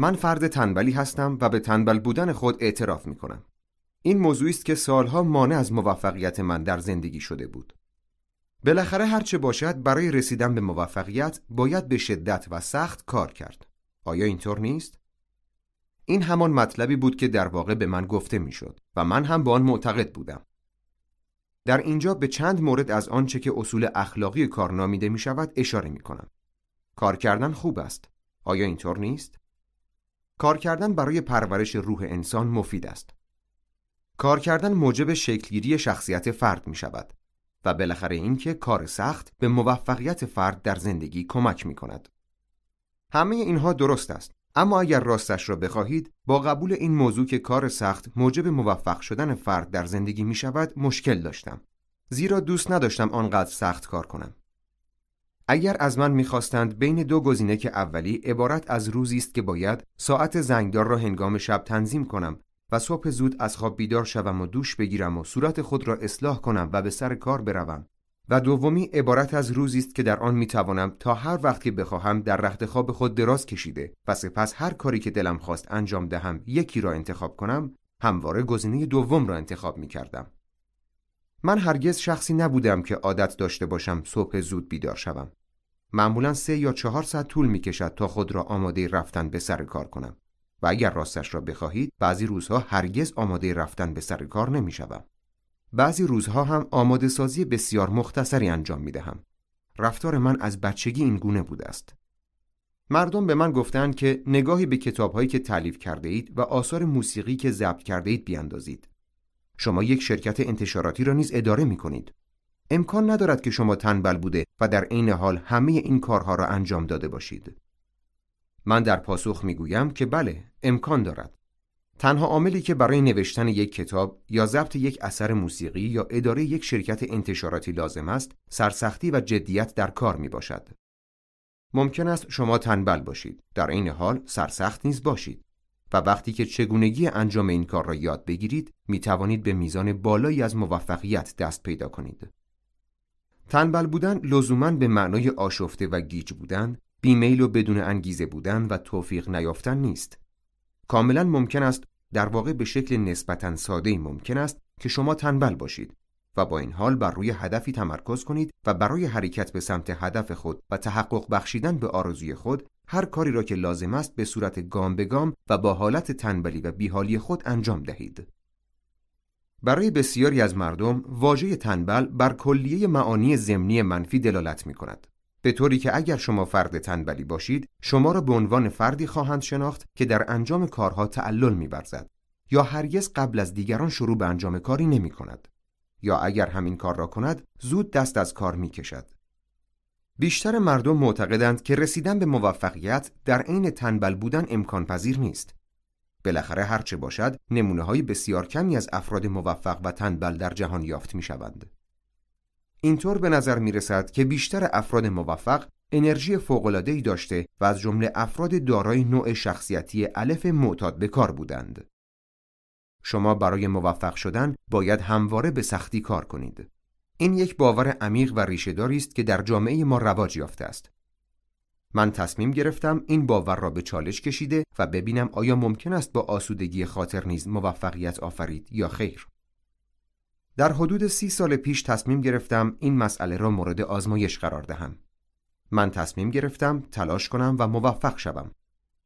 من فرد تنبلی هستم و به تنبل بودن خود اعتراف می کنم. این موضوعی است که سالها مانع از موفقیت من در زندگی شده بود. بالاخره هرچه باشد برای رسیدن به موفقیت باید به شدت و سخت کار کرد. آیا اینطور نیست؟ این همان مطلبی بود که در واقع به من گفته می‌شد و من هم به آن معتقد بودم. در اینجا به چند مورد از آنچه که اصول اخلاقی کار نامیده می شود اشاره می کنم. کار کردن خوب است. آیا اینطور نیست؟ کار کردن برای پرورش روح انسان مفید است. کار کردن موجب شکلگیری شخصیت فرد می شود و بالاخره اینکه کار سخت به موفقیت فرد در زندگی کمک می کند. همه اینها درست است اما اگر راستش را بخواهید با قبول این موضوع که کار سخت موجب موفق شدن فرد در زندگی می شود مشکل داشتم زیرا دوست نداشتم آنقدر سخت کار کنم اگر از من می‌خواستند بین دو گزینه که اولی عبارت از روزی است که باید ساعت زنگدار را هنگام شب تنظیم کنم و صبح زود از خواب بیدار شوم و دوش بگیرم و صورت خود را اصلاح کنم و به سر کار بروم و دومی عبارت از روزی است که در آن می‌توانم تا هر وقت که بخواهم در رخت خواب خود دراز کشیده و سپس هر کاری که دلم خواست انجام دهم یکی را انتخاب کنم همواره گزینه دوم را انتخاب می کردم. من هرگز شخصی نبودم که عادت داشته باشم صبح زود بیدار شوم. معمولا سه یا چهار ساعت طول می کشد تا خود را آماده رفتن به سر کار کنم و اگر راستش را بخواهید بعضی روزها هرگز آماده رفتن به سر کار نمی شوم. بعضی روزها هم آماده سازی بسیار مختصری انجام می دهم. رفتار من از بچگی این گونه بوده است. مردم به من گفتند که نگاهی به کتابهایی که تعلیف کرده اید و آثار موسیقی که ضبط کرده اید بیاندازید. شما یک شرکت انتشاراتی را نیز اداره می کنید. امکان ندارد که شما تنبل بوده و در عین حال همه این کارها را انجام داده باشید. من در پاسخ می گویم که بله امکان دارد. تنها عاملی که برای نوشتن یک کتاب یا ضبط یک اثر موسیقی یا اداره یک شرکت انتشاراتی لازم است سرسختی و جدیت در کار می باشد. ممکن است شما تنبل باشید در این حال سرسخت نیز باشید و وقتی که چگونگی انجام این کار را یاد بگیرید می توانید به میزان بالایی از موفقیت دست پیدا کنید. تنبل بودن لزوما به معنای آشفته و گیج بودن، بیمیل و بدون انگیزه بودن و توفیق نیافتن نیست. کاملا ممکن است در واقع به شکل نسبتا ساده ممکن است که شما تنبل باشید و با این حال بر روی هدفی تمرکز کنید و برای حرکت به سمت هدف خود و تحقق بخشیدن به آرزوی خود هر کاری را که لازم است به صورت گام به گام و با حالت تنبلی و بیحالی خود انجام دهید. برای بسیاری از مردم واژه تنبل بر کلیه معانی ضمنی منفی دلالت می کند. به طوری که اگر شما فرد تنبلی باشید شما را به عنوان فردی خواهند شناخت که در انجام کارها تعلل می‌ورزد یا هرگز قبل از دیگران شروع به انجام کاری نمی کند یا اگر همین کار را کند زود دست از کار می کشد. بیشتر مردم معتقدند که رسیدن به موفقیت در عین تنبل بودن امکان پذیر نیست. بالاخره هرچه باشد نمونه های بسیار کمی از افراد موفق و تنبل در جهان یافت می شوند. اینطور به نظر می رسد که بیشتر افراد موفق انرژی فوق‌العاده‌ای داشته و از جمله افراد دارای نوع شخصیتی الف معتاد به کار بودند. شما برای موفق شدن باید همواره به سختی کار کنید. این یک باور عمیق و ریشه‌داری است که در جامعه ما رواج یافته است. من تصمیم گرفتم این باور را به چالش کشیده و ببینم آیا ممکن است با آسودگی خاطر نیز موفقیت آفرید یا خیر. در حدود سی سال پیش تصمیم گرفتم این مسئله را مورد آزمایش قرار دهم. من تصمیم گرفتم تلاش کنم و موفق شوم.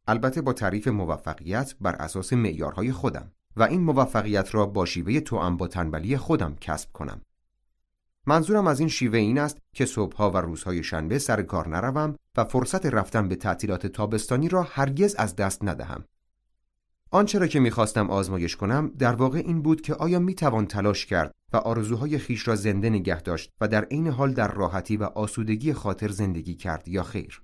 البته با تعریف موفقیت بر اساس معیارهای خودم و این موفقیت را با شیوه توأم با تنبلی خودم کسب کنم. منظورم از این شیوه این است که صبحها و روزهای شنبه سر کار نروم و فرصت رفتن به تعطیلات تابستانی را هرگز از دست ندهم. آنچه را که می‌خواستم آزمایش کنم در واقع این بود که آیا می‌توان تلاش کرد و آرزوهای خیش را زنده نگه داشت و در عین حال در راحتی و آسودگی خاطر زندگی کرد یا خیر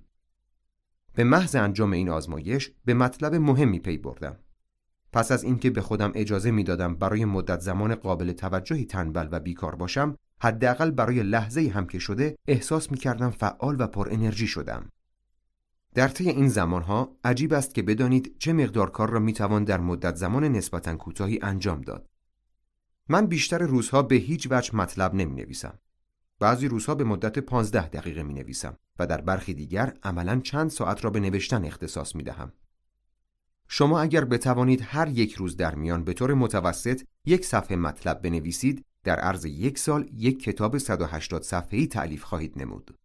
به محض انجام این آزمایش به مطلب مهمی پی بردم پس از اینکه به خودم اجازه می‌دادم برای مدت زمان قابل توجهی تنبل و بیکار باشم حداقل برای لحظه هم که شده احساس می کردم فعال و پر انرژی شدم در طی این زمانها عجیب است که بدانید چه مقدار کار را می توان در مدت زمان نسبتا کوتاهی انجام داد من بیشتر روزها به هیچ وجه مطلب نمی نویسم. بعضی روزها به مدت 15 دقیقه می نویسم و در برخی دیگر عملا چند ساعت را به نوشتن اختصاص می دهم. شما اگر بتوانید هر یک روز در میان به طور متوسط یک صفحه مطلب بنویسید در عرض یک سال یک کتاب 180 صفحه‌ای تعلیف خواهید نمود.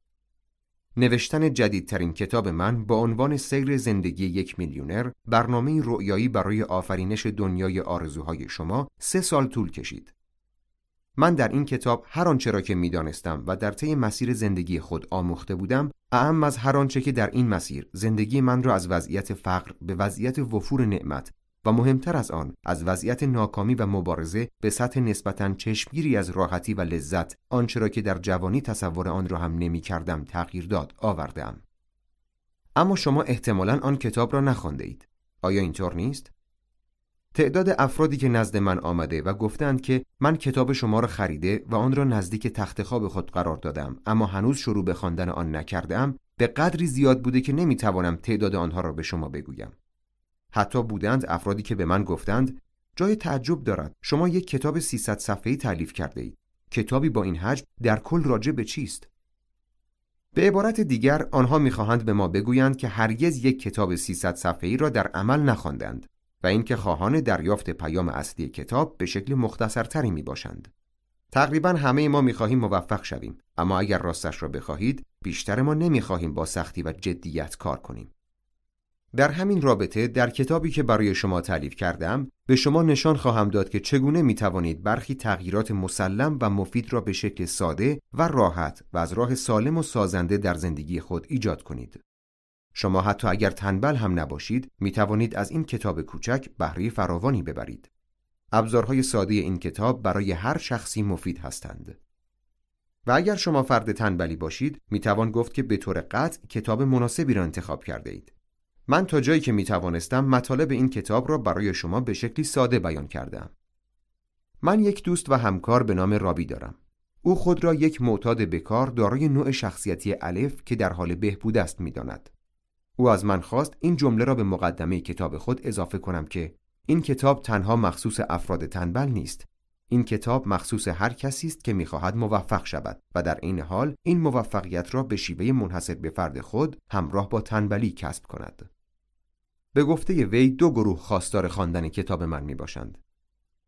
نوشتن جدیدترین کتاب من با عنوان سیر زندگی یک میلیونر برنامه رؤیایی برای آفرینش دنیای آرزوهای شما سه سال طول کشید. من در این کتاب هر آنچه را که می‌دانستم و در طی مسیر زندگی خود آموخته بودم اعم از هر آنچه که در این مسیر زندگی من را از وضعیت فقر به وضعیت وفور نعمت و مهمتر از آن از وضعیت ناکامی و مبارزه به سطح نسبتا چشمگیری از راحتی و لذت آنچه را که در جوانی تصور آن را هم نمی کردم تغییر داد آوردم اما شما احتمالا آن کتاب را نخوانده اید. آیا اینطور نیست؟ تعداد افرادی که نزد من آمده و گفتند که من کتاب شما را خریده و آن را نزدیک تخت خواب خود قرار دادم اما هنوز شروع به خواندن آن نکردم به قدری زیاد بوده که نمی‌توانم تعداد آنها را به شما بگویم. حتی بودند افرادی که به من گفتند جای تعجب دارد شما یک کتاب 300 صفحه‌ای تعلیف کرده اید کتابی با این حجم در کل راجع به چیست به عبارت دیگر آنها می‌خواهند به ما بگویند که هرگز یک کتاب 300 صفحه‌ای را در عمل نخواندند و اینکه خواهان دریافت پیام اصلی کتاب به شکل مختصرتری می باشند. تقریبا همه ما می‌خواهیم موفق شویم اما اگر راستش را بخواهید بیشتر ما نمی‌خواهیم با سختی و جدیت کار کنیم. در همین رابطه در کتابی که برای شما تعلیف کردم به شما نشان خواهم داد که چگونه می توانید برخی تغییرات مسلم و مفید را به شکل ساده و راحت و از راه سالم و سازنده در زندگی خود ایجاد کنید. شما حتی اگر تنبل هم نباشید می توانید از این کتاب کوچک بهره فراوانی ببرید. ابزارهای ساده این کتاب برای هر شخصی مفید هستند. و اگر شما فرد تنبلی باشید می توان گفت که به طور قطع کتاب مناسبی را انتخاب کرده اید. من تا جایی که می توانستم مطالب این کتاب را برای شما به شکلی ساده بیان کردم. من یک دوست و همکار به نام رابی دارم. او خود را یک معتاد بکار دارای نوع شخصیتی الف که در حال بهبود است می‌داند. او از من خواست این جمله را به مقدمه کتاب خود اضافه کنم که این کتاب تنها مخصوص افراد تنبل نیست این کتاب مخصوص هر کسی است که می‌خواهد موفق شود و در این حال این موفقیت را به شیوه منحصر به فرد خود همراه با تنبلی کسب کند به گفته وی دو گروه خواستار خواندن کتاب من می باشند.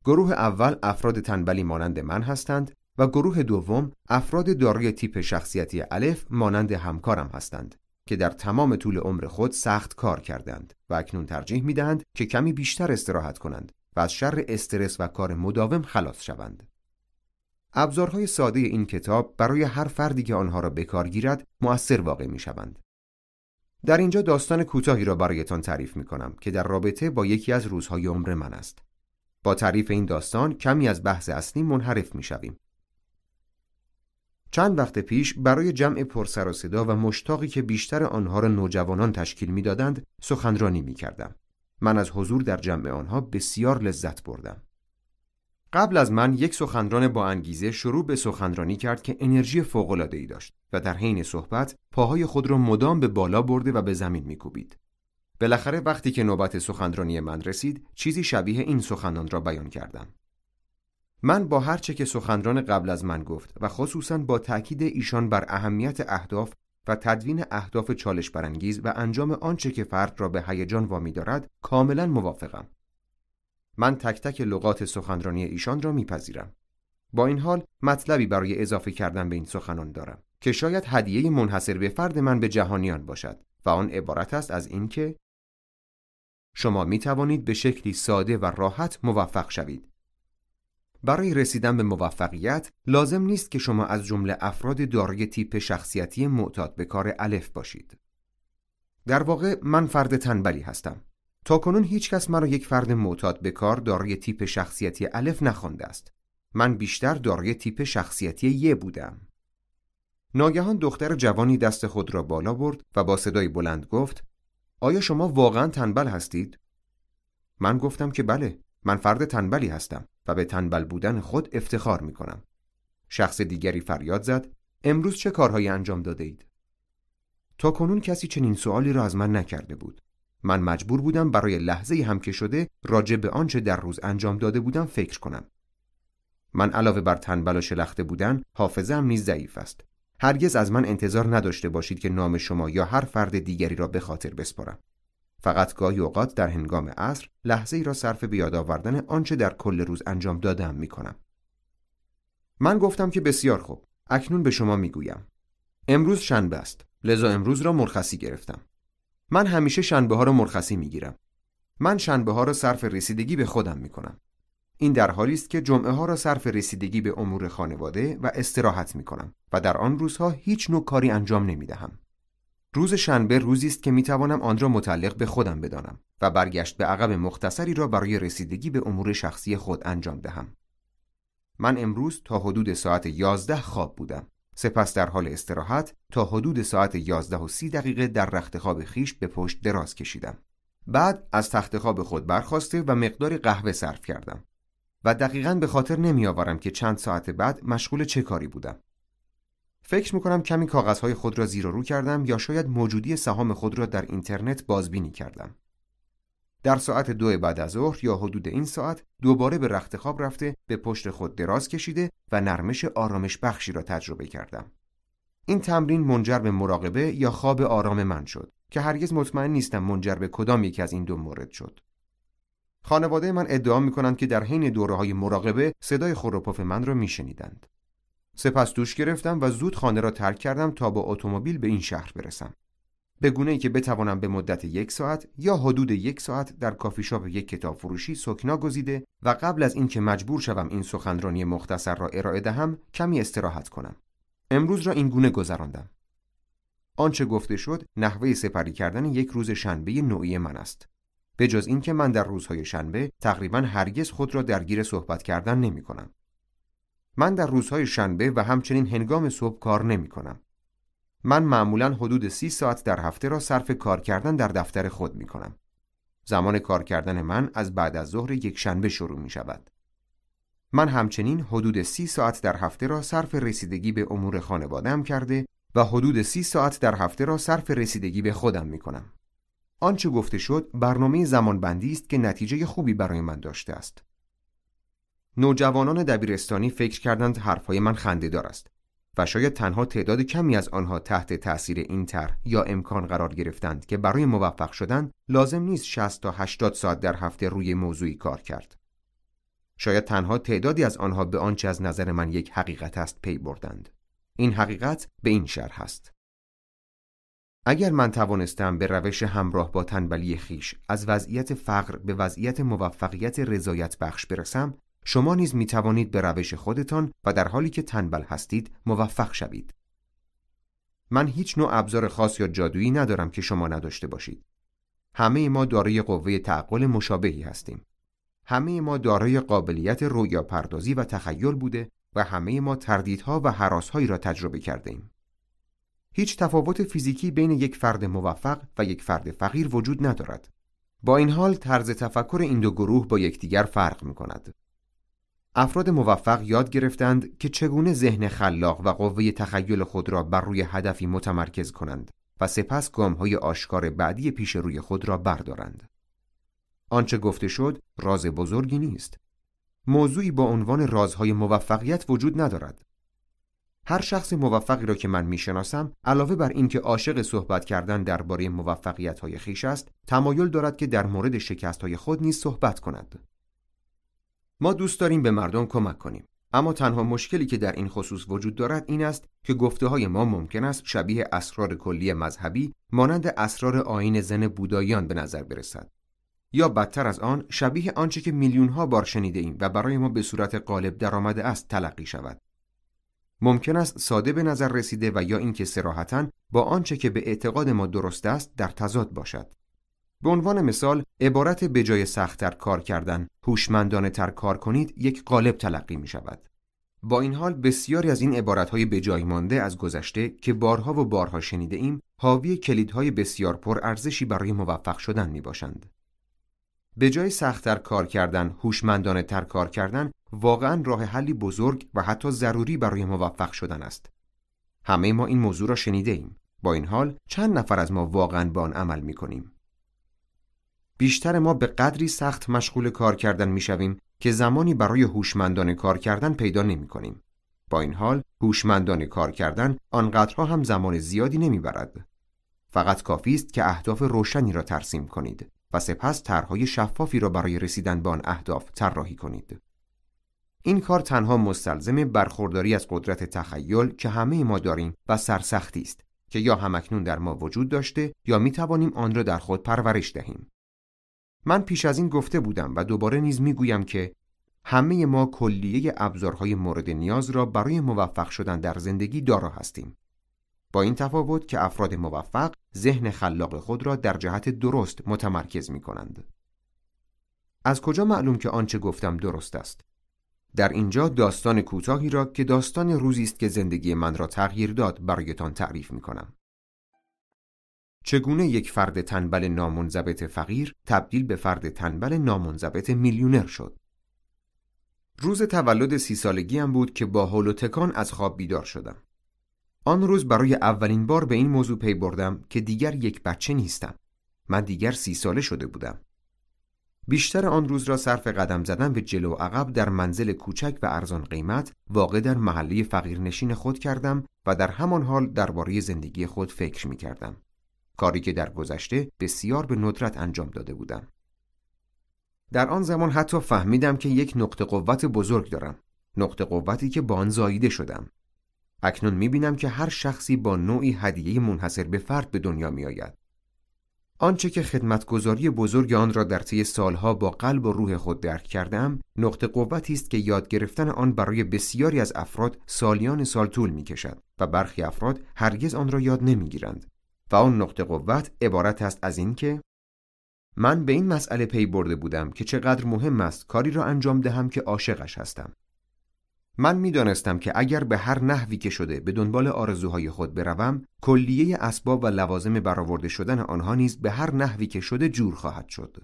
گروه اول افراد تنبلی مانند من هستند و گروه دوم افراد دارای تیپ شخصیتی الف مانند همکارم هستند که در تمام طول عمر خود سخت کار کردند و اکنون ترجیح می دهند که کمی بیشتر استراحت کنند و از شر استرس و کار مداوم خلاص شوند. ابزارهای ساده این کتاب برای هر فردی که آنها را به کار گیرد مؤثر واقع می شوند. در اینجا داستان کوتاهی را برایتان تعریف می کنم که در رابطه با یکی از روزهای عمر من است. با تعریف این داستان کمی از بحث اصلی منحرف می شویم. چند وقت پیش برای جمع پرسر و صدا و مشتاقی که بیشتر آنها را نوجوانان تشکیل می‌دادند سخنرانی می کردم. من از حضور در جمع آنها بسیار لذت بردم. قبل از من یک سخنران با انگیزه شروع به سخنرانی کرد که انرژی ای داشت و در حین صحبت پاهای خود را مدام به بالا برده و به زمین میکوبید. بالاخره وقتی که نوبت سخنرانی من رسید چیزی شبیه این سخنان را بیان کردم. من با هر چه که سخنران قبل از من گفت و خصوصا با تاکید ایشان بر اهمیت اهداف و تدوین اهداف چالش برانگیز و انجام آنچه که فرد را به هیجان وامی دارد کاملا موافقم. من تک تک لغات سخنرانی ایشان را میپذیرم. با این حال مطلبی برای اضافه کردن به این سخنان دارم که شاید هدیه منحصر به فرد من به جهانیان باشد و آن عبارت است از اینکه شما می توانید به شکلی ساده و راحت موفق شوید. برای رسیدن به موفقیت لازم نیست که شما از جمله افراد دارای تیپ شخصیتی معتاد به کار الف باشید. در واقع من فرد تنبلی هستم. تا کنون هیچ کس مرا یک فرد معتاد به کار دارای تیپ شخصیتی الف نخوانده است. من بیشتر دارای تیپ شخصیتی یه بودم. ناگهان دختر جوانی دست خود را بالا برد و با صدای بلند گفت آیا شما واقعا تنبل هستید؟ من گفتم که بله من فرد تنبلی هستم و به تنبل بودن خود افتخار می کنم. شخص دیگری فریاد زد امروز چه کارهایی انجام داده اید؟ تا کنون کسی چنین سوالی را از من نکرده بود. من مجبور بودم برای لحظه هم که شده راجع به آنچه در روز انجام داده بودم فکر کنم. من علاوه بر تنبل و شلخته بودن حافظه هم نیز ضعیف است. هرگز از من انتظار نداشته باشید که نام شما یا هر فرد دیگری را به خاطر بسپارم. فقط گاهی اوقات در هنگام عصر لحظه ای را صرف به یاد آوردن آنچه در کل روز انجام دادم می کنم. من گفتم که بسیار خوب. اکنون به شما می گویم. امروز شنبه است. لذا امروز را مرخصی گرفتم. من همیشه شنبه ها را مرخصی می گیرم. من شنبه ها را صرف رسیدگی به خودم می کنم. این در حالی است که جمعه ها را صرف رسیدگی به امور خانواده و استراحت می کنم و در آن روزها هیچ نوع کاری انجام نمی دهم. روز شنبه روزی است که می توانم آن را متعلق به خودم بدانم و برگشت به عقب مختصری را برای رسیدگی به امور شخصی خود انجام دهم. من امروز تا حدود ساعت 11 خواب بودم. سپس در حال استراحت تا حدود ساعت 11 و 30 دقیقه در رخت خواب خیش به پشت دراز کشیدم. بعد از تخت خواب خود برخواسته و مقداری قهوه صرف کردم. و دقیقا به خاطر نمیآورم که چند ساعت بعد مشغول چه کاری بودم. فکر می‌کنم کمی کاغذهای خود را زیر و رو کردم یا شاید موجودی سهام خود را در اینترنت بازبینی کردم. در ساعت دو بعد از ظهر یا حدود این ساعت دوباره به رخت خواب رفته به پشت خود دراز کشیده و نرمش آرامش بخشی را تجربه کردم. این تمرین منجر به مراقبه یا خواب آرام من شد که هرگز مطمئن نیستم منجر به کدام یکی از این دو مورد شد. خانواده من ادعا می کنند که در حین دوره های مراقبه صدای خروپف من را می شنیدند. سپس دوش گرفتم و زود خانه را ترک کردم تا با اتومبیل به این شهر برسم. به گونه ای که بتوانم به مدت یک ساعت یا حدود یک ساعت در کافی شاپ یک کتاب فروشی سکنا گزیده و قبل از اینکه مجبور شوم این سخنرانی مختصر را ارائه دهم کمی استراحت کنم. امروز را این گونه گذراندم. آنچه گفته شد نحوه سپری کردن یک روز شنبه نوعی من است. به جز اینکه من در روزهای شنبه تقریبا هرگز خود را درگیر صحبت کردن نمی کنم. من در روزهای شنبه و همچنین هنگام صبح کار نمی کنم. من معمولا حدود سی ساعت در هفته را صرف کار کردن در دفتر خود می کنم. زمان کار کردن من از بعد از ظهر یک شنبه شروع می شود. من همچنین حدود سی ساعت در هفته را صرف رسیدگی به امور خانوادم کرده و حدود سی ساعت در هفته را صرف رسیدگی به خودم می کنم. آنچه گفته شد برنامه زمانبندی است که نتیجه خوبی برای من داشته است. نوجوانان دبیرستانی فکر کردند حرفهای من خندهدار است و شاید تنها تعداد کمی از آنها تحت تأثیر این طرح یا امکان قرار گرفتند که برای موفق شدن لازم نیست 60 تا 80 ساعت در هفته روی موضوعی کار کرد. شاید تنها تعدادی از آنها به آنچه از نظر من یک حقیقت است پی بردند. این حقیقت به این شرح است. اگر من توانستم به روش همراه با تنبلی خیش از وضعیت فقر به وضعیت موفقیت رضایت بخش برسم شما نیز می توانید به روش خودتان و در حالی که تنبل هستید موفق شوید. من هیچ نوع ابزار خاص یا جادویی ندارم که شما نداشته باشید. همه ما دارای قوه تعقل مشابهی هستیم. همه ما دارای قابلیت رویا پردازی و تخیل بوده و همه ما تردیدها و حراسهایی را تجربه کرده ایم. هیچ تفاوت فیزیکی بین یک فرد موفق و یک فرد فقیر وجود ندارد. با این حال طرز تفکر این دو گروه با یکدیگر فرق می کند. افراد موفق یاد گرفتند که چگونه ذهن خلاق و قوه تخیل خود را بر روی هدفی متمرکز کنند و سپس های آشکار بعدی پیش روی خود را بردارند. آنچه گفته شد راز بزرگی نیست. موضوعی با عنوان رازهای موفقیت وجود ندارد. هر شخص موفقی را که من می‌شناسم علاوه بر اینکه عاشق صحبت کردن درباره موفقیت های خیش است تمایل دارد که در مورد شکست های خود نیز صحبت کند ما دوست داریم به مردم کمک کنیم. اما تنها مشکلی که در این خصوص وجود دارد این است که گفته های ما ممکن است شبیه اسرار کلی مذهبی مانند اسرار آین زن بوداییان به نظر برسد. یا بدتر از آن شبیه آنچه که میلیون ها بار شنیده ایم و برای ما به صورت غالب درآمده است تلقی شود. ممکن است ساده به نظر رسیده و یا اینکه سراحتا با آنچه که به اعتقاد ما درست است در تضاد باشد. به عنوان مثال عبارت به جای سختتر کار کردن هوشمندانه تر کار کنید یک قالب تلقی می شود با این حال بسیاری از این عبارتهای به جای مانده از گذشته که بارها و بارها شنیده ایم حاوی کلیدهای بسیار پر ارزشی برای موفق شدن می باشند. به جای سختتر کار کردن، هوشمندانه تر کار کردن واقعا راه حلی بزرگ و حتی ضروری برای موفق شدن است. همه ما این موضوع را شنیده ایم. با این حال چند نفر از ما واقعا با آن عمل می کنیم. بیشتر ما به قدری سخت مشغول کار کردن می شویم که زمانی برای هوشمندانه کار کردن پیدا نمی کنیم. با این حال هوشمندانه کار کردن آنقدرها هم زمان زیادی نمی برد. فقط کافی است که اهداف روشنی را ترسیم کنید و سپس طرحهای شفافی را برای رسیدن به آن اهداف طراحی کنید. این کار تنها مستلزم برخورداری از قدرت تخیل که همه ما داریم و سرسختی است که یا همکنون در ما وجود داشته یا می توانیم آن را در خود پرورش دهیم. من پیش از این گفته بودم و دوباره نیز می گویم که همه ما کلیه ابزارهای مورد نیاز را برای موفق شدن در زندگی دارا هستیم. با این تفاوت که افراد موفق ذهن خلاق خود را در جهت درست متمرکز می کنند. از کجا معلوم که آنچه گفتم درست است؟ در اینجا داستان کوتاهی را که داستان روزی است که زندگی من را تغییر داد برایتان تعریف می کنم. چگونه یک فرد تنبل نامنضبط فقیر تبدیل به فرد تنبل نامنضبط میلیونر شد؟ روز تولد سی سالگی هم بود که با حول و تکان از خواب بیدار شدم. آن روز برای اولین بار به این موضوع پی بردم که دیگر یک بچه نیستم. من دیگر سی ساله شده بودم. بیشتر آن روز را صرف قدم زدن به جلو و عقب در منزل کوچک و ارزان قیمت واقع در محله فقیرنشین خود کردم و در همان حال درباره زندگی خود فکر می کردم. کاری که در گذشته بسیار به ندرت انجام داده بودم. در آن زمان حتی فهمیدم که یک نقطه قوت بزرگ دارم. نقطه قوتی که با آن زاییده شدم. اکنون می بینم که هر شخصی با نوعی هدیه منحصر به فرد به دنیا می آید. آنچه که خدمتگذاری بزرگ آن را در طی سالها با قلب و روح خود درک کردم نقطه قوتی است که یاد گرفتن آن برای بسیاری از افراد سالیان سال طول می کشد و برخی افراد هرگز آن را یاد نمی گیرند و آن نقطه قوت عبارت است از اینکه من به این مسئله پی برده بودم که چقدر مهم است کاری را انجام دهم که عاشقش هستم. من می‌دانستم که اگر به هر نحوی که شده به دنبال آرزوهای خود بروم کلیه اسباب و لوازم برآورده شدن آنها نیز به هر نحوی که شده جور خواهد شد.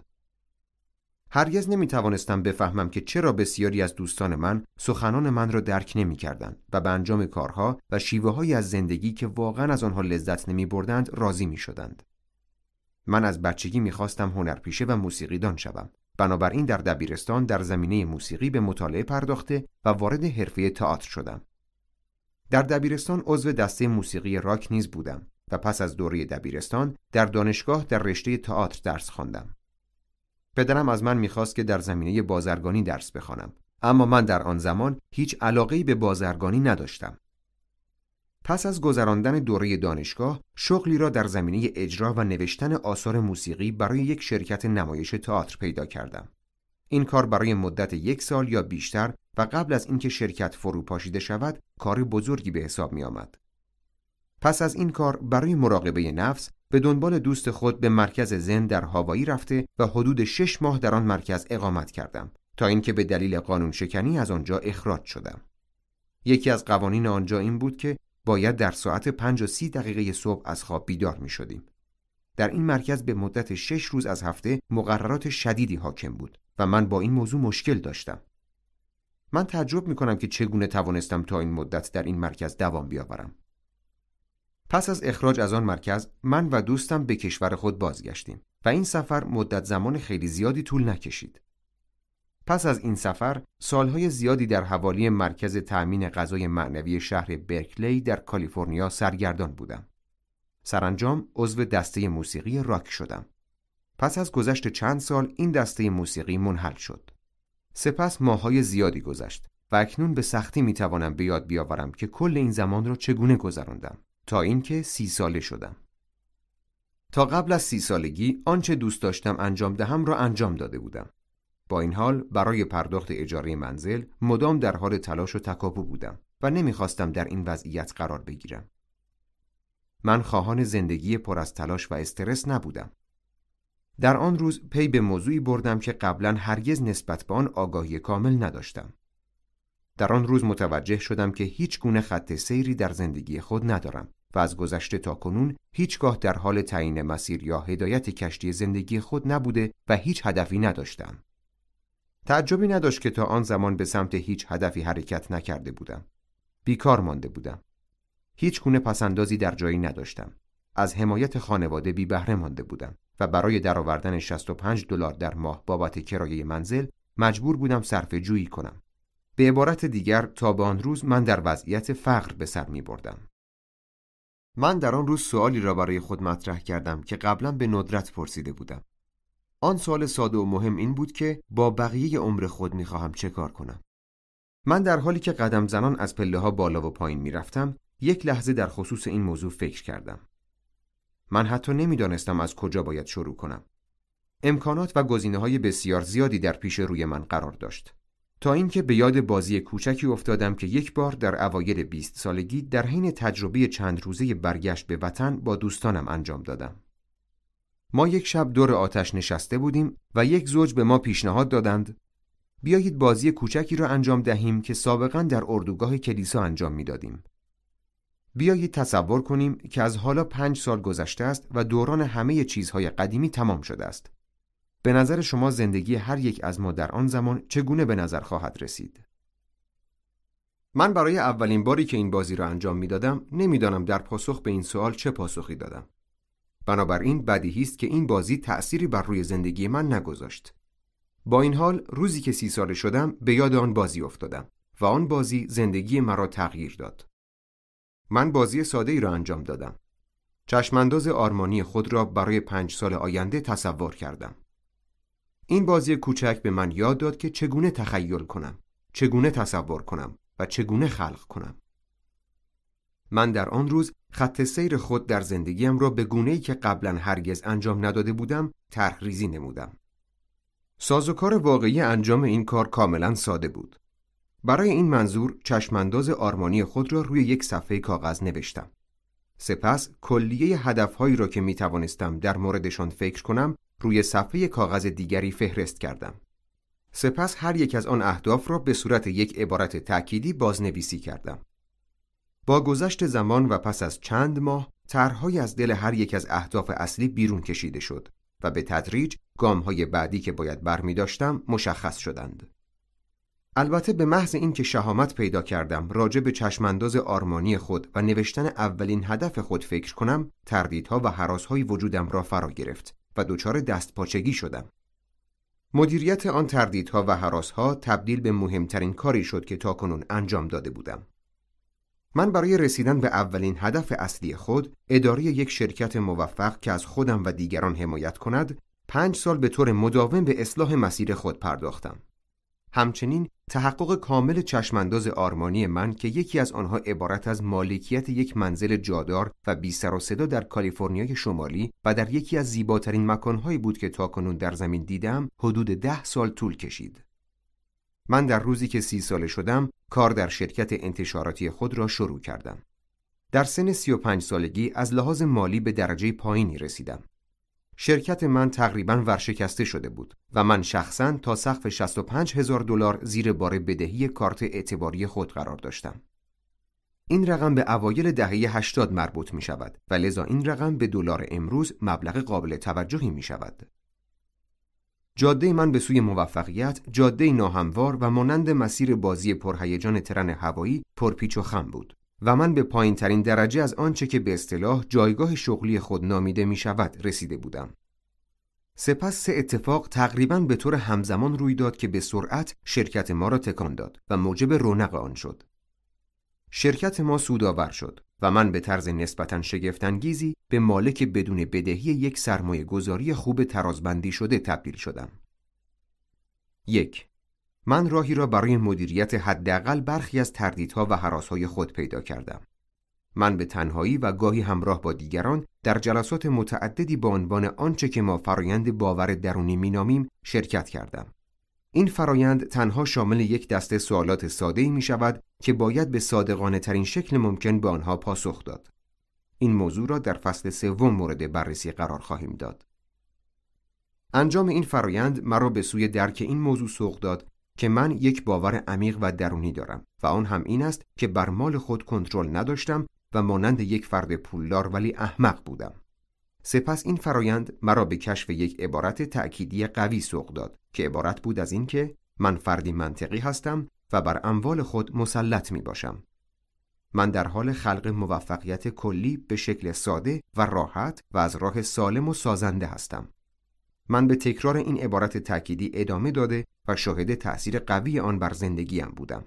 هرگز نمی توانستم بفهمم که چرا بسیاری از دوستان من سخنان من را درک نمی کردن و به انجام کارها و شیوه از زندگی که واقعا از آنها لذت نمی بردند راضی می شدند. من از بچگی می‌خواستم هنرپیشه و موسیقیدان شوم بنابراین در دبیرستان در زمینه موسیقی به مطالعه پرداخته و وارد حرفه تئاتر شدم. در دبیرستان عضو دسته موسیقی راک نیز بودم و پس از دوره دبیرستان در دانشگاه در رشته تئاتر درس خواندم. پدرم از من می‌خواست که در زمینه بازرگانی درس بخوانم اما من در آن زمان هیچ علاقه‌ای به بازرگانی نداشتم. پس از گذراندن دوره دانشگاه شغلی را در زمینه اجرا و نوشتن آثار موسیقی برای یک شرکت نمایش تئاتر پیدا کردم. این کار برای مدت یک سال یا بیشتر و قبل از اینکه شرکت فروپاشیده شود کار بزرگی به حساب می آمد. پس از این کار برای مراقبه نفس به دنبال دوست خود به مرکز زن در هاوایی رفته و حدود شش ماه در آن مرکز اقامت کردم تا اینکه به دلیل قانون شکنی از آنجا اخراج شدم. یکی از قوانین آنجا این بود که باید در ساعت پنج و سی دقیقه صبح از خواب بیدار می شدیم. در این مرکز به مدت شش روز از هفته مقررات شدیدی حاکم بود و من با این موضوع مشکل داشتم. من تعجب می کنم که چگونه توانستم تا این مدت در این مرکز دوام بیاورم. پس از اخراج از آن مرکز من و دوستم به کشور خود بازگشتیم و این سفر مدت زمان خیلی زیادی طول نکشید. پس از این سفر سالهای زیادی در حوالی مرکز تأمین غذای معنوی شهر برکلی در کالیفرنیا سرگردان بودم. سرانجام عضو دسته موسیقی راک شدم. پس از گذشت چند سال این دسته موسیقی منحل شد. سپس ماهای زیادی گذشت و اکنون به سختی می‌توانم به یاد بیاورم که کل این زمان را چگونه گذراندم تا اینکه سی ساله شدم. تا قبل از سی سالگی آنچه دوست داشتم انجام دهم را انجام داده بودم. با این حال برای پرداخت اجاره منزل مدام در حال تلاش و تکاپو بودم و نمی‌خواستم در این وضعیت قرار بگیرم. من خواهان زندگی پر از تلاش و استرس نبودم. در آن روز پی به موضوعی بردم که قبلا هرگز نسبت به آن آگاهی کامل نداشتم. در آن روز متوجه شدم که هیچ گونه خط سیری در زندگی خود ندارم و از گذشته تا کنون هیچگاه در حال تعیین مسیر یا هدایت کشتی زندگی خود نبوده و هیچ هدفی نداشتم. تعجبی نداشت که تا آن زمان به سمت هیچ هدفی حرکت نکرده بودم. بیکار مانده بودم. هیچ گونه پسندازی در جایی نداشتم. از حمایت خانواده بی بهره مانده بودم و برای درآوردن 65 دلار در ماه بابت کرایه منزل مجبور بودم صرف جویی کنم. به عبارت دیگر تا به آن روز من در وضعیت فقر به سر می بردم. من در آن روز سوالی را برای خود مطرح کردم که قبلا به ندرت پرسیده بودم. آن سوال ساده و مهم این بود که با بقیه عمر خود می‌خواهم چه کار کنم. من در حالی که قدم زنان از پله ها بالا و پایین می‌رفتم یک لحظه در خصوص این موضوع فکر کردم. من حتی نمی‌دانستم از کجا باید شروع کنم. امکانات و گزینه های بسیار زیادی در پیش روی من قرار داشت. تا اینکه به یاد بازی کوچکی افتادم که یک بار در اوایل 20 سالگی در حین تجربه چند روزه برگشت به وطن با دوستانم انجام دادم. ما یک شب دور آتش نشسته بودیم و یک زوج به ما پیشنهاد دادند بیایید بازی کوچکی را انجام دهیم که سابقا در اردوگاه کلیسا انجام می‌دادیم. بیایید تصور کنیم که از حالا پنج سال گذشته است و دوران همه چیزهای قدیمی تمام شده است. به نظر شما زندگی هر یک از ما در آن زمان چگونه به نظر خواهد رسید؟ من برای اولین باری که این بازی را انجام می‌دادم نمی‌دانم در پاسخ به این سوال چه پاسخی دادم. بنابراین بدیهی است که این بازی تأثیری بر روی زندگی من نگذاشت. با این حال روزی که سی ساله شدم به یاد آن بازی افتادم و آن بازی زندگی مرا تغییر داد. من بازی ساده ای را انجام دادم. چشمانداز آرمانی خود را برای پنج سال آینده تصور کردم. این بازی کوچک به من یاد داد که چگونه تخیل کنم، چگونه تصور کنم و چگونه خلق کنم. من در آن روز خط سیر خود در زندگیم را به گونه‌ای که قبلا هرگز انجام نداده بودم طرح ریزی نمودم. سازوکار واقعی انجام این کار کاملا ساده بود. برای این منظور چشمانداز آرمانی خود را روی یک صفحه کاغذ نوشتم. سپس کلیه هدفهایی را که می توانستم در موردشان فکر کنم روی صفحه کاغذ دیگری فهرست کردم. سپس هر یک از آن اهداف را به صورت یک عبارت تأکیدی بازنویسی کردم. با گذشت زمان و پس از چند ماه طرحهایی از دل هر یک از اهداف اصلی بیرون کشیده شد و به تدریج های بعدی که باید برمی داشتم مشخص شدند. البته به محض اینکه شهامت پیدا کردم راجع به چشمانداز آرمانی خود و نوشتن اولین هدف خود فکر کنم تردیدها و حراسهای وجودم را فرا گرفت و دچار دستپاچگی شدم. مدیریت آن تردیدها و حراسها تبدیل به مهمترین کاری شد که تاکنون انجام داده بودم. من برای رسیدن به اولین هدف اصلی خود اداره یک شرکت موفق که از خودم و دیگران حمایت کند پنج سال به طور مداوم به اصلاح مسیر خود پرداختم. همچنین تحقق کامل چشمانداز آرمانی من که یکی از آنها عبارت از مالکیت یک منزل جادار و بی سر و صدا در کالیفرنیای شمالی و در یکی از زیباترین مکانهایی بود که تاکنون در زمین دیدم حدود ده سال طول کشید. من در روزی که سی ساله شدم کار در شرکت انتشاراتی خود را شروع کردم. در سن سی و پنج سالگی از لحاظ مالی به درجه پایینی رسیدم. شرکت من تقریبا ورشکسته شده بود و من شخصا تا سقف 65 هزار دلار زیر بار بدهی کارت اعتباری خود قرار داشتم. این رقم به اوایل دهه 80 مربوط می شود و لذا این رقم به دلار امروز مبلغ قابل توجهی می شود. جاده من به سوی موفقیت جاده ناهموار و مانند مسیر بازی پرهیجان ترن هوایی پرپیچ و خم بود و من به پایین ترین درجه از آنچه که به اصطلاح جایگاه شغلی خود نامیده می شود رسیده بودم. سپس سه اتفاق تقریبا به طور همزمان روی داد که به سرعت شرکت ما را تکان داد و موجب رونق آن شد. شرکت ما سودآور شد و من به طرز نسبتا شگفتانگیزی به مالک بدون بدهی یک سرمایه گذاری خوب ترازبندی شده تبدیل شدم. یک من راهی را برای مدیریت حداقل برخی از تردیدها و حراسهای خود پیدا کردم. من به تنهایی و گاهی همراه با دیگران در جلسات متعددی با عنوان آنچه که ما فرایند باور درونی مینامیم شرکت کردم. این فرایند تنها شامل یک دسته سوالات ساده می شود که باید به صادقانه ترین شکل ممکن به آنها پاسخ داد. این موضوع را در فصل سوم مورد بررسی قرار خواهیم داد. انجام این فرایند مرا به سوی درک این موضوع سوق داد که من یک باور عمیق و درونی دارم و آن هم این است که بر مال خود کنترل نداشتم و مانند یک فرد پولدار ولی احمق بودم. سپس این فرایند مرا به کشف یک عبارت تأکیدی قوی سوق داد که عبارت بود از اینکه من فردی منطقی هستم و بر اموال خود مسلط می باشم. من در حال خلق موفقیت کلی به شکل ساده و راحت و از راه سالم و سازنده هستم. من به تکرار این عبارت تأکیدی ادامه داده و شاهد تأثیر قوی آن بر زندگیم بودم.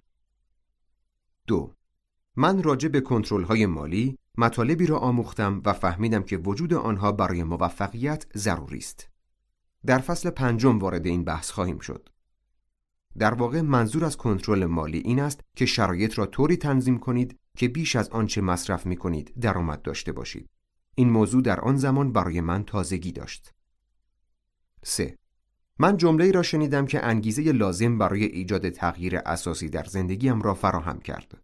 دو من راجع به کنترل های مالی مطالبی را آموختم و فهمیدم که وجود آنها برای موفقیت ضروری است. در فصل پنجم وارد این بحث خواهیم شد. در واقع منظور از کنترل مالی این است که شرایط را طوری تنظیم کنید که بیش از آنچه مصرف می کنید درآمد داشته باشید. این موضوع در آن زمان برای من تازگی داشت. 3. من جمله را شنیدم که انگیزه لازم برای ایجاد تغییر اساسی در زندگیم را فراهم کرد.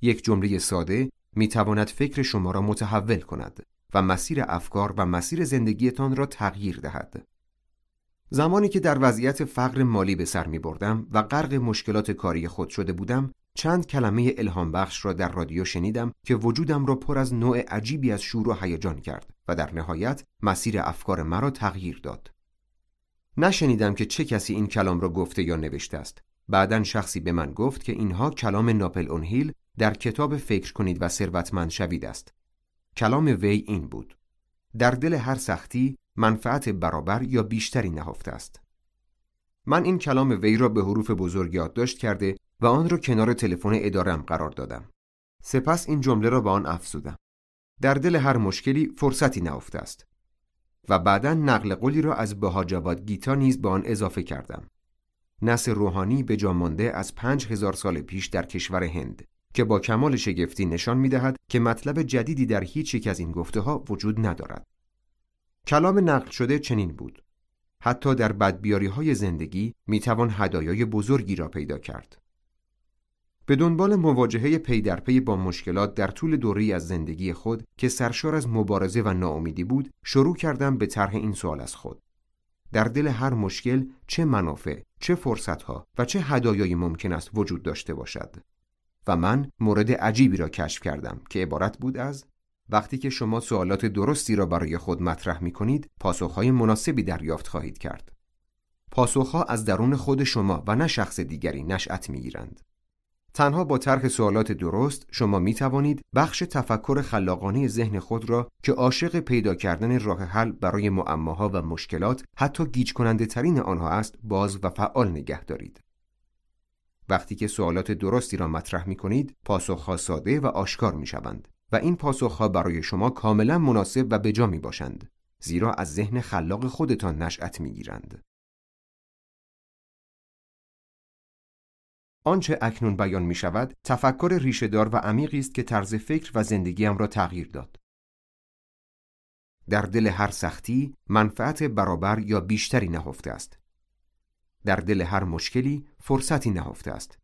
یک جمله ساده می تواند فکر شما را متحول کند و مسیر افکار و مسیر زندگیتان را تغییر دهد. زمانی که در وضعیت فقر مالی به سر می بردم و غرق مشکلات کاری خود شده بودم چند کلمه الهام بخش را در رادیو شنیدم که وجودم را پر از نوع عجیبی از شور و هیجان کرد و در نهایت مسیر افکار مرا تغییر داد. نشنیدم که چه کسی این کلام را گفته یا نوشته است. بعدا شخصی به من گفت که اینها کلام ناپل اونهیل در کتاب فکر کنید و ثروتمند شوید است. کلام وی این بود: در دل هر سختی منفعت برابر یا بیشتری نهفته است. من این کلام وی را به حروف بزرگ یادداشت کرده و آن را کنار تلفن ادارم قرار دادم. سپس این جمله را به آن افزودم. در دل هر مشکلی فرصتی نهفته است. و بعدا نقل قولی را از بهاجواد گیتا نیز به آن اضافه کردم. نس روحانی به مانده از پنج هزار سال پیش در کشور هند که با کمال شگفتی نشان می دهد که مطلب جدیدی در هیچ یک از این گفته ها وجود ندارد. کلام نقل شده چنین بود. حتی در بدبیاری های زندگی می توان هدایای بزرگی را پیدا کرد. به دنبال مواجهه پی در پی با مشکلات در طول دوری از زندگی خود که سرشار از مبارزه و ناامیدی بود شروع کردم به طرح این سوال از خود. در دل هر مشکل چه منافع چه فرصتها و چه هدایایی ممکن است وجود داشته باشد. و من مورد عجیبی را کشف کردم که عبارت بود از وقتی که شما سوالات درستی را برای خود مطرح می کنید پاسخهای مناسبی دریافت خواهید کرد. پاسخها از درون خود شما و نه شخص دیگری نشأت می گیرند. تنها با طرح سوالات درست شما می توانید بخش تفکر خلاقانه ذهن خود را که عاشق پیدا کردن راه حل برای معماها و مشکلات حتی گیج کننده ترین آنها است باز و فعال نگه دارید. وقتی که سوالات درستی را مطرح می کنید پاسخها ساده و آشکار می شوند و این پاسخها برای شما کاملا مناسب و بجا می باشند زیرا از ذهن خلاق خودتان نشأت می گیرند. آنچه اکنون بیان می شود تفکر ریشهدار و عمیقی است که طرز فکر و زندگیم را تغییر داد. در دل هر سختی منفعت برابر یا بیشتری نهفته است. در دل هر مشکلی فرصتی نهفته است.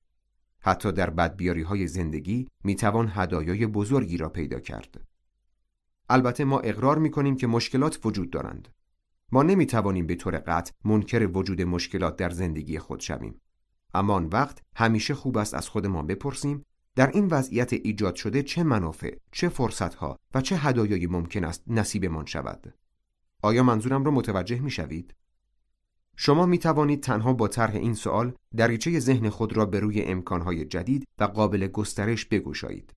حتی در بدبیاری های زندگی می توان هدایای بزرگی را پیدا کرد. البته ما اقرار می کنیم که مشکلات وجود دارند. ما نمی توانیم به طور قطع منکر وجود مشکلات در زندگی خود شویم. اما آن وقت همیشه خوب است از خودمان بپرسیم در این وضعیت ایجاد شده چه منافع، چه فرصتها و چه هدایایی ممکن است نصیبمان شود؟ آیا منظورم را متوجه می شوید؟ شما می توانید تنها با طرح این سوال دریچه ذهن خود را به روی امکانهای جدید و قابل گسترش بگشایید.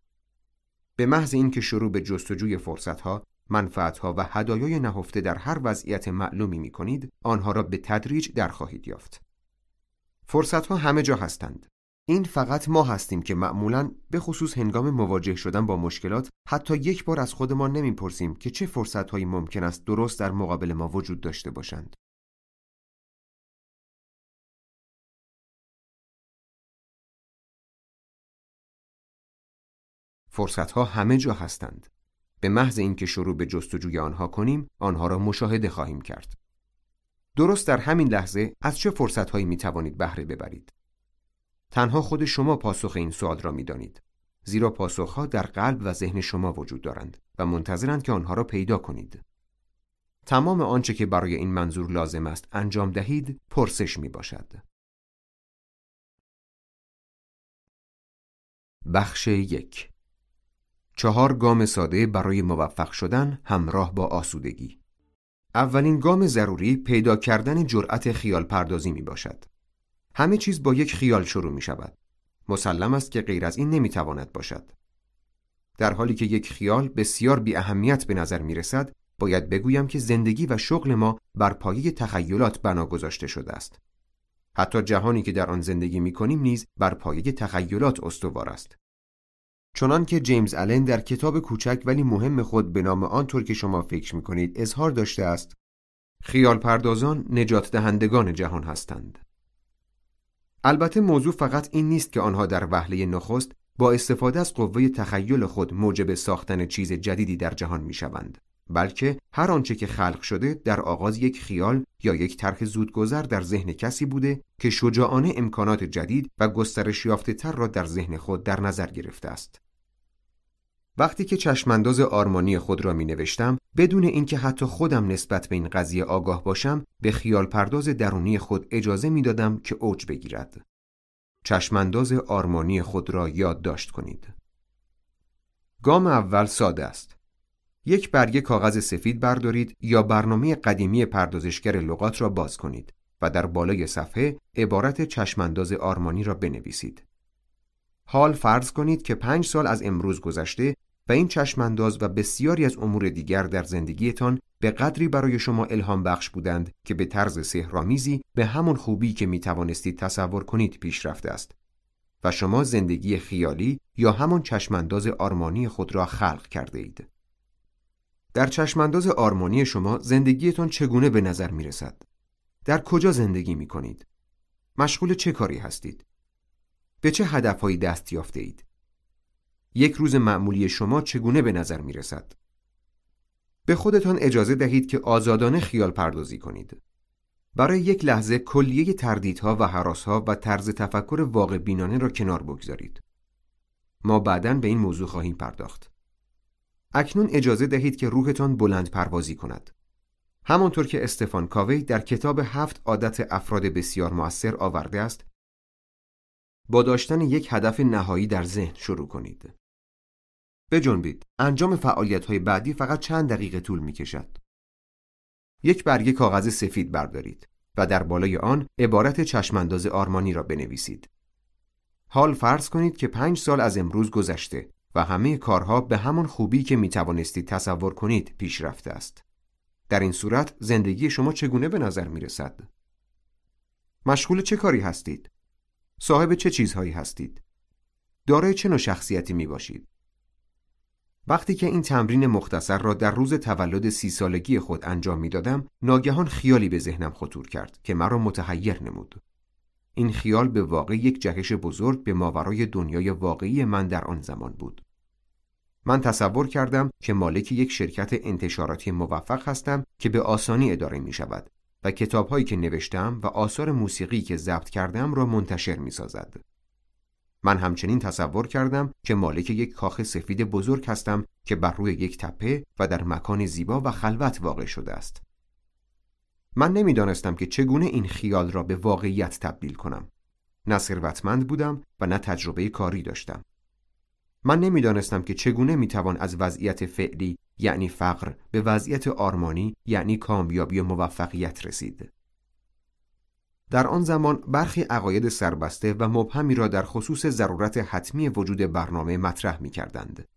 به محض اینکه شروع به جستجوی فرصتها، منفعتها و هدایای نهفته در هر وضعیت معلومی می کنید، آنها را به تدریج در خواهید یافت. فرصت ها همه جا هستند. این فقط ما هستیم که معمولا به خصوص هنگام مواجه شدن با مشکلات حتی یک بار از خودمان نمی‌پرسیم که چه فرصت هایی ممکن است درست در مقابل ما وجود داشته باشند. فرصت ها همه جا هستند. به محض اینکه شروع به جستجوی آنها کنیم، آنها را مشاهده خواهیم کرد. درست در همین لحظه از چه فرصتهایی می توانید بهره ببرید؟ تنها خود شما پاسخ این سوال را می دانید. زیرا پاسخها در قلب و ذهن شما وجود دارند و منتظرند که آنها را پیدا کنید. تمام آنچه که برای این منظور لازم است انجام دهید پرسش می باشد. بخش یک چهار گام ساده برای موفق شدن همراه با آسودگی اولین گام ضروری پیدا کردن جرأت خیال پردازی می باشد. همه چیز با یک خیال شروع می شود. مسلم است که غیر از این نمی تواند باشد. در حالی که یک خیال بسیار بی اهمیت به نظر می رسد، باید بگویم که زندگی و شغل ما بر پایه تخیلات بنا گذاشته شده است. حتی جهانی که در آن زندگی می کنیم نیز بر پایه تخیلات استوار است. چنان که جیمز آلن در کتاب کوچک ولی مهم خود به نام آنطور که شما فکر می کنید اظهار داشته است خیال پردازان نجات دهندگان جهان هستند. البته موضوع فقط این نیست که آنها در وهله نخست با استفاده از قوه تخیل خود موجب ساختن چیز جدیدی در جهان می شوند. بلکه هر آنچه که خلق شده در آغاز یک خیال یا یک طرح زودگذر در ذهن کسی بوده که شجاعانه امکانات جدید و گسترش یافته تر را در ذهن خود در نظر گرفته است. وقتی که چشمانداز آرمانی خود را می نوشتم بدون اینکه حتی خودم نسبت به این قضیه آگاه باشم به خیال پرداز درونی خود اجازه می دادم که اوج بگیرد. چشمانداز آرمانی خود را یادداشت کنید. گام اول ساده است. یک برگه کاغذ سفید بردارید یا برنامه قدیمی پردازشگر لغات را باز کنید و در بالای صفحه عبارت چشمانداز آرمانی را بنویسید. حال فرض کنید که پنج سال از امروز گذشته و این چشمانداز و بسیاری از امور دیگر در زندگیتان به قدری برای شما الهام بخش بودند که به طرز سهرامیزی به همون خوبی که می توانستید تصور کنید پیش رفته است و شما زندگی خیالی یا همون چشمانداز آرمانی خود را خلق کرده اید. در چشمانداز آرمانی شما زندگیتان چگونه به نظر می رسد؟ در کجا زندگی می کنید؟ مشغول چه کاری هستید؟ به چه هدفهایی دست یافته اید؟ یک روز معمولی شما چگونه به نظر می رسد؟ به خودتان اجازه دهید که آزادانه خیال پردازی کنید. برای یک لحظه کلیه تردیدها و حراسها و طرز تفکر واقع بینانه را کنار بگذارید. ما بعدا به این موضوع خواهیم پرداخت. اکنون اجازه دهید که روحتان بلند پروازی کند. همانطور که استفان کاوی در کتاب هفت عادت افراد بسیار موثر آورده است، با داشتن یک هدف نهایی در ذهن شروع کنید. بجنبید. انجام فعالیت های بعدی فقط چند دقیقه طول می کشد. یک برگه کاغذ سفید بردارید و در بالای آن عبارت چشمانداز آرمانی را بنویسید. حال فرض کنید که پنج سال از امروز گذشته و همه کارها به همون خوبی که می توانستید تصور کنید پیش رفته است. در این صورت زندگی شما چگونه به نظر می رسد؟ مشغول چه کاری هستید؟ صاحب چه چیزهایی هستید؟ دارای چه نوع شخصیتی می باشید؟ وقتی که این تمرین مختصر را در روز تولد سی سالگی خود انجام می دادم، ناگهان خیالی به ذهنم خطور کرد که مرا متحیر نمود. این خیال به واقع یک جهش بزرگ به ماورای دنیای واقعی من در آن زمان بود. من تصور کردم که مالک یک شرکت انتشاراتی موفق هستم که به آسانی اداره می شود و کتابهایی که نوشتم و آثار موسیقی که ضبط کردم را منتشر می سازد. من همچنین تصور کردم که مالک یک کاخ سفید بزرگ هستم که بر روی یک تپه و در مکان زیبا و خلوت واقع شده است. من نمی‌دانستم که چگونه این خیال را به واقعیت تبدیل کنم. نه ثروتمند بودم و نه تجربه کاری داشتم. من نمی‌دانستم که چگونه می‌توان از وضعیت فعلی یعنی فقر به وضعیت آرمانی یعنی کامیابی و موفقیت رسید. در آن زمان برخی عقاید سربسته و مبهمی را در خصوص ضرورت حتمی وجود برنامه مطرح می کردند.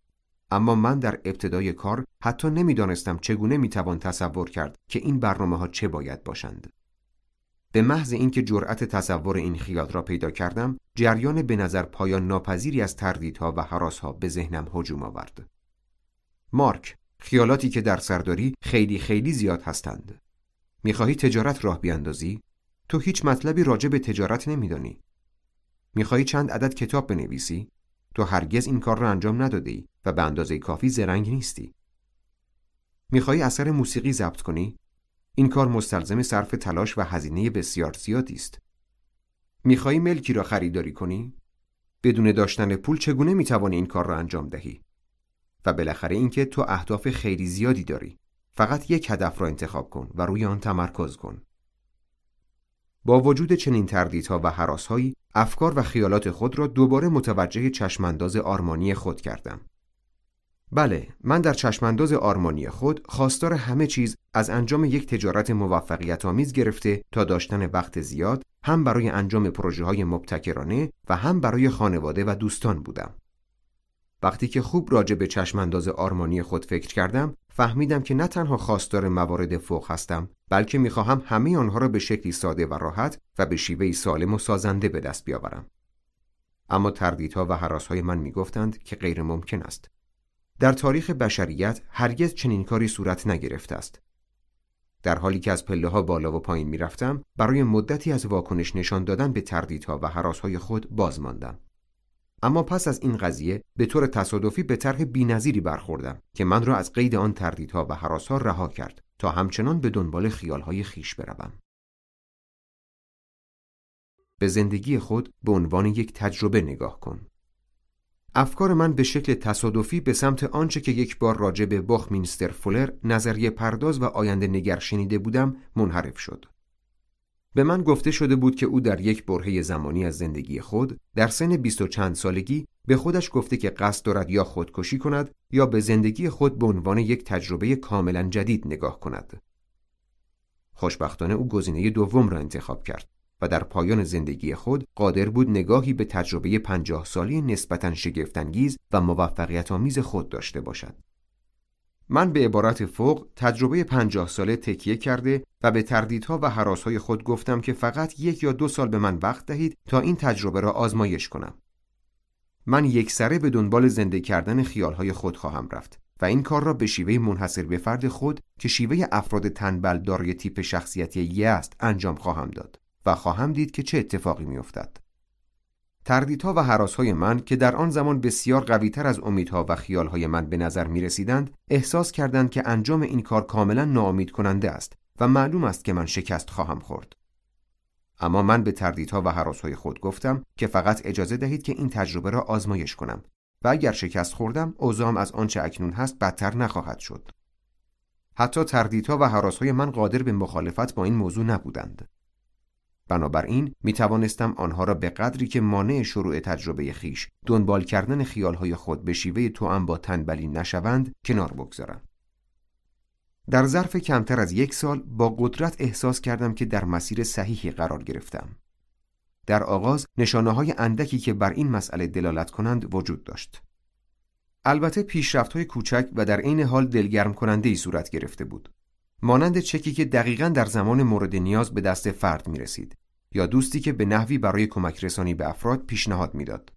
اما من در ابتدای کار حتی نمی‌دانستم چگونه می‌توان تصور کرد که این برنامه ها چه باید باشند. به محض اینکه جرأت تصور این خیال را پیدا کردم، جریان به نظر پایان ناپذیری از تردیدها و حراسها به ذهنم هجوم آورد. مارک، خیالاتی که در سرداری خیلی خیلی زیاد هستند. می‌خواهی تجارت راه بیاندازی؟ تو هیچ مطلبی راجع به تجارت نمیدانی. می‌خواهی چند عدد کتاب بنویسی؟ تو هرگز این کار را انجام نداده ای و به اندازه کافی زرنگ نیستی. می‌خواهی اثر موسیقی ضبط کنی؟ این کار مستلزم صرف تلاش و هزینه بسیار زیادی است. می‌خواهی ملکی را خریداری کنی؟ بدون داشتن پول چگونه می‌توانی این کار را انجام دهی؟ و بالاخره اینکه تو اهداف خیلی زیادی داری. فقط یک هدف را انتخاب کن و روی آن تمرکز کن. با وجود چنین تردیدها و حراسهایی افکار و خیالات خود را دوباره متوجه چشمانداز آرمانی خود کردم. بله، من در چشمانداز آرمانی خود خواستار همه چیز از انجام یک تجارت موفقیت آمیز گرفته تا داشتن وقت زیاد هم برای انجام پروژه های مبتکرانه و هم برای خانواده و دوستان بودم. وقتی که خوب راجع به چشمانداز آرمانی خود فکر کردم، فهمیدم که نه تنها خواستار موارد فوق هستم بلکه می‌خواهم همه آنها را به شکلی ساده و راحت و به شیوهی سالم و سازنده به دست بیاورم. اما تردیدها و حراسهای من می‌گفتند که غیر ممکن است. در تاریخ بشریت هرگز چنین کاری صورت نگرفته است. در حالی که از پله ها بالا و پایین می‌رفتم برای مدتی از واکنش نشان دادن به تردیدها و حراسهای خود باز ماندم اما پس از این قضیه به طور تصادفی به طرح بینظیری برخوردم که من را از قید آن تردیدها و حراسها رها کرد تا همچنان به دنبال خیالهای خیش بروم به زندگی خود به عنوان یک تجربه نگاه کن افکار من به شکل تصادفی به سمت آنچه که یک بار راجع به بخمینستر فولر نظریه پرداز و آینده نگر شنیده بودم منحرف شد. به من گفته شده بود که او در یک برهه زمانی از زندگی خود در سن بیست و چند سالگی به خودش گفته که قصد دارد یا خودکشی کند یا به زندگی خود به عنوان یک تجربه کاملا جدید نگاه کند. خوشبختانه او گزینه دوم را انتخاب کرد و در پایان زندگی خود قادر بود نگاهی به تجربه پنجاه سالی نسبتا شگفتانگیز و موفقیت آمیز خود داشته باشد. من به عبارت فوق تجربه پنجاه ساله تکیه کرده و به تردیدها و حراسهای خود گفتم که فقط یک یا دو سال به من وقت دهید تا این تجربه را آزمایش کنم. من یک سره به دنبال زنده کردن خیالهای خود خواهم رفت و این کار را به شیوه منحصر به فرد خود که شیوه افراد تنبل دارای تیپ شخصیتی یه است انجام خواهم داد. و خواهم دید که چه اتفاقی میافتد. تردیدها و حراسهای من که در آن زمان بسیار قویتر از امیدها و خیالهای من به نظر می رسیدند احساس کردند که انجام این کار کاملا ناامید کننده است و معلوم است که من شکست خواهم خورد. اما من به تردیدها و حراسهای خود گفتم که فقط اجازه دهید که این تجربه را آزمایش کنم و اگر شکست خوردم اوضاعم از آنچه اکنون هست بدتر نخواهد شد. حتی تردیدها و حراسهای من قادر به مخالفت با این موضوع نبودند. بنابراین می توانستم آنها را به قدری که مانع شروع تجربه خیش دنبال کردن خیالهای خود به شیوه توأم با تنبلی نشوند کنار بگذارم. در ظرف کمتر از یک سال با قدرت احساس کردم که در مسیر صحیحی قرار گرفتم. در آغاز نشانه های اندکی که بر این مسئله دلالت کنند وجود داشت. البته پیشرفت های کوچک و در عین حال دلگرم کننده ای صورت گرفته بود. مانند چکی که دقیقا در زمان مورد نیاز به دست فرد می رسید یا دوستی که به نحوی برای کمک رسانی به افراد پیشنهاد می‌داد.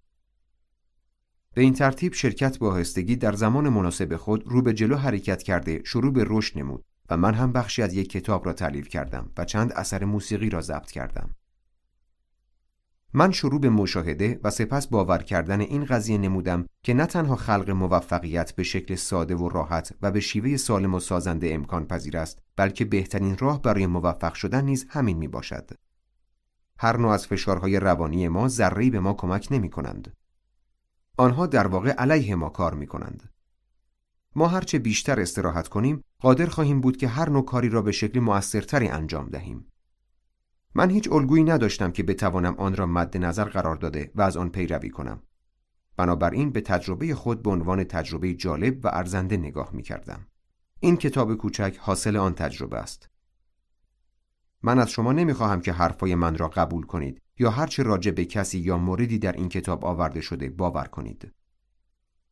به این ترتیب شرکت با آهستگی در زمان مناسب خود رو به جلو حرکت کرده شروع به رشد نمود و من هم بخشی از یک کتاب را تعلیف کردم و چند اثر موسیقی را ضبط کردم. من شروع به مشاهده و سپس باور کردن این قضیه نمودم که نه تنها خلق موفقیت به شکل ساده و راحت و به شیوه سالم و سازنده امکان پذیر است بلکه بهترین راه برای موفق شدن نیز همین می باشد. هر نوع از فشارهای روانی ما ذره‌ای به ما کمک نمی کنند. آنها در واقع علیه ما کار می کنند. ما هرچه بیشتر استراحت کنیم قادر خواهیم بود که هر نوع کاری را به شکل مؤثرتری انجام دهیم. من هیچ الگویی نداشتم که بتوانم آن را مد نظر قرار داده و از آن پیروی کنم. بنابراین به تجربه خود به عنوان تجربه جالب و ارزنده نگاه می کردم. این کتاب کوچک حاصل آن تجربه است. من از شما نمی‌خواهم که حرفای من را قبول کنید یا هرچه راجع به کسی یا موردی در این کتاب آورده شده باور کنید.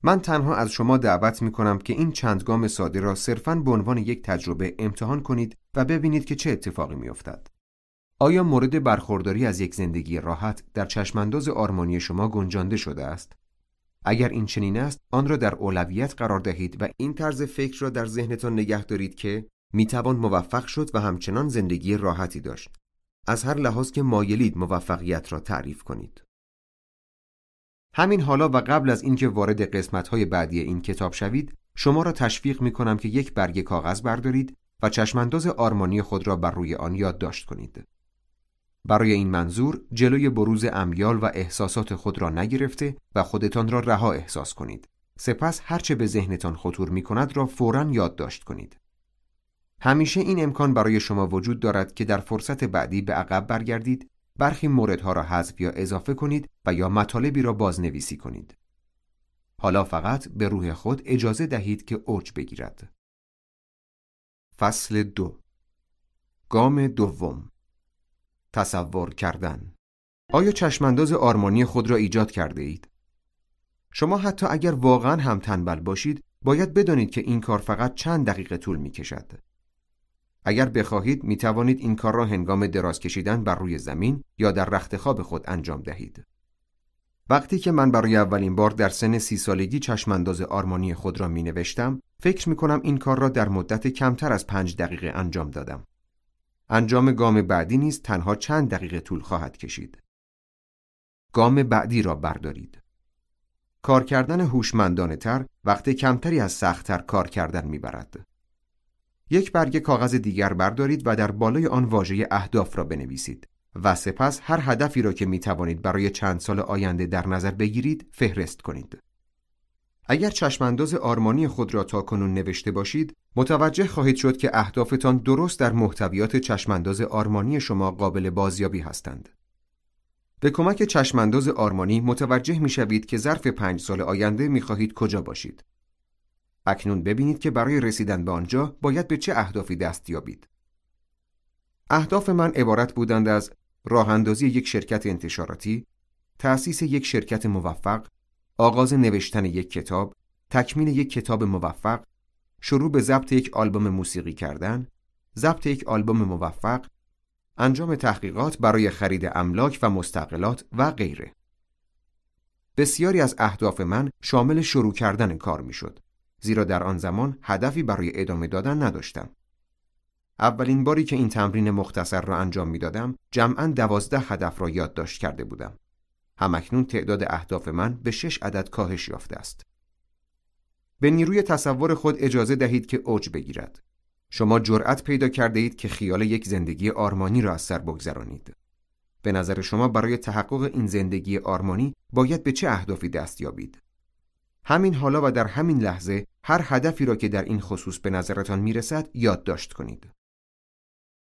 من تنها از شما دعوت می کنم که این چند گام ساده را صرفاً به عنوان یک تجربه امتحان کنید و ببینید که چه اتفاقی می افتد. آیا مورد برخورداری از یک زندگی راحت در چشمانداز آرمانی شما گنجانده شده است؟ اگر این چنین است، آن را در اولویت قرار دهید و این طرز فکر را در ذهنتان نگه دارید که می توان موفق شد و همچنان زندگی راحتی داشت. از هر لحاظ که مایلید موفقیت را تعریف کنید. همین حالا و قبل از اینکه وارد قسمت‌های بعدی این کتاب شوید، شما را تشویق می کنم که یک برگ کاغذ بردارید و چشمانداز آرمانی خود را بر روی آن یادداشت کنید. برای این منظور جلوی بروز امیال و احساسات خود را نگرفته و خودتان را رها احساس کنید. سپس هرچه به ذهنتان خطور می کند را فوراً یادداشت کنید. همیشه این امکان برای شما وجود دارد که در فرصت بعدی به عقب برگردید برخی موردها را حذف یا اضافه کنید و یا مطالبی را بازنویسی کنید. حالا فقط به روح خود اجازه دهید که اوج بگیرد. فصل دو. گام دوم. تصور کردن. آیا چشمانداز آرمانی خود را ایجاد کرده اید؟ شما حتی اگر واقعا هم تنبل باشید باید بدانید که این کار فقط چند دقیقه طول می کشد. اگر بخواهید می توانید این کار را هنگام دراز کشیدن بر روی زمین یا در رخت خواب خود انجام دهید. وقتی که من برای اولین بار در سن سی سالگی چشمانداز آرمانی خود را می نوشتم، فکر می کنم این کار را در مدت کمتر از پنج دقیقه انجام دادم. انجام گام بعدی نیز تنها چند دقیقه طول خواهد کشید. گام بعدی را بردارید. کار کردن هوشمندانه تر وقت کمتری از سختتر کار کردن می‌برد. یک برگه کاغذ دیگر بردارید و در بالای آن واژه اهداف را بنویسید و سپس هر هدفی را که می توانید برای چند سال آینده در نظر بگیرید فهرست کنید. اگر چشمانداز آرمانی خود را تا کنون نوشته باشید، متوجه خواهید شد که اهدافتان درست در محتویات چشمانداز آرمانی شما قابل بازیابی هستند. به کمک چشمانداز آرمانی متوجه می شوید که ظرف پنج سال آینده می خواهید کجا باشید. اکنون ببینید که برای رسیدن به آنجا باید به چه اهدافی دست یابید. اهداف من عبارت بودند از راه اندازی یک شرکت انتشاراتی، تأسیس یک شرکت موفق، آغاز نوشتن یک کتاب، تکمیل یک کتاب موفق، شروع به ضبط یک آلبوم موسیقی کردن، ضبط یک آلبوم موفق، انجام تحقیقات برای خرید املاک و مستقلات و غیره. بسیاری از اهداف من شامل شروع کردن کار می‌شد زیرا در آن زمان هدفی برای ادامه دادن نداشتم. اولین باری که این تمرین مختصر را انجام می دادم جمعا دوازده هدف را یادداشت کرده بودم. همکنون تعداد اهداف من به شش عدد کاهش یافته است. به نیروی تصور خود اجازه دهید که اوج بگیرد. شما جرأت پیدا کرده اید که خیال یک زندگی آرمانی را از سر بگذرانید. به نظر شما برای تحقق این زندگی آرمانی باید به چه اهدافی دست یابید؟ همین حالا و در همین لحظه هر هدفی را که در این خصوص به نظرتان می‌رسد یادداشت کنید.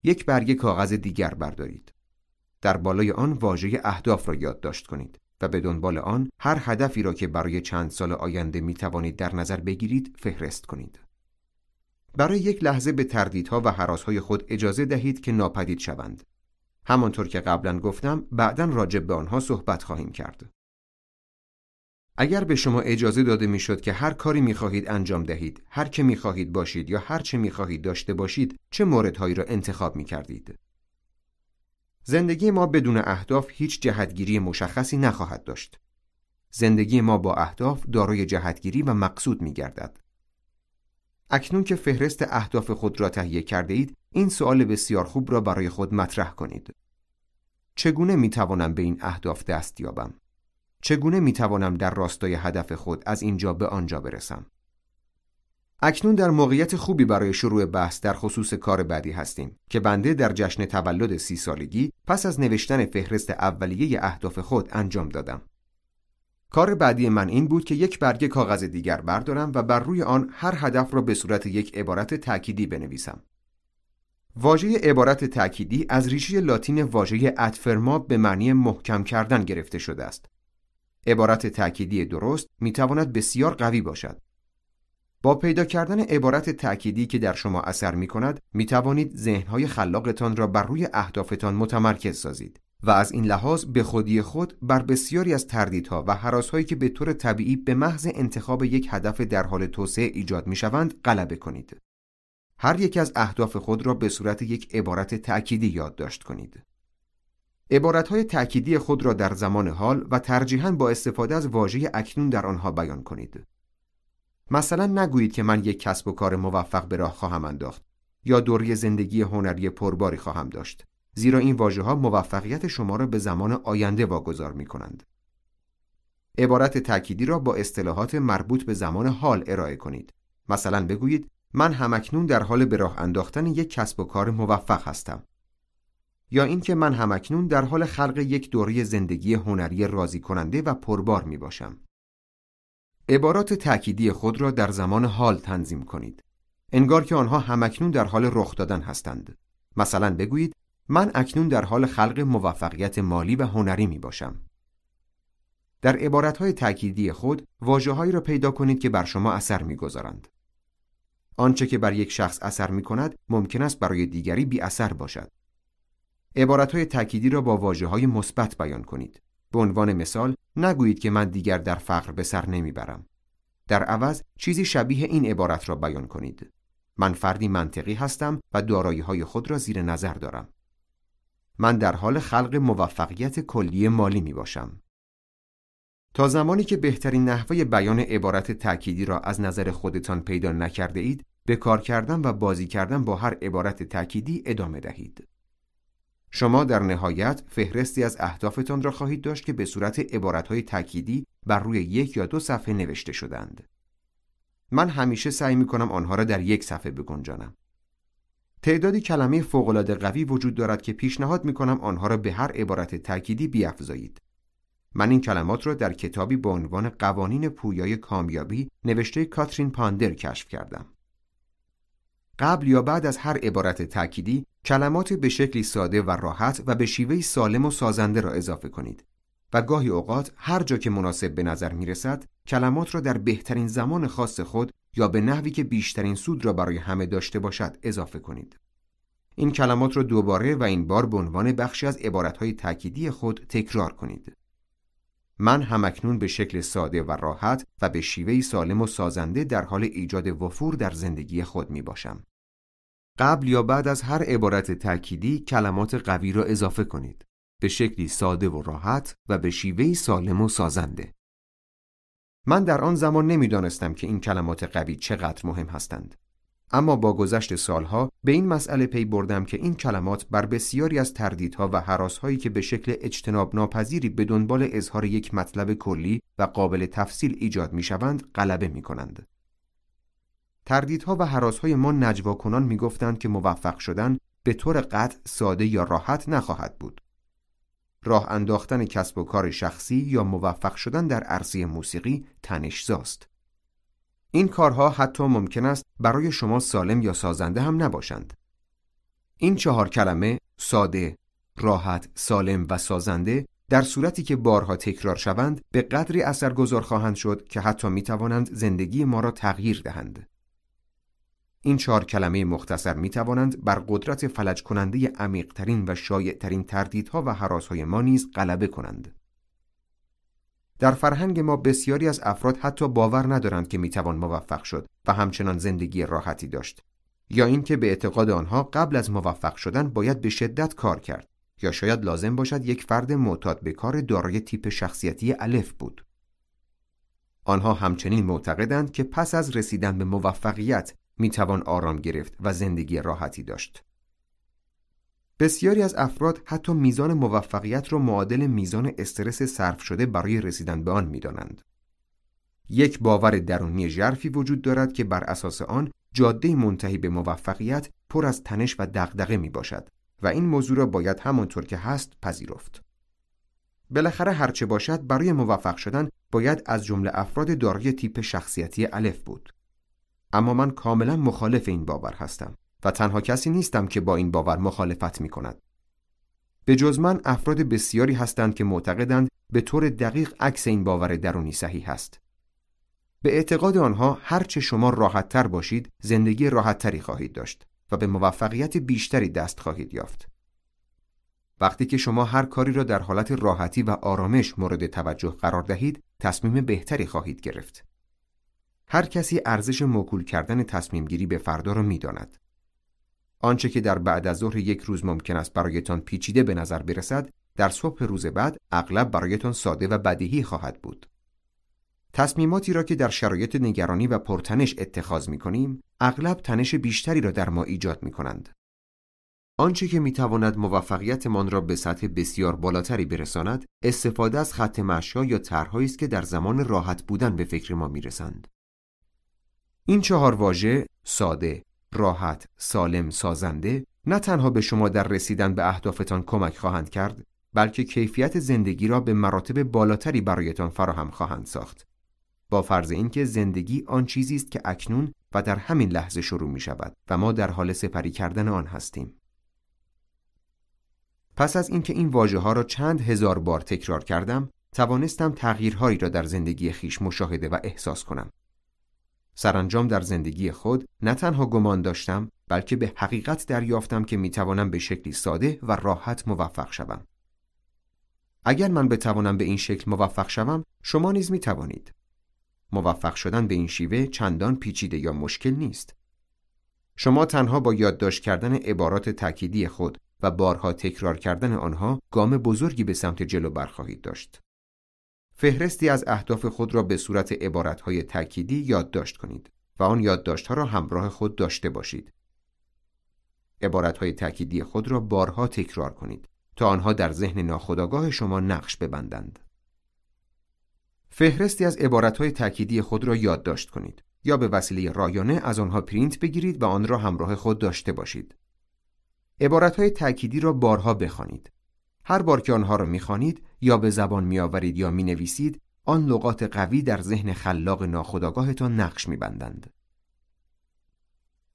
یک برگه کاغذ دیگر بردارید. در بالای آن واژه اهداف را یادداشت کنید و به دنبال آن هر هدفی را که برای چند سال آینده می توانید در نظر بگیرید فهرست کنید. برای یک لحظه به تردیدها و حراسهای خود اجازه دهید که ناپدید شوند. همانطور که قبلا گفتم بعدا راجب به آنها صحبت خواهیم کرد. اگر به شما اجازه داده می‌شد که هر کاری می‌خواهید انجام دهید، هر که می‌خواهید باشید یا هر چه می‌خواهید داشته باشید، چه موردهایی را انتخاب می‌کردید؟ زندگی ما بدون اهداف هیچ جهتگیری مشخصی نخواهد داشت. زندگی ما با اهداف دارای جهتگیری و مقصود میگردد. اکنون که فهرست اهداف خود را تهیه کرده اید، این سوال بسیار خوب را برای خود مطرح کنید. چگونه می توانم به این اهداف دست یابم؟ چگونه می توانم در راستای هدف خود از اینجا به آنجا برسم؟ اکنون در موقعیت خوبی برای شروع بحث در خصوص کار بعدی هستیم که بنده در جشن تولد سی سالگی پس از نوشتن فهرست اولیه اهداف خود انجام دادم. کار بعدی من این بود که یک برگه کاغذ دیگر بردارم و بر روی آن هر هدف را به صورت یک عبارت تأکیدی بنویسم. واژه عبارت تأکیدی از ریشه لاتین واژه ادفرماب به معنی محکم کردن گرفته شده است. عبارت تأکیدی درست می تواند بسیار قوی باشد. با پیدا کردن عبارت تأکیدی که در شما اثر می کند می توانید ذهنهای خلاقتان را بر روی اهدافتان متمرکز سازید. و از این لحاظ به خودی خود بر بسیاری از تردیدها و حراسهایی که به طور طبیعی به محض انتخاب یک هدف در حال توسعه ایجاد می شوند غلبه کنید. هر یک از اهداف خود را به صورت یک عبارت تأکیدی یادداشت کنید. عبارتهای تأکیدی خود را در زمان حال و ترجیحاً با استفاده از واژه اکنون در آنها بیان کنید. مثلا نگویید که من یک کسب و کار موفق به راه خواهم انداخت یا دوری زندگی هنری پرباری خواهم داشت. زیرا این واژه ها موفقیت شما را به زمان آینده واگذار می کنند. عبارت تأکیدی را با اصطلاحات مربوط به زمان حال ارائه کنید. مثلا بگویید من همکنون در حال به راه انداختن یک کسب و کار موفق هستم. یا اینکه من همکنون در حال خلق یک دوره زندگی هنری راضی کننده و پربار می باشم. عبارات تأکیدی خود را در زمان حال تنظیم کنید. انگار که آنها همکنون در حال رخ دادن هستند. مثلا بگویید من اکنون در حال خلق موفقیت مالی و هنری می باشم. در عبارتهای تأکیدی خود واجههایی را پیدا کنید که بر شما اثر می‌گذارند. آنچه که بر یک شخص اثر می کند ممکن است برای دیگری بی اثر باشد. عبارتهای تأکیدی را با واجه های مثبت بیان کنید. به عنوان مثال نگویید که من دیگر در فقر به سر نمی‌برم. در عوض چیزی شبیه این عبارت را بیان کنید. من فردی منطقی هستم و دارایی های خود را زیر نظر دارم. من در حال خلق موفقیت کلی مالی می باشم. تا زمانی که بهترین نحوه بیان عبارت تأکیدی را از نظر خودتان پیدا نکرده اید، به کار کردن و بازی کردن با هر عبارت تأکیدی ادامه دهید. شما در نهایت فهرستی از اهدافتان را خواهید داشت که به صورت عبارتهای تأکیدی بر روی یک یا دو صفحه نوشته شدند. من همیشه سعی می کنم آنها را در یک صفحه بگنجانم. تعدادی کلمه فوق‌العاده قوی وجود دارد که پیشنهاد می کنم آنها را به هر عبارت تأکیدی بیافزایید. من این کلمات را در کتابی با عنوان قوانین پویای کامیابی نوشته کاترین پاندر کشف کردم. قبل یا بعد از هر عبارت تأکیدی کلمات به شکلی ساده و راحت و به شیوهی سالم و سازنده را اضافه کنید و گاهی اوقات هر جا که مناسب به نظر می رسد کلمات را در بهترین زمان خاص خود یا به نحوی که بیشترین سود را برای همه داشته باشد اضافه کنید. این کلمات را دوباره و این بار به عنوان بخشی از عبارتهای تأکیدی خود تکرار کنید. من همکنون به شکل ساده و راحت و به شیوهی سالم و سازنده در حال ایجاد وفور در زندگی خود می باشم. قبل یا بعد از هر عبارت تأکیدی کلمات قوی را اضافه کنید. به شکلی ساده و راحت و به شیوهی سالم و سازنده. من در آن زمان نمی‌دانستم که این کلمات قوی چقدر مهم هستند. اما با گذشت سالها به این مسئله پی بردم که این کلمات بر بسیاری از تردیدها و حراسهایی که به شکل اجتناب ناپذیری به دنبال اظهار یک مطلب کلی و قابل تفصیل ایجاد می شوند غلبه می کنند. تردیدها و حراسهای ما نجوا کنان می گفتند که موفق شدن به طور قطع ساده یا راحت نخواهد بود. راه انداختن کسب و کار شخصی یا موفق شدن در عرصه موسیقی تنشزاست. این کارها حتی ممکن است برای شما سالم یا سازنده هم نباشند. این چهار کلمه ساده، راحت، سالم و سازنده در صورتی که بارها تکرار شوند به قدری اثرگذار خواهند شد که حتی می توانند زندگی ما را تغییر دهند. این چهار کلمه مختصر می توانند بر قدرت فلج کننده عمیقترین و شایعترین تردیدها و حراسهای ما نیز غلبه کنند. در فرهنگ ما بسیاری از افراد حتی باور ندارند که می‌توان موفق شد و همچنان زندگی راحتی داشت یا اینکه به اعتقاد آنها قبل از موفق شدن باید به شدت کار کرد یا شاید لازم باشد یک فرد معتاد به کار دارای تیپ شخصیتی الف بود. آنها همچنین معتقدند که پس از رسیدن به موفقیت می‌توان آرام گرفت و زندگی راحتی داشت. بسیاری از افراد حتی میزان موفقیت را معادل میزان استرس صرف شده برای رسیدن به آن می‌دانند. یک باور درونی ژرفی وجود دارد که بر اساس آن جاده منتهی به موفقیت پر از تنش و دغدغه می باشد و این موضوع را باید همانطور که هست پذیرفت. بالاخره هرچه باشد برای موفق شدن باید از جمله افراد دارای تیپ شخصیتی الف بود. اما من کاملا مخالف این باور هستم. و تنها کسی نیستم که با این باور مخالفت می کند. به جز من افراد بسیاری هستند که معتقدند به طور دقیق عکس این باور درونی صحیح است. به اعتقاد آنها هرچه شما راحتتر باشید زندگی راحتتری خواهید داشت و به موفقیت بیشتری دست خواهید یافت. وقتی که شما هر کاری را در حالت راحتی و آرامش مورد توجه قرار دهید تصمیم بهتری خواهید گرفت. هر کسی ارزش موکول کردن تصمیم گیری به فردا را می‌داند. آنچه که در بعد از ظهر یک روز ممکن است برایتان پیچیده به نظر برسد در صبح روز بعد اغلب برایتان ساده و بدیهی خواهد بود تصمیماتی را که در شرایط نگرانی و پرتنش اتخاذ می کنیم اغلب تنش بیشتری را در ما ایجاد می کنند آنچه که می تواند موفقیتمان را به سطح بسیار بالاتری برساند استفاده از خط مشا یا طرحهایی است که در زمان راحت بودن به فکر ما می رسند. این چهار واژه ساده، راحت، سالم، سازنده نه تنها به شما در رسیدن به اهدافتان کمک خواهند کرد بلکه کیفیت زندگی را به مراتب بالاتری برایتان فراهم خواهند ساخت. با فرض اینکه زندگی آن چیزی است که اکنون و در همین لحظه شروع می شود و ما در حال سپری کردن آن هستیم. پس از اینکه این, این واژه ها را چند هزار بار تکرار کردم توانستم تغییرهایی را در زندگی خیش مشاهده و احساس کنم. سرانجام در زندگی خود نه تنها گمان داشتم بلکه به حقیقت دریافتم که می‌توانم به شکلی ساده و راحت موفق شوم. اگر من بتوانم به این شکل موفق شوم، شما نیز می توانید. موفق شدن به این شیوه چندان پیچیده یا مشکل نیست. شما تنها با یادداشت کردن عبارات تأکیدی خود و بارها تکرار کردن آنها گام بزرگی به سمت جلو برخواهید داشت. فهرستی از اهداف خود را به صورت عبارتهای تأکیدی یادداشت کنید و آن یادداشتها را همراه خود داشته باشید. عبارتهای تأکیدی خود را بارها تکرار کنید تا آنها در ذهن ناخودآگاه شما نقش ببندند. فهرستی از عبارتهای تأکیدی خود را یادداشت کنید یا به وسیله رایانه از آنها پرینت بگیرید و آن را همراه خود داشته باشید. عبارتهای تأکیدی را بارها بخوانید. هر بار که آنها را می‌خوانید یا به زبان میآورید یا می‌نویسید آن لغات قوی در ذهن خلاق ناخودآگاهتان نقش میبندند.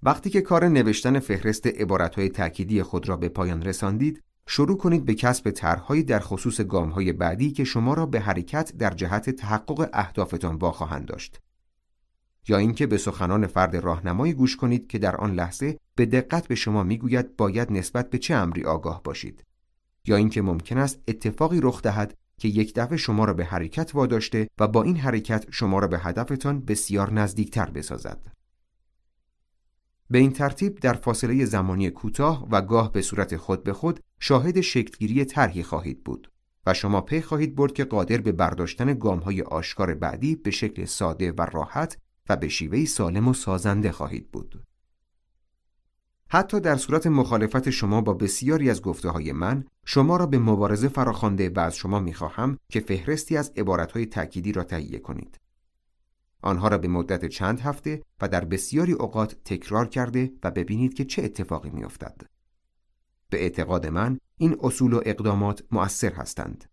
وقتی که کار نوشتن فهرست عبارتهای تأکیدی خود را به پایان رساندید، شروع کنید به کسب طرحهایی در خصوص گامهای بعدی که شما را به حرکت در جهت تحقق اهدافتان واخواهند داشت. یا اینکه به سخنان فرد راهنمایی گوش کنید که در آن لحظه به دقت به شما می‌گوید باید نسبت به چه امری آگاه باشید. یا اینکه ممکن است اتفاقی رخ دهد که یک دفعه شما را به حرکت واداشته و با این حرکت شما را به هدفتان بسیار نزدیکتر بسازد. به این ترتیب در فاصله زمانی کوتاه و گاه به صورت خود به خود شاهد شکلگیری طرحی خواهید بود و شما پی خواهید برد که قادر به برداشتن های آشکار بعدی به شکل ساده و راحت و به شیوهی سالم و سازنده خواهید بود. حتی در صورت مخالفت شما با بسیاری از گفته های من شما را به مبارزه فراخوانده و از شما می‌خواهم که فهرستی از عبارتهای تأکیدی را تهیه کنید. آنها را به مدت چند هفته و در بسیاری اوقات تکرار کرده و ببینید که چه اتفاقی میافتد. به اعتقاد من این اصول و اقدامات مؤثر هستند.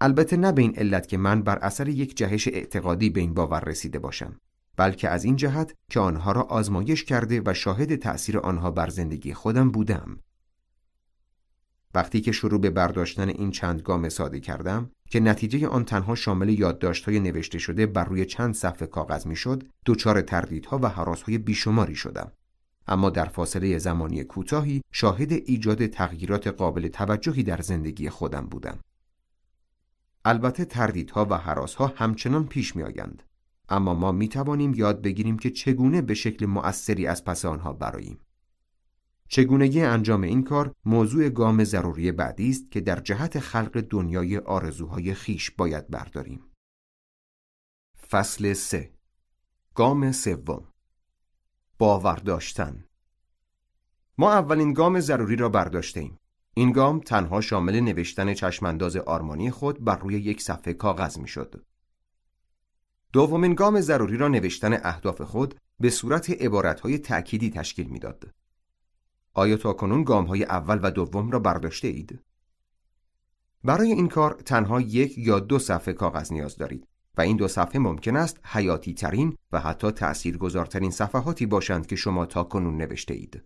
البته نه به این علت که من بر اثر یک جهش اعتقادی به این باور رسیده باشم بلکه از این جهت که آنها را آزمایش کرده و شاهد تأثیر آنها بر زندگی خودم بودم وقتی که شروع به برداشتن این چند گام ساده کردم که نتیجه آن تنها شامل یادداشت‌های نوشته شده بر روی چند صفحه کاغذ می‌شد، دچار تردیدها و حراسهای بیشماری شدم. اما در فاصله زمانی کوتاهی شاهد ایجاد تغییرات قابل توجهی در زندگی خودم بودم. البته تردیدها و حراسها همچنان پیش می آیند. اما ما می توانیم یاد بگیریم که چگونه به شکل مؤثری از پس آنها براییم. چگونگی انجام این کار موضوع گام ضروری بعدی است که در جهت خلق دنیای آرزوهای خیش باید برداریم. فصل 3 گام سوم باور داشتن ما اولین گام ضروری را برداشته ایم. این گام تنها شامل نوشتن چشمانداز آرمانی خود بر روی یک صفحه کاغذ می شد. دومین گام ضروری را نوشتن اهداف خود به صورت عبارتهای تأکیدی تشکیل می‌داد. آیا تا کنون گام های اول و دوم را برداشته اید؟ برای این کار تنها یک یا دو صفحه کاغذ نیاز دارید و این دو صفحه ممکن است حیاتی ترین و حتی تأثیر گذارترین صفحاتی باشند که شما تا کنون نوشته اید.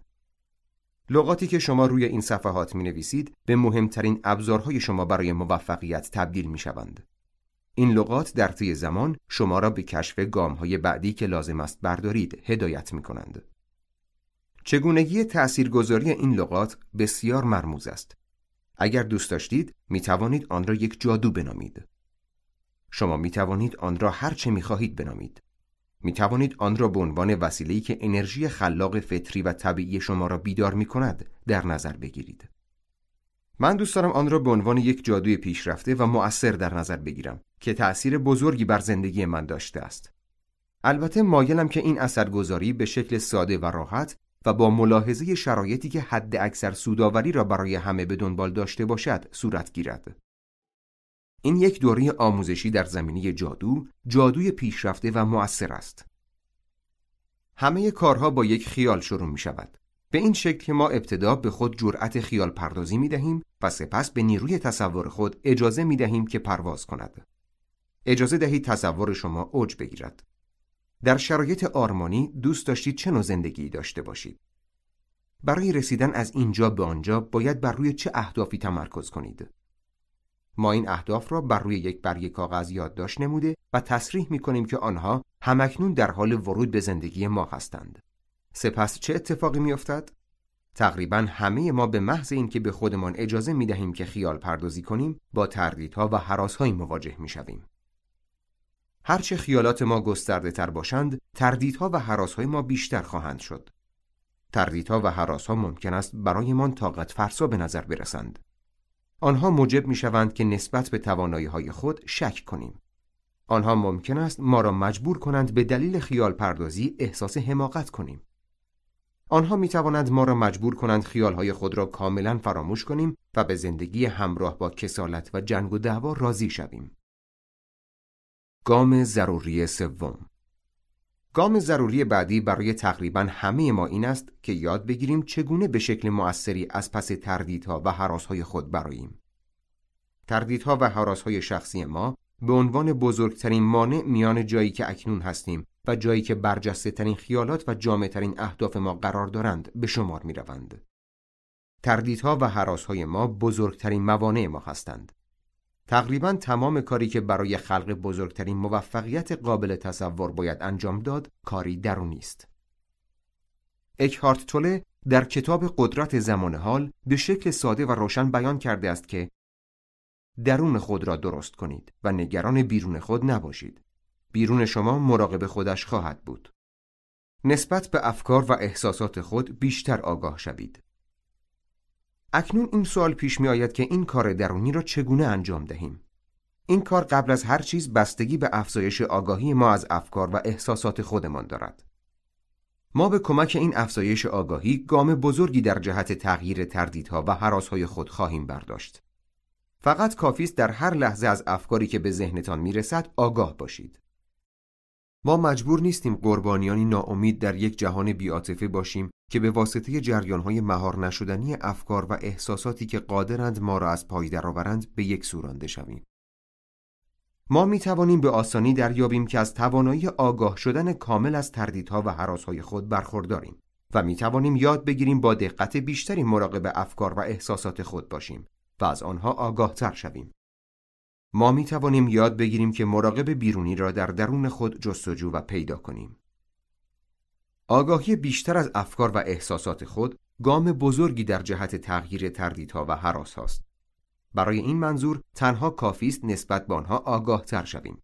لغاتی که شما روی این صفحات می نویسید به مهمترین ابزارهای شما برای موفقیت تبدیل می شوند. این لغات در طی زمان شما را به کشف گام های بعدی که لازم است بردارید هدایت می کنند. چگونگی تأثیرگذاری این لغات بسیار مرموز است. اگر دوست داشتید می توانید آن را یک جادو بنامید. شما می توانید آن را هر چه می خواهید بنامید. می توانید آن را به عنوان وسیله‌ای که انرژی خلاق فطری و طبیعی شما را بیدار می کند در نظر بگیرید. من دوست دارم آن را به عنوان یک جادوی پیشرفته و مؤثر در نظر بگیرم که تأثیر بزرگی بر زندگی من داشته است. البته مایلم که این اثرگذاری به شکل ساده و راحت و با ملاحظه شرایطی که حد اکثر سوداوری را برای همه به دنبال داشته باشد صورت گیرد. این یک دوره آموزشی در زمینه جادو، جادوی پیشرفته و مؤثر است. همه کارها با یک خیال شروع می شود. به این شکل که ما ابتدا به خود جرأت خیال پردازی می دهیم و سپس به نیروی تصور خود اجازه می دهیم که پرواز کند. اجازه دهید تصور شما اوج بگیرد. در شرایط آرمانی دوست داشتید چه نوع زندگی داشته باشید؟ برای رسیدن از اینجا به آنجا باید بر روی چه اهدافی تمرکز کنید؟ ما این اهداف را بر روی یک برگ کاغذ یادداشت نموده و تصریح می کنیم که آنها همکنون در حال ورود به زندگی ما هستند. سپس چه اتفاقی می افتد؟ تقریبا همه ما به محض اینکه به خودمان اجازه می دهیم که خیال پردازی کنیم با تردیدها و حراسهایی مواجه می شویم. هرچه خیالات ما گسترده تر باشند تردیدها و حراسهای ما بیشتر خواهند شد تردیدها و حراسها ممکن است برایمان طاقت فرسا به نظر برسند آنها موجب می شوند که نسبت به توانایی های خود شک کنیم آنها ممکن است ما را مجبور کنند به دلیل خیال پردازی احساس حماقت کنیم آنها می توانند ما را مجبور کنند خیالهای خود را کاملا فراموش کنیم و به زندگی همراه با کسالت و جنگ و دعوا راضی شویم. گام ضروری سوم گام ضروری بعدی برای تقریبا همه ما این است که یاد بگیریم چگونه به شکل مؤثری از پس تردیدها و حراسهای خود براییم. تردیدها و حراسهای شخصی ما به عنوان بزرگترین مانع میان جایی که اکنون هستیم و جایی که برجسته ترین خیالات و جامع ترین اهداف ما قرار دارند به شمار می روند. تردیدها و حراسهای ما بزرگترین موانع ما هستند. تقریبا تمام کاری که برای خلق بزرگترین موفقیت قابل تصور باید انجام داد کاری درونی است. اکهارت توله در کتاب قدرت زمان حال به شکل ساده و روشن بیان کرده است که درون خود را درست کنید و نگران بیرون خود نباشید. بیرون شما مراقب خودش خواهد بود. نسبت به افکار و احساسات خود بیشتر آگاه شوید. اکنون این سوال پیش می آید که این کار درونی را چگونه انجام دهیم؟ این کار قبل از هر چیز بستگی به افزایش آگاهی ما از افکار و احساسات خودمان دارد. ما به کمک این افزایش آگاهی گام بزرگی در جهت تغییر تردیدها و حراسهای خود خواهیم برداشت. فقط کافی است در هر لحظه از افکاری که به ذهنتان می‌رسد آگاه باشید. ما مجبور نیستیم قربانیانی ناامید در یک جهان بیاتفه باشیم که به واسطه جریانهای مهار نشدنی افکار و احساساتی که قادرند ما را از پای درآورند به یک سورانده شویم. ما می توانیم به آسانی دریابیم که از توانایی آگاه شدن کامل از تردیدها و حراسهای خود برخورداریم و می توانیم یاد بگیریم با دقت بیشتری مراقب افکار و احساسات خود باشیم و از آنها آگاه تر شویم. ما می توانیم یاد بگیریم که مراقب بیرونی را در درون خود جستجو و پیدا کنیم. آگاهی بیشتر از افکار و احساسات خود گام بزرگی در جهت تغییر تردیدها و حراس هاست. برای این منظور تنها کافی است نسبت به آنها آگاه تر شویم.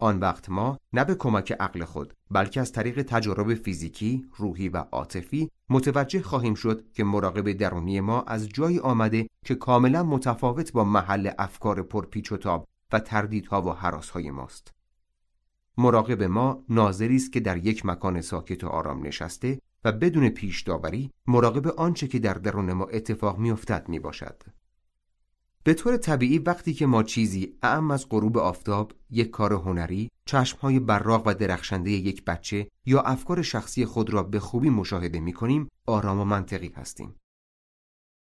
آن وقت ما نه به کمک عقل خود بلکه از طریق تجارب فیزیکی، روحی و عاطفی متوجه خواهیم شد که مراقب درونی ما از جایی آمده که کاملا متفاوت با محل افکار پرپیچ و تاب و تردیدها و حراسهای ماست. مراقب ما ناظری است که در یک مکان ساکت و آرام نشسته و بدون پیش داوری مراقب آنچه که در درون ما اتفاق میافتد می باشد. به طور طبیعی وقتی که ما چیزی اعم از غروب آفتاب، یک کار هنری، چشمهای براق و درخشنده یک بچه یا افکار شخصی خود را به خوبی مشاهده می کنیم، آرام و منطقی هستیم.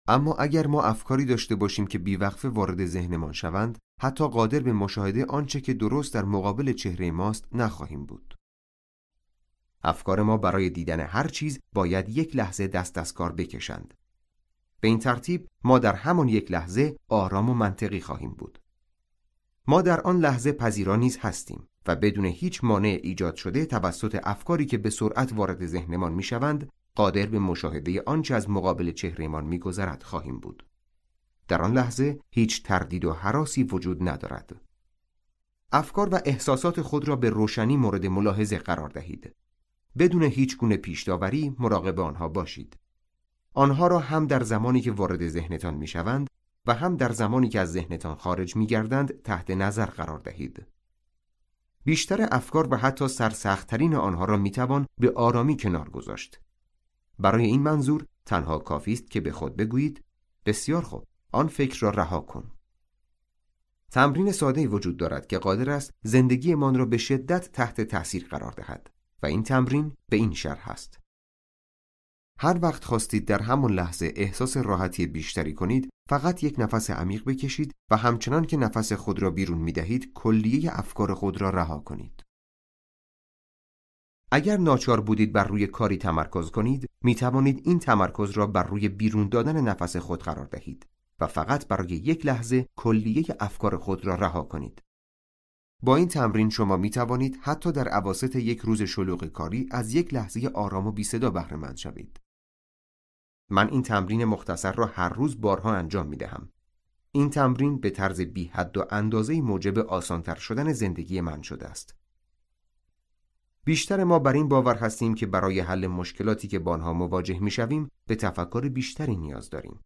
اما اگر ما افکاری داشته باشیم که بیوقفه وارد ذهنمان شوند، حتی قادر به مشاهده آنچه که درست در مقابل چهره ماست نخواهیم بود. افکار ما برای دیدن هر چیز باید یک لحظه دست از کار بکشند. به این ترتیب ما در همان یک لحظه آرام و منطقی خواهیم بود. ما در آن لحظه پذیرا نیز هستیم و بدون هیچ مانع ایجاد شده توسط افکاری که به سرعت وارد ذهنمان می‌شوند قادر به مشاهده آنچه از مقابل چهرهمان میگذرد خواهیم بود. در آن لحظه هیچ تردید و حراسی وجود ندارد. افکار و احساسات خود را به روشنی مورد ملاحظه قرار دهید. بدون هیچ گونه پیش مراقب آنها باشید. آنها را هم در زمانی که وارد ذهنتان می‌شوند و هم در زمانی که از ذهنتان خارج میگردند تحت نظر قرار دهید. بیشتر افکار و حتی سرسختترین آنها را می‌توان به آرامی کنار گذاشت. برای این منظور تنها کافی است که به خود بگویید بسیار خوب آن فکر را رها کن. تمرین ساده وجود دارد که قادر است زندگیمان را به شدت تحت تأثیر قرار دهد و این تمرین به این شرح است. هر وقت خواستید در همان لحظه احساس راحتی بیشتری کنید فقط یک نفس عمیق بکشید و همچنان که نفس خود را بیرون می دهید کلیه افکار خود را رها کنید. اگر ناچار بودید بر روی کاری تمرکز کنید می توانید این تمرکز را بر روی بیرون دادن نفس خود قرار دهید و فقط برای یک لحظه کلیه افکار خود را رها کنید. با این تمرین شما می توانید حتی در عواسط یک روز شلوغ کاری از یک لحظه آرام و بی صدا بهره مند شوید. من این تمرین مختصر را هر روز بارها انجام می دهم. این تمرین به طرز بی حد و اندازه موجب آسانتر شدن زندگی من شده است. بیشتر ما بر این باور هستیم که برای حل مشکلاتی که با آنها مواجه می‌شویم به تفکر بیشتری نیاز داریم.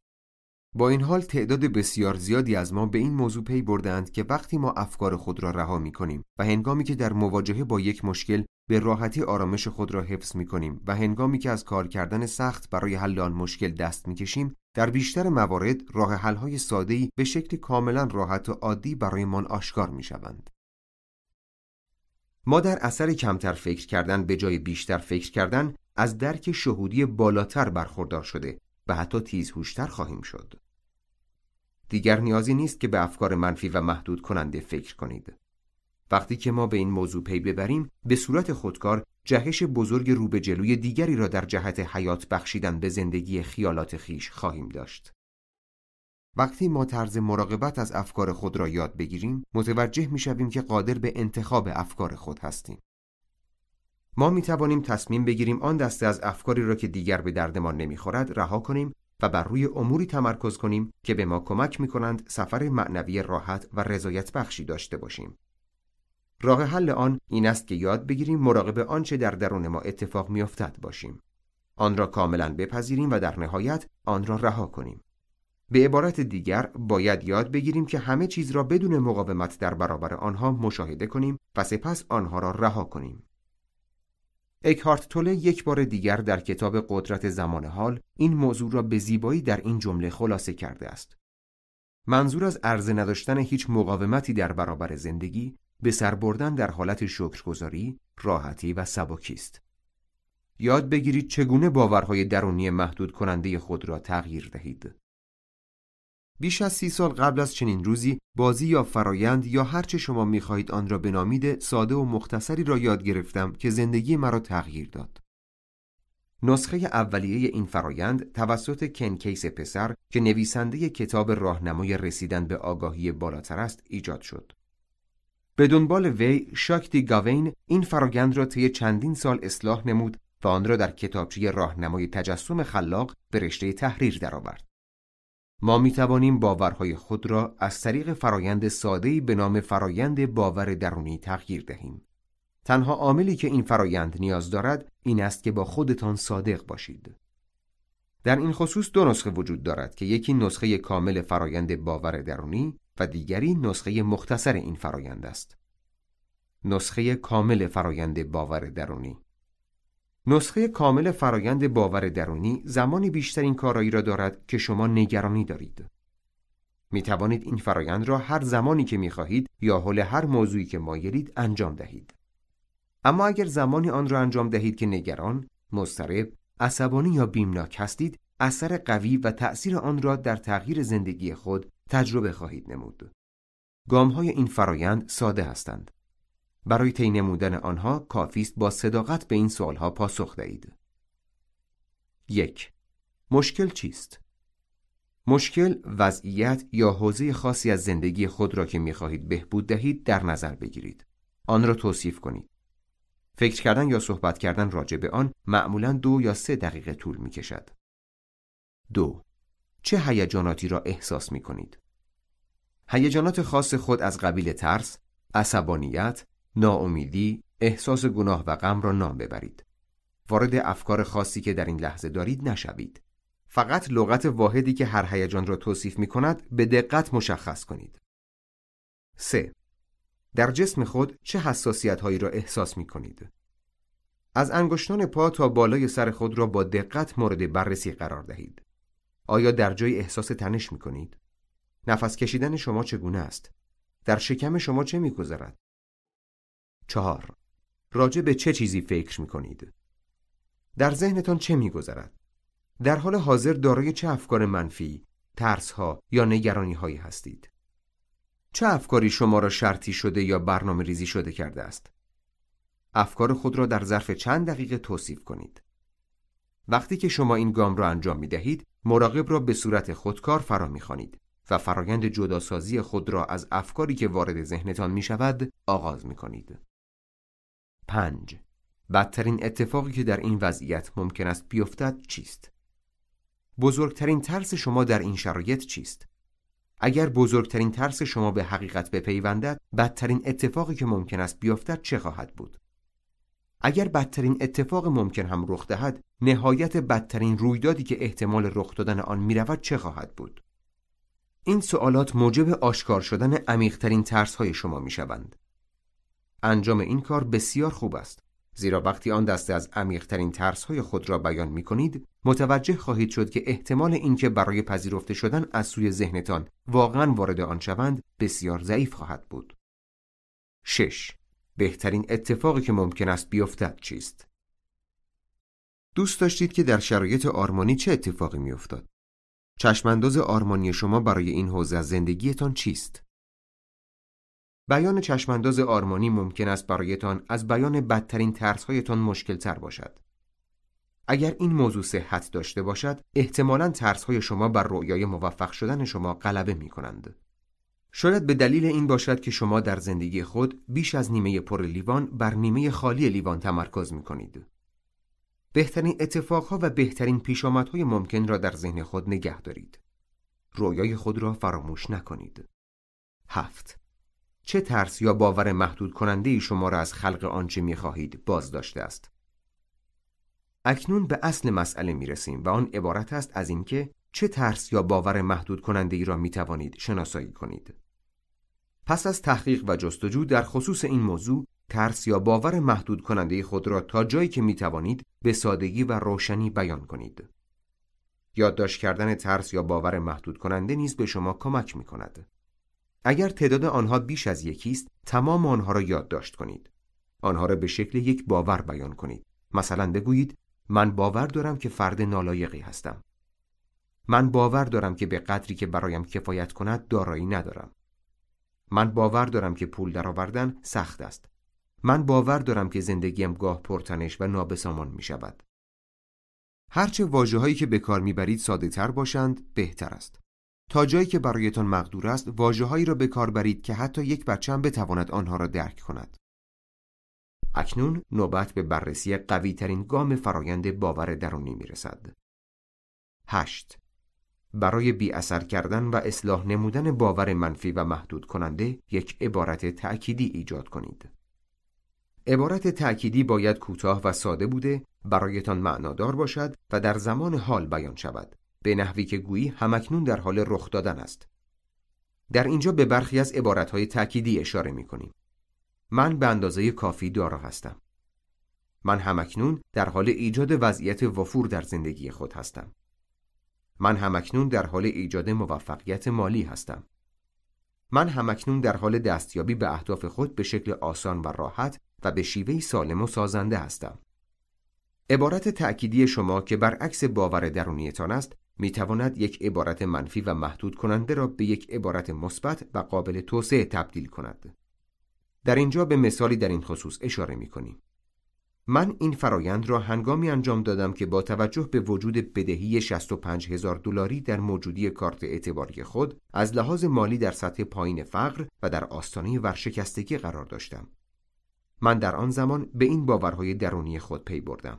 با این حال تعداد بسیار زیادی از ما به این موضوع پی بردند که وقتی ما افکار خود را رها می کنیم و هنگامی که در مواجهه با یک مشکل به راحتی آرامش خود را حفظ می کنیم و هنگامی که از کار کردن سخت برای حل آن مشکل دست می کشیم در بیشتر موارد راه حل های ساده به شکل کاملا راحت و عادی برایمان آشکار می شوند. ما در اثر کمتر فکر کردن به جای بیشتر فکر کردن از درک شهودی بالاتر برخوردار شده و حتی تیزهوشتر خواهیم شد. دیگر نیازی نیست که به افکار منفی و محدود کننده فکر کنید. وقتی که ما به این موضوع پی ببریم به صورت خودکار جهش بزرگ رو به جلوی دیگری را در جهت حیات بخشیدن به زندگی خیالات خیش خواهیم داشت. وقتی ما طرز مراقبت از افکار خود را یاد بگیریم متوجه می شویم که قادر به انتخاب افکار خود هستیم. ما می توانیم تصمیم بگیریم آن دسته از افکاری را که دیگر به دردمان نمی‌خورد رها کنیم و بر روی اموری تمرکز کنیم که به ما کمک می کنند سفر معنوی راحت و رضایت بخشی داشته باشیم. راه حل آن این است که یاد بگیریم مراقب آنچه در درون ما اتفاق میافتد باشیم. آن را کاملا بپذیریم و در نهایت آن را رها کنیم. به عبارت دیگر باید یاد بگیریم که همه چیز را بدون مقاومت در برابر آنها مشاهده کنیم و سپس آنها را رها کنیم. اکهارت توله یک بار دیگر در کتاب قدرت زمان حال این موضوع را به زیبایی در این جمله خلاصه کرده است. منظور از عرضه نداشتن هیچ مقاومتی در برابر زندگی به سر بردن در حالت شکرگزاری، راحتی و سبکی است. یاد بگیرید چگونه باورهای درونی محدود کننده خود را تغییر دهید. بیش از سی سال قبل از چنین روزی بازی یا فرایند یا هرچه شما می‌خواهید آن را بنامید ساده و مختصری را یاد گرفتم که زندگی مرا تغییر داد. نسخه اولیه این فرایند توسط کن کیس پسر که نویسنده کتاب راهنمای رسیدن به آگاهی بالاتر است ایجاد شد. به دنبال وی شاکتی گاوین این فرایند را طی چندین سال اصلاح نمود و آن را در کتابچه راهنمای تجسم خلاق به رشته تحریر درآورد. ما می توانیم باورهای خود را از طریق فرایند ساده‌ای به نام فرایند باور درونی تغییر دهیم. تنها عاملی که این فرایند نیاز دارد این است که با خودتان صادق باشید. در این خصوص دو نسخه وجود دارد که یکی نسخه کامل فرایند باور درونی و دیگری نسخه مختصر این فرایند است. نسخه کامل فرایند باور درونی نسخه کامل فرایند باور درونی زمانی بیشتر این کارایی را دارد که شما نگرانی دارید. می توانید این فرایند را هر زمانی که می خواهید یا حول هر موضوعی که مایلید انجام دهید. اما اگر زمانی آن را انجام دهید که نگران، مضطرب، عصبانی یا بیمناک هستید، اثر قوی و تأثیر آن را در تغییر زندگی خود تجربه خواهید نمود. گام های این فرایند ساده هستند. برای طی نمودن آنها کافی است با صداقت به این سوالها پاسخ دهید. یک مشکل چیست؟ مشکل، وضعیت یا حوزه خاصی از زندگی خود را که می‌خواهید بهبود دهید در نظر بگیرید. آن را توصیف کنید. فکر کردن یا صحبت کردن راجع به آن معمولا دو یا سه دقیقه طول می کشد. دو چه هیجاناتی را احساس می کنید؟ هیجانات خاص خود از قبیل ترس، عصبانیت، ناامیدی، احساس گناه و غم را نام ببرید. وارد افکار خاصی که در این لحظه دارید نشوید. فقط لغت واحدی که هر هیجان را توصیف می کند به دقت مشخص کنید. 3. در جسم خود چه حساسیت هایی را احساس می کنید؟ از انگشتان پا تا بالای سر خود را با دقت مورد بررسی قرار دهید. آیا در جای احساس تنش می کنید؟ نفس کشیدن شما چگونه است؟ در شکم شما چه می گذرد؟ چهار راجع به چه چیزی فکر می کنید؟ در ذهنتان چه می گذرد؟ در حال حاضر دارای چه افکار منفی، ترس ها یا نگرانی هایی هستید؟ چه افکاری شما را شرطی شده یا برنامه ریزی شده کرده است؟ افکار خود را در ظرف چند دقیقه توصیف کنید. وقتی که شما این گام را انجام می دهید، مراقب را به صورت خودکار فرا می خانید و فرایند جداسازی خود را از افکاری که وارد ذهنتان می شود آغاز می کنید. 5. بدترین اتفاقی که در این وضعیت ممکن است بیفتد چیست؟ بزرگترین ترس شما در این شرایط چیست؟ اگر بزرگترین ترس شما به حقیقت بپیوندد بدترین اتفاقی که ممکن است بیفتد چه خواهد بود اگر بدترین اتفاق ممکن هم رخ دهد نهایت بدترین رویدادی که احتمال رخ دادن آن می‌رود چه خواهد بود این سوالات موجب آشکار شدن عمیقترین ترس های شما می شوند. انجام این کار بسیار خوب است زیرا وقتی آن دسته از عمیقترین ترس های خود را بیان می کنید متوجه خواهید شد که احتمال اینکه برای پذیرفته شدن از سوی ذهنتان واقعا وارد آن شوند بسیار ضعیف خواهد بود 6. بهترین اتفاقی که ممکن است بیفتد چیست؟ دوست داشتید که در شرایط آرمانی چه اتفاقی میافتاد؟ چشمانداز آرمانی شما برای این حوزه از زندگیتان چیست؟ بیان چشمانداز آرمانی ممکن است برایتان از بیان بدترین ترسهایتان مشکل تر باشد. اگر این موضوع صحت داشته باشد، احتمالاً ترسهای شما بر رویای موفق شدن شما غلبه می کنند. شاید به دلیل این باشد که شما در زندگی خود بیش از نیمه پر لیوان بر نیمه خالی لیوان تمرکز می کنید. بهترین اتفاقها و بهترین پیشامدهای ممکن را در ذهن خود نگه دارید. رویای خود را فراموش نکنید. هفت چه ترس یا باور محدود کننده شما را از خلق آنچه می خواهید باز داشته است؟ اکنون به اصل مسئله می رسیم و آن عبارت است از اینکه چه ترس یا باور محدود کننده ای را می توانید شناسایی کنید. پس از تحقیق و جستجو در خصوص این موضوع ترس یا باور محدود کننده خود را تا جایی که می توانید به سادگی و روشنی بیان کنید. یادداشت کردن ترس یا باور محدود کننده نیز به شما کمک می کند. اگر تعداد آنها بیش از یکی است، تمام آنها را یادداشت کنید. آنها را به شکل یک باور بیان کنید. مثلا بگویید من باور دارم که فرد نالایقی هستم. من باور دارم که به قدری که برایم کفایت کند دارایی ندارم. من باور دارم که پول درآوردن سخت است. من باور دارم که زندگیم گاه پرتنش و نابسامان می شود. هرچه واجه هایی که به کار می‌برید ساده تر باشند بهتر است. تا جایی که برایتان مقدور است واجه هایی را به کار برید که حتی یک بچه هم بتواند آنها را درک کند. اکنون نوبت به بررسی قوی ترین گام فرایند باور درونی می رسد. 8. برای بی اثر کردن و اصلاح نمودن باور منفی و محدود کننده یک عبارت تأکیدی ایجاد کنید. عبارت تأکیدی باید کوتاه و ساده بوده برایتان معنادار باشد و در زمان حال بیان شود به نحوی که گویی همکنون در حال رخ دادن است. در اینجا به برخی از عبارتهای تأکیدی اشاره می کنیم من به اندازه کافی دارا هستم. من همکنون در حال ایجاد وضعیت وفور در زندگی خود هستم. من همکنون در حال ایجاد موفقیت مالی هستم من همکنون در حال دستیابی به اهداف خود به شکل آسان و راحت و به شیوهی سالم و سازنده هستم. عبارت تأکیدی شما که برعکس باور درونیتان است می تواند یک عبارت منفی و محدود کننده را به یک عبارت مثبت و قابل توسعه تبدیل کند. در اینجا به مثالی در این خصوص اشاره می کنیم. من این فرایند را هنگامی انجام دادم که با توجه به وجود بدهی 65 هزار دلاری در موجودی کارت اعتباری خود از لحاظ مالی در سطح پایین فقر و در آستانه ورشکستگی قرار داشتم. من در آن زمان به این باورهای درونی خود پی بردم.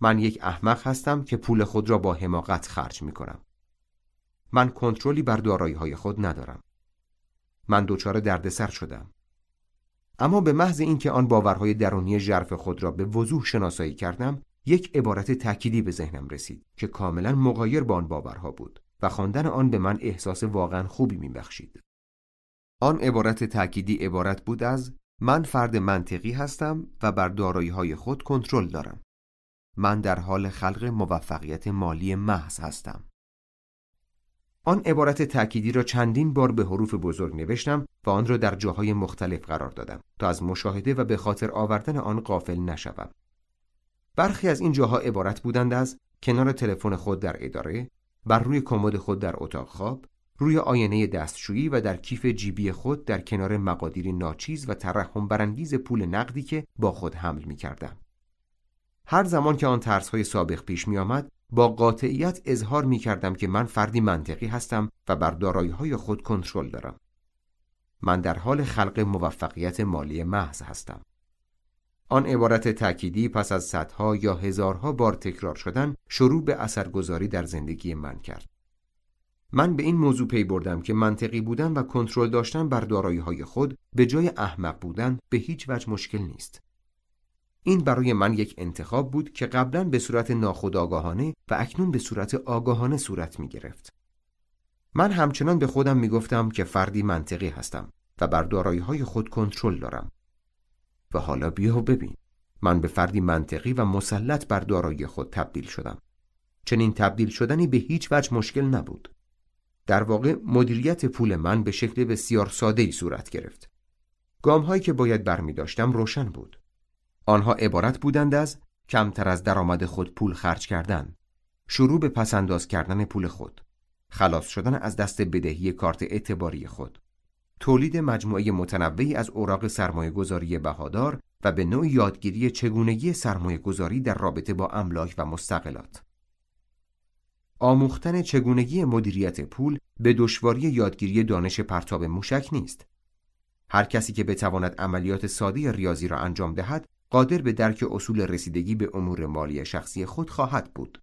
من یک احمق هستم که پول خود را با حماقت خرج می کنم. من کنترلی بر دارایی های خود ندارم. من دچار دردسر شدم. اما به محض اینکه آن باورهای درونی ژرف خود را به وضوح شناسایی کردم، یک عبارت تأکیدی به ذهنم رسید که کاملا مغایر با آن باورها بود و خواندن آن به من احساس واقعا خوبی میبخشید. آن عبارت تأکیدی عبارت بود از من فرد منطقی هستم و بر دارایی های خود کنترل دارم. من در حال خلق موفقیت مالی محض هستم. آن عبارت تأکیدی را چندین بار به حروف بزرگ نوشتم و آن را در جاهای مختلف قرار دادم تا از مشاهده و به خاطر آوردن آن قافل نشوم. برخی از این جاها عبارت بودند از کنار تلفن خود در اداره، بر روی کمد خود در اتاق خواب، روی آینه دستشویی و در کیف جیبی خود در کنار مقادیر ناچیز و ترحم برانگیز پول نقدی که با خود حمل می کردم. هر زمان که آن ترس های سابق پیش می آمد با قاطعیت اظهار می کردم که من فردی منطقی هستم و بر دارایی های خود کنترل دارم. من در حال خلق موفقیت مالی محض هستم. آن عبارت تأکیدی پس از صدها یا هزارها بار تکرار شدن شروع به اثرگذاری در زندگی من کرد. من به این موضوع پی بردم که منطقی بودن و کنترل داشتن بر دارایی های خود به جای احمق بودن به هیچ وجه مشکل نیست. این برای من یک انتخاب بود که قبلا به صورت ناخودآگاهانه و اکنون به صورت آگاهانه صورت می گرفت. من همچنان به خودم می گفتم که فردی منطقی هستم و بر دارایی های خود کنترل دارم. و حالا بیا و ببین. من به فردی منطقی و مسلط بر دارایی خود تبدیل شدم. چنین تبدیل شدنی به هیچ وجه مشکل نبود. در واقع مدیریت پول من به شکل بسیار ساده ای صورت گرفت. گام هایی که باید برمی داشتم روشن بود. آنها عبارت بودند از کمتر از درآمد خود پول خرج کردن، شروع به پسنداز کردن پول خود، خلاص شدن از دست بدهی کارت اعتباری خود، تولید مجموعه متنوعی از اوراق سرمایه گذاری بهادار و به نوع یادگیری چگونگی سرمایه گذاری در رابطه با املاک و مستقلات. آموختن چگونگی مدیریت پول به دشواری یادگیری دانش پرتاب موشک نیست. هر کسی که بتواند عملیات ساده ریاضی را انجام دهد، قادر به درک اصول رسیدگی به امور مالی شخصی خود خواهد بود.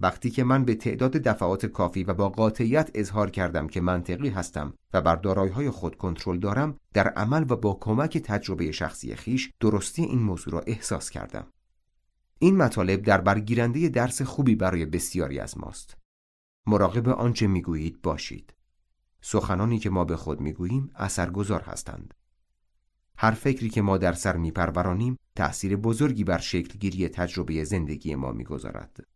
وقتی که من به تعداد دفعات کافی و با قاطعیت اظهار کردم که منطقی هستم و بر دارایی‌های خود کنترل دارم در عمل و با کمک تجربه شخصی خیش درستی این موضوع را احساس کردم. این مطالب در برگیرنده درس خوبی برای بسیاری از ماست. مراقب آنچه می‌گویید باشید. سخنانی که ما به خود می‌گوییم اثرگذار هستند. هر فکری که ما در سر میپرورانیم تأثیر بزرگی بر شکلگیری تجربه زندگی ما می‌گذارد.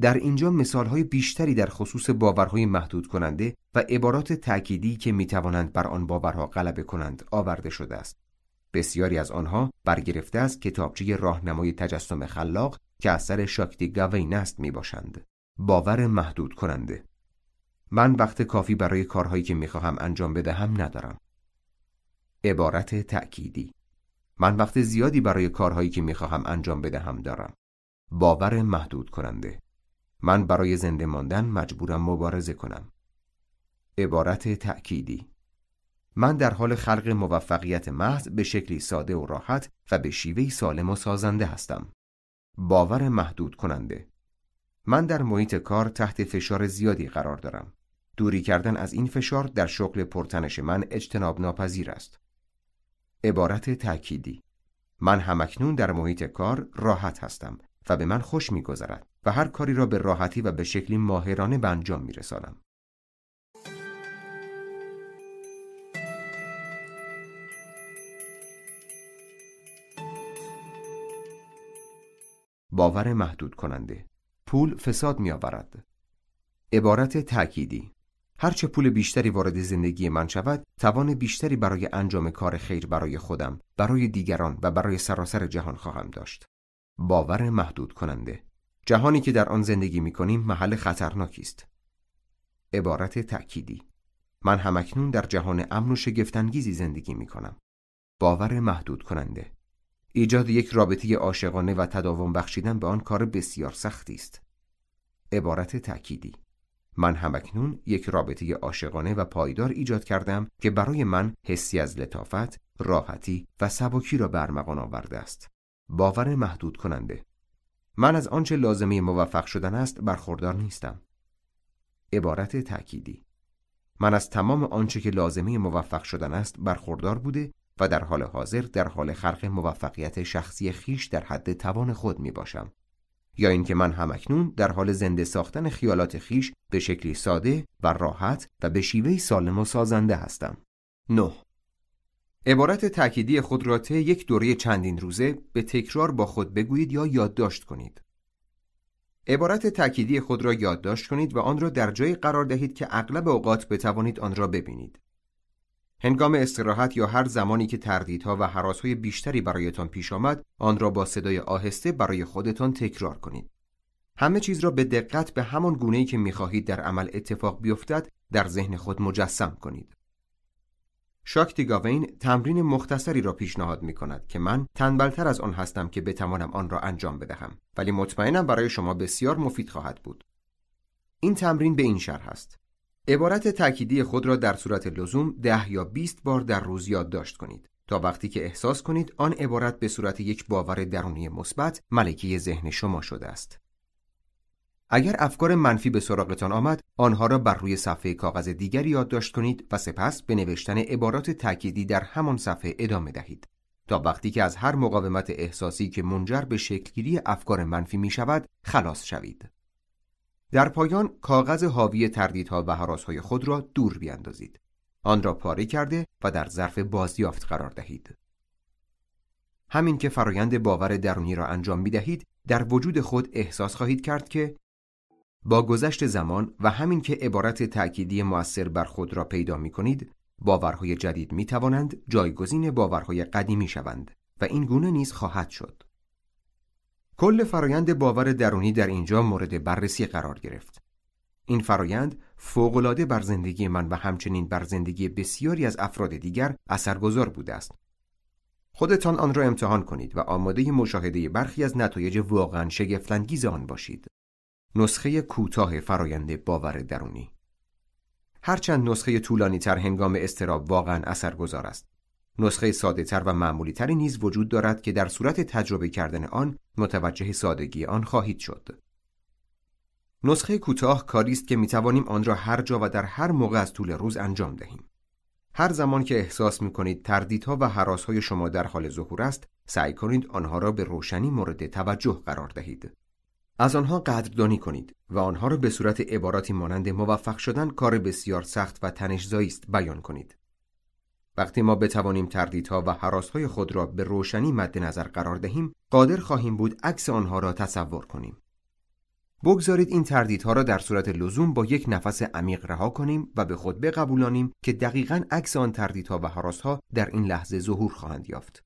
در اینجا مثالهای بیشتری در خصوص باورهای محدود کننده و عبارات تأکیدی که می توانند بر آن باورها غلبه کنند آورده شده است. بسیاری از آنها برگرفته از کتابچه راهنمای تجسم خلاق که اثر شاکتی گاوین است می باشند. باور محدود کننده من وقت کافی برای کارهایی که می خواهم انجام بدهم ندارم. عبارت تأکیدی من وقت زیادی برای کارهایی که می خواهم انجام بدهم دارم. باور محدود کننده من برای زنده ماندن مجبورم مبارزه کنم. عبارت تأکیدی من در حال خلق موفقیت محض به شکلی ساده و راحت و به شیوهی سالم و سازنده هستم. باور محدود کننده من در محیط کار تحت فشار زیادی قرار دارم. دوری کردن از این فشار در شغل پرتنش من اجتناب ناپذیر است. عبارت تأکیدی من همکنون در محیط کار راحت هستم و به من خوش میگذرد و هر کاری را به راحتی و به شکلی ماهرانه به انجام میرسانم. باور محدود کننده پول فساد می آورد. عبارت تأکیدی هرچه پول بیشتری وارد زندگی من شود توان بیشتری برای انجام کار خیر برای خودم برای دیگران و برای سراسر جهان خواهم داشت باور محدود کننده جهانی که در آن زندگی می کنیم محل خطرناکی است. عبارت تأکیدی من همکنون در جهان امن و شگفتانگیزی زندگی می کنم. باور محدود کننده ایجاد یک رابطه عاشقانه و تداوم بخشیدن به آن کار بسیار سختی است. عبارت تأکیدی من همکنون یک رابطه عاشقانه و پایدار ایجاد کردم که برای من حسی از لطافت، راحتی و سبکی را برمغان آورده است. باور محدود کننده من از آنچه لازمه موفق شدن است برخوردار نیستم. عبارت تأکیدی من از تمام آنچه که لازمه موفق شدن است برخوردار بوده و در حال حاضر در حال خلق موفقیت شخصی خیش در حد توان خود می باشم. یا اینکه من همکنون در حال زنده ساختن خیالات خیش به شکلی ساده و راحت و به شیوهی سالم و سازنده هستم. 9. عبارت تأکیدی خود را طی یک دوره چندین روزه به تکرار با خود بگویید یا یادداشت کنید. عبارت تأکیدی خود را یادداشت کنید و آن را در جایی قرار دهید که اغلب اوقات بتوانید آن را ببینید. هنگام استراحت یا هر زمانی که تردیدها و حراسهای بیشتری برایتان پیش آمد، آن را با صدای آهسته برای خودتان تکرار کنید. همه چیز را به دقت به همان گونه‌ای که می‌خواهید در عمل اتفاق بیفتد در ذهن خود مجسم کنید. شاکتی گاوین تمرین مختصری را پیشنهاد می کند که من تنبلتر از آن هستم که بتوانم آن را انجام بدهم ولی مطمئنم برای شما بسیار مفید خواهد بود. این تمرین به این شرح است. عبارت تأکیدی خود را در صورت لزوم ده یا 20 بار در روز یادداشت کنید تا وقتی که احساس کنید آن عبارت به صورت یک باور درونی مثبت ملکه ذهن شما شده است. اگر افکار منفی به سراغتان آمد آنها را بر روی صفحه کاغذ دیگری یادداشت کنید و سپس به نوشتن عبارات تأکیدی در همان صفحه ادامه دهید. تا وقتی که از هر مقاومت احساسی که منجر به شکلگیری افکار منفی می شود خلاص شوید. در پایان کاغذ حاوی تردیدها و حراسهای خود را دور بیاندازید. آن را پاره کرده و در ظرف بازیافت قرار دهید. همین که فرایند باور درونی را انجام می دهید در وجود خود احساس خواهید کرد که با گذشت زمان و همین که عبارت تأکیدی مؤثر بر خود را پیدا می کنید باورهای جدید می توانند جایگزین باورهای قدیمی شوند و این گونه نیز خواهد شد. کل فرایند باور درونی در اینجا مورد بررسی قرار گرفت. این فرایند فوقالعاده بر زندگی من و همچنین بر زندگی بسیاری از افراد دیگر اثرگذار بوده است. خودتان آن را امتحان کنید و آماده مشاهده برخی از نتایج واقعا شگفتانگیز آن باشید. نسخه کوتاه فرایند باور درونی. هرچند نسخه طولانی تر هنگام استراب واقعا اثرگذار است. نسخه ساده تر و معمولی تری نیز وجود دارد که در صورت تجربه کردن آن متوجه سادگی آن خواهید شد. نسخه کوتاه کاری است که می توانیم آن را هر جا و در هر موقع از طول روز انجام دهیم. هر زمان که احساس می کنید تردیدها و حراسهای شما در حال ظهور است سعی کنید آنها را به روشنی مورد توجه قرار دهید. از آنها قدردانی کنید و آنها را به صورت عباراتی مانند موفق شدن کار بسیار سخت و تنشزایی است بیان کنید. وقتی ما بتوانیم تردیدها و حراسهای خود را به روشنی مد نظر قرار دهیم، قادر خواهیم بود عکس آنها را تصور کنیم. بگذارید این تردیدها را در صورت لزوم با یک نفس عمیق رها کنیم و به خود بقبولانیم که دقیقا عکس آن تردیدها و حراسها در این لحظه ظهور خواهند یافت.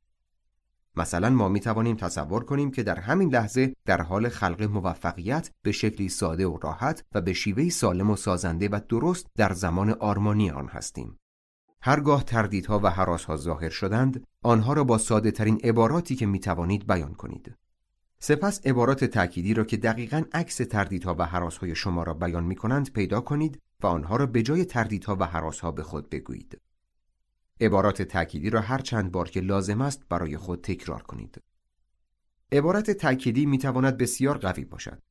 مثلا ما می توانیم تصور کنیم که در همین لحظه در حال خلق موفقیت به شکلی ساده و راحت و به شیوهی سالم و سازنده و درست در زمان آرمانی آن هستیم. هرگاه تردیدها و حراسها ظاهر شدند، آنها را با ساده ترین عباراتی که می توانید بیان کنید. سپس عبارات تأکیدی را که دقیقا عکس تردیدها و حراسهای شما را بیان می کنند پیدا کنید و آنها را به جای تردیدها و حراسها به خود بگویید. عبارات تأکیدی را هر چند بار که لازم است برای خود تکرار کنید. عبارت تأکیدی می تواند بسیار قوی باشد.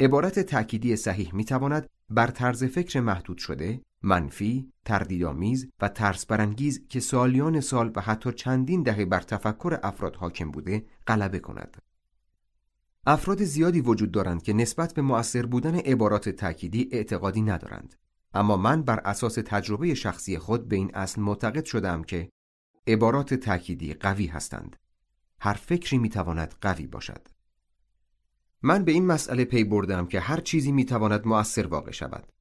عبارت تأکیدی صحیح می تواند بر طرز فکر محدود شده، منفی، تردیدآمیز و ترس برانگیز که سالیان سال و حتی چندین دهه بر تفکر افراد حاکم بوده غلبه کند. افراد زیادی وجود دارند که نسبت به مؤثر بودن عبارات تأکیدی اعتقادی ندارند. اما من بر اساس تجربه شخصی خود به این اصل معتقد شدم که عبارات تأکیدی قوی هستند. هر فکری می‌تواند قوی باشد. من به این مسئله پی بردم که هر چیزی می‌تواند مؤثر واقع شود.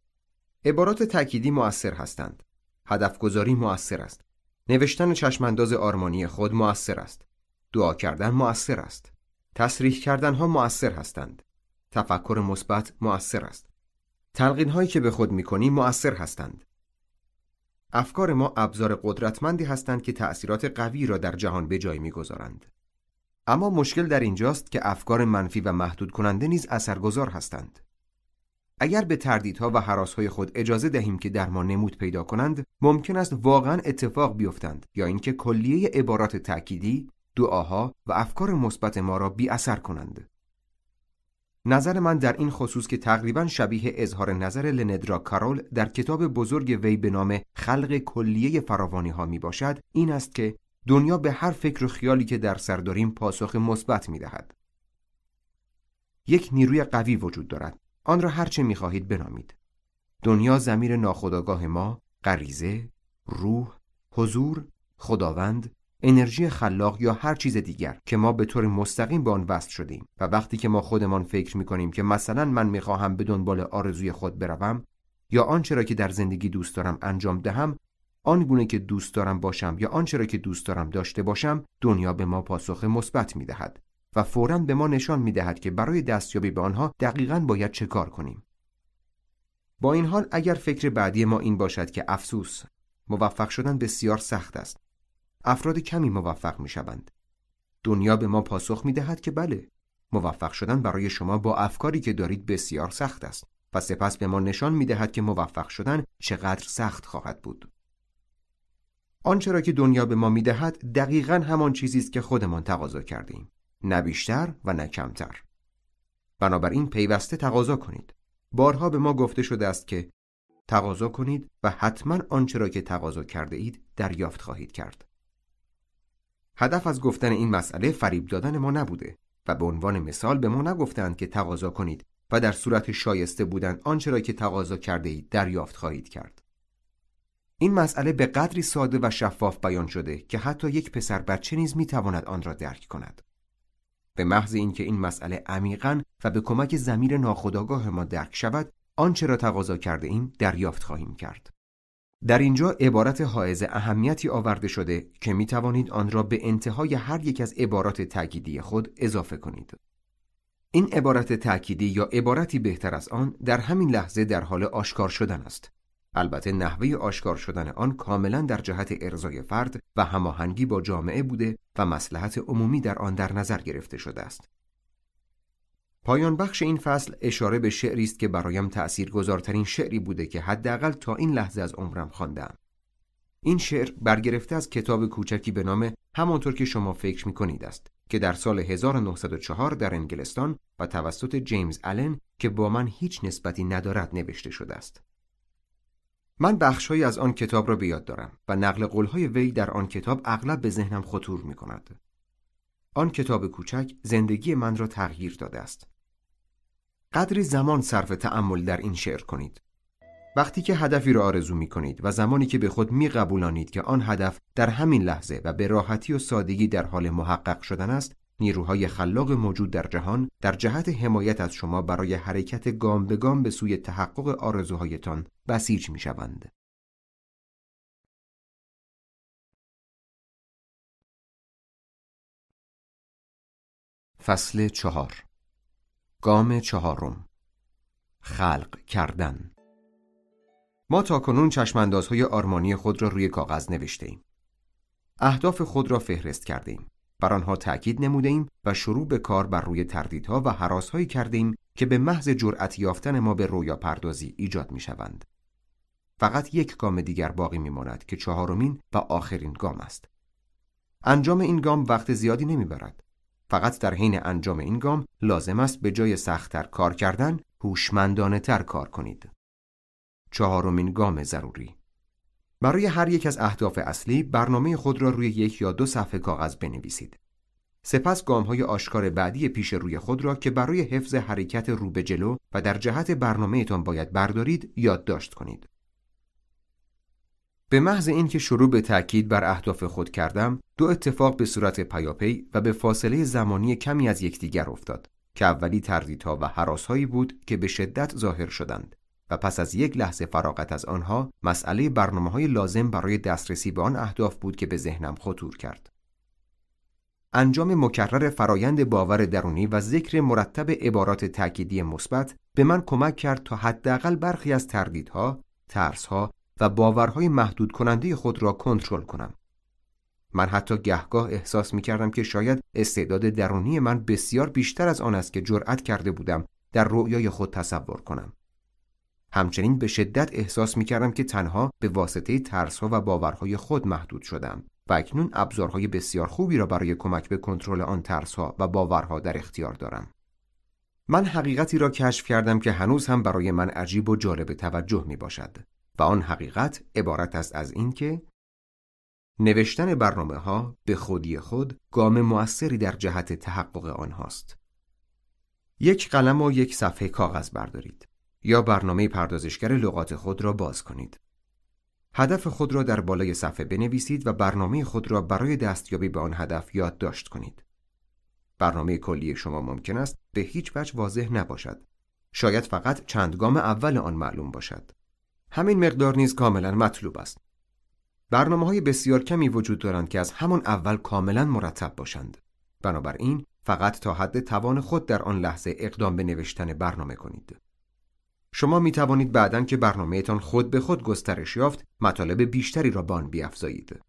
عبارات تأکیدی مؤثر هستند. هدف گذاری مؤثر است. نوشتن چشمانداز آرمانی خود مؤثر است. دعا کردن مؤثر است. تصریح کردن ها مؤثر هستند. تفکر مثبت مؤثر است. تلقین هایی که به خود می کنیم مؤثر هستند. افکار ما ابزار قدرتمندی هستند که تأثیرات قوی را در جهان به جای می‌گذارند. اما مشکل در اینجاست که افکار منفی و محدود کننده نیز اثرگذار هستند. اگر به تردیدها و حراسهای خود اجازه دهیم که در ما نمود پیدا کنند، ممکن است واقعا اتفاق بیفتند یا اینکه کلیه عبارات تأکیدی، دعاها و افکار مثبت ما را بی اثر کنند. نظر من در این خصوص که تقریبا شبیه اظهار نظر لندرا کارول در کتاب بزرگ وی به نام خلق کلیه فراوانی ها می باشد این است که دنیا به هر فکر و خیالی که در سر داریم پاسخ مثبت می دهد. یک نیروی قوی وجود دارد. آن را هرچه می خواهید بنامید. دنیا زمیر ناخداگاه ما، غریزه، روح، حضور، خداوند، انرژی خلاق یا هر چیز دیگر که ما به طور مستقیم به آن وصل شدیم و وقتی که ما خودمان فکر می کنیم که مثلا من می خواهم به دنبال آرزوی خود بروم یا آنچه را که در زندگی دوست دارم انجام دهم آن گونه که دوست دارم باشم یا آنچه را که دوست دارم داشته باشم دنیا به ما پاسخ مثبت می دهد و فورا به ما نشان می دهد که برای دستیابی به آنها دقیقا باید چه کار کنیم. با این حال اگر فکر بعدی ما این باشد که افسوس موفق شدن بسیار سخت است. افراد کمی موفق می شوند. دنیا به ما پاسخ می دهد که بله موفق شدن برای شما با افکاری که دارید بسیار سخت است و سپس به ما نشان می دهد که موفق شدن چقدر سخت خواهد بود. آنچه را که دنیا به ما می دهد دقیقا همان چیزی است که خودمان تقاضا کردیم نه بیشتر و نه کمتر. بنابراین پیوسته تقاضا کنید بارها به ما گفته شده است که تقاضا کنید و حتما آنچه را که تقاضا کرده اید دریافت خواهید کرد هدف از گفتن این مسئله فریب دادن ما نبوده و به عنوان مثال به ما نگفتند که تقاضا کنید و در صورت شایسته بودن آنچه را که تقاضا کرده اید دریافت خواهید کرد. این مسئله به قدری ساده و شفاف بیان شده که حتی یک پسر بچه نیز می‌تواند آن را درک کند. به محض اینکه این مسئله عمیقا و به کمک زمیر ناخودآگاه ما درک شود آنچه را تقاضا کرده ایم دریافت خواهیم کرد. در اینجا عبارت حائز اهمیتی آورده شده که می توانید آن را به انتهای هر یک از عبارات تأکیدی خود اضافه کنید. این عبارت تأکیدی یا عبارتی بهتر از آن در همین لحظه در حال آشکار شدن است. البته نحوه آشکار شدن آن کاملا در جهت ارزای فرد و هماهنگی با جامعه بوده و مسلحت عمومی در آن در نظر گرفته شده است. پایان بخش این فصل اشاره به شعری است که برایم گذارترین شعری بوده که حداقل تا این لحظه از عمرم خواندم. این شعر برگرفته از کتاب کوچکی به نام همانطور که شما فکر می کنید است که در سال 1904 در انگلستان و توسط جیمز آلن که با من هیچ نسبتی ندارد نوشته شده است. من بخشهایی از آن کتاب را به یاد دارم و نقل قولهای وی در آن کتاب اغلب به ذهنم خطور می کند. آن کتاب کوچک زندگی من را تغییر داده است. قدری زمان صرف تأمل در این شعر کنید. وقتی که هدفی را آرزو می کنید و زمانی که به خود می قبولانید که آن هدف در همین لحظه و به راحتی و سادگی در حال محقق شدن است، نیروهای خلاق موجود در جهان در جهت حمایت از شما برای حرکت گام به گام به سوی تحقق آرزوهایتان بسیج می شوند. فصل چهار گام چهارم خلق کردن ما تا کنون چشماندازهای آرمانی خود را روی کاغذ نوشته ایم. اهداف خود را فهرست کرده ایم. بر آنها تأکید نموده ایم و شروع به کار بر روی تردیدها و حراسهایی کرده ایم که به محض جرأت یافتن ما به رویا پردازی ایجاد می شوند. فقط یک گام دیگر باقی می ماند که چهارمین و آخرین گام است. انجام این گام وقت زیادی نمی برد. فقط در حین انجام این گام لازم است به جای سختتر کار کردن هوشمندانه تر کار کنید. چهارمین گام ضروری برای هر یک از اهداف اصلی برنامه خود را روی یک یا دو صفحه کاغذ بنویسید. سپس گام های آشکار بعدی پیش روی خود را که برای حفظ حرکت رو به جلو و در جهت برنامهتان باید بردارید یادداشت کنید. به محض اینکه شروع به تأکید بر اهداف خود کردم دو اتفاق به صورت پیاپی و به فاصله زمانی کمی از یکدیگر افتاد که اولی تردیدها و حراسهایی بود که به شدت ظاهر شدند و پس از یک لحظه فراغت از آنها مسئله برنامه های لازم برای دسترسی به آن اهداف بود که به ذهنم خطور کرد. انجام مکرر فرایند باور درونی و ذکر مرتب عبارات تأکیدی مثبت به من کمک کرد تا حداقل برخی از تردیدها، ترسها و باورهای محدود کننده خود را کنترل کنم. من حتی گهگاه احساس می کردم که شاید استعداد درونی من بسیار بیشتر از آن است که جرأت کرده بودم در رؤیای خود تصور کنم. همچنین به شدت احساس می کردم که تنها به واسطه ترسها و باورهای خود محدود شدم و اکنون ابزارهای بسیار خوبی را برای کمک به کنترل آن ترسها و باورها در اختیار دارم. من حقیقتی را کشف کردم که هنوز هم برای من عجیب و جالب توجه می باشد. و آن حقیقت عبارت است از اینکه نوشتن برنامه ها به خودی خود گام موثری در جهت تحقق آنهاست. یک قلم و یک صفحه کاغذ بردارید یا برنامه پردازشگر لغات خود را باز کنید. هدف خود را در بالای صفحه بنویسید و برنامه خود را برای دستیابی به آن هدف یادداشت کنید. برنامه کلی شما ممکن است به هیچ وجه واضح نباشد. شاید فقط چند گام اول آن معلوم باشد. همین مقدار نیز کاملا مطلوب است. برنامه های بسیار کمی وجود دارند که از همان اول کاملا مرتب باشند. بنابراین فقط تا حد توان خود در آن لحظه اقدام به نوشتن برنامه کنید. شما می توانید بعدا که برنامهتان خود به خود گسترش یافت مطالب بیشتری را بان بیافزایید.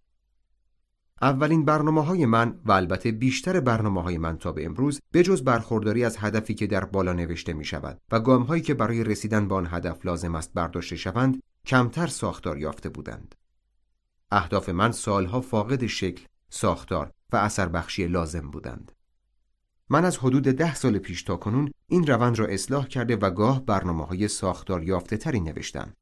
اولین برنامه های من و البته بیشتر برنامه های من تا به امروز به جز برخورداری از هدفی که در بالا نوشته می شود و گام هایی که برای رسیدن به آن هدف لازم است برداشته شوند کمتر ساختار یافته بودند. اهداف من سالها فاقد شکل، ساختار و اثر بخشی لازم بودند. من از حدود ده سال پیش تا کنون این روند را اصلاح کرده و گاه برنامه های ساختار یافته تری نوشتم.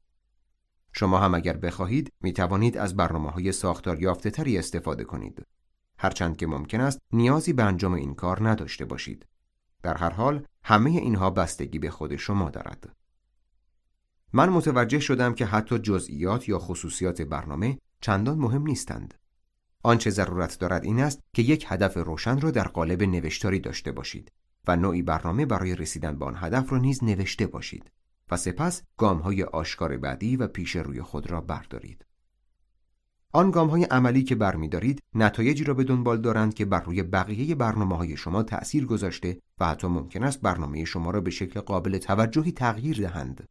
شما هم اگر بخواهید می توانید از برنامه های ساختار یافته تری استفاده کنید. هرچند که ممکن است نیازی به انجام این کار نداشته باشید. در هر حال همه اینها بستگی به خود شما دارد. من متوجه شدم که حتی جزئیات یا خصوصیات برنامه چندان مهم نیستند. آنچه ضرورت دارد این است که یک هدف روشن را در قالب نوشتاری داشته باشید و نوعی برنامه برای رسیدن به آن هدف را نیز نوشته باشید و سپس گام های آشکار بعدی و پیش روی خود را بردارید. آن گام های عملی که برمیدارید نتایجی را به دنبال دارند که بر روی بقیه برنامه های شما تأثیر گذاشته و حتی ممکن است برنامه شما را به شکل قابل توجهی تغییر دهند.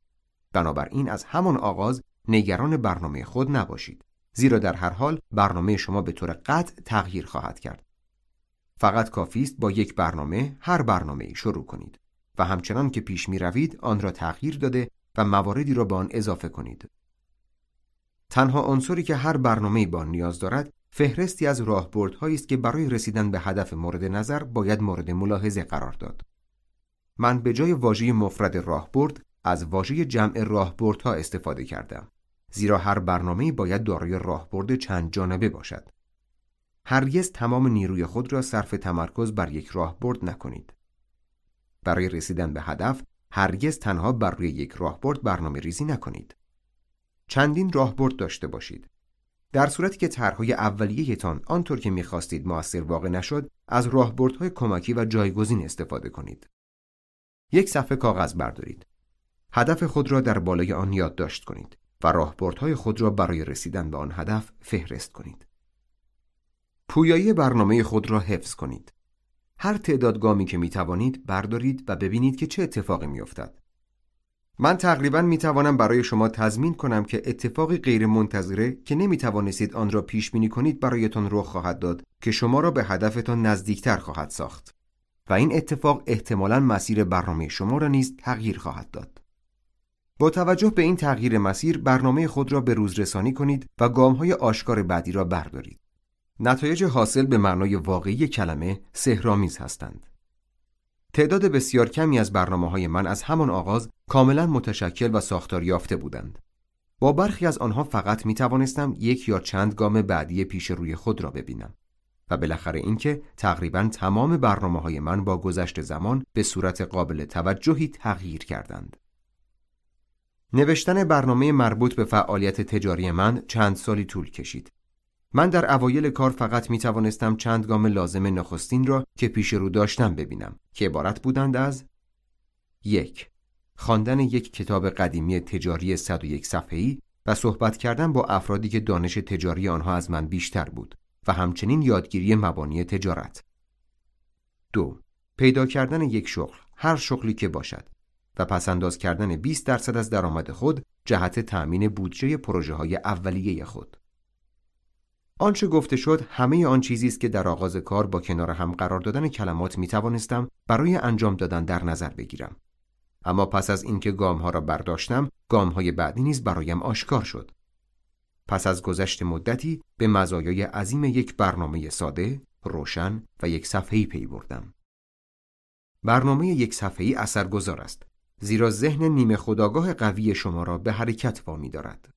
بنابراین از همان آغاز نگران برنامه خود نباشید. زیرا در هر حال برنامه شما به طور قطع تغییر خواهد کرد. فقط کافی است با یک برنامه هر برنامه شروع کنید و همچنان که پیش می روید آن را تغییر داده و مواردی را به آن اضافه کنید. تنها عنصری که هر برنامه با نیاز دارد فهرستی از راهبردهایی است که برای رسیدن به هدف مورد نظر باید مورد ملاحظه قرار داد. من به جای واژه مفرد راهبرد از واژه جمع راهبردها استفاده کردم. زیرا هر برنامه باید دارای راهبرد چند جانبه باشد. هرگز تمام نیروی خود را صرف تمرکز بر یک راهبرد نکنید. برای رسیدن به هدف هرگز تنها بر روی یک راهبرد برنامه ریزی نکنید. چندین راهبرد داشته باشید. در صورتی که طرحهای اولیه‌تان آنطور که می‌خواستید موثر واقع نشد، از راهبردهای کمکی و جایگزین استفاده کنید. یک صفحه کاغذ بردارید. هدف خود را در بالای آن یادداشت کنید. و راهبردهای خود را برای رسیدن به آن هدف فهرست کنید. پویایی برنامه خود را حفظ کنید. هر تعداد گامی که می توانید بردارید و ببینید که چه اتفاقی می افتد. من تقریبا می توانم برای شما تضمین کنم که اتفاقی غیر منتظره که نمی توانستید آن را پیش بینی کنید برایتان رخ خواهد داد که شما را به هدفتان نزدیکتر خواهد ساخت و این اتفاق احتمالا مسیر برنامه شما را نیز تغییر خواهد داد. با توجه به این تغییر مسیر برنامه خود را به روز رسانی کنید و گام های آشکار بعدی را بردارید. نتایج حاصل به معنای واقعی کلمه سهرامیز هستند. تعداد بسیار کمی از برنامه های من از همان آغاز کاملا متشکل و ساختار یافته بودند. با برخی از آنها فقط می توانستم یک یا چند گام بعدی پیش روی خود را ببینم. و بالاخره اینکه تقریبا تمام برنامه های من با گذشت زمان به صورت قابل توجهی تغییر کردند. نوشتن برنامه مربوط به فعالیت تجاری من چند سالی طول کشید. من در اوایل کار فقط می توانستم چند گام لازم نخستین را که پیش رو داشتم ببینم که عبارت بودند از یک خواندن یک کتاب قدیمی تجاری 101 صفحه‌ای و صحبت کردن با افرادی که دانش تجاری آنها از من بیشتر بود و همچنین یادگیری مبانی تجارت. دو پیدا کردن یک شغل هر شغلی که باشد و پسنداز کردن 20 درصد از درآمد خود جهت تأمین بودجه پروژه های اولیه خود. آنچه گفته شد همه آن چیزی است که در آغاز کار با کنار هم قرار دادن کلمات می توانستم برای انجام دادن در نظر بگیرم. اما پس از اینکه گام ها را برداشتم، گام های بعدی نیز برایم آشکار شد. پس از گذشت مدتی به مزایای عظیم یک برنامه ساده، روشن و یک صفحه‌ای پی بردم. برنامه یک صفحه‌ای اثرگذار است زیرا ذهن نیمه خداگاه قوی شما را به حرکت وامی دارد.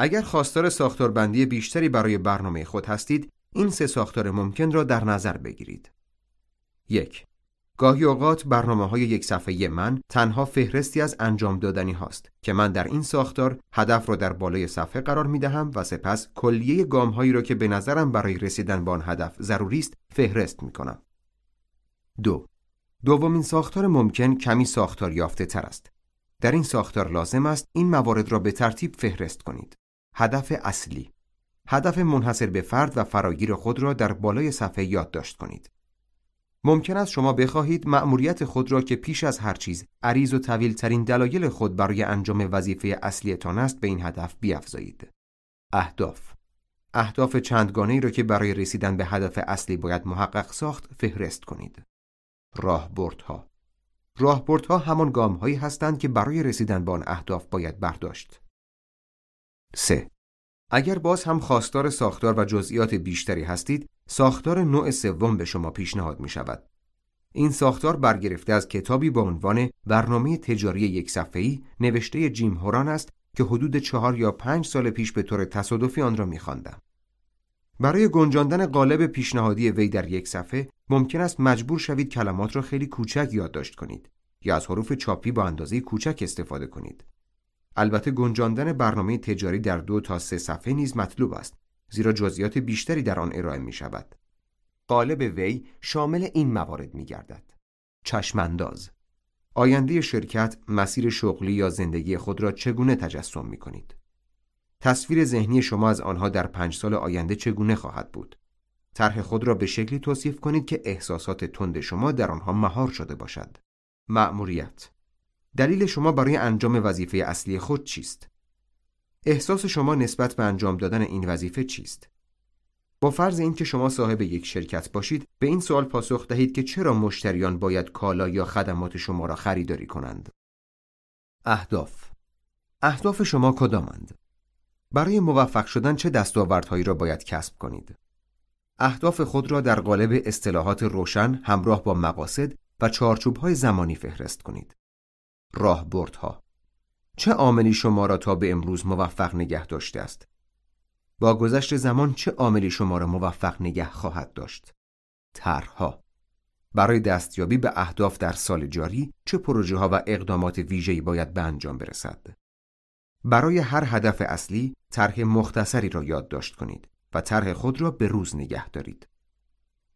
اگر خواستار ساختاربندی بیشتری برای برنامه خود هستید، این سه ساختار ممکن را در نظر بگیرید. یک گاهی اوقات برنامه های یک صفحه من تنها فهرستی از انجام دادنی هاست که من در این ساختار هدف را در بالای صفحه قرار می دهم و سپس کلیه گام هایی را که به نظرم برای رسیدن به آن هدف ضروری است فهرست می کنم. دو دومین ساختار ممکن کمی ساختار یافته تر است. در این ساختار لازم است این موارد را به ترتیب فهرست کنید. هدف اصلی هدف منحصر به فرد و فراگیر خود را در بالای صفحه یادداشت کنید. ممکن است شما بخواهید مأموریت خود را که پیش از هر چیز عریض و طویل ترین دلایل خود برای انجام وظیفه اصلیتان است به این هدف بیافزایید. اهداف اهداف چندگانه را که برای رسیدن به هدف اصلی باید محقق ساخت فهرست کنید. راهبردها راهبردها همان گام هایی هستند که برای رسیدن به آن اهداف باید برداشت. 3. اگر باز هم خواستار ساختار و جزئیات بیشتری هستید، ساختار نوع سوم به شما پیشنهاد می شود. این ساختار برگرفته از کتابی با عنوان برنامه تجاری یک صفحه‌ای نوشته جیم هوران است که حدود چهار یا پنج سال پیش به طور تصادفی آن را می‌خواندم. برای گنجاندن قالب پیشنهادی وی در یک صفحه ممکن است مجبور شوید کلمات را خیلی کوچک یادداشت کنید یا از حروف چاپی با اندازه کوچک استفاده کنید. البته گنجاندن برنامه تجاری در دو تا سه صفحه نیز مطلوب است زیرا جزئیات بیشتری در آن ارائه می شود. قالب وی شامل این موارد می گردد. چشمانداز آینده شرکت، مسیر شغلی یا زندگی خود را چگونه تجسم می کنید؟ تصویر ذهنی شما از آنها در پنج سال آینده چگونه خواهد بود؟ طرح خود را به شکلی توصیف کنید که احساسات تند شما در آنها مهار شده باشد. مأموریت دلیل شما برای انجام وظیفه اصلی خود چیست؟ احساس شما نسبت به انجام دادن این وظیفه چیست؟ با فرض اینکه شما صاحب یک شرکت باشید به این سوال پاسخ دهید که چرا مشتریان باید کالا یا خدمات شما را خریداری کنند اهداف اهداف شما کدامند برای موفق شدن چه دستاوردهایی را باید کسب کنید اهداف خود را در قالب اصطلاحات روشن همراه با مقاصد و چارچوبهای زمانی فهرست کنید راهبردها چه عاملی شما را تا به امروز موفق نگه داشته است؟ با گذشت زمان چه عاملی شما را موفق نگه خواهد داشت؟ طرحها. برای دستیابی به اهداف در سال جاری چه پروژه ها و اقدامات ویژه‌ای باید به انجام برسد؟ برای هر هدف اصلی طرح مختصری را یادداشت کنید و طرح خود را به روز نگه دارید.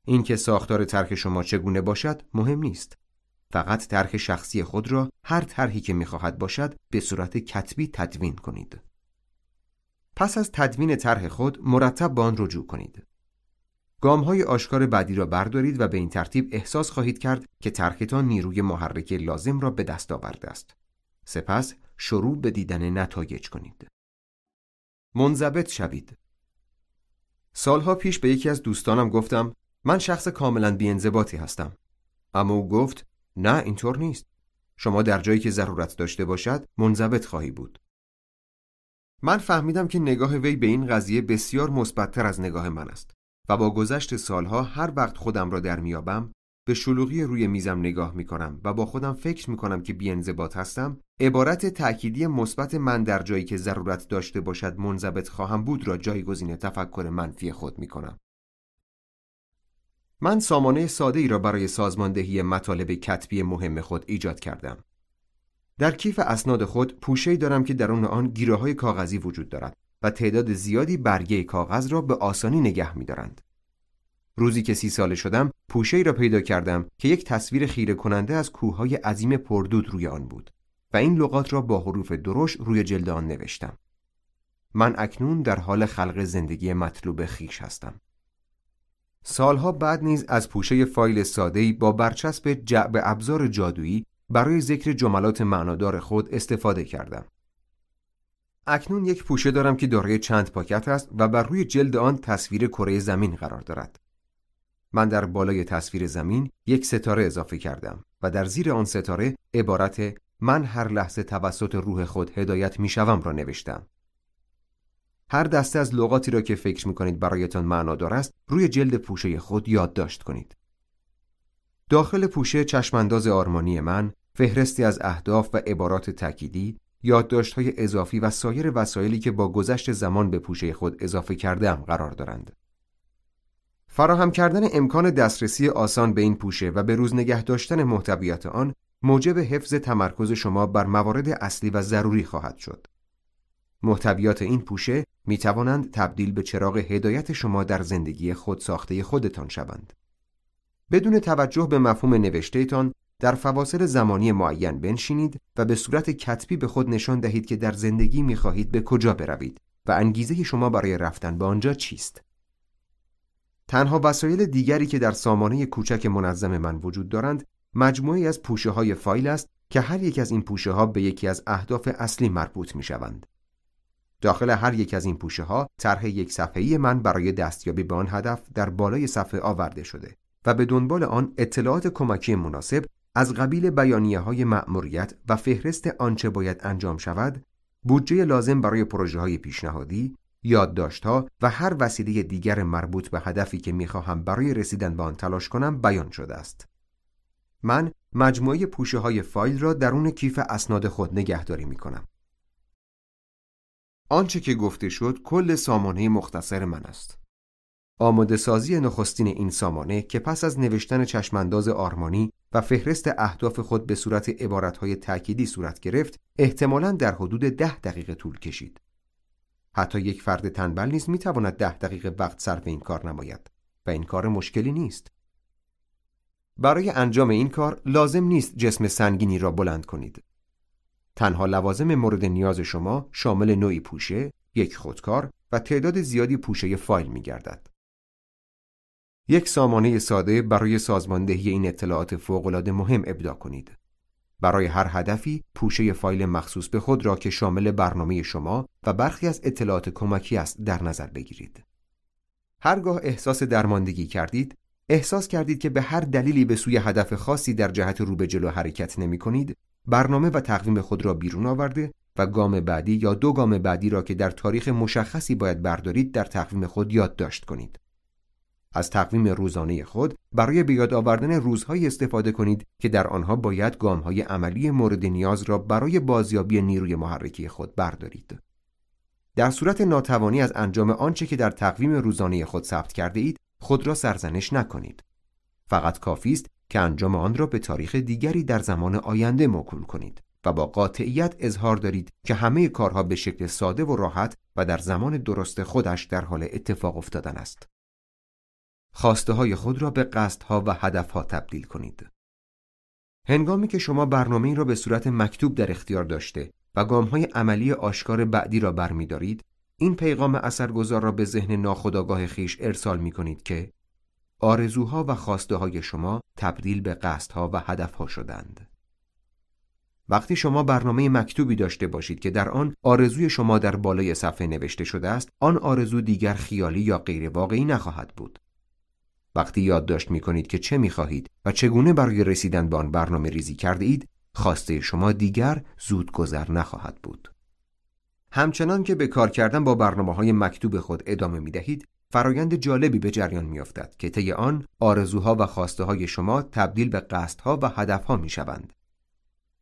اینکه ساختار طرح شما چگونه باشد مهم نیست. فقط طرح شخصی خود را هر طرحی که می‌خواهد باشد به صورت کتبی تدوین کنید پس از تدوین طرح خود مرتب به آن رجوع کنید. گام های آشکار بعدی را بردارید و به این ترتیب احساس خواهید کرد که طرحتان نیروی محرک لازم را به دست آورده است. سپس شروع به دیدن نتایج کنید. منضبط شوید. سالها پیش به یکی از دوستانم گفتم من شخص کاملا بیانضباطی هستم. اما او گفت نه اینطور نیست. شما در جایی که ضرورت داشته باشد منضبط خواهی بود. من فهمیدم که نگاه وی به این قضیه بسیار مثبتتر از نگاه من است و با گذشت سالها هر وقت خودم را در میابم به شلوغی روی میزم نگاه می‌کنم و با خودم فکر می‌کنم که بیانضباط هستم عبارت تأکیدی مثبت من در جایی که ضرورت داشته باشد منضبط خواهم بود را جایگزین تفکر منفی خود می‌کنم من سامانه ساده ای را برای سازماندهی مطالب کتبی مهم خود ایجاد کردم در کیف اسناد خود پوشه‌ای دارم که درون آن گیره های کاغذی وجود دارد و تعداد زیادی برگه کاغذ را به آسانی نگه می‌دارند. روزی که سی ساله شدم پوشه‌ای را پیدا کردم که یک تصویر خیره کننده از کوههای عظیم پردود روی آن بود و این لغات را با حروف درشت روی جلد آن نوشتم. من اکنون در حال خلق زندگی مطلوب خیش هستم. سالها بعد نیز از پوشه فایل ساده‌ای با برچسب جعب ابزار جادویی برای ذکر جملات معنادار خود استفاده کردم. اکنون یک پوشه دارم که دارای چند پاکت است و بر روی جلد آن تصویر کره زمین قرار دارد. من در بالای تصویر زمین یک ستاره اضافه کردم و در زیر آن ستاره عبارت من هر لحظه توسط روح خود هدایت می شوم را نوشتم. هر دسته از لغاتی را که فکر می کنید برایتان معنادار است روی جلد پوشه خود یادداشت کنید. داخل پوشه چشمانداز آرمانی من فهرستی از اهداف و عبارات تأکیدی، یادداشت‌های اضافی و سایر وسایلی که با گذشت زمان به پوشه خود اضافه کردم قرار دارند. فراهم کردن امکان دسترسی آسان به این پوشه و به روز نگه داشتن محتویات آن موجب حفظ تمرکز شما بر موارد اصلی و ضروری خواهد شد. محتویات این پوشه می توانند تبدیل به چراغ هدایت شما در زندگی خود ساخته خودتان شوند. بدون توجه به مفهوم نوشتهتان در فواصل زمانی معین بنشینید و به صورت کتبی به خود نشان دهید که در زندگی می‌خواهید به کجا بروید و انگیزه شما برای رفتن به آنجا چیست. تنها وسایل دیگری که در سامانه کوچک منظم من وجود دارند مجموعی از پوشه های فایل است که هر یک از این پوشه ها به یکی از اهداف اصلی مربوط می شوند. داخل هر یک از این پوشه ها طرح یک صفحه‌ای من برای دستیابی به آن هدف در بالای صفحه آورده شده و به دنبال آن اطلاعات کمکی مناسب از قبیل بیانیه های مأموریت و فهرست آنچه باید انجام شود، بودجه لازم برای پروژه های پیشنهادی، یادداشتها و هر وسیله دیگر مربوط به هدفی که می‌خواهم برای رسیدن به آن تلاش کنم بیان شده است. من مجموعه پوشه های فایل را درون کیف اسناد خود نگهداری می کنم. آنچه که گفته شد کل سامانه مختصر من است. آماده سازی نخستین این سامانه که پس از نوشتن چشمانداز آرمانی و فهرست اهداف خود به صورت عبارتهای تأکیدی صورت گرفت احتمالاً در حدود ده دقیقه طول کشید. حتی یک فرد تنبل نیز می‌تواند ده دقیقه وقت صرف این کار نماید و این کار مشکلی نیست. برای انجام این کار لازم نیست جسم سنگینی را بلند کنید. تنها لوازم مورد نیاز شما شامل نوعی پوشه، یک خودکار و تعداد زیادی پوشه فایل می گردد. یک سامانه ساده برای سازماندهی این اطلاعات فوق‌العاده مهم ابدا کنید. برای هر هدفی پوشه فایل مخصوص به خود را که شامل برنامه شما و برخی از اطلاعات کمکی است در نظر بگیرید. هرگاه احساس درماندگی کردید، احساس کردید که به هر دلیلی به سوی هدف خاصی در جهت رو به جلو حرکت نمی کنید، برنامه و تقویم خود را بیرون آورده و گام بعدی یا دو گام بعدی را که در تاریخ مشخصی باید بردارید در تقویم خود یادداشت کنید. از تقویم روزانه خود برای بیاد آوردن روزهایی استفاده کنید که در آنها باید گامهای عملی مورد نیاز را برای بازیابی نیروی محرکی خود بردارید. در صورت ناتوانی از انجام آنچه که در تقویم روزانه خود ثبت کرده اید، خود را سرزنش نکنید. فقط کافی است که انجام آن را به تاریخ دیگری در زمان آینده موکول کنید و با قاطعیت اظهار دارید که همه کارها به شکل ساده و راحت و در زمان درست خودش در حال اتفاق افتادن است. خواسته های خود را به قصدها و هدفها تبدیل کنید. هنگامی که شما برنامه را به صورت مکتوب در اختیار داشته و گام های عملی آشکار بعدی را برمیدارید، این پیغام اثرگذار را به ذهن ناخودآگاه خیش ارسال می کنید که آرزوها و خواسته های شما تبدیل به قصدها و هدفها شدند. وقتی شما برنامه مکتوبی داشته باشید که در آن آرزوی شما در بالای صفحه نوشته شده است، آن آرزو دیگر خیالی یا غیر واقعی نخواهد بود. وقتی یادداشت می کنید که چه می خواهید و چگونه برای رسیدن به آن برنامه ریزی کرده اید، خواسته شما دیگر زود گذر نخواهد بود. همچنان که به کار کردن با برنامه های مکتوب خود ادامه می دهید، فرایند جالبی به جریان می افتد که طی آن آرزوها و خواسته های شما تبدیل به قصدها و هدفها می شوند.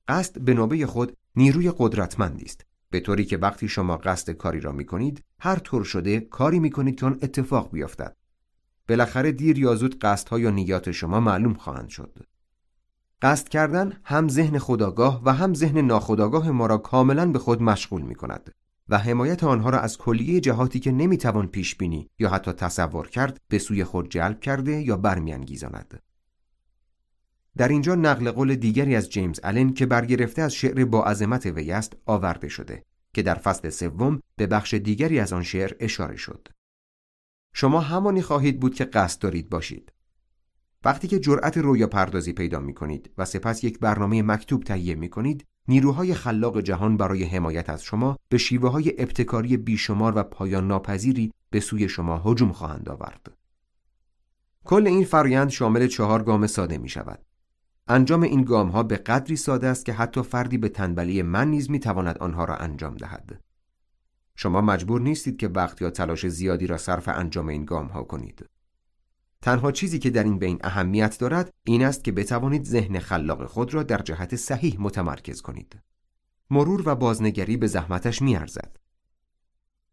قصد به نوبه خود نیروی قدرتمندی است. به طوری که وقتی شما قصد کاری را می کنید هر طور شده کاری می کنید که آن اتفاق بیفتد بالاخره دیر یا زود قصدها یا نیات شما معلوم خواهند شد. قصد کردن هم ذهن خداگاه و هم ذهن ناخداگاه ما را کاملا به خود مشغول می کند و حمایت آنها را از کلیه جهاتی که نمی‌توان پیش بینی یا حتی تصور کرد به سوی خود جلب کرده یا برمیانگیزاند. در اینجا نقل قول دیگری از جیمز آلن که برگرفته از شعر با عظمت وی است آورده شده که در فصل سوم به بخش دیگری از آن شعر اشاره شد. شما همانی خواهید بود که قصد دارید باشید. وقتی که جرأت رویا پردازی پیدا می کنید و سپس یک برنامه مکتوب تهیه می کنید نیروهای خلاق جهان برای حمایت از شما به شیوه های ابتکاری بیشمار و پایان ناپذیری به سوی شما هجوم خواهند آورد. کل این فرایند شامل چهار گام ساده می شود. انجام این گام ها به قدری ساده است که حتی فردی به تنبلی من نیز می تواند آنها را انجام دهد. شما مجبور نیستید که وقت یا تلاش زیادی را صرف انجام این گام ها کنید. تنها چیزی که در این بین اهمیت دارد این است که بتوانید ذهن خلاق خود را در جهت صحیح متمرکز کنید. مرور و بازنگری به زحمتش میارزد.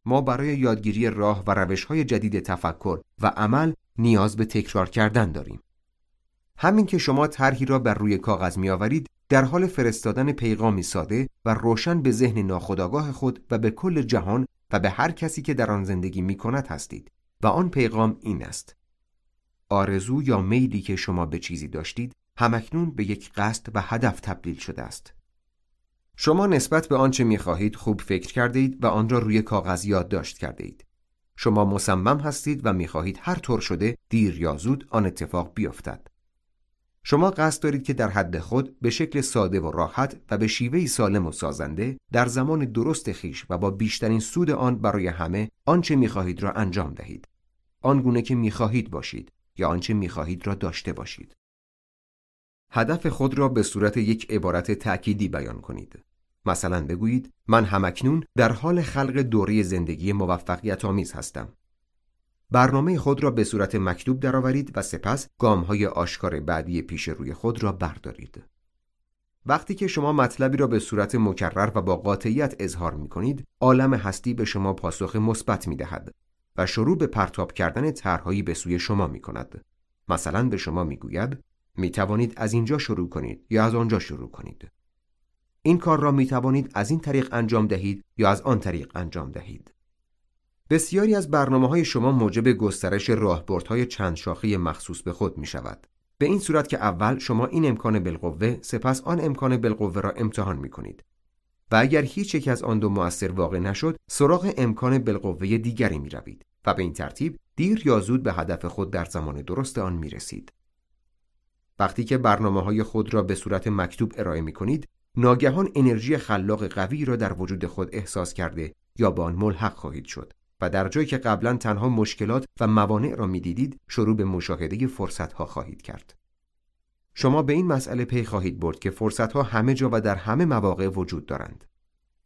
ما برای یادگیری راه و روش های جدید تفکر و عمل نیاز به تکرار کردن داریم. همین که شما طرحی را بر روی کاغذ میآورید در حال فرستادن پیغامی ساده و روشن به ذهن ناخودآگاه خود و به کل جهان و به هر کسی که در آن زندگی می کند هستید و آن پیغام این است آرزو یا میلی که شما به چیزی داشتید همکنون به یک قصد و هدف تبدیل شده است. شما نسبت به آنچه می خواهید خوب فکر کرده اید و آن را روی کاغذ یادداشت کرده اید. شما مصمم هستید و می خواهید هر طور شده دیر یا زود آن اتفاق بیفتد. شما قصد دارید که در حد خود به شکل ساده و راحت و به شیوهی سالم و سازنده در زمان درست خیش و با بیشترین سود آن برای همه آنچه می‌خواهید را انجام دهید. آنگونه که می‌خواهید باشید. یا آنچه می‌خواهید را داشته باشید هدف خود را به صورت یک عبارت تأکیدی بیان کنید مثلا بگویید من همکنون در حال خلق دوره زندگی موفقیت آمیز هستم. برنامه خود را به صورت مکتوب درآورید و سپس های آشکار بعدی پیش روی خود را بردارید. وقتی که شما مطلبی را به صورت مکرر و با قاطعیت اظهار می کنید، عالم هستی به شما پاسخ مثبت می دهد و شروع به پرتاب کردن طرحهایی به سوی شما می کند. مثلا به شما می گوید می توانید از اینجا شروع کنید یا از آنجا شروع کنید. این کار را می توانید از این طریق انجام دهید یا از آن طریق انجام دهید. بسیاری از برنامه های شما موجب گسترش راهبردهای چند شاخه مخصوص به خود می شود. به این صورت که اول شما این امکان بالقوه سپس آن امکان بالقوه را امتحان می کنید. و اگر هیچ یک از آن دو مؤثر واقع نشد سراغ امکان بالقوه دیگری می روید و به این ترتیب دیر یا زود به هدف خود در زمان درست آن می رسید. وقتی که برنامه های خود را به صورت مکتوب ارائه می کنید ناگهان انرژی خلاق قوی را در وجود خود احساس کرده یا با آن ملحق خواهید شد و در جایی که قبلا تنها مشکلات و موانع را می‌دیدید شروع به مشاهده فرصتها خواهید کرد شما به این مسئله پی خواهید برد که فرصتها همه جا و در همه مواقع وجود دارند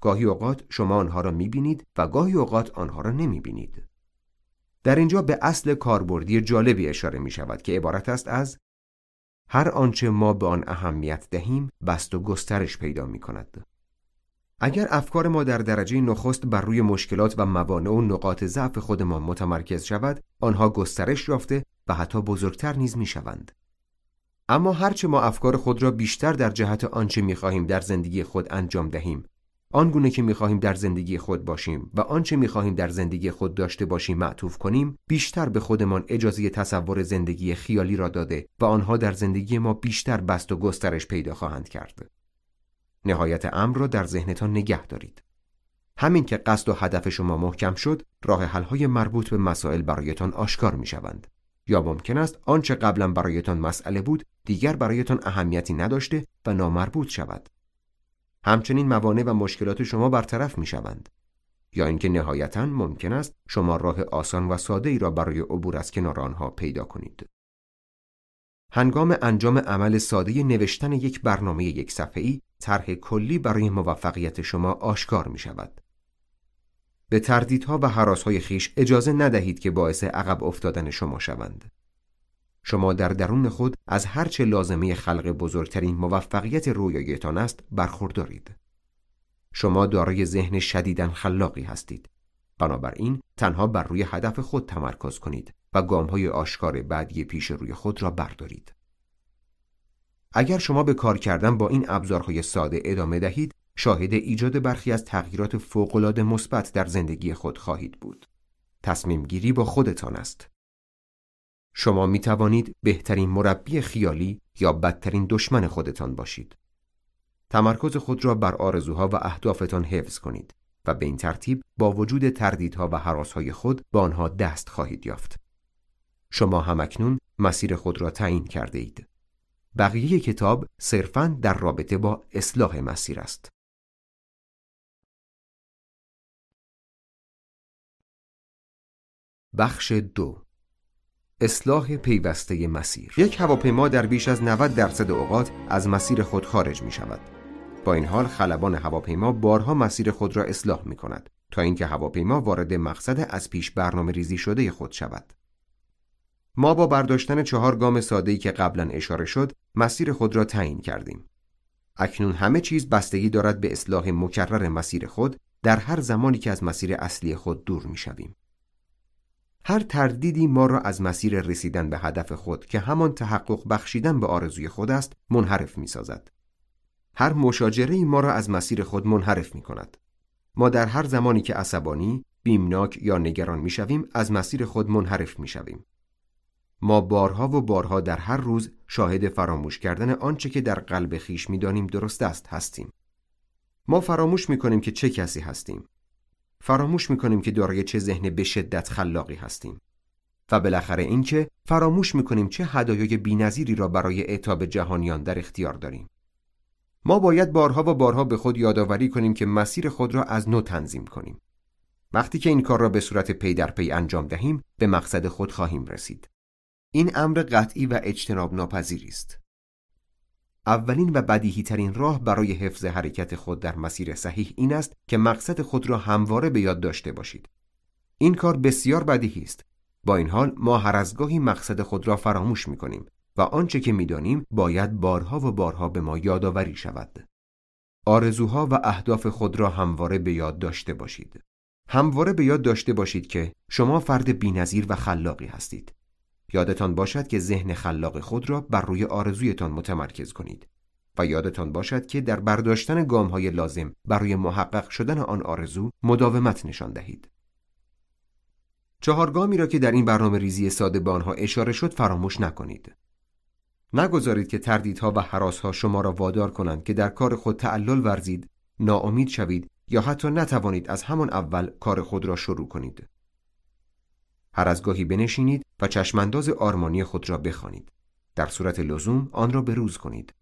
گاهی اوقات شما آنها را می‌بینید و گاهی اوقات آنها را نمی‌بینید در اینجا به اصل کاربردی جالبی اشاره می شود که عبارت است از هر آنچه ما به آن اهمیت دهیم بست و گسترش پیدا می کند. اگر افکار ما در درجه نخست بر روی مشکلات و موانع و نقاط ضعف خودمان متمرکز شود آنها گسترش یافته و حتی بزرگتر نیز می شوند. اما هرچه ما افکار خود را بیشتر در جهت آنچه می خواهیم در زندگی خود انجام دهیم آنگونه که می خواهیم در زندگی خود باشیم و آنچه می خواهیم در زندگی خود داشته باشیم معطوف کنیم بیشتر به خودمان اجازه تصور زندگی خیالی را داده و آنها در زندگی ما بیشتر بست و گسترش پیدا خواهند کرد نهایت امر را در ذهنتان نگه دارید. همین که قصد و هدف شما محکم شد، راه حل‌های مربوط به مسائل برایتان آشکار می شوند. یا ممکن است آنچه قبلا برایتان مسئله بود دیگر برایتان اهمیتی نداشته و نامربوط شود. همچنین موانع و مشکلات شما برطرف می شوند. یا اینکه نهایتا ممکن است شما راه آسان و ساده ای را برای عبور از کنار آنها پیدا کنید. هنگام انجام عمل ساده نوشتن یک برنامه یک صفحه‌ای طرح کلی برای موفقیت شما آشکار می شود. به تردیدها و حراسهای خیش اجازه ندهید که باعث عقب افتادن شما شوند. شما در درون خود از هرچه لازمه خلق بزرگترین موفقیت رویایتان است برخوردارید. شما دارای ذهن شدیدن خلاقی هستید. بنابراین تنها بر روی هدف خود تمرکز کنید و گامهای آشکار بعدی پیش روی خود را بردارید. اگر شما به کار کردن با این ابزارهای ساده ادامه دهید شاهد ایجاد برخی از تغییرات فوقالعاده مثبت در زندگی خود خواهید بود. تصمیم گیری با خودتان است. شما می توانید بهترین مربی خیالی یا بدترین دشمن خودتان باشید. تمرکز خود را بر آرزوها و اهدافتان حفظ کنید و به این ترتیب با وجود تردیدها و حراسهای خود به آنها دست خواهید یافت. شما همکنون مسیر خود را تعیین کرده اید. بقیه کتاب صرفاً در رابطه با اصلاح مسیر است. بخش دو اصلاح پیوسته مسیر یک هواپیما در بیش از 90 درصد اوقات از مسیر خود خارج می شود. با این حال خلبان هواپیما بارها مسیر خود را اصلاح می کند تا اینکه هواپیما وارد مقصد از پیش برنامه ریزی شده خود شود. ما با برداشتن چهار گام ساده‌ای که قبلا اشاره شد مسیر خود را تعیین کردیم. اکنون همه چیز بستگی دارد به اصلاح مکرر مسیر خود در هر زمانی که از مسیر اصلی خود دور می شویم. هر تردیدی ما را از مسیر رسیدن به هدف خود که همان تحقق بخشیدن به آرزوی خود است منحرف می سازد. هر مشاجره ما را از مسیر خود منحرف می کند. ما در هر زمانی که عصبانی، بیمناک یا نگران می شویم از مسیر خود منحرف می شویم. ما بارها و بارها در هر روز شاهد فراموش کردن آنچه که در قلب خیش می‌دانیم درست است هستیم. ما فراموش می‌کنیم که چه کسی هستیم. فراموش می‌کنیم که دارای چه ذهن به شدت خلاقی هستیم. و بالاخره اینکه فراموش می‌کنیم چه هدایای بینظیری را برای اعتاب جهانیان در اختیار داریم. ما باید بارها و بارها به خود یادآوری کنیم که مسیر خود را از نو تنظیم کنیم. وقتی که این کار را به صورت پی در پی انجام دهیم به مقصد خود خواهیم رسید. این امر قطعی و اجتناب ناپذیری است. اولین و بدیهی ترین راه برای حفظ حرکت خود در مسیر صحیح این است که مقصد خود را همواره به یاد داشته باشید. این کار بسیار بدیهی است. با این حال ما هر از گاهی مقصد خود را فراموش می کنیم و آنچه که می‌دانیم باید بارها و بارها به ما یادآوری شود. آرزوها و اهداف خود را همواره به یاد داشته باشید. همواره به یاد داشته باشید که شما فرد بینظیر و خلاقی هستید. یادتان باشد که ذهن خلاق خود را بر روی آرزویتان متمرکز کنید و یادتان باشد که در برداشتن گام های لازم برای محقق شدن آن آرزو مداومت نشان دهید. چهارگامی را که در این برنامه ریزی ساده به آنها اشاره شد فراموش نکنید. نگذارید که تردیدها و حراسها شما را وادار کنند که در کار خود تعلل ورزید، ناامید شوید یا حتی نتوانید از همان اول کار خود را شروع کنید. هر از گاهی بنشینید و چشمانداز آرمانی خود را بخوانید. در صورت لزوم آن را بروز کنید.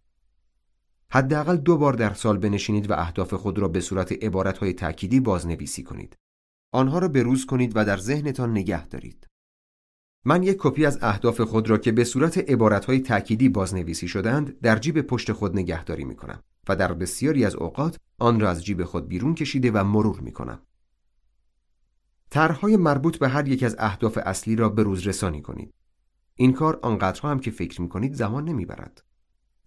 حداقل دو بار در سال بنشینید و اهداف خود را به صورت عبارتهای تأکیدی بازنویسی کنید. آنها را بروز کنید و در ذهنتان نگه دارید. من یک کپی از اهداف خود را که به صورت عبارتهای تأکیدی بازنویسی شدند در جیب پشت خود نگهداری می کنم و در بسیاری از اوقات آن را از جیب خود بیرون کشیده و مرور می کنم. طرحهای مربوط به هر یک از اهداف اصلی را به روز رسانی کنید. این کار آنقدرها هم که فکر می کنید زمان نمی‌برد.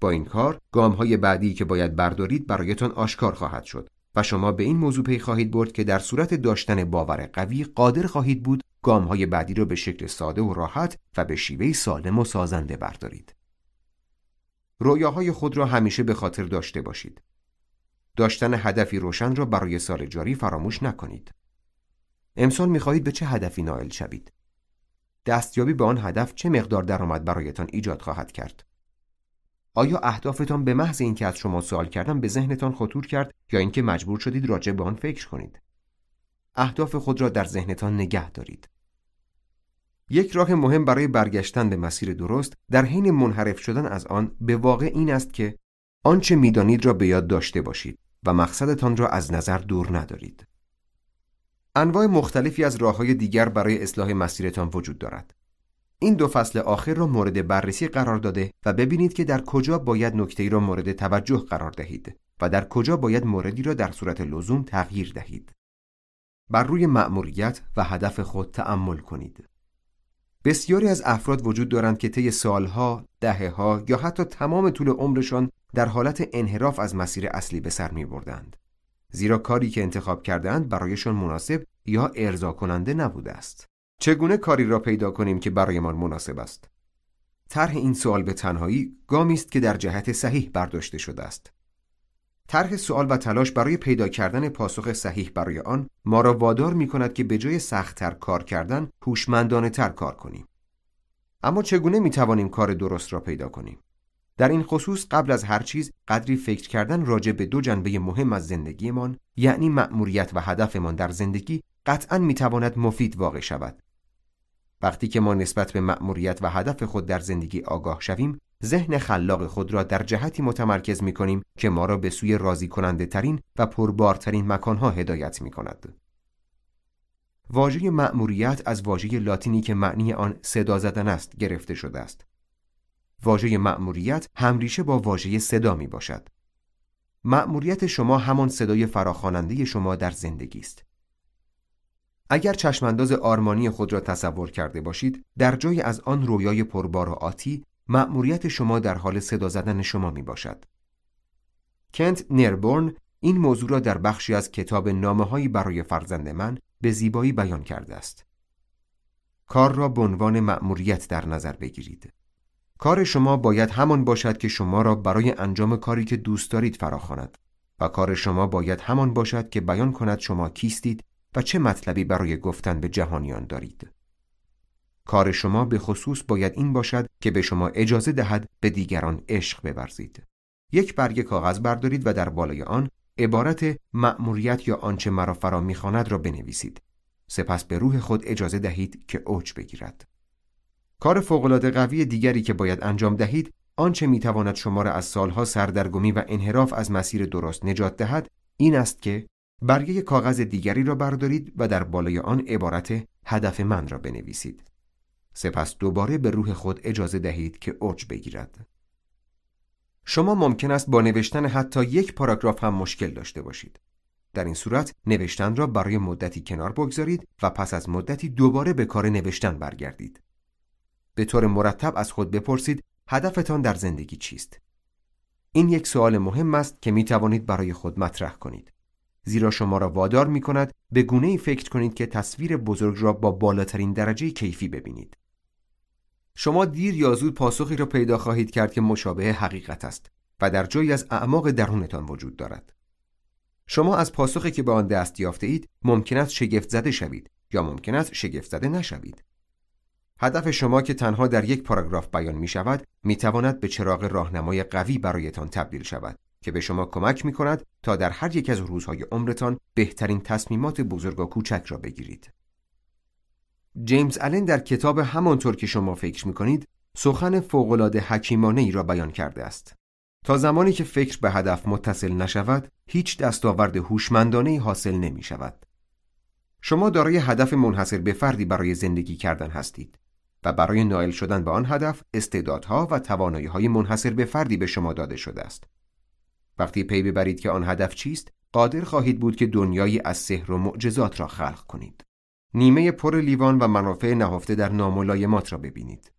با این کار گام های بعدی که باید بردارید برایتان آشکار خواهد شد و شما به این موضوع پی خواهید برد که در صورت داشتن باور قوی قادر خواهید بود گام های بعدی را به شکل ساده و راحت و به شیوه سالم و سازنده بردارید. رویاهای خود را همیشه به خاطر داشته باشید. داشتن هدفی روشن را برای سال جاری فراموش نکنید. امسال می‌خواهید به چه هدفی نائل شوید؟ دستیابی به آن هدف چه مقدار درآمد برایتان ایجاد خواهد کرد؟ آیا اهدافتان به محض اینکه از شما سوال کردم به ذهنتان خطور کرد یا اینکه مجبور شدید راجع به آن فکر کنید؟ اهداف خود را در ذهنتان نگه دارید. یک راه مهم برای برگشتن به مسیر درست در حین منحرف شدن از آن به واقع این است که آنچه می‌دانید را به یاد داشته باشید و مقصدتان را از نظر دور ندارید. انواع مختلفی از راه های دیگر برای اصلاح مسیرتان وجود دارد. این دو فصل آخر را مورد بررسی قرار داده و ببینید که در کجا باید نکته را مورد توجه قرار دهید و در کجا باید موردی را در صورت لزوم تغییر دهید. بر روی مأموریت و هدف خود تأمل کنید. بسیاری از افراد وجود دارند که طی سالها، دههها یا حتی تمام طول عمرشان در حالت انحراف از مسیر اصلی به سر می بردند. زیرا کاری که انتخاب کردند برایشان مناسب یا ارضا کننده نبوده است. چگونه کاری را پیدا کنیم که برایمان مناسب است؟ طرح این سوال به تنهایی گامی است که در جهت صحیح برداشته شده است. طرح سوال و تلاش برای پیدا کردن پاسخ صحیح برای آن ما را وادار می کند که به جای سختتر کار کردن هوشمندانه تر کار کنیم. اما چگونه می توانیم کار درست را پیدا کنیم؟ در این خصوص قبل از هر چیز قدری فکر کردن راجع به دو جنبه مهم از زندگیمان یعنی مأموریت و هدفمان در زندگی قطعا می‌تواند مفید واقع شود وقتی که ما نسبت به مأموریت و هدف خود در زندگی آگاه شویم ذهن خلاق خود را در جهتی متمرکز می کنیم که ما را به سوی راضی کننده ترین و پربارترین مکانها هدایت می کند. واژه مأموریت از واژه لاتینی که معنی آن صدا زدن است گرفته شده است واژه مأموریت همریشه با واژه صدا می باشد. مأموریت شما همان صدای فراخواننده شما در زندگی است. اگر چشمانداز آرمانی خود را تصور کرده باشید، در جای از آن رویای پربار و آتی، مأموریت شما در حال صدا زدن شما می باشد. کنت نربورن این موضوع را در بخشی از کتاب نامه برای فرزند من به زیبایی بیان کرده است. کار را به عنوان مأموریت در نظر بگیرید. کار شما باید همان باشد که شما را برای انجام کاری که دوست دارید فراخواند و کار شما باید همان باشد که بیان کند شما کیستید و چه مطلبی برای گفتن به جهانیان دارید. کار شما به خصوص باید این باشد که به شما اجازه دهد به دیگران عشق بورزید. یک برگ کاغذ بردارید و در بالای آن عبارت مأموریت یا آنچه مرا فرا می‌خواند را بنویسید. سپس به روح خود اجازه دهید که اوج بگیرد. کار فوقالعاده قوی دیگری که باید انجام دهید آنچه می‌تواند شما را از سالها سردرگمی و انحراف از مسیر درست نجات دهد این است که برگه کاغذ دیگری را بردارید و در بالای آن عبارت هدف من را بنویسید سپس دوباره به روح خود اجازه دهید که اوج بگیرد شما ممکن است با نوشتن حتی یک پاراگراف هم مشکل داشته باشید. در این صورت نوشتن را برای مدتی کنار بگذارید و پس از مدتی دوباره به کار نوشتن برگردید. به طور مرتب از خود بپرسید هدفتان در زندگی چیست؟ این یک سوال مهم است که می توانید برای خود مطرح کنید. زیرا شما را وادار می کند به گونه ای فکر کنید که تصویر بزرگ را با بالاترین درجه کیفی ببینید. شما دیر یا زود پاسخی را پیدا خواهید کرد که مشابه حقیقت است و در جایی از اعماق درونتان وجود دارد. شما از پاسخی که به آن دست یافته اید ممکن است شگفت زده شوید یا ممکن است شگفت زده نشوید. هدف شما که تنها در یک پاراگراف بیان می شود می تواند به چراغ راهنمای قوی برایتان تبدیل شود که به شما کمک می کند تا در هر یک از روزهای عمرتان بهترین تصمیمات بزرگ و کوچک را بگیرید. جیمز آلن در کتاب همانطور که شما فکر می کنید سخن فوقالعاده حکیمانه ای را بیان کرده است. تا زمانی که فکر به هدف متصل نشود هیچ دستاورد هوشمندانه حاصل نمی شود. شما دارای هدف منحصر به فردی برای زندگی کردن هستید و برای نائل شدن به آن هدف استعدادها و توانایی های منحصر به فردی به شما داده شده است. وقتی پی ببرید که آن هدف چیست، قادر خواهید بود که دنیایی از سحر و معجزات را خلق کنید. نیمه پر لیوان و منافع نهفته در ناملایمات را ببینید.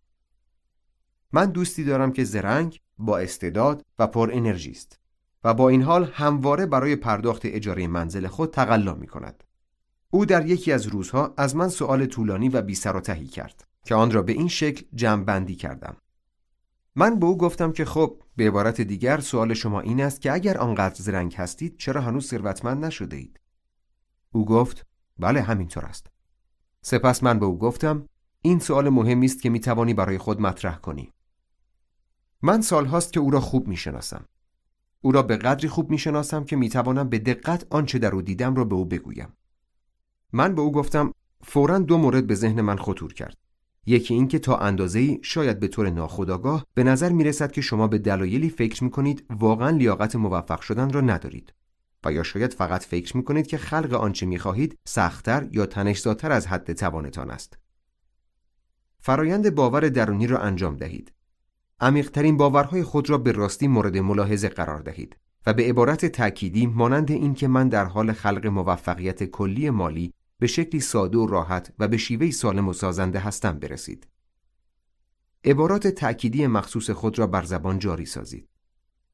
من دوستی دارم که زرنگ، با استعداد و پر انرژی است و با این حال همواره برای پرداخت اجاره منزل خود تقلا می کند. او در یکی از روزها از من سؤال طولانی و بی سر و تهی کرد که آن را به این شکل جمع بندی کردم. من به او گفتم که خب به عبارت دیگر سوال شما این است که اگر آنقدر زرنگ هستید چرا هنوز ثروتمند نشده اید؟ او گفت بله همینطور است. سپس من به او گفتم این سوال مهمی است که می توانی برای خود مطرح کنی. من سالهاست که او را خوب می شناسم. او را به قدری خوب می شناسم که می توانم به دقت آنچه در او دیدم را به او بگویم. من به او گفتم فورا دو مورد به ذهن من خطور کرد. یکی اینکه تا اندازه‌ای شاید به طور ناخودآگاه به نظر می رسد که شما به دلایلی فکر می کنید واقعا لیاقت موفق شدن را ندارید و یا شاید فقط فکر می کنید که خلق آنچه می خواهید سختتر یا تنشزاتر از حد توانتان است. فرایند باور درونی را انجام دهید. عمیقترین باورهای خود را به راستی مورد ملاحظه قرار دهید و به عبارت تأکیدی مانند اینکه من در حال خلق موفقیت کلی مالی به شکلی ساده و راحت و به شیوهی سالم و سازنده هستم برسید. عبارات تأکیدی مخصوص خود را بر زبان جاری سازید.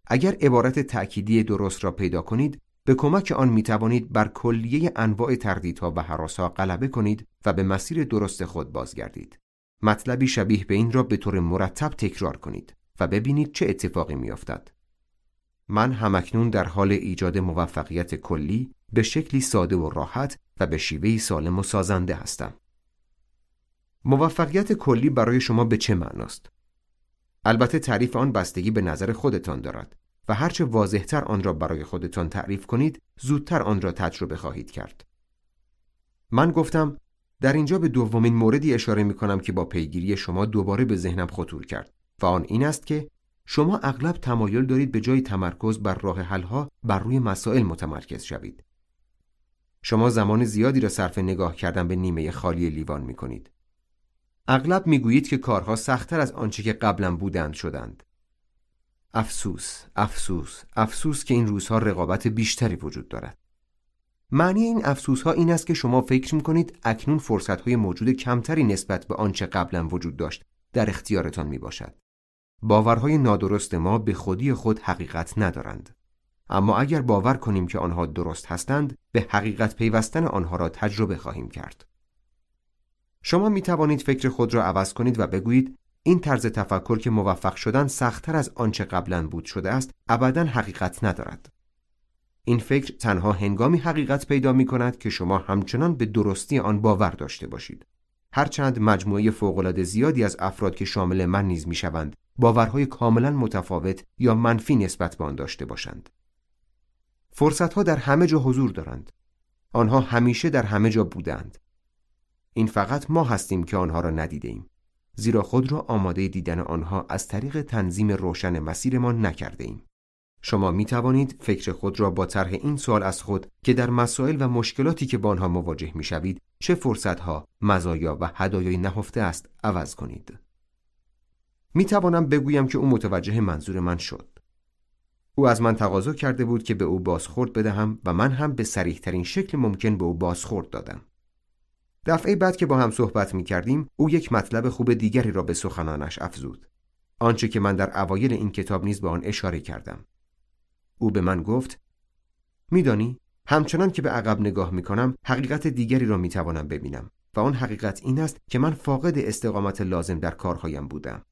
اگر عبارت تأکیدی درست را پیدا کنید، به کمک آن می توانید بر کلیه انواع تردیدها و حراسها غلبه کنید و به مسیر درست خود بازگردید. مطلبی شبیه به این را به طور مرتب تکرار کنید و ببینید چه اتفاقی میافتد. من همکنون در حال ایجاد موفقیت کلی به شکلی ساده و راحت و به شیوهی سالم و سازنده هستم. موفقیت کلی برای شما به چه معناست؟ البته تعریف آن بستگی به نظر خودتان دارد و هرچه واضحتر آن را برای خودتان تعریف کنید زودتر آن را تجربه خواهید کرد. من گفتم در اینجا به دومین موردی اشاره می کنم که با پیگیری شما دوباره به ذهنم خطور کرد و آن این است که شما اغلب تمایل دارید به جای تمرکز بر راه حلها بر روی مسائل متمرکز شوید. شما زمان زیادی را صرف نگاه کردن به نیمه خالی لیوان می کنید. اغلب می گویید که کارها سختتر از آنچه که قبلا بودند شدند. افسوس، افسوس، افسوس که این روزها رقابت بیشتری وجود دارد. معنی این افسوس ها این است که شما فکر می کنید اکنون فرصت های موجود کمتری نسبت به آنچه قبلا وجود داشت در اختیارتان می باشد. باورهای نادرست ما به خودی خود حقیقت ندارند. اما اگر باور کنیم که آنها درست هستند به حقیقت پیوستن آنها را تجربه خواهیم کرد. شما می توانید فکر خود را عوض کنید و بگویید این طرز تفکر که موفق شدن سختتر از آنچه قبلا بود شده است ابدا حقیقت ندارد. این فکر تنها هنگامی حقیقت پیدا می کند که شما همچنان به درستی آن باور داشته باشید. هرچند مجموعه فوق‌العاده زیادی از افراد که شامل من نیز می‌شوند باورهای کاملا متفاوت یا منفی نسبت به آن داشته باشند. فرصتها در همه جا حضور دارند. آنها همیشه در همه جا بودند. این فقط ما هستیم که آنها را ندیده ایم. زیرا خود را آماده دیدن آنها از طریق تنظیم روشن مسیرمان نکرده ایم. شما می توانید فکر خود را با طرح این سوال از خود که در مسائل و مشکلاتی که با آنها مواجه می شوید چه فرصتها، مزایا و هدایای نهفته است عوض کنید. می توانم بگویم که او متوجه منظور من شد. او از من تقاضا کرده بود که به او بازخورد بدهم و من هم به سریح ترین شکل ممکن به او بازخورد دادم. دفعه بعد که با هم صحبت می کردیم او یک مطلب خوب دیگری را به سخنانش افزود. آنچه که من در اوایل این کتاب نیز به آن اشاره کردم. او به من گفت میدانی همچنان که به عقب نگاه می کنم حقیقت دیگری را می توانم ببینم و آن حقیقت این است که من فاقد استقامت لازم در کارهایم بودم.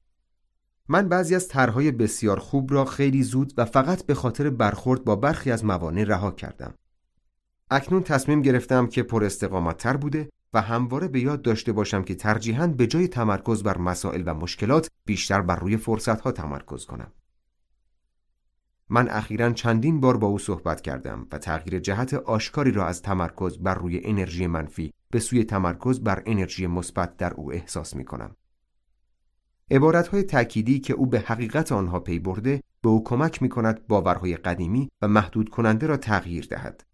من بعضی از طرحهای بسیار خوب را خیلی زود و فقط به خاطر برخورد با برخی از موانع رها کردم. اکنون تصمیم گرفتم که پر استقامت تر بوده و همواره به یاد داشته باشم که ترجیحاً به جای تمرکز بر مسائل و مشکلات بیشتر بر روی فرصتها تمرکز کنم. من اخیرا چندین بار با او صحبت کردم و تغییر جهت آشکاری را از تمرکز بر روی انرژی منفی به سوی تمرکز بر انرژی مثبت در او احساس می کنم. عبارتهای تأکیدی که او به حقیقت آنها پی برده به او کمک می کند باورهای قدیمی و محدود کننده را تغییر دهد.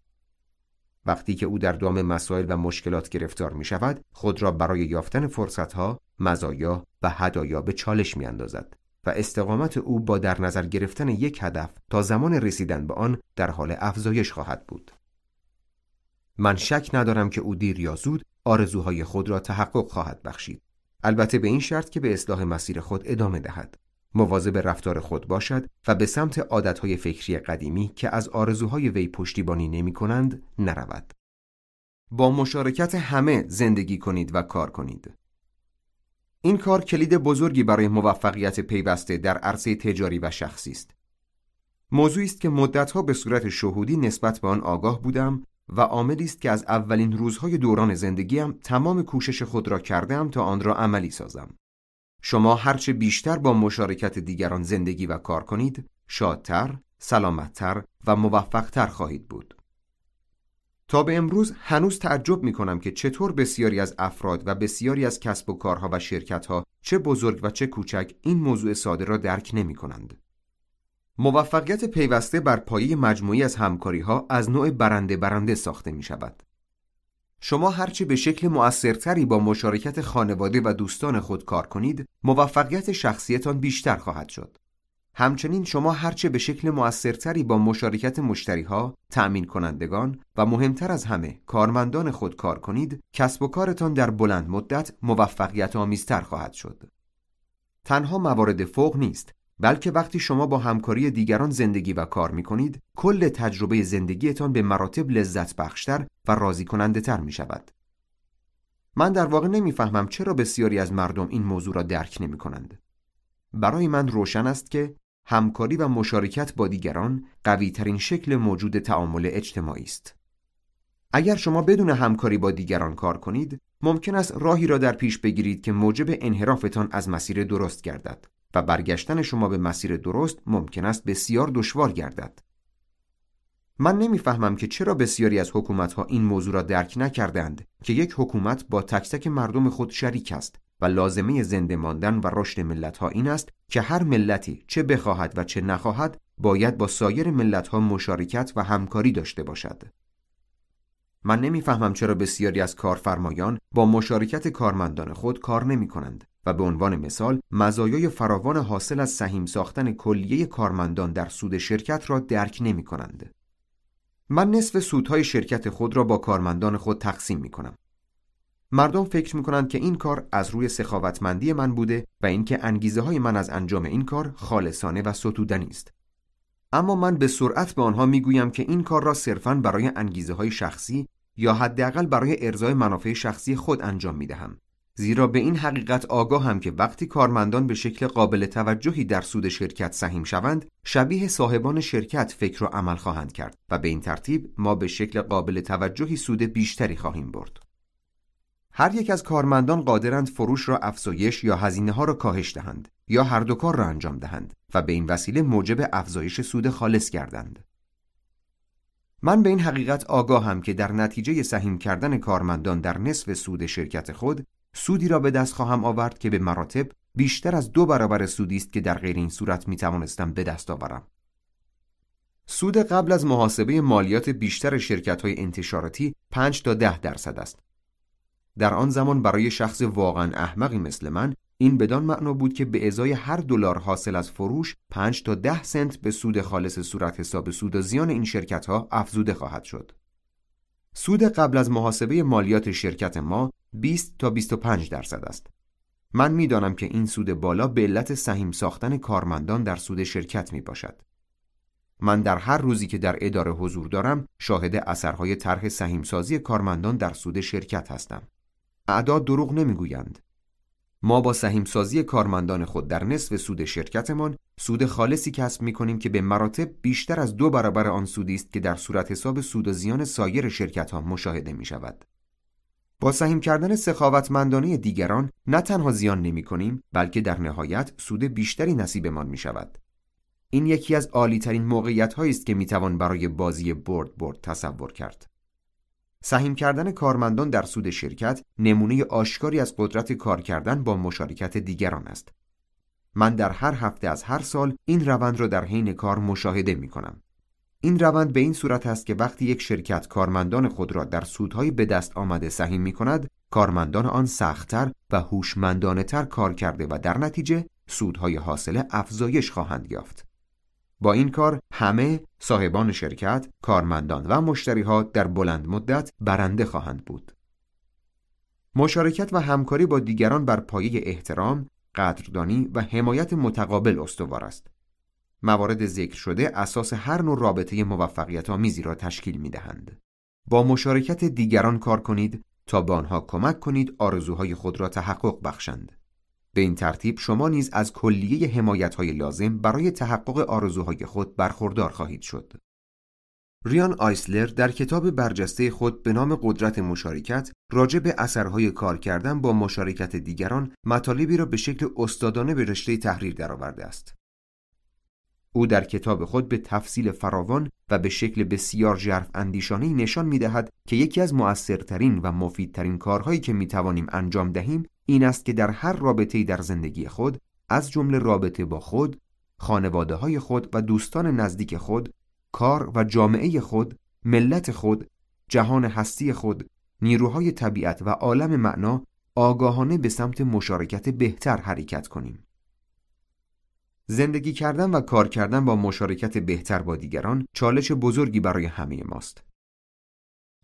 وقتی که او در دام مسائل و مشکلات گرفتار می شود، خود را برای یافتن فرصتها، مزایا و هدایا به چالش می اندازد و استقامت او با در نظر گرفتن یک هدف تا زمان رسیدن به آن در حال افزایش خواهد بود. من شک ندارم که او دیر یا زود آرزوهای خود را تحقق خواهد بخشید. البته به این شرط که به اصلاح مسیر خود ادامه دهد. مواظب رفتار خود باشد و به سمت عادتهای فکری قدیمی که از آرزوهای وی پشتیبانی نمی کنند نرود. با مشارکت همه زندگی کنید و کار کنید. این کار کلید بزرگی برای موفقیت پیوسته در عرصه تجاری و شخصی است. موضوعی است که مدتها به صورت شهودی نسبت به آن آگاه بودم و عاملی است که از اولین روزهای دوران زندگیم تمام کوشش خود را کردم تا آن را عملی سازم. شما هرچه بیشتر با مشارکت دیگران زندگی و کار کنید، شادتر، سلامتتر و موفقتر خواهید بود. تا به امروز هنوز تعجب می کنم که چطور بسیاری از افراد و بسیاری از کسب و کارها و شرکتها چه بزرگ و چه کوچک این موضوع ساده را درک نمی کنند. موفقیت پیوسته بر پایه مجموعی از همکاری ها از نوع برنده برنده ساخته می شود. شما هرچه به شکل مؤثرتری با مشارکت خانواده و دوستان خود کار کنید، موفقیت شخصیتان بیشتر خواهد شد. همچنین شما هرچه به شکل مؤثرتری با مشارکت مشتری ها، تأمین کنندگان و مهمتر از همه کارمندان خود کار کنید، کسب و کارتان در بلند مدت موفقیت آمیزتر خواهد شد. تنها موارد فوق نیست، بلکه وقتی شما با همکاری دیگران زندگی و کار می کنید کل تجربه زندگیتان به مراتب لذت بخشتر و راضی کننده تر می شود. من در واقع نمی‌فهمم چرا بسیاری از مردم این موضوع را درک نمی کنند. برای من روشن است که همکاری و مشارکت با دیگران قوی ترین شکل موجود تعامل اجتماعی است. اگر شما بدون همکاری با دیگران کار کنید، ممکن است راهی را در پیش بگیرید که موجب انحرافتان از مسیر درست گردد. و برگشتن شما به مسیر درست ممکن است بسیار دشوار گردد. من نمی‌فهمم که چرا بسیاری از حکومتها این موضوع را درک نکردند که یک حکومت با تک تک مردم خود شریک است و لازمه زنده ماندن و رشد ملتها این است که هر ملتی چه بخواهد و چه نخواهد باید با سایر ملتها مشارکت و همکاری داشته باشد. من نمی‌فهمم چرا بسیاری از کارفرمایان با مشارکت کارمندان خود کار نمی کنند و به عنوان مثال مزایای فراوان حاصل از سهیم ساختن کلیه کارمندان در سود شرکت را درک نمی کنند. من نصف سودهای شرکت خود را با کارمندان خود تقسیم می کنم. مردم فکر می کنند که این کار از روی سخاوتمندی من بوده و اینکه انگیزه های من از انجام این کار خالصانه و ستودنی است. اما من به سرعت به آنها می گویم که این کار را صرفاً برای انگیزه های شخصی یا حداقل برای ارزای منافع شخصی خود انجام می دهم. زیرا به این حقیقت آگاه هم که وقتی کارمندان به شکل قابل توجهی در سود شرکت سهیم شوند شبیه صاحبان شرکت فکر و عمل خواهند کرد و به این ترتیب ما به شکل قابل توجهی سود بیشتری خواهیم برد. هر یک از کارمندان قادرند فروش را افزایش یا هزینه ها را کاهش دهند یا هر دو کار را انجام دهند و به این وسیله موجب افزایش سود خالص گردند. من به این حقیقت آگاهم که در نتیجه سهیم کردن کارمندان در نصف سود شرکت خود سودی را به دست خواهم آورد که به مراتب بیشتر از دو برابر سودی است که در غیر این صورت می توانستم به دست آورم. سود قبل از محاسبه مالیات بیشتر شرکت های انتشاراتی 5 تا 10 درصد است. در آن زمان برای شخص واقعا احمقی مثل من این بدان معنا بود که به ازای هر دلار حاصل از فروش 5 تا 10 سنت به سود خالص صورت حساب سود و زیان این شرکت ها افزوده خواهد شد. سود قبل از محاسبه مالیات شرکت ما 20 تا 25 درصد است. من می‌دانم که این سود بالا به علت سهیم ساختن کارمندان در سود شرکت می باشد. من در هر روزی که در اداره حضور دارم شاهد اثرهای طرح سهیمسازی کارمندان در سود شرکت هستم. اعداد دروغ نمی‌گویند. ما با سهیمسازی کارمندان خود در نصف سود شرکتمان سود خالصی کسب می کنیم که به مراتب بیشتر از دو برابر آن سودی است که در صورت حساب سود و زیان سایر شرکت ها مشاهده می شود. با سهیم کردن سخاوتمندانه دیگران نه تنها زیان نمی کنیم بلکه در نهایت سود بیشتری نصیبمان می شود. این یکی از عالی ترین موقعیت هایی است که می توان برای بازی برد برد تصور کرد. سهیم کردن کارمندان در سود شرکت نمونه آشکاری از قدرت کار کردن با مشارکت دیگران است. من در هر هفته از هر سال این روند را در حین کار مشاهده می کنم. این روند به این صورت است که وقتی یک شرکت کارمندان خود را در سودهای به دست آمده سهیم می کند، کارمندان آن سختتر و هوشمندانه تر کار کرده و در نتیجه سودهای حاصله افزایش خواهند یافت. با این کار همه صاحبان شرکت، کارمندان و مشتریها در بلند مدت برنده خواهند بود. مشارکت و همکاری با دیگران بر پایه احترام، قدردانی و حمایت متقابل استوار است. موارد ذکر شده اساس هر نوع رابطه موفقیت آمیزی را تشکیل می دهند. با مشارکت دیگران کار کنید تا به آنها کمک کنید آرزوهای خود را تحقق بخشند. به این ترتیب شما نیز از کلیه حمایت های لازم برای تحقق آرزوهای خود برخوردار خواهید شد. ریان آیسلر در کتاب برجسته خود به نام قدرت مشارکت راجع به اثرهای کار کردن با مشارکت دیگران مطالبی را به شکل استادانه به رشته تحریر درآورده است. او در کتاب خود به تفصیل فراوان و به شکل بسیار جرف اندیشانه نشان می دهد که یکی از مؤثرترین و مفیدترین کارهایی که می توانیم انجام دهیم این است که در هر رابطه‌ای در زندگی خود از جمله رابطه با خود، خانواده های خود و دوستان نزدیک خود، کار و جامعه خود، ملت خود، جهان هستی خود، نیروهای طبیعت و عالم معنا آگاهانه به سمت مشارکت بهتر حرکت کنیم. زندگی کردن و کار کردن با مشارکت بهتر با دیگران چالش بزرگی برای همه ماست.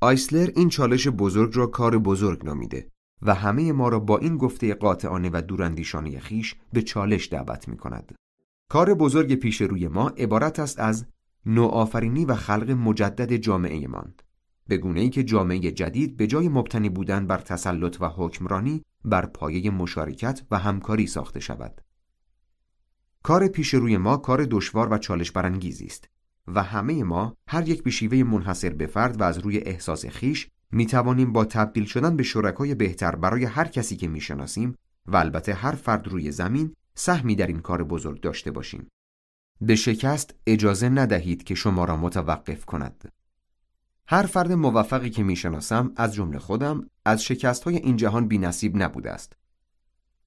آیسلر این چالش بزرگ را کار بزرگ نامیده و همه ما را با این گفته قاطعانه و دوراندیشانه خیش به چالش دعوت می کند. کار بزرگ پیش روی ما عبارت است از نوآفرینی و خلق مجدد جامعه ماند. به گونه ای که جامعه جدید به جای مبتنی بودن بر تسلط و حکمرانی بر پایه مشارکت و همکاری ساخته شود. کار پیش روی ما کار دشوار و چالش برانگیزی است و همه ما هر یک به شیوه منحصر به فرد و از روی احساس خیش می توانیم با تبدیل شدن به شرکای بهتر برای هر کسی که می شناسیم و البته هر فرد روی زمین سهمی در این کار بزرگ داشته باشیم. به شکست اجازه ندهید که شما را متوقف کند. هر فرد موفقی که می شناسم از جمله خودم از شکست های این جهان بی نصیب نبوده است.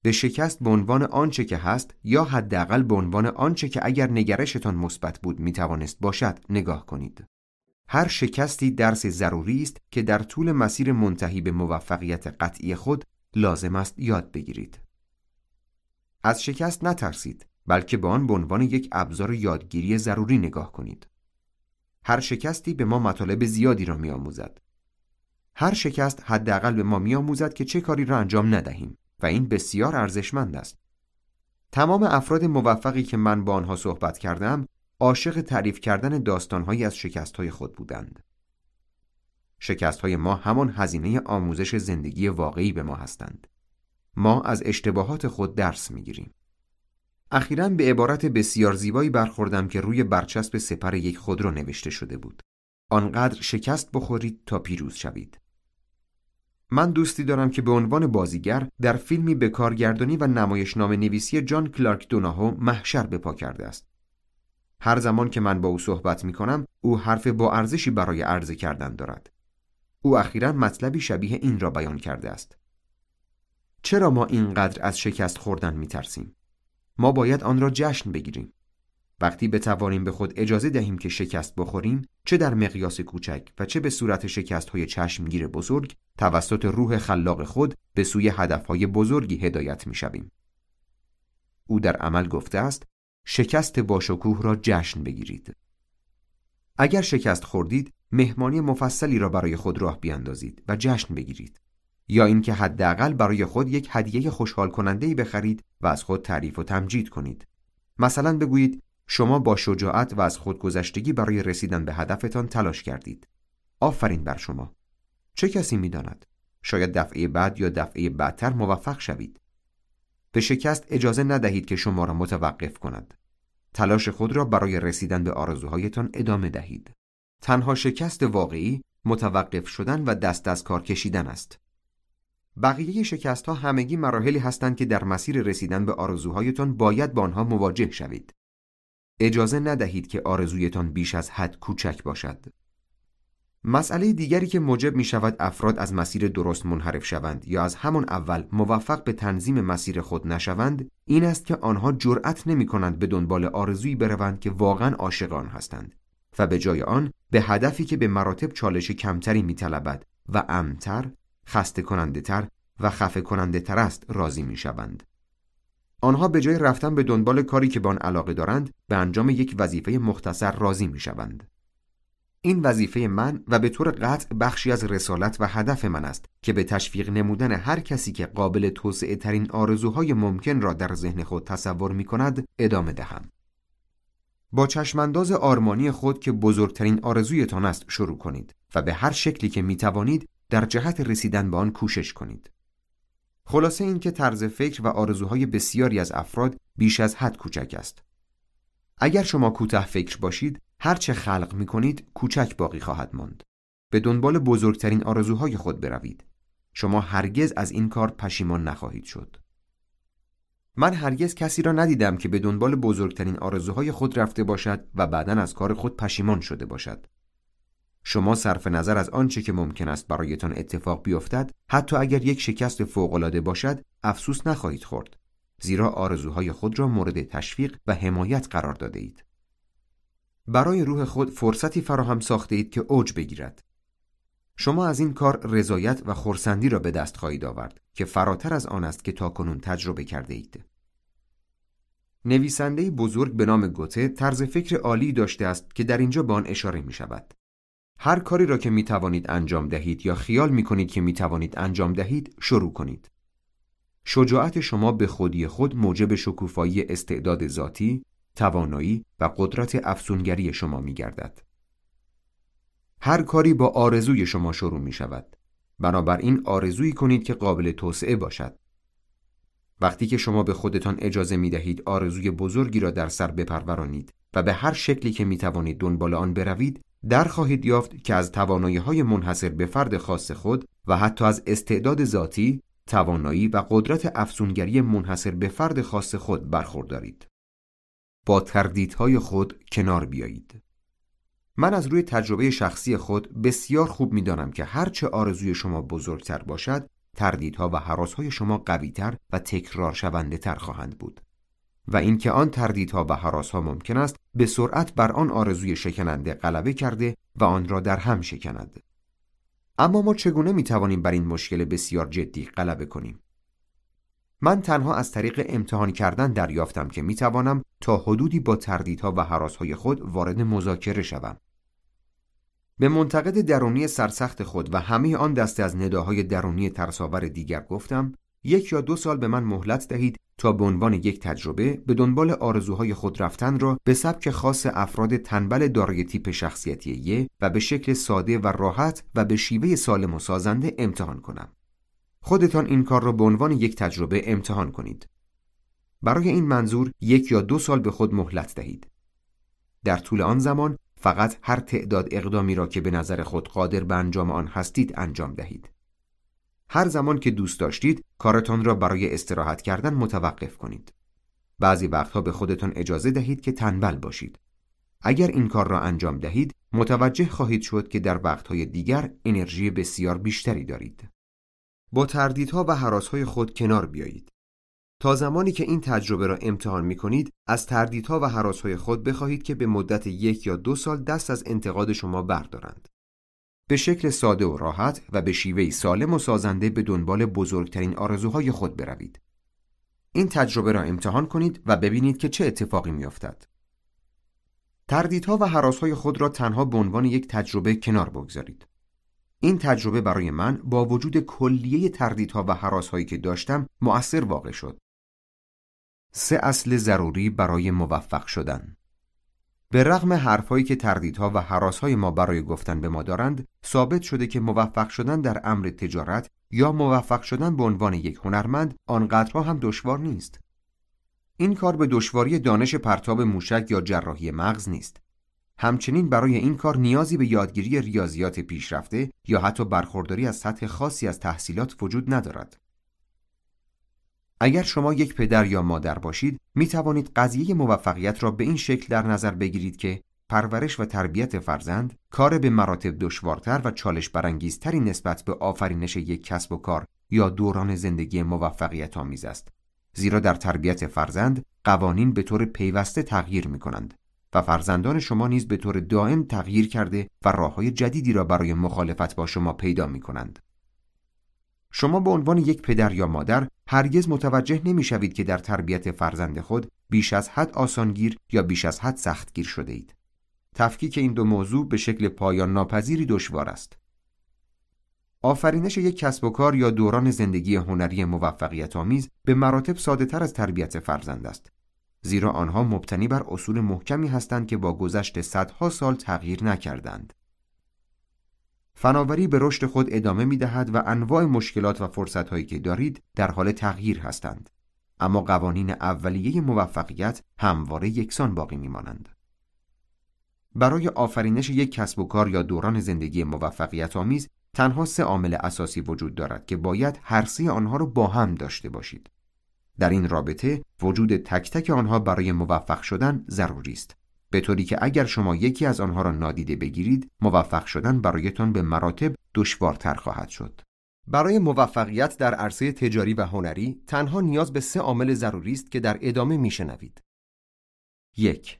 به شکست به عنوان آنچه که هست یا حداقل به عنوان آنچه که اگر نگرشتان مثبت بود می توانست باشد نگاه کنید. هر شکستی درس ضروری است که در طول مسیر منتهی به موفقیت قطعی خود لازم است یاد بگیرید. از شکست نترسید بلکه به آن به عنوان یک ابزار یادگیری ضروری نگاه کنید. هر شکستی به ما مطالب زیادی را میآموزد. هر شکست حداقل به ما میآموزد که چه کاری را انجام ندهیم و این بسیار ارزشمند است. تمام افراد موفقی که من با آنها صحبت کردم عاشق تعریف کردن داستانهایی از شکستهای خود بودند. شکستهای ما همان هزینه آموزش زندگی واقعی به ما هستند. ما از اشتباهات خود درس می‌گیریم. اخیرا به عبارت بسیار زیبایی برخوردم که روی برچسب سپر یک خودرو نوشته شده بود. آنقدر شکست بخورید تا پیروز شوید. من دوستی دارم که به عنوان بازیگر در فیلمی به کارگردانی و نمایشنامه نویسی جان کلارک دوناهو محشر به پا کرده است. هر زمان که من با او صحبت می کنم او حرف با ارزشی برای عرضه کردن دارد. او اخیرا مطلبی شبیه این را بیان کرده است. چرا ما اینقدر از شکست خوردن می ترسیم؟ ما باید آن را جشن بگیریم. وقتی بتوانیم به خود اجازه دهیم که شکست بخوریم چه در مقیاس کوچک و چه به صورت شکست های چشمگیر بزرگ توسط روح خلاق خود به سوی هدف های بزرگی هدایت می شویم. او در عمل گفته است شکست باشکوه را جشن بگیرید. اگر شکست خوردید مهمانی مفصلی را برای خود راه بیاندازید و جشن بگیرید. یا اینکه حداقل برای خود یک هدیه خوشحال کننده بخرید و از خود تعریف و تمجید کنید. مثلا بگویید شما با شجاعت و از خودگذشتگی برای رسیدن به هدفتان تلاش کردید. آفرین بر شما. چه کسی می‌داند؟ شاید دفعه بعد یا دفعه بعدتر موفق شوید. به شکست اجازه ندهید که شما را متوقف کند. تلاش خود را برای رسیدن به آرزوهایتان ادامه دهید. تنها شکست واقعی متوقف شدن و دست از کار کشیدن است. بقیه شکست ها همگی مراحلی هستند که در مسیر رسیدن به آرزوهایتان باید با آنها مواجه شوید. اجازه ندهید که آرزویتان بیش از حد کوچک باشد مسئله دیگری که موجب می شود افراد از مسیر درست منحرف شوند یا از همان اول موفق به تنظیم مسیر خود نشوند این است که آنها جرأت نمی کنند به دنبال آرزویی بروند که واقعا عاشق آن هستند و به جای آن به هدفی که به مراتب چالش کمتری می طلبد و امتر، خسته کننده تر و خفه کننده تر است راضی می شوند. آنها به جای رفتن به دنبال کاری که به آن علاقه دارند به انجام یک وظیفه مختصر راضی می شوند. این وظیفه من و به طور قطع بخشی از رسالت و هدف من است که به تشویق نمودن هر کسی که قابل توسعه ترین آرزوهای ممکن را در ذهن خود تصور می کند ادامه دهم. با چشمانداز آرمانی خود که بزرگترین آرزویتان است شروع کنید و به هر شکلی که می توانید در جهت رسیدن به آن کوشش کنید. خلاصه این که طرز فکر و آرزوهای بسیاری از افراد بیش از حد کوچک است. اگر شما کوتاه فکر باشید هر چه خلق می کنید کوچک باقی خواهد ماند. به دنبال بزرگترین آرزوهای خود بروید. شما هرگز از این کار پشیمان نخواهید شد. من هرگز کسی را ندیدم که به دنبال بزرگترین آرزوهای خود رفته باشد و بعدا از کار خود پشیمان شده باشد. شما صرف نظر از آنچه که ممکن است برایتان اتفاق بیفتد حتی اگر یک شکست فوقالعاده باشد افسوس نخواهید خورد زیرا آرزوهای خود را مورد تشویق و حمایت قرار داده اید. برای روح خود فرصتی فراهم ساخته اید که اوج بگیرد. شما از این کار رضایت و خورسندی را به دست خواهید آورد که فراتر از آن است که تاکنون تجربه کرده اید. نویسنده بزرگ به نام گوته طرز فکر عالی داشته است که در اینجا به آن اشاره می شود. هر کاری را که می توانید انجام دهید یا خیال می کنید که می توانید انجام دهید شروع کنید. شجاعت شما به خودی خود موجب شکوفایی استعداد ذاتی، توانایی و قدرت افسونگری شما می گردد. هر کاری با آرزوی شما شروع می شود. بنابراین آرزویی کنید که قابل توسعه باشد. وقتی که شما به خودتان اجازه می دهید آرزوی بزرگی را در سر بپرورانید و به هر شکلی که می توانید دنبال آن بروید در خواهید یافت که از توانایی های منحصر به فرد خاص خود و حتی از استعداد ذاتی، توانایی و قدرت افسونگری منحصر به فرد خاص خود برخوردارید. با تردیدهای خود کنار بیایید. من از روی تجربه شخصی خود بسیار خوب می‌دانم که هرچه آرزوی شما بزرگتر باشد، تردیدها و حراسهای شما قویتر و تکرار شونده تر خواهند بود. و اینکه آن تردیدها و حراسها ممکن است به سرعت بر آن آرزوی شکننده غلبه کرده و آن را در هم شکند. اما ما چگونه می توانیم بر این مشکل بسیار جدی غلبه کنیم؟ من تنها از طریق امتحان کردن دریافتم که می توانم تا حدودی با تردیدها و حراسهای خود وارد مذاکره شوم. به منتقد درونی سرسخت خود و همه آن دسته از نداهای درونی ترساور دیگر گفتم یک یا دو سال به من مهلت دهید تا به عنوان یک تجربه به دنبال آرزوهای خود رفتن را به سبک خاص افراد تنبل دارای تیپ شخصیتی یه و به شکل ساده و راحت و به شیوه سالم و سازنده امتحان کنم. خودتان این کار را به عنوان یک تجربه امتحان کنید. برای این منظور یک یا دو سال به خود مهلت دهید. در طول آن زمان فقط هر تعداد اقدامی را که به نظر خود قادر به انجام آن هستید انجام دهید. هر زمان که دوست داشتید کارتان را برای استراحت کردن متوقف کنید. بعضی وقتها به خودتان اجازه دهید که تنبل باشید. اگر این کار را انجام دهید متوجه خواهید شد که در وقتهای دیگر انرژی بسیار بیشتری دارید. با تردیدها و حراسهای خود کنار بیایید. تا زمانی که این تجربه را امتحان می کنید از تردیدها و حراسهای خود بخواهید که به مدت یک یا دو سال دست از انتقاد شما بردارند. به شکل ساده و راحت و به شیوهی سالم و سازنده به دنبال بزرگترین آرزوهای خود بروید. این تجربه را امتحان کنید و ببینید که چه اتفاقی میافتد. تردیدها و حراسهای خود را تنها به عنوان یک تجربه کنار بگذارید. این تجربه برای من با وجود کلیه تردیدها و حراسهایی که داشتم مؤثر واقع شد. سه اصل ضروری برای موفق شدن به رغم حرفهایی که تردیدها و حراسهای ما برای گفتن به ما دارند ثابت شده که موفق شدن در امر تجارت یا موفق شدن به عنوان یک هنرمند آنقدرها هم دشوار نیست. این کار به دشواری دانش پرتاب موشک یا جراحی مغز نیست. همچنین برای این کار نیازی به یادگیری ریاضیات پیشرفته یا حتی برخورداری از سطح خاصی از تحصیلات وجود ندارد. اگر شما یک پدر یا مادر باشید می توانید قضیه موفقیت را به این شکل در نظر بگیرید که پرورش و تربیت فرزند کار به مراتب دشوارتر و چالش برانگیزتری نسبت به آفرینش یک کسب و کار یا دوران زندگی موفقیت آمیز است زیرا در تربیت فرزند قوانین به طور پیوسته تغییر می کنند و فرزندان شما نیز به طور دائم تغییر کرده و راههای جدیدی را برای مخالفت با شما پیدا می کنند. شما به عنوان یک پدر یا مادر هرگز متوجه نمی شوید که در تربیت فرزند خود بیش از حد آسانگیر یا بیش از حد سختگیر شده اید. تفکیک این دو موضوع به شکل پایان ناپذیری دشوار است. آفرینش یک کسب و کار یا دوران زندگی هنری موفقیت آمیز به مراتب ساده تر از تربیت فرزند است. زیرا آنها مبتنی بر اصول محکمی هستند که با گذشت صدها سال تغییر نکردند. فناوری به رشد خود ادامه می دهد و انواع مشکلات و فرصت هایی که دارید در حال تغییر هستند. اما قوانین اولیه موفقیت همواره یکسان باقی می مانند. برای آفرینش یک کسب و کار یا دوران زندگی موفقیت آمیز تنها سه عامل اساسی وجود دارد که باید هر سه آنها را با هم داشته باشید. در این رابطه وجود تک تک آنها برای موفق شدن ضروری است. به طوری که اگر شما یکی از آنها را نادیده بگیرید موفق شدن برایتان به مراتب دشوارتر خواهد شد. برای موفقیت در عرصه تجاری و هنری تنها نیاز به سه عامل ضروری است که در ادامه میشنوید. یک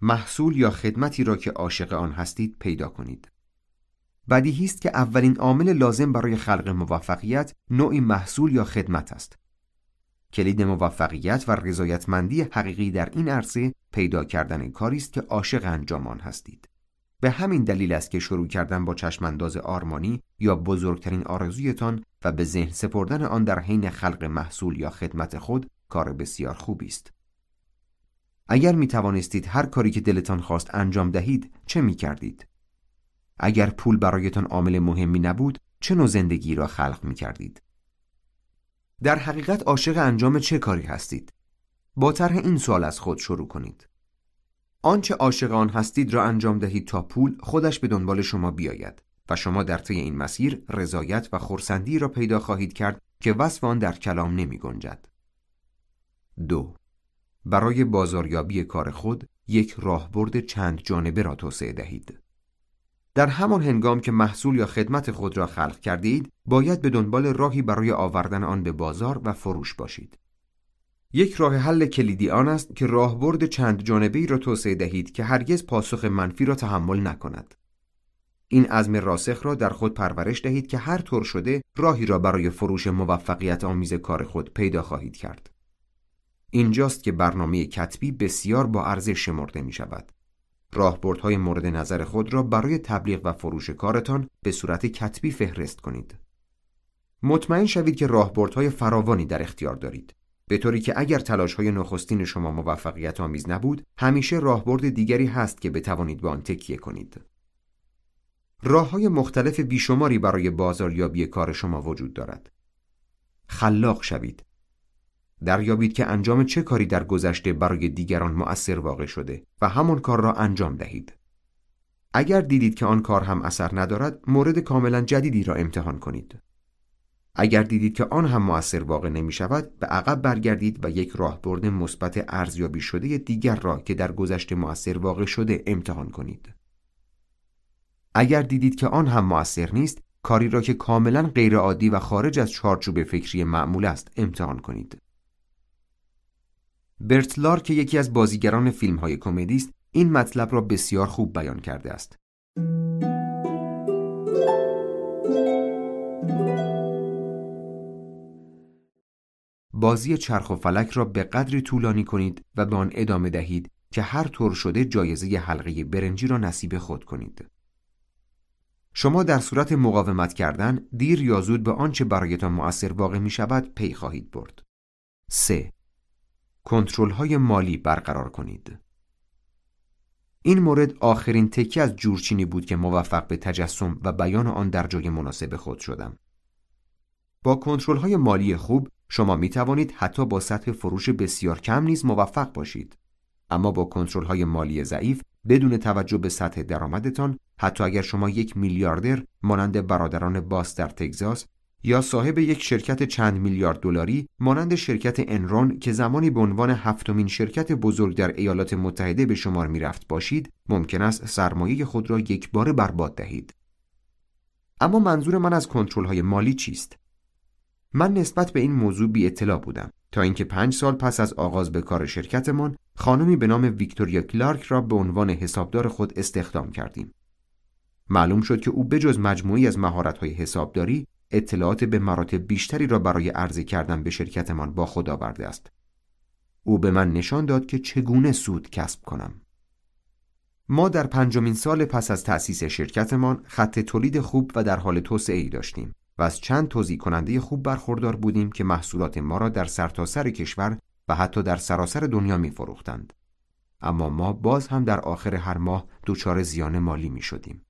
محصول یا خدمتی را که عاشق آن هستید پیدا کنید. بدیهی است که اولین عامل لازم برای خلق موفقیت نوعی محصول یا خدمت است. کلید موفقیت و رضایتمندی حقیقی در این عرصه پیدا کردن کاری است که عاشق انجام آن هستید به همین دلیل است که شروع کردن با چشمانداز آرمانی یا بزرگترین آرزویتان و به ذهن سپردن آن در حین خلق محصول یا خدمت خود کار بسیار خوبی است اگر می توانستید هر کاری که دلتان خواست انجام دهید چه می کردید؟ اگر پول برایتان عامل مهمی نبود چه نوع زندگی را خلق می کردید؟ در حقیقت عاشق انجام چه کاری هستید؟ با طرح این سوال از خود شروع کنید. آنچه عاشق آن هستید را انجام دهید تا پول خودش به دنبال شما بیاید و شما در طی این مسیر رضایت و خورسندی را پیدا خواهید کرد که وصف آن در کلام نمی گنجد. دو برای بازاریابی کار خود یک راهبرد چند جانبه را توسعه دهید. در همان هنگام که محصول یا خدمت خود را خلق کردید باید به دنبال راهی برای آوردن آن به بازار و فروش باشید. یک راه حل کلیدی آن است که راهبرد چند جانبه را توسعه دهید که هرگز پاسخ منفی را تحمل نکند. این عزم راسخ را در خود پرورش دهید که هر طور شده راهی را برای فروش موفقیت آمیز کار خود پیدا خواهید کرد. اینجاست که برنامه کتبی بسیار با ارزش شمرده می شود راهبردهای مورد نظر خود را برای تبلیغ و فروش کارتان به صورت کتبی فهرست کنید. مطمئن شوید که راهبردهای فراوانی در اختیار دارید. به طوری که اگر تلاش های نخستین شما موفقیت آمیز نبود، همیشه راهبرد دیگری هست که بتوانید به آن تکیه کنید. راه های مختلف بیشماری برای بازاریابی کار شما وجود دارد. خلاق شوید دریابید که انجام چه کاری در گذشته برای دیگران مؤثر واقع شده و همان کار را انجام دهید. اگر دیدید که آن کار هم اثر ندارد، مورد کاملا جدیدی را امتحان کنید. اگر دیدید که آن هم مؤثر واقع نمی شود، به عقب برگردید و یک راهبرد مثبت ارزیابی شده دیگر را که در گذشته مؤثر واقع شده امتحان کنید. اگر دیدید که آن هم مؤثر نیست، کاری را که کاملا غیرعادی و خارج از چارچوب فکری معمول است امتحان کنید. برتلار که یکی از بازیگران فیلم های کمدی است این مطلب را بسیار خوب بیان کرده است بازی چرخ و فلک را به قدری طولانی کنید و به آن ادامه دهید که هر طور شده جایزه حلقه برنجی را نصیب خود کنید. شما در صورت مقاومت کردن دیر یا زود به آنچه برایتان مؤثر واقع می شود پی خواهید برد. 3. کنترل های مالی برقرار کنید. این مورد آخرین تکی از جورچینی بود که موفق به تجسم و بیان آن در جای مناسب خود شدم. با کنترل های مالی خوب شما می توانید حتی با سطح فروش بسیار کم نیز موفق باشید. اما با کنترل های مالی ضعیف بدون توجه به سطح درآمدتان حتی اگر شما یک میلیاردر مانند برادران باس در تگزاس یا صاحب یک شرکت چند میلیارد دلاری مانند شرکت انرون که زمانی به عنوان هفتمین شرکت بزرگ در ایالات متحده به شمار می‌رفت باشید ممکن است سرمایه خود را یک بار برباد دهید. اما منظور من از کنترل های مالی چیست؟ من نسبت به این موضوع بی اطلاع بودم. تا اینکه پنج سال پس از آغاز به کار شرکتمان خانمی به نام ویکتوریا کلارک را به عنوان حسابدار خود استخدام کردیم. معلوم شد که او بجز مجموعی از مهارت‌های حسابداری اطلاعات به مراتب بیشتری را برای عرضه کردن به شرکتمان با خود آورده است. او به من نشان داد که چگونه سود کسب کنم. ما در پنجمین سال پس از تأسیس شرکتمان خط تولید خوب و در حال توسعه ای داشتیم و از چند توضیح کننده خوب برخوردار بودیم که محصولات ما را در سرتاسر سر کشور و حتی در سراسر دنیا می فروختند. اما ما باز هم در آخر هر ماه دچار زیان مالی می شدیم.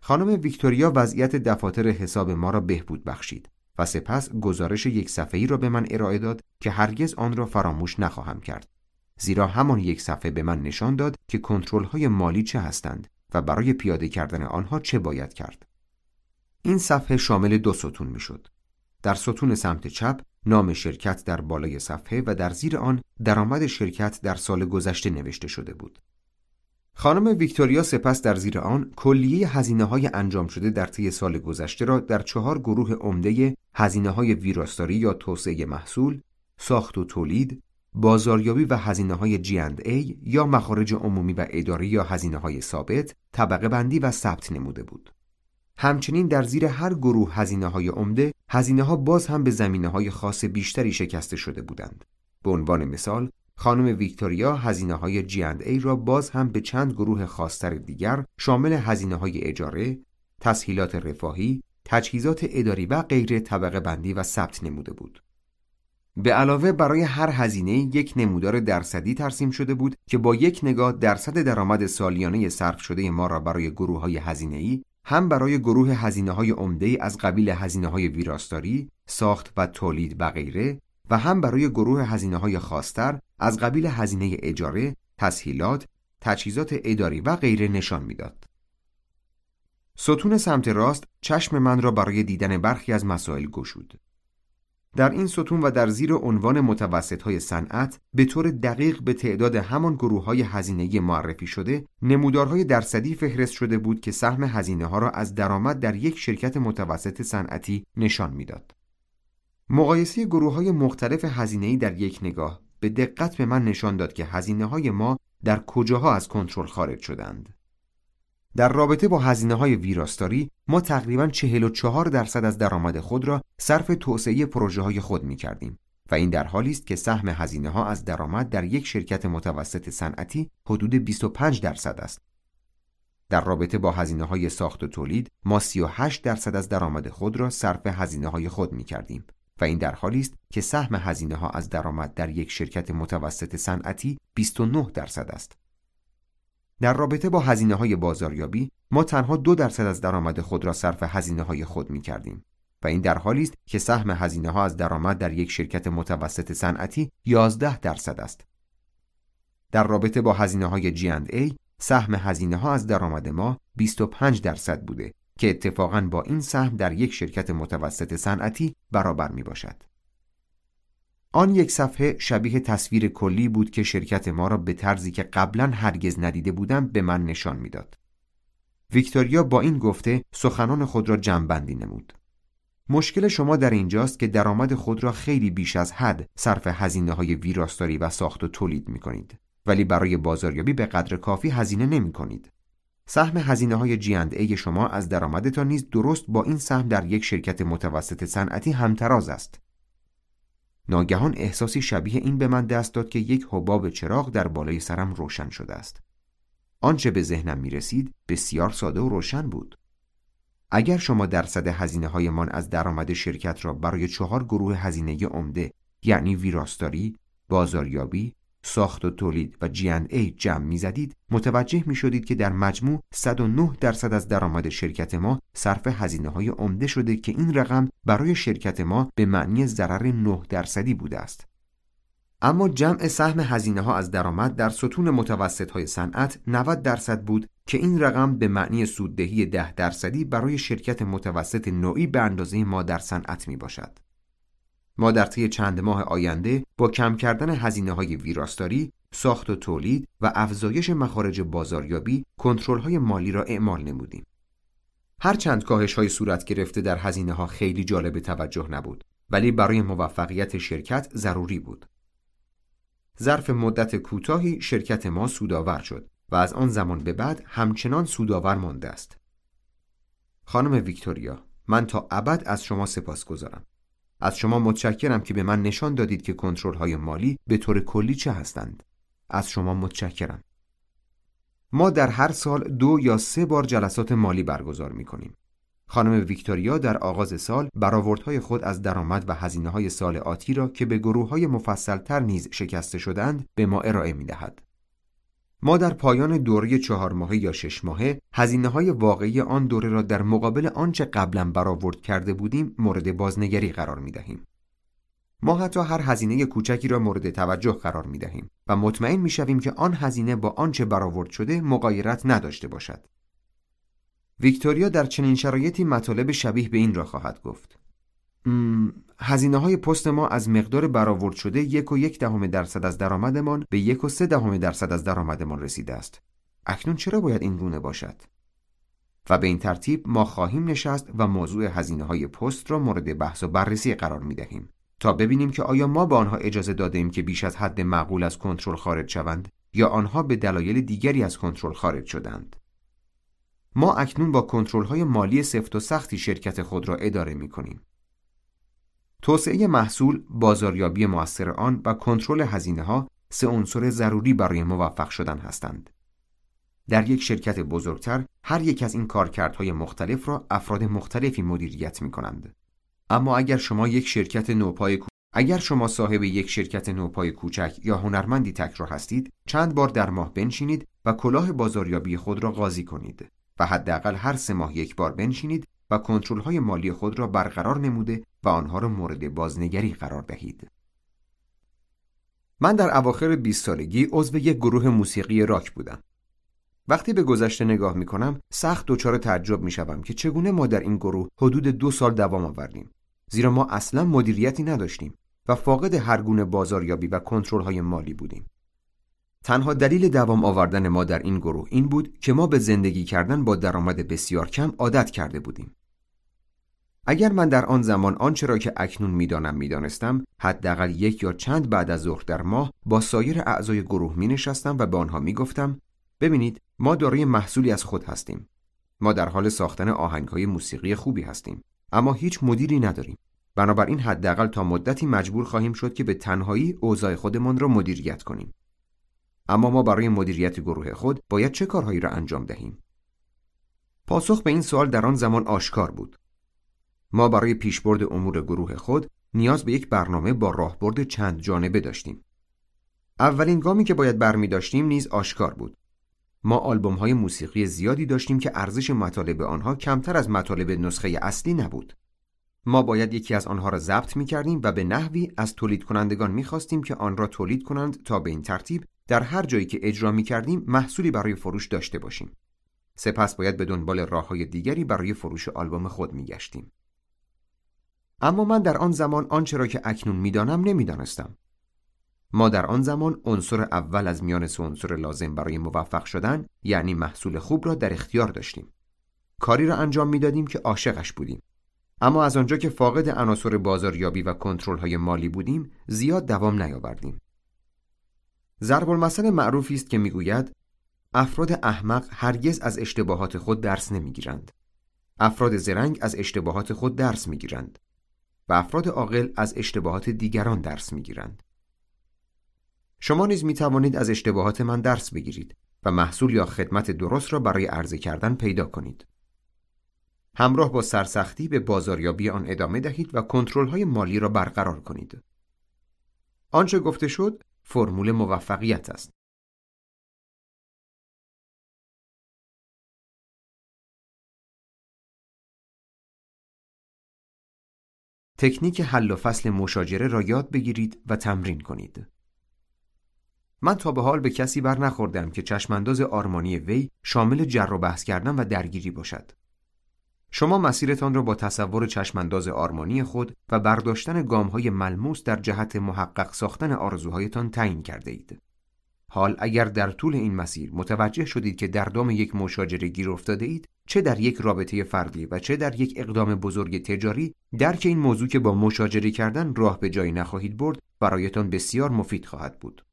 خانم ویکتوریا وضعیت دفاتر حساب ما را بهبود بخشید و سپس گزارش یک صفحه‌ای را به من ارائه داد که هرگز آن را فراموش نخواهم کرد. زیرا همان یک صفحه به من نشان داد که های مالی چه هستند و برای پیاده کردن آنها چه باید کرد. این صفحه شامل دو ستون می‌شد. در ستون سمت چپ نام شرکت در بالای صفحه و در زیر آن درآمد شرکت در سال گذشته نوشته شده بود. خانم ویکتوریا سپس در زیر آن کلیه هزینه های انجام شده در طی سال گذشته را در چهار گروه عمده هزینه های ویراستاری یا توسعه محصول، ساخت و تولید، بازاریابی و هزینه های ای یا مخارج عمومی و اداری یا هزینه های ثابت، طبقه بندی و ثبت نموده بود. همچنین در زیر هر گروه هزینه های عمده، هزینه ها باز هم به زمینه های خاص بیشتری شکسته شده بودند. به عنوان مثال، خانم ویکتوریا هزینه های ای را باز هم به چند گروه خاصتر دیگر شامل هزینه های اجاره، تسهیلات رفاهی، تجهیزات اداری و غیر طبقه بندی و ثبت نموده بود. به علاوه برای هر هزینه یک نمودار درصدی ترسیم شده بود که با یک نگاه درصد درآمد سالیانه صرف شده ما را برای گروه های هزینه ای هم برای گروه هزینه های عمده از قبیل هزینه های ویراستاری، ساخت و تولید و غیره و هم برای گروه هزینه های خاصتر از قبیل هزینه اجاره، تسهیلات، تجهیزات اداری و غیره نشان می‌داد. ستون سمت راست چشم من را برای دیدن برخی از مسائل گشود. در این ستون و در زیر عنوان متوسط های صنعت به طور دقیق به تعداد همان گروه های هزینه معرفی شده نمودارهای درصدی فهرست شده بود که سهم هزینه ها را از درآمد در یک شرکت متوسط صنعتی نشان می‌داد. مقایسه گروه های مختلف هزینه‌ای در یک نگاه به دقت به من نشان داد که هزینه های ما در کجاها از کنترل خارج شدند. در رابطه با هزینه های ویراستاری ما تقریبا 44 درصد از درآمد خود را صرف توسعه پروژه های خود می کردیم و این در حالی است که سهم هزینه ها از درآمد در یک شرکت متوسط صنعتی حدود 25 درصد است. در رابطه با هزینه های ساخت و تولید ما 38 درصد از درآمد خود را صرف هزینه های خود می کردیم و این در حالی است که سهم هزینه ها از درآمد در یک شرکت متوسط صنعتی 29 درصد است. در رابطه با هزینه های بازاریابی ما تنها دو درصد از درآمد خود را صرف هزینه های خود می کردیم و این در حالی است که سهم هزینه ها از درآمد در یک شرکت متوسط صنعتی 11 درصد است. در رابطه با هزینه های G&A سهم هزینه ها از درآمد ما 25 درصد بوده که اتفاقا با این سهم در یک شرکت متوسط صنعتی برابر می باشد. آن یک صفحه شبیه تصویر کلی بود که شرکت ما را به طرزی که قبلا هرگز ندیده بودم به من نشان می‌داد. ویکتوریا با این گفته سخنان خود را جمعبندی نمود. مشکل شما در اینجاست که درآمد خود را خیلی بیش از حد صرف هزینه های ویراستاری و ساخت و تولید می کنید. ولی برای بازاریابی به قدر کافی هزینه نمی کنید. سهم هزینه های ای شما از درآمدتان نیز درست با این سهم در یک شرکت متوسط صنعتی همتراز است. ناگهان احساسی شبیه این به من دست داد که یک حباب چراغ در بالای سرم روشن شده است آنچه به ذهنم می رسید بسیار ساده و روشن بود اگر شما درصد هزینه هایمان از درآمد شرکت را برای چهار گروه هزینه عمده یعنی ویراستاری، بازاریابی، ساخت و تولید و ای جمع می زدید متوجه می شدید که در مجموع 109 درصد از درآمد شرکت ما صرف هزینه های عمده شده که این رقم برای شرکت ما به معنی ضرر 9 درصدی بوده است. اما جمع سهم هزینه ها از درآمد در ستون متوسط های صنعت 90 درصد بود که این رقم به معنی سوددهی 10 درصدی برای شرکت متوسط نوعی به اندازه ما در صنعت می باشد. ما در طی چند ماه آینده با کم کردن هزینه های ویراستاری، ساخت و تولید و افزایش مخارج بازاریابی کنترل های مالی را اعمال نمودیم. هرچند کاهش های صورت گرفته در هزینه ها خیلی جالب توجه نبود ولی برای موفقیت شرکت ضروری بود. ظرف مدت کوتاهی شرکت ما سودآور شد و از آن زمان به بعد همچنان سودآور مانده است. خانم ویکتوریا، من تا ابد از شما سپاس گذارم. از شما متشکرم که به من نشان دادید که کنترل های مالی به طور کلی چه هستند. از شما متشکرم. ما در هر سال دو یا سه بار جلسات مالی برگزار می کنیم. خانم ویکتوریا در آغاز سال برآوردهای خود از درآمد و هزینه های سال آتی را که به گروه های مفصلتر نیز شکسته شدند به ما ارائه می دهد. ما در پایان دوره چهار ماهه یا شش ماهه هزینه های واقعی آن دوره را در مقابل آنچه قبلا برآورد کرده بودیم مورد بازنگری قرار می دهیم. ما حتی هر هزینه کوچکی را مورد توجه قرار می دهیم و مطمئن می شویم که آن هزینه با آنچه برآورد شده مقایرت نداشته باشد. ویکتوریا در چنین شرایطی مطالب شبیه به این را خواهد گفت. هزینه های پست ما از مقدار برآورد شده یک و یک دهم درصد از درآمدمان به یک و سه دهم درصد از درآمدمان رسیده است. اکنون چرا باید این گونه باشد؟ و به این ترتیب ما خواهیم نشست و موضوع هزینه های پست را مورد بحث و بررسی قرار می دهیم تا ببینیم که آیا ما به آنها اجازه داده ایم که بیش از حد معقول از کنترل خارج شوند یا آنها به دلایل دیگری از کنترل خارج شدند. ما اکنون با کنترل های مالی سفت و سختی شرکت خود را اداره می کنیم. توسعه محصول، بازاریابی موثر آن و کنترل هزینه ها سه عنصر ضروری برای موفق شدن هستند. در یک شرکت بزرگتر هر یک از این کارکردهای مختلف را افراد مختلفی مدیریت می کنند. اما اگر شما یک شرکت نوپای اگر شما صاحب یک شرکت نوپای کوچک یا هنرمندی تک هستید، چند بار در ماه بنشینید و کلاه بازاریابی خود را قاضی کنید و حداقل هر سه ماه یک بار بنشینید و کنترل های مالی خود را برقرار نموده و آنها را مورد بازنگری قرار دهید. من در اواخر 20 سالگی عضو یک گروه موسیقی راک بودم. وقتی به گذشته نگاه می کنم سخت دچار تعجب می شوم که چگونه ما در این گروه حدود دو سال دوام آوردیم زیرا ما اصلا مدیریتی نداشتیم و فاقد هر گونه بازاریابی و کنترل های مالی بودیم تنها دلیل دوام آوردن ما در این گروه این بود که ما به زندگی کردن با درآمد بسیار کم عادت کرده بودیم اگر من در آن زمان آنچه را که اکنون می‌دانم می‌دانستم حداقل یک یا چند بعد از ظهر در ماه با سایر اعضای گروه می نشستم و به آنها می گفتم ببینید ما دارای محصولی از خود هستیم. ما در حال ساختن آهنگ های موسیقی خوبی هستیم اما هیچ مدیری نداریم. بنابراین حداقل تا مدتی مجبور خواهیم شد که به تنهایی اوضاع خودمان را مدیریت کنیم. اما ما برای مدیریت گروه خود باید چه کارهایی را انجام دهیم؟ پاسخ به این سوال در آن زمان آشکار بود. ما برای پیشبرد امور گروه خود نیاز به یک برنامه با راهبرد چند جانبه داشتیم. اولین گامی که باید برمی داشتیم نیز آشکار بود. ما آلبوم های موسیقی زیادی داشتیم که ارزش مطالب آنها کمتر از مطالب نسخه اصلی نبود. ما باید یکی از آنها را ضبط می کردیم و به نحوی از تولید کنندگان می خواستیم که آن را تولید کنند تا به این ترتیب در هر جایی که اجرا می کردیم محصولی برای فروش داشته باشیم. سپس باید به دنبال راه های دیگری برای فروش آلبوم خود می گشتیم. اما من در آن زمان آنچه را که اکنون می‌دانم نمی‌دانستم. ما در آن زمان عنصر اول از میان سه عنصر لازم برای موفق شدن یعنی محصول خوب را در اختیار داشتیم. کاری را انجام می‌دادیم که عاشقش بودیم. اما از آنجا که فاقد عناصر بازاریابی و کنترل های مالی بودیم زیاد دوام نیاوردیم. ضرب المثل معروفی است که می‌گوید افراد احمق هرگز از اشتباهات خود درس نمی‌گیرند. افراد زرنگ از اشتباهات خود درس می‌گیرند. و افراد عاقل از اشتباهات دیگران درس می‌گیرند. شما نیز می توانید از اشتباهات من درس بگیرید و محصول یا خدمت درست را برای عرضه کردن پیدا کنید. همراه با سرسختی به بازاریابی آن ادامه دهید و های مالی را برقرار کنید. آنچه گفته شد فرمول موفقیت است. تکنیک حل و فصل مشاجره را یاد بگیرید و تمرین کنید. من تا به حال به کسی بر نخوردم که چشمانداز آرمانی وی شامل جر و بحث کردن و درگیری باشد. شما مسیرتان را با تصور چشمانداز آرمانی خود و برداشتن های ملموس در جهت محقق ساختن آرزوهایتان تعیین کرده اید. حال اگر در طول این مسیر متوجه شدید که در دام یک مشاجره گیر افتاده اید چه در یک رابطه فردی و چه در یک اقدام بزرگ تجاری درک این موضوع که با مشاجره کردن راه به جایی نخواهید برد برایتان بسیار مفید خواهد بود.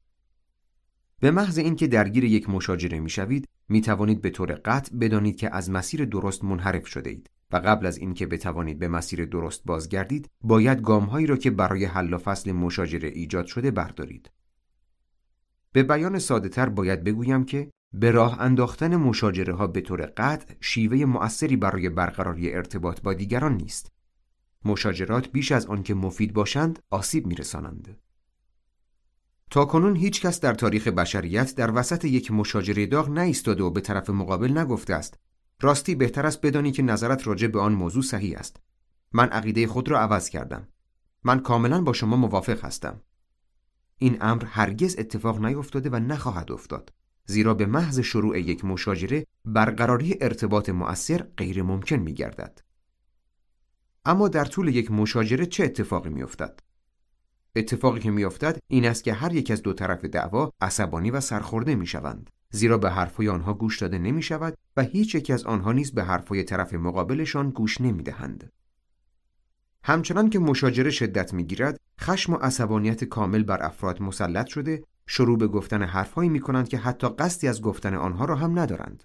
به محض اینکه درگیر یک مشاجره می‌شوید می توانید به طور قطع بدانید که از مسیر درست منحرف شده اید و قبل از اینکه بتوانید به مسیر درست بازگردید باید گامهایی را که برای حل و فصل مشاجره ایجاد شده بردارید. به بیان ساده تر باید بگویم که به راه انداختن مشاجره ها به طور قطع شیوه مؤثری برای برقراری ارتباط با دیگران نیست. مشاجرات بیش از آنکه مفید باشند آسیب میرسانند. تا کنون هیچ کس در تاریخ بشریت در وسط یک مشاجره داغ نایستاده و به طرف مقابل نگفته است. راستی بهتر است بدانی که نظرت راجع به آن موضوع صحیح است. من عقیده خود را عوض کردم. من کاملا با شما موافق هستم. این امر هرگز اتفاق نیفتاده و نخواهد افتاد. زیرا به محض شروع یک مشاجره برقراری ارتباط مؤثر غیر ممکن می گردد. اما در طول یک مشاجره چه اتفاقی می افتد؟ اتفاقی که می افتد این است که هر یک از دو طرف دعوا عصبانی و سرخورده می شوند. زیرا به حرفهای آنها گوش داده نمی شود و هیچ یک از آنها نیز به حرفهای طرف مقابلشان گوش نمی دهند. همچنان که مشاجره شدت می گیرد، خشم و عصبانیت کامل بر افراد مسلط شده شروع به گفتن حرفهایی می کنند که حتی قصدی از گفتن آنها را هم ندارند.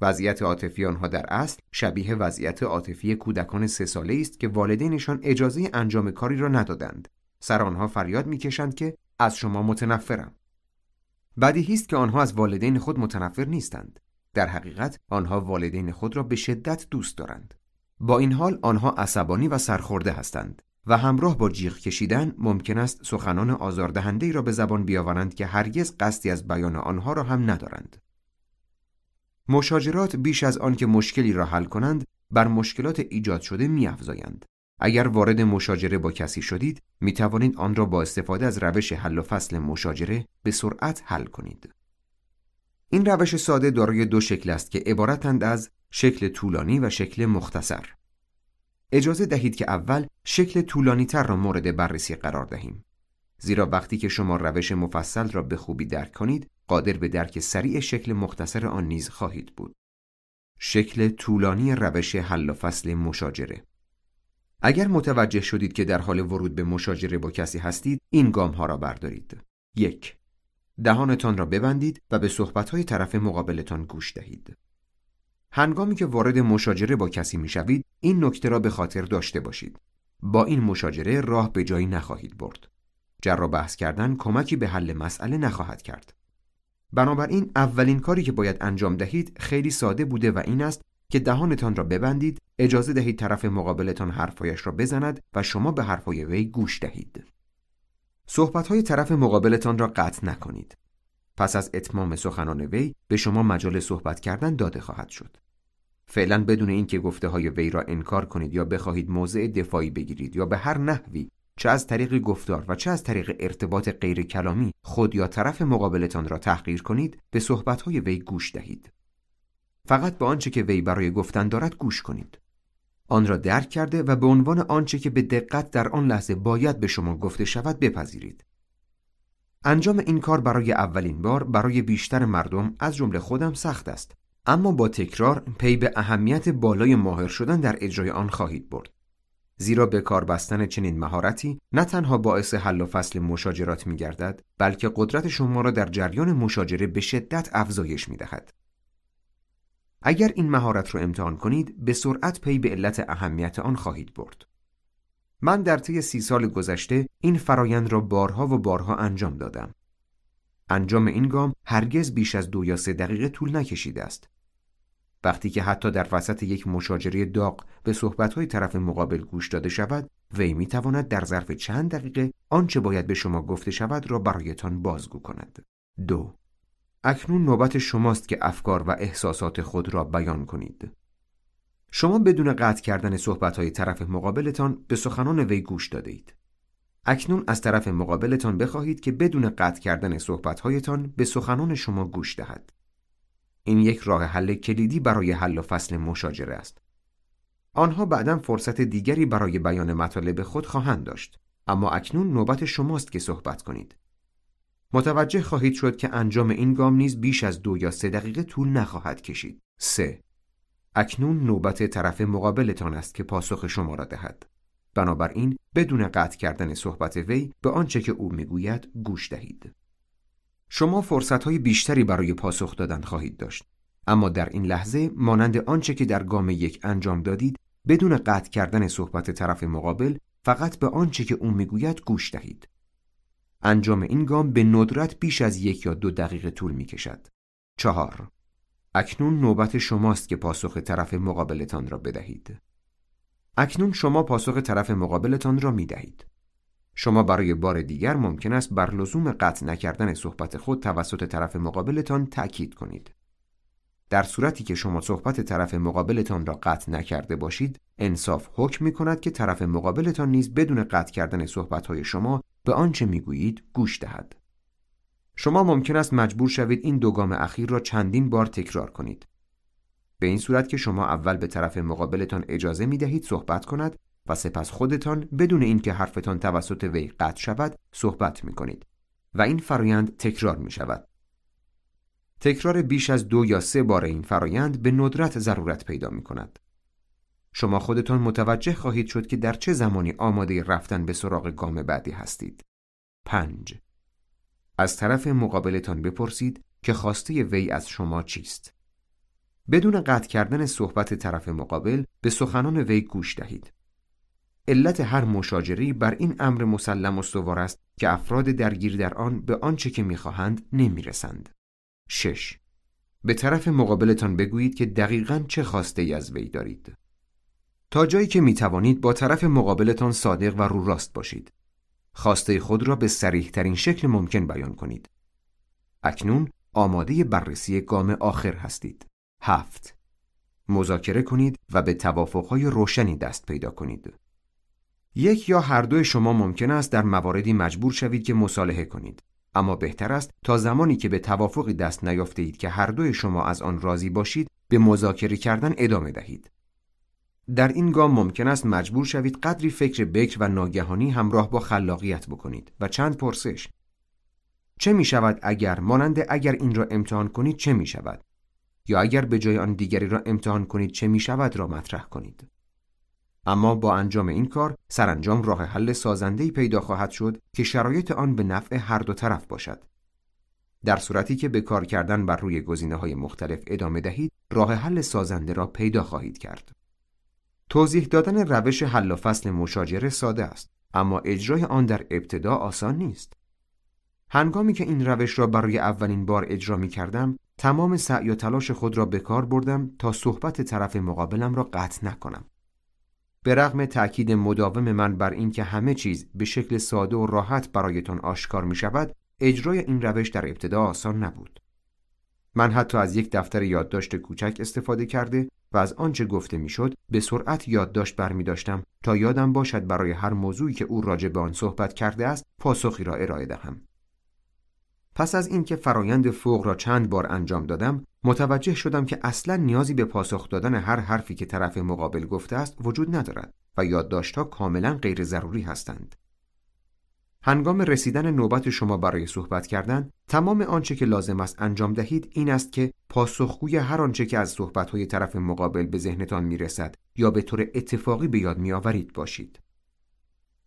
وضعیت عاطفی آنها در اصل شبیه وضعیت عاطفی کودکان سه ساله است که والدینشان اجازه انجام کاری را ندادند. سر آنها فریاد می‌کشند که از شما متنفرم. بدیهی است که آنها از والدین خود متنفر نیستند. در حقیقت آنها والدین خود را به شدت دوست دارند. با این حال آنها عصبانی و سرخورده هستند. و همراه با جیغ کشیدن ممکن است سخنان آزاردهنده را به زبان بیاورند که هرگز قصدی از بیان آنها را هم ندارند. مشاجرات بیش از آن که مشکلی را حل کنند بر مشکلات ایجاد شده میافزایند. اگر وارد مشاجره با کسی شدید می توانید آن را با استفاده از روش حل و فصل مشاجره به سرعت حل کنید. این روش ساده دارای دو شکل است که عبارتند از شکل طولانی و شکل مختصر. اجازه دهید که اول شکل طولانی تر را مورد بررسی قرار دهیم. زیرا وقتی که شما روش مفصل را به خوبی درک کنید، قادر به درک سریع شکل مختصر آن نیز خواهید بود. شکل طولانی روش حل و فصل مشاجره اگر متوجه شدید که در حال ورود به مشاجره با کسی هستید، این گام ها را بردارید. یک دهانتان را ببندید و به صحبتهای طرف مقابلتان گوش دهید. هنگامی که وارد مشاجره با کسی می‌شوید این نکته را به خاطر داشته باشید. با این مشاجره راه به جایی نخواهید برد. جر بحث کردن کمکی به حل مسئله نخواهد کرد. بنابراین اولین کاری که باید انجام دهید خیلی ساده بوده و این است که دهانتان را ببندید اجازه دهید طرف مقابلتان حرفایش را بزند و شما به حرفای وی گوش دهید. صحبتهای طرف مقابلتان را قطع نکنید. پس از اتمام سخنان وی به شما مجال صحبت کردن داده خواهد شد. فعلا بدون اینکه گفته های وی را انکار کنید یا بخواهید موضع دفاعی بگیرید یا به هر نحوی چه از طریق گفتار و چه از طریق ارتباط غیر کلامی خود یا طرف مقابلتان را تحقیر کنید به های وی گوش دهید. فقط به آنچه که وی برای گفتن دارد گوش کنید. آن را درک کرده و به عنوان آنچه که به دقت در آن لحظه باید به شما گفته شود بپذیرید. انجام این کار برای اولین بار برای بیشتر مردم از جمله خودم سخت است. اما با تکرار پی به اهمیت بالای ماهر شدن در اجرای آن خواهید برد زیرا به کار بستن چنین مهارتی نه تنها باعث حل و فصل مشاجرات می گردد بلکه قدرت شما را در جریان مشاجره به شدت افزایش می دهد. اگر این مهارت را امتحان کنید به سرعت پی به علت اهمیت آن خواهید برد. من در طی سی سال گذشته این فرایند را بارها و بارها انجام دادم. انجام این گام هرگز بیش از دو یا سه دقیقه طول نکشیده است. وقتی که حتی در وسط یک مشاجره داغ به صحبتهای طرف مقابل گوش داده شود وی می تواند در ظرف چند دقیقه آنچه باید به شما گفته شود را برایتان بازگو کند. دو. اکنون نوبت شماست که افکار و احساسات خود را بیان کنید. شما بدون قطع کردن صحبتهای طرف مقابلتان به سخنان وی گوش داده اید اکنون از طرف مقابلتان بخواهید که بدون قطع کردن صحبتهایتان به سخنان شما گوش دهد. این یک راه حل کلیدی برای حل و فصل مشاجره است. آنها بعدا فرصت دیگری برای بیان مطالب خود خواهند داشت اما اکنون نوبت شماست که صحبت کنید. متوجه خواهید شد که انجام این گام نیز بیش از دو یا سه دقیقه طول نخواهد کشید. سه اکنون نوبت طرف مقابلتان است که پاسخ شما را دهد. بنابراین بدون قطع کردن صحبت وی به آنچه که او می‌گوید گوش دهید. شما فرصتهای بیشتری برای پاسخ دادن خواهید داشت اما در این لحظه مانند آنچه که در گام یک انجام دادید بدون قطع کردن صحبت طرف مقابل فقط به آنچه که او می‌گوید گوش دهید انجام این گام به ندرت بیش از یک یا دو دقیقه طول می کشد. چهار اکنون نوبت شماست که پاسخ طرف مقابلتان را بدهید. اکنون شما پاسخ طرف مقابلتان را می دهید. شما برای بار دیگر ممکن است بر لزوم قطع نکردن صحبت خود توسط طرف مقابلتان تأکید کنید. در صورتی که شما صحبت طرف مقابلتان را قطع نکرده باشید، انصاف حکم می کند که طرف مقابلتان نیز بدون قطع کردن صحبتهای شما به آنچه می‌گویید گوش دهد. شما ممکن است مجبور شوید این دو گام اخیر را چندین بار تکرار کنید. به این صورت که شما اول به طرف مقابلتان اجازه می دهید صحبت کند و سپس خودتان بدون اینکه حرفتان توسط وی قطع شود صحبت می کنید و این فرایند تکرار می شود. تکرار بیش از دو یا سه بار این فرایند به ندرت ضرورت پیدا می کند. شما خودتان متوجه خواهید شد که در چه زمانی آماده رفتن به سراغ گام بعدی هستید. 5. از طرف مقابلتان بپرسید که خواسته وی از شما چیست. بدون قطع کردن صحبت طرف مقابل به سخنان وی گوش دهید. علت هر مشاجری بر این امر مسلم استوار است که افراد درگیر در آن به آنچه که می‌خواهند نمی‌رسند. 6. به طرف مقابلتان بگویید که دقیقا چه خواسته ای از وی دارید. تا جایی که می توانید با طرف مقابلتان صادق و رو راست باشید. خواسته خود را به سریح ترین شکل ممکن بیان کنید. اکنون آماده بررسی گام آخر هستید. هفت مذاکره کنید و به توافقهای روشنی دست پیدا کنید. یک یا هر دوی شما ممکن است در مواردی مجبور شوید که مصالحه کنید. اما بهتر است تا زمانی که به توافقی دست نیافته اید که هر دوی شما از آن راضی باشید به مذاکره کردن ادامه دهید. در این گام ممکن است مجبور شوید قدری فکر بکر و ناگهانی همراه با خلاقیت بکنید و چند پرسش. چه می شود اگر مانند اگر این را امتحان کنید چه می شود؟ یا اگر به جای آن دیگری را امتحان کنید چه می شود را مطرح کنید؟ اما با انجام این کار سرانجام راه حل سازنده‌ای پیدا خواهد شد که شرایط آن به نفع هر دو طرف باشد. در صورتی که به کار کردن بر روی گزینه های مختلف ادامه دهید، راه حل سازنده را پیدا خواهید کرد. توضیح دادن روش حل و فصل مشاجره ساده است، اما اجرای آن در ابتدا آسان نیست. هنگامی که این روش را برای اولین بار اجرا می کردم، تمام سعی و تلاش خود را به کار بردم تا صحبت طرف مقابلم را قطع نکنم. به رغم تأکید مداوم من بر اینکه همه چیز به شکل ساده و راحت برایتان آشکار می شود اجرای این روش در ابتدا آسان نبود. من حتی از یک دفتر یادداشت کوچک استفاده کرده و از آنچه گفته می‌شد به سرعت یادداشت برمی داشتم تا یادم باشد برای هر موضوعی که او راجع به آن صحبت کرده است پاسخی را ارائه دهم. پس از اینکه فرایند فوق را چند بار انجام دادم متوجه شدم که اصلا نیازی به پاسخ دادن هر حرفی که طرف مقابل گفته است وجود ندارد و یادداشتها کاملا غیر ضروری هستند. هنگام رسیدن نوبت شما برای صحبت کردن تمام آنچه که لازم است انجام دهید این است که پاسخگوی هر آنچه که از صحبتهای طرف مقابل به ذهنتان می‌رسد یا به طور اتفاقی به یاد میآورید باشید.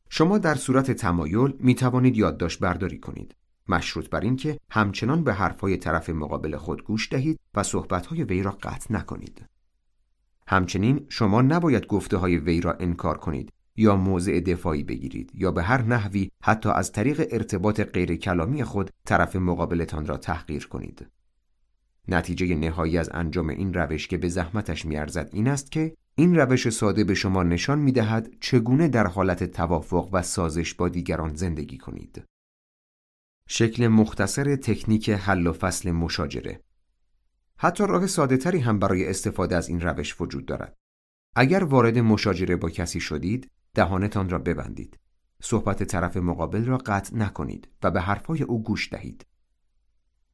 شما در صورت تمایل می توانید یادداشت برداری کنید. مشروط بر اینکه همچنان به حرفهای طرف مقابل خود گوش دهید و صحبتهای وی را قطع نکنید. همچنین شما نباید گفته های وی را انکار کنید یا موضع دفاعی بگیرید یا به هر نحوی حتی از طریق ارتباط غیر کلامی خود طرف مقابلتان را تحقیر کنید. نتیجه نهایی از انجام این روش که به زحمتش میارزد این است که این روش ساده به شما نشان می دهد چگونه در حالت توافق و سازش با دیگران زندگی کنید. شکل مختصر تکنیک حل و فصل مشاجره حتی راه ساده تری هم برای استفاده از این روش وجود دارد. اگر وارد مشاجره با کسی شدید، دهانتان را ببندید. صحبت طرف مقابل را قطع نکنید و به حرفهای او گوش دهید.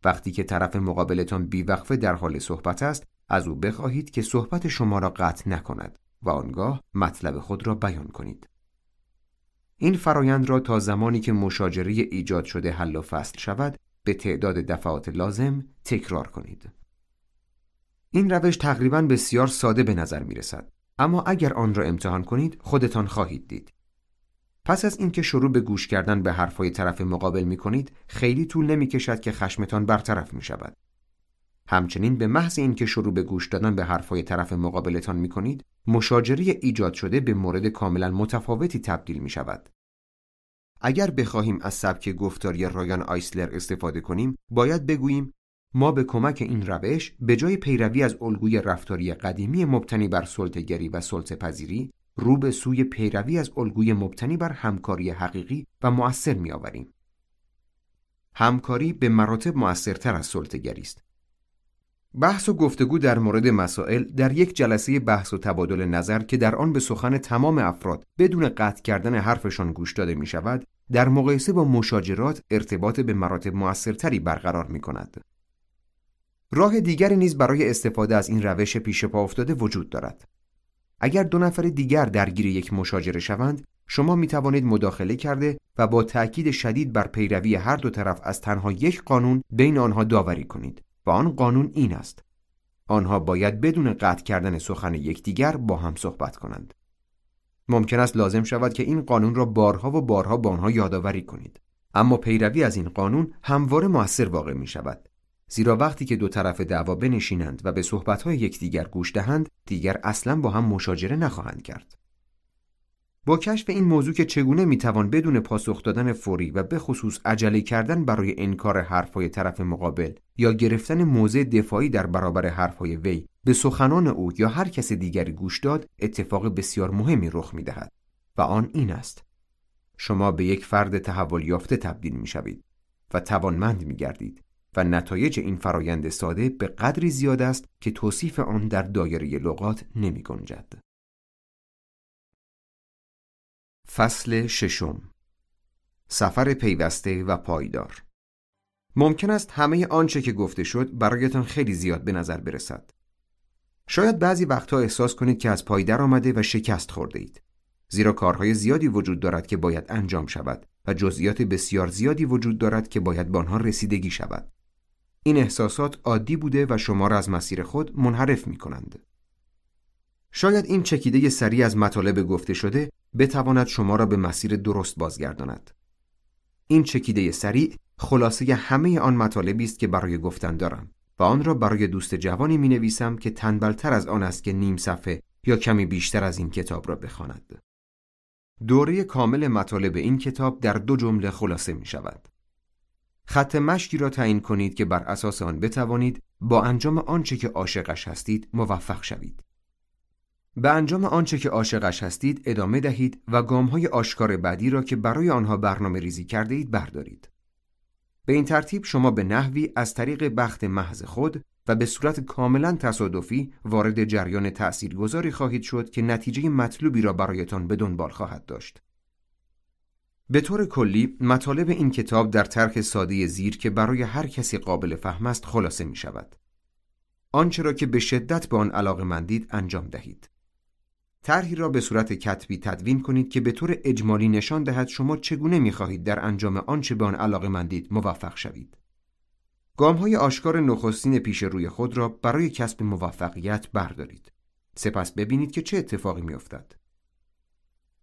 وقتی که طرف مقابلتان بیوقفه در حال صحبت است، از او بخواهید که صحبت شما را قطع نکند و آنگاه مطلب خود را بیان کنید. این فرایند را تا زمانی که مشاجره ایجاد شده حل و فصل شود به تعداد دفعات لازم تکرار کنید. این روش تقریبا بسیار ساده به نظر می رسد. اما اگر آن را امتحان کنید خودتان خواهید دید. پس از اینکه شروع به گوش کردن به حرفهای طرف مقابل می کنید خیلی طول نمی کشد که خشمتان برطرف می شود. همچنین به محض اینکه شروع به گوش دادن به حرفهای طرف مقابلتان می کنید مشاجره ایجاد شده به مورد کاملا متفاوتی تبدیل می شود. اگر بخواهیم از سبک گفتاری رایان آیسلر استفاده کنیم باید بگوییم ما به کمک این روش به جای پیروی از الگوی رفتاری قدیمی مبتنی بر سلطه‌گری و سلطه‌پذیری رو به سوی پیروی از الگوی مبتنی بر همکاری حقیقی و مؤثر می‌آوریم. همکاری به مراتب مؤثرتر از سلطه‌گری است. بحث و گفتگو در مورد مسائل در یک جلسه بحث و تبادل نظر که در آن به سخن تمام افراد بدون قطع کردن حرفشان گوش داده می شود در مقایسه با مشاجرات ارتباط به مراتب موثرتری برقرار می کند. راه دیگری نیز برای استفاده از این روش پیش پا افتاده وجود دارد. اگر دو نفر دیگر درگیر یک مشاجره شوند، شما می توانید مداخله کرده و با تأکید شدید بر پیروی هر دو طرف از تنها یک قانون بین آنها داوری کنید و آن قانون این است. آنها باید بدون قطع کردن سخن یکدیگر با هم صحبت کنند. ممکن است لازم شود که این قانون را بارها و بارها با آنها یادآوری کنید. اما پیروی از این قانون همواره موثر واقع می شود. زیرا وقتی که دو طرف دعوا بنشینند و به صحبتهای یکدیگر گوش دهند دیگر اصلا با هم مشاجره نخواهند کرد با کشف این موضوع که چگونه می‌توان بدون پاسخ دادن فوری و به خصوص عجله کردن برای انکار حرفهای طرف مقابل یا گرفتن موضع دفاعی در برابر حرفهای وی به سخنان او یا هر کس دیگری گوش داد اتفاق بسیار مهمی رخ می‌دهد و آن این است شما به یک فرد تحول یافته تبدیل می‌شوید و توانمند میگردید و نتایج این فرایند ساده به قدری زیاد است که توصیف آن در دایره لغات نمی گنجد. فصل ششم سفر پیوسته و پایدار ممکن است همه آنچه که گفته شد برایتان خیلی زیاد به نظر برسد. شاید بعضی وقتها احساس کنید که از پای آمده و شکست خورده اید. زیرا کارهای زیادی وجود دارد که باید انجام شود و جزئیات بسیار زیادی وجود دارد که باید به آنها رسیدگی شود. این احساسات عادی بوده و شما را از مسیر خود منحرف می کنند. شاید این چکیده سریع از مطالب گفته شده بتواند شما را به مسیر درست بازگرداند. این چکیده سریع خلاصه همه آن مطالبی است که برای گفتن دارم و آن را برای دوست جوانی می نویسم که تنبلتر از آن است که نیم صفحه یا کمی بیشتر از این کتاب را بخواند. دوره کامل مطالب این کتاب در دو جمله خلاصه می شود. خط مشکی را تعیین کنید که بر اساس آن بتوانید با انجام آنچه که عاشقش هستید موفق شوید. به انجام آنچه که عاشقش هستید ادامه دهید و های آشکار بعدی را که برای آنها برنامه ریزی کرده اید بردارید. به این ترتیب شما به نحوی از طریق بخت محض خود و به صورت کاملا تصادفی وارد جریان تأثیرگذاری خواهید شد که نتیجه مطلوبی را برایتان به دنبال خواهد داشت. به طور کلی مطالب این کتاب در طرح ساده زیر که برای هر کسی قابل فهم است خلاصه می شود. آنچه را که به شدت به آن علاقه مندید انجام دهید. طرحی را به صورت کتبی تدوین کنید که به طور اجمالی نشان دهد شما چگونه می خواهید در انجام آنچه به آن علاقه مندید موفق شوید. گام های آشکار نخستین پیش روی خود را برای کسب موفقیت بردارید. سپس ببینید که چه اتفاقی می افتد.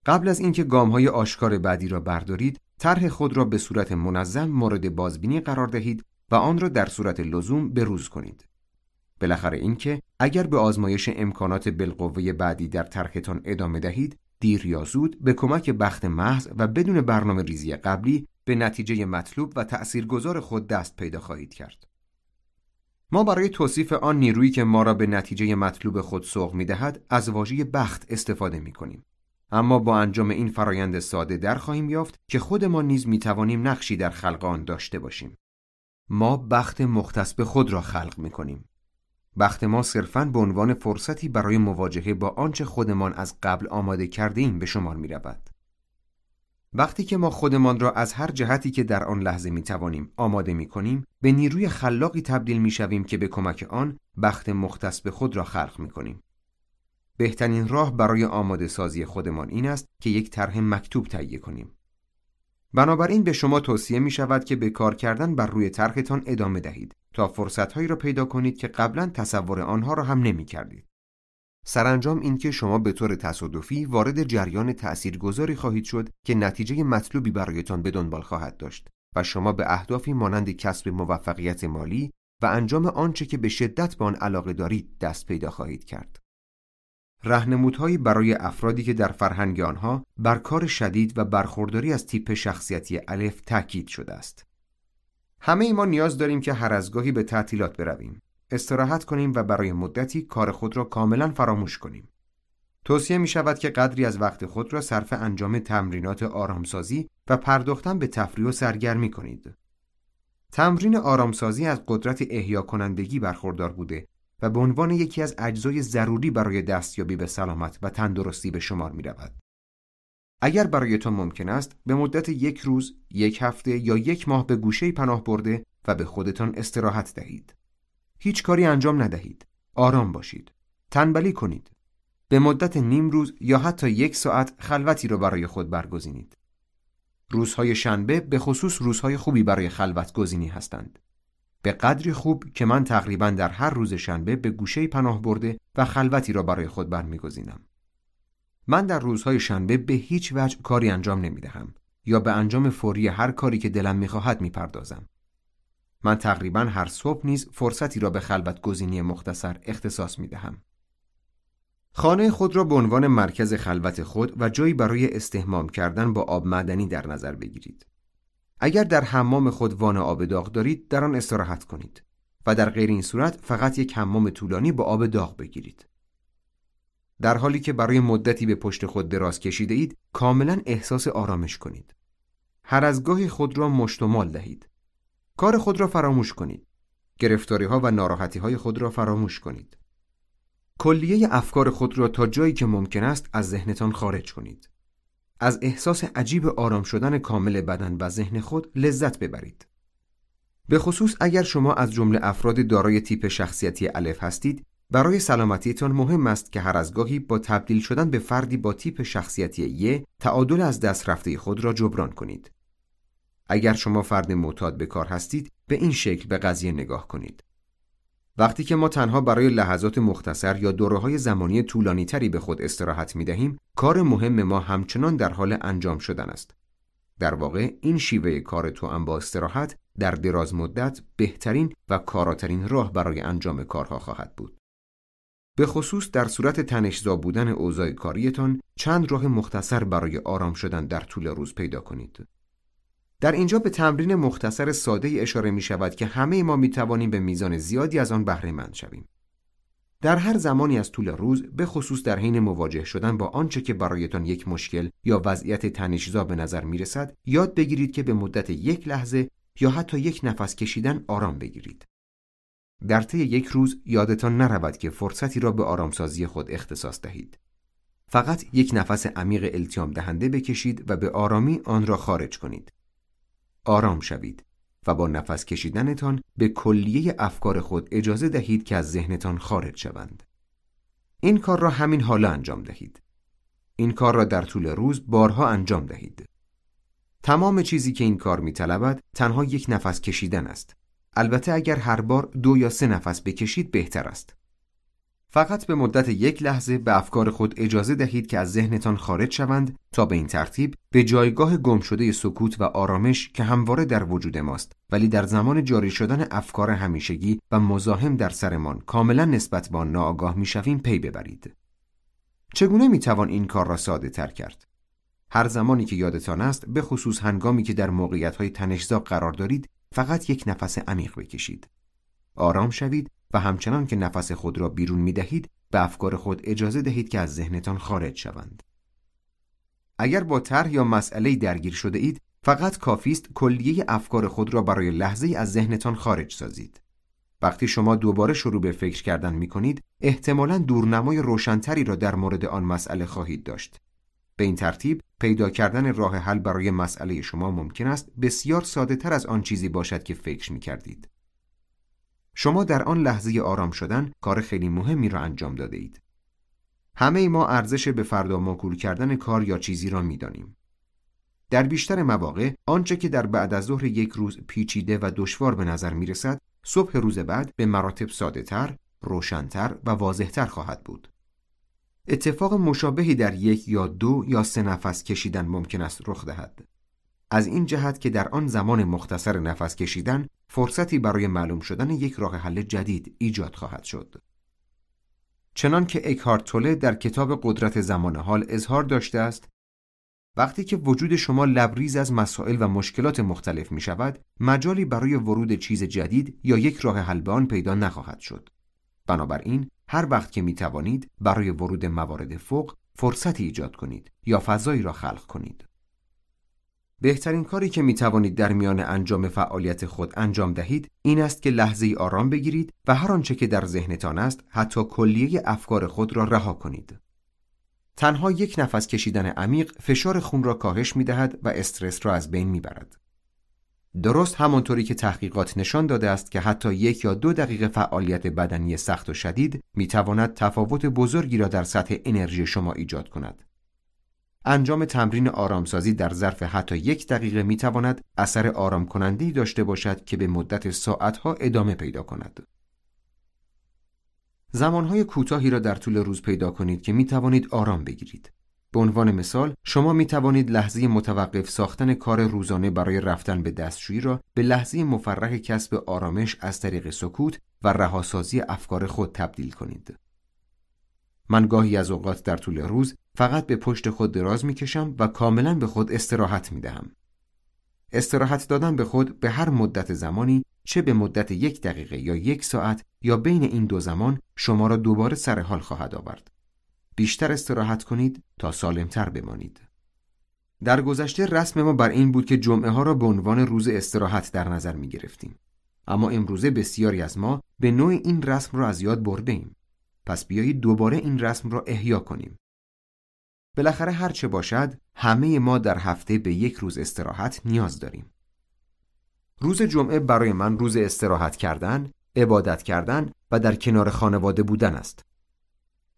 قبل از اینکه های آشکار بعدی را بردارید، طرح خود را به صورت منظم مورد بازبینی قرار دهید و آن را در صورت لزوم بروز کنید. بالاخره اینکه اگر به آزمایش امکانات بالقوه بعدی در طرحتان ادامه دهید، دیر یا زود به کمک بخت محض و بدون برنامه ریزی قبلی به نتیجه مطلوب و تأثیرگذار خود دست پیدا خواهید کرد. ما برای توصیف آن نیرویی که ما را به نتیجه مطلوب خود سوق می دهد از واژه بخت استفاده می کنیم. اما با انجام این فرایند ساده در خواهیم یافت که خود ما نیز می توانیم نقشی در خلق آن داشته باشیم. ما بخت مختص به خود را خلق می کنیم. بخت ما صرفاً به عنوان فرصتی برای مواجهه با آنچه خودمان از قبل آماده کرده ایم به شمار می رود. وقتی که ما خودمان را از هر جهتی که در آن لحظه می توانیم آماده می کنیم به نیروی خلاقی تبدیل می شویم که به کمک آن بخت مختص به خود را خلق می کنیم. بهترین راه برای آماده سازی خودمان این است که یک طرح مکتوب تهیه کنیم. بنابراین به شما توصیه می شود که به کار کردن بر روی طرحتان ادامه دهید تا فرصتهایی را پیدا کنید که قبلا تصور آنها را هم نمی کردید. سرانجام اینکه شما به طور تصادفی وارد جریان تأثیرگذاری خواهید شد که نتیجه مطلوبی برایتان به دنبال خواهد داشت و شما به اهدافی مانند کسب موفقیت مالی و انجام آنچه که به شدت به آن علاقه دارید دست پیدا خواهید کرد. رهنمودهایی برای افرادی که در فرهنگ آنها بر کار شدید و برخورداری از تیپ شخصیتی الف تاکید شده است. همه ای ما نیاز داریم که هر از گاهی به تعطیلات برویم. استراحت کنیم و برای مدتی کار خود را کاملا فراموش کنیم. توصیه می شود که قدری از وقت خود را صرف انجام تمرینات آرامسازی و پرداختن به تفریح و سرگرمی کنید. تمرین آرامسازی از قدرت احیا کنندگی برخوردار بوده و به عنوان یکی از اجزای ضروری برای دستیابی به سلامت و تندرستی به شمار می رود. اگر برایتان ممکن است به مدت یک روز، یک هفته یا یک ماه به گوشه پناه برده و به خودتان استراحت دهید. هیچ کاری انجام ندهید. آرام باشید. تنبلی کنید. به مدت نیم روز یا حتی یک ساعت خلوتی را برای خود برگزینید. روزهای شنبه به خصوص روزهای خوبی برای خلوت گزینی هستند. به قدری خوب که من تقریبا در هر روز شنبه به گوشه پناه برده و خلوتی را برای خود برمیگزینم. من در روزهای شنبه به هیچ وجه کاری انجام نمی دهم یا به انجام فوری هر کاری که دلم می‌خواهد می‌پردازم. من تقریبا هر صبح نیز فرصتی را به خلوت گزینی مختصر اختصاص می دهم. خانه خود را به عنوان مرکز خلوت خود و جایی برای استهمام کردن با آب معدنی در نظر بگیرید. اگر در حمام خود وان آب داغ دارید در آن استراحت کنید و در غیر این صورت فقط یک حمام طولانی با آب داغ بگیرید. در حالی که برای مدتی به پشت خود دراز کشیده اید کاملا احساس آرامش کنید. هر از گاهی خود را مشتمال دهید. کار خود را فراموش کنید. گرفتاری ها و ناراحتی های خود را فراموش کنید. کلیه افکار خود را تا جایی که ممکن است از ذهنتان خارج کنید. از احساس عجیب آرام شدن کامل بدن و ذهن خود لذت ببرید. به خصوص اگر شما از جمله افراد دارای تیپ شخصیتی الف هستید، برای سلامتیتان مهم است که هر از گاهی با تبدیل شدن به فردی با تیپ شخصیتی ی تعادل از دست رفته خود را جبران کنید. اگر شما فرد معتاد به کار هستید به این شکل به قضیه نگاه کنید. وقتی که ما تنها برای لحظات مختصر یا دوره های زمانی طولانی تری به خود استراحت می دهیم کار مهم ما همچنان در حال انجام شدن است. در واقع این شیوه کار تو با استراحت در دراز مدت بهترین و کاراترین راه برای انجام کارها خواهد بود. به خصوص در صورت تنشزا بودن اوضاع کاریتان چند راه مختصر برای آرام شدن در طول روز پیدا کنید در اینجا به تمرین مختصر ساده ای اشاره می شود که همه ما می توانیم به میزان زیادی از آن بهره مند شویم. در هر زمانی از طول روز به خصوص در حین مواجه شدن با آنچه که برایتان یک مشکل یا وضعیت تنشزا به نظر می رسد یاد بگیرید که به مدت یک لحظه یا حتی یک نفس کشیدن آرام بگیرید. در طی یک روز یادتان نرود که فرصتی را به آرامسازی خود اختصاص دهید. فقط یک نفس عمیق التیام دهنده بکشید و به آرامی آن را خارج کنید. آرام شوید و با نفس کشیدنتان به کلیه افکار خود اجازه دهید که از ذهنتان خارج شوند. این کار را همین حالا انجام دهید. این کار را در طول روز بارها انجام دهید. تمام چیزی که این کار می طلبد تنها یک نفس کشیدن است. البته اگر هر بار دو یا سه نفس بکشید بهتر است. فقط به مدت یک لحظه به افکار خود اجازه دهید که از ذهنتان خارج شوند تا به این ترتیب به جایگاه گم شده سکوت و آرامش که همواره در وجود ماست ولی در زمان جاری شدن افکار همیشگی و مزاحم در سرمان کاملا نسبت با ناآگاه می‌شویم پی ببرید. چگونه می‌توان این کار را ساده تر کرد؟ هر زمانی که یادتان است به خصوص هنگامی که در موقعیت های تنشزا قرار دارید فقط یک نفس عمیق بکشید. آرام شوید و همچنان که نفس خود را بیرون می دهید به افکار خود اجازه دهید که از ذهنتان خارج شوند. اگر با طرح یا مسئله درگیر شده اید فقط کافی است کلیه افکار خود را برای لحظه از ذهنتان خارج سازید. وقتی شما دوباره شروع به فکر کردن می کنید احتمالا دورنمای روشنتری را در مورد آن مسئله خواهید داشت. به این ترتیب پیدا کردن راه حل برای مسئله شما ممکن است بسیار ساده تر از آن چیزی باشد که فکر می کردید. شما در آن لحظه آرام شدن کار خیلی مهمی را انجام داده اید. همه ما ارزش به فردا موکول کردن کار یا چیزی را می دانیم. در بیشتر مواقع آنچه که در بعد از ظهر یک روز پیچیده و دشوار به نظر می رسد صبح روز بعد به مراتب ساده تر، روشنتر و واضحتر خواهد بود. اتفاق مشابهی در یک یا دو یا سه نفس کشیدن ممکن است رخ دهد. از این جهت که در آن زمان مختصر نفس کشیدن فرصتی برای معلوم شدن یک راه حل جدید ایجاد خواهد شد. چنان که اکهارت توله در کتاب قدرت زمان حال اظهار داشته است وقتی که وجود شما لبریز از مسائل و مشکلات مختلف می شود مجالی برای ورود چیز جدید یا یک راه حل به آن پیدا نخواهد شد بنابراین هر وقت که می توانید برای ورود موارد فوق فرصتی ایجاد کنید یا فضایی را خلق کنید بهترین کاری که می توانید در میان انجام فعالیت خود انجام دهید این است که لحظه ای آرام بگیرید و هر آنچه که در ذهنتان است حتی کلیه افکار خود را رها کنید. تنها یک نفس کشیدن عمیق فشار خون را کاهش می دهد و استرس را از بین می برد. درست همانطوری که تحقیقات نشان داده است که حتی یک یا دو دقیقه فعالیت بدنی سخت و شدید می تواند تفاوت بزرگی را در سطح انرژی شما ایجاد کند. انجام تمرین آرامسازی در ظرف حتی یک دقیقه می تواند اثر آرام کنندی داشته باشد که به مدت ساعتها ادامه پیدا کند. زمانهای کوتاهی را در طول روز پیدا کنید که می توانید آرام بگیرید. به عنوان مثال شما می توانید لحظه متوقف ساختن کار روزانه برای رفتن به دستشویی را به لحظه مفرح کسب آرامش از طریق سکوت و رهاسازی افکار خود تبدیل کنید. من گاهی از اوقات در طول روز فقط به پشت خود دراز می کشم و کاملا به خود استراحت می دهم. استراحت دادن به خود به هر مدت زمانی چه به مدت یک دقیقه یا یک ساعت یا بین این دو زمان شما را دوباره سر حال خواهد آورد. بیشتر استراحت کنید تا سالمتر بمانید. در گذشته رسم ما بر این بود که جمعه ها را به عنوان روز استراحت در نظر می گرفتیم. اما امروزه بسیاری از ما به نوع این رسم را از یاد برده ایم. پس بیایید دوباره این رسم را احیا کنیم. بالاخره هر چه باشد همه ما در هفته به یک روز استراحت نیاز داریم. روز جمعه برای من روز استراحت کردن، عبادت کردن و در کنار خانواده بودن است.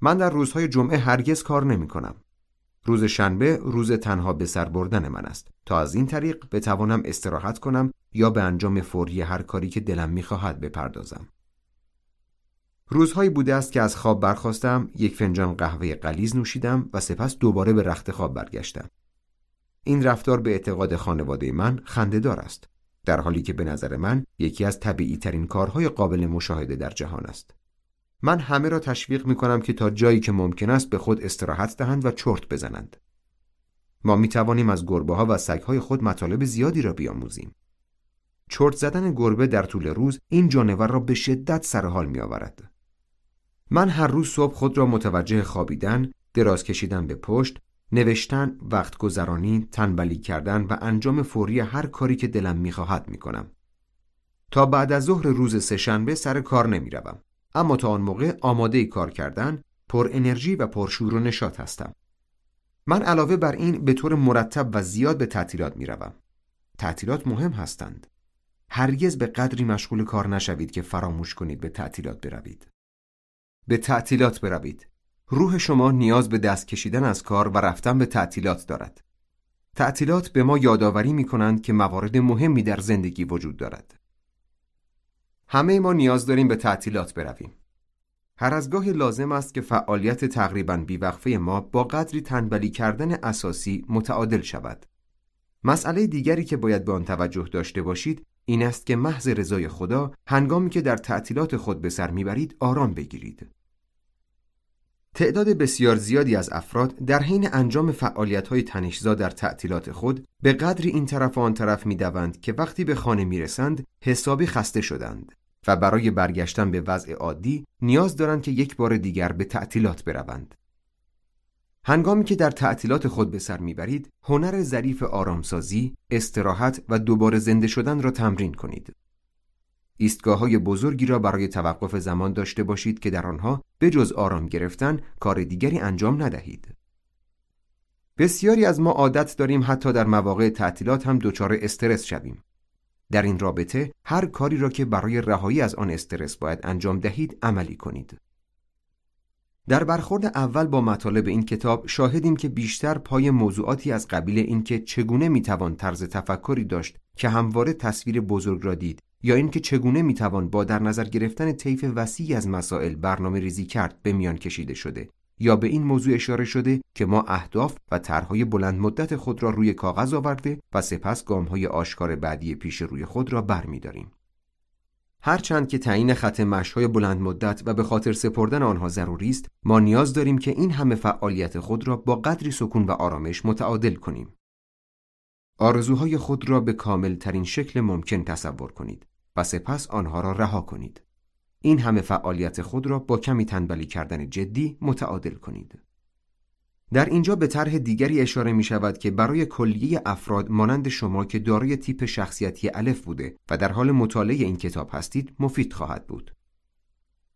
من در روزهای جمعه هرگز کار نمی کنم. روز شنبه روز تنها به سر بردن من است تا از این طریق بتوانم استراحت کنم یا به انجام فوری هر کاری که دلم می‌خواهد بپردازم. روزهایی بوده است که از خواب برخواستم یک فنجان قهوه قلیز نوشیدم و سپس دوباره به رخت خواب برگشتم این رفتار به اعتقاد خانواده من خندهدار است در حالی که به نظر من یکی از طبیعی ترین کارهای قابل مشاهده در جهان است من همه را تشویق می کنم که تا جایی که ممکن است به خود استراحت دهند و چرت بزنند ما می توانیم از گربه ها و سگ های خود مطالب زیادی را بیاموزیم چرت زدن گربه در طول روز این جانور را به شدت سرحال می آورد. من هر روز صبح خود را متوجه خوابیدن، دراز کشیدن به پشت، نوشتن، وقت گذرانی، تنبلی کردن و انجام فوری هر کاری که دلم می‌خواهد می‌کنم. تا بعد از ظهر روز سهشنبه سر کار نمی‌روم. اما تا آن موقع آماده کار کردن، پر انرژی و پرشور و نشاط هستم. من علاوه بر این به طور مرتب و زیاد به تعطیلات می‌روم. تعطیلات مهم هستند. هرگز به قدری مشغول کار نشوید که فراموش کنید به تعطیلات بروید. به تعطیلات بروید. روح شما نیاز به دست کشیدن از کار و رفتن به تعطیلات دارد. تعطیلات به ما یادآوری می کنند که موارد مهمی در زندگی وجود دارد. همه ما نیاز داریم به تعطیلات برویم. هر از گاهی لازم است که فعالیت تقریبا بیوقفه ما با قدری تنبلی کردن اساسی متعادل شود. مسئله دیگری که باید به آن توجه داشته باشید این است که محض رضای خدا هنگامی که در تعطیلات خود به سر می‌برید آرام بگیرید. تعداد بسیار زیادی از افراد در حین انجام فعالیت‌های تنشزا در تعطیلات خود به قدری این طرف و آن طرف می‌دوند که وقتی به خانه می‌رسند حسابی خسته شدند و برای برگشتن به وضع عادی نیاز دارند که یک بار دیگر به تعطیلات بروند. هنگامی که در تعطیلات خود به سر می‌برید، هنر ظریف آرامسازی، استراحت و دوباره زنده شدن را تمرین کنید. ایستگاه های بزرگی را برای توقف زمان داشته باشید که در آنها به جز آرام گرفتن کار دیگری انجام ندهید. بسیاری از ما عادت داریم حتی در مواقع تعطیلات هم دچار استرس شویم. در این رابطه هر کاری را که برای رهایی از آن استرس باید انجام دهید عملی کنید. در برخورد اول با مطالب این کتاب شاهدیم که بیشتر پای موضوعاتی از قبیل اینکه چگونه می‌توان طرز تفکری داشت که همواره تصویر بزرگ را دید یا اینکه چگونه می‌توان با در نظر گرفتن طیف وسیعی از مسائل برنامه ریزی کرد به میان کشیده شده یا به این موضوع اشاره شده که ما اهداف و طرحهای بلند مدت خود را روی کاغذ آورده و سپس گامهای آشکار بعدی پیش روی خود را برمیداریم. هرچند که تعیین خط مشهای بلند مدت و به خاطر سپردن آنها ضروری است، ما نیاز داریم که این همه فعالیت خود را با قدری سکون و آرامش متعادل کنیم. آرزوهای خود را به کامل ترین شکل ممکن تصور کنید و سپس آنها را رها کنید. این همه فعالیت خود را با کمی تنبلی کردن جدی متعادل کنید. در اینجا به طرح دیگری اشاره می شود که برای کلیه افراد مانند شما که دارای تیپ شخصیتی الف بوده و در حال مطالعه این کتاب هستید مفید خواهد بود.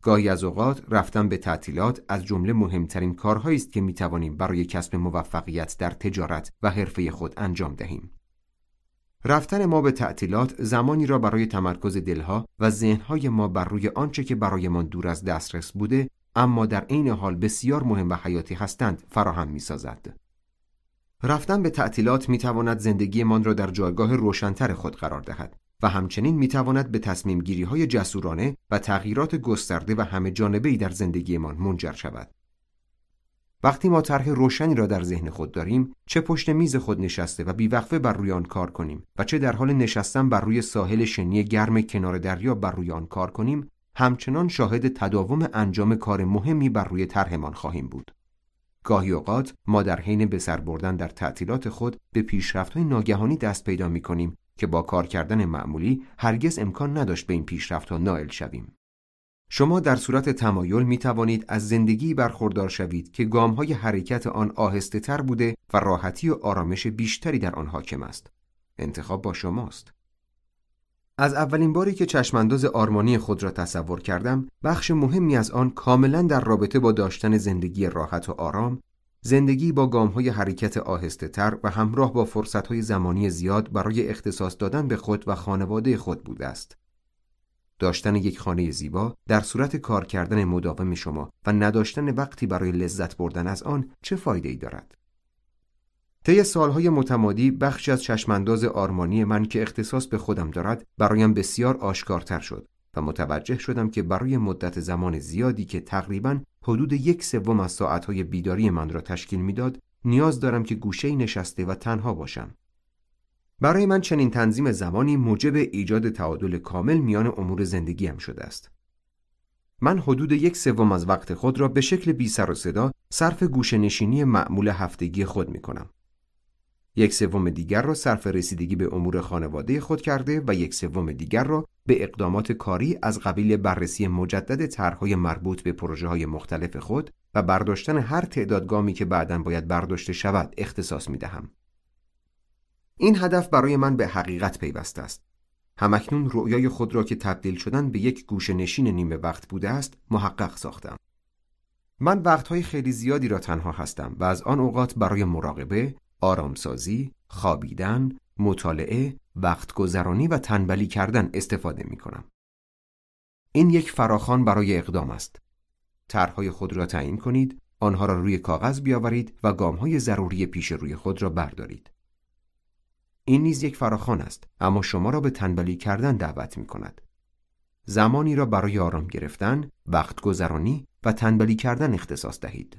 گاهی از اوقات رفتن به تعطیلات از جمله مهمترین کارهایی است که می توانیم برای کسب موفقیت در تجارت و حرفه خود انجام دهیم. رفتن ما به تعطیلات زمانی را برای تمرکز دلها و ذهنهای ما بر روی آنچه که برایمان دور از دسترس بوده اما در عین حال بسیار مهم و حیاتی هستند فراهم می سازد. رفتن به تعطیلات می تواند زندگیمان را در جایگاه روشنتر خود قرار دهد و همچنین می تواند به تصمیم گیری های جسورانه و تغییرات گسترده و همه جانبه در زندگیمان منجر شود. وقتی ما طرح روشنی را در ذهن خود داریم چه پشت میز خود نشسته و بیوقفه بر روی آن کار کنیم و چه در حال نشستن بر روی ساحل شنی گرم کنار دریا بر روی آن کار کنیم همچنان شاهد تداوم انجام کار مهمی بر روی طرحمان خواهیم بود. گاهی اوقات ما در حین به سر بردن در تعطیلات خود به پیشرفت‌های ناگهانی دست پیدا می کنیم که با کار کردن معمولی هرگز امکان نداشت به این پیشرفت‌ها نائل شویم. شما در صورت تمایل می توانید از زندگی برخوردار شوید که گام های حرکت آن آهسته تر بوده و راحتی و آرامش بیشتری در آن حاکم است. انتخاب با شماست. از اولین باری که چشمانداز آرمانی خود را تصور کردم، بخش مهمی از آن کاملا در رابطه با داشتن زندگی راحت و آرام، زندگی با گام های حرکت آهسته تر و همراه با فرصت های زمانی زیاد برای اختصاص دادن به خود و خانواده خود بوده است. داشتن یک خانه زیبا در صورت کار کردن مداوم شما و نداشتن وقتی برای لذت بردن از آن چه فایده ای دارد؟ طی سالهای متمادی بخشی از چشمانداز آرمانی من که اختصاص به خودم دارد برایم بسیار آشکارتر شد و متوجه شدم که برای مدت زمان زیادی که تقریبا حدود یک سوم از ساعتهای بیداری من را تشکیل می‌داد نیاز دارم که گوشه نشسته و تنها باشم برای من چنین تنظیم زمانی موجب ایجاد تعادل کامل میان امور زندگیم شده است. من حدود یک سوم از وقت خود را به شکل بی سر و صدا صرف گوشه نشینی معمول هفتگی خود می کنم. یک سوم دیگر را صرف رسیدگی به امور خانواده خود کرده و یک سوم دیگر را به اقدامات کاری از قبیل بررسی مجدد طرحهای مربوط به پروژه های مختلف خود و برداشتن هر تعداد گامی که بعدا باید برداشته شود اختصاص می دهم. این هدف برای من به حقیقت پیوسته است. همکنون رؤیای خود را که تبدیل شدن به یک گوشه نشین نیمه وقت بوده است محقق ساختم. من وقتهای خیلی زیادی را تنها هستم و از آن اوقات برای مراقبه، آرامسازی، خوابیدن، مطالعه، وقت گذرانی و تنبلی کردن استفاده می کنم. این یک فراخان برای اقدام است. طرحهای خود را تعیین کنید، آنها را روی کاغذ بیاورید و گامهای ضروری پیش روی خود را بردارید. این نیز یک فراخان است اما شما را به تنبلی کردن دعوت می کند. زمانی را برای آرام گرفتن، وقت گذرانی و تنبلی کردن اختصاص دهید.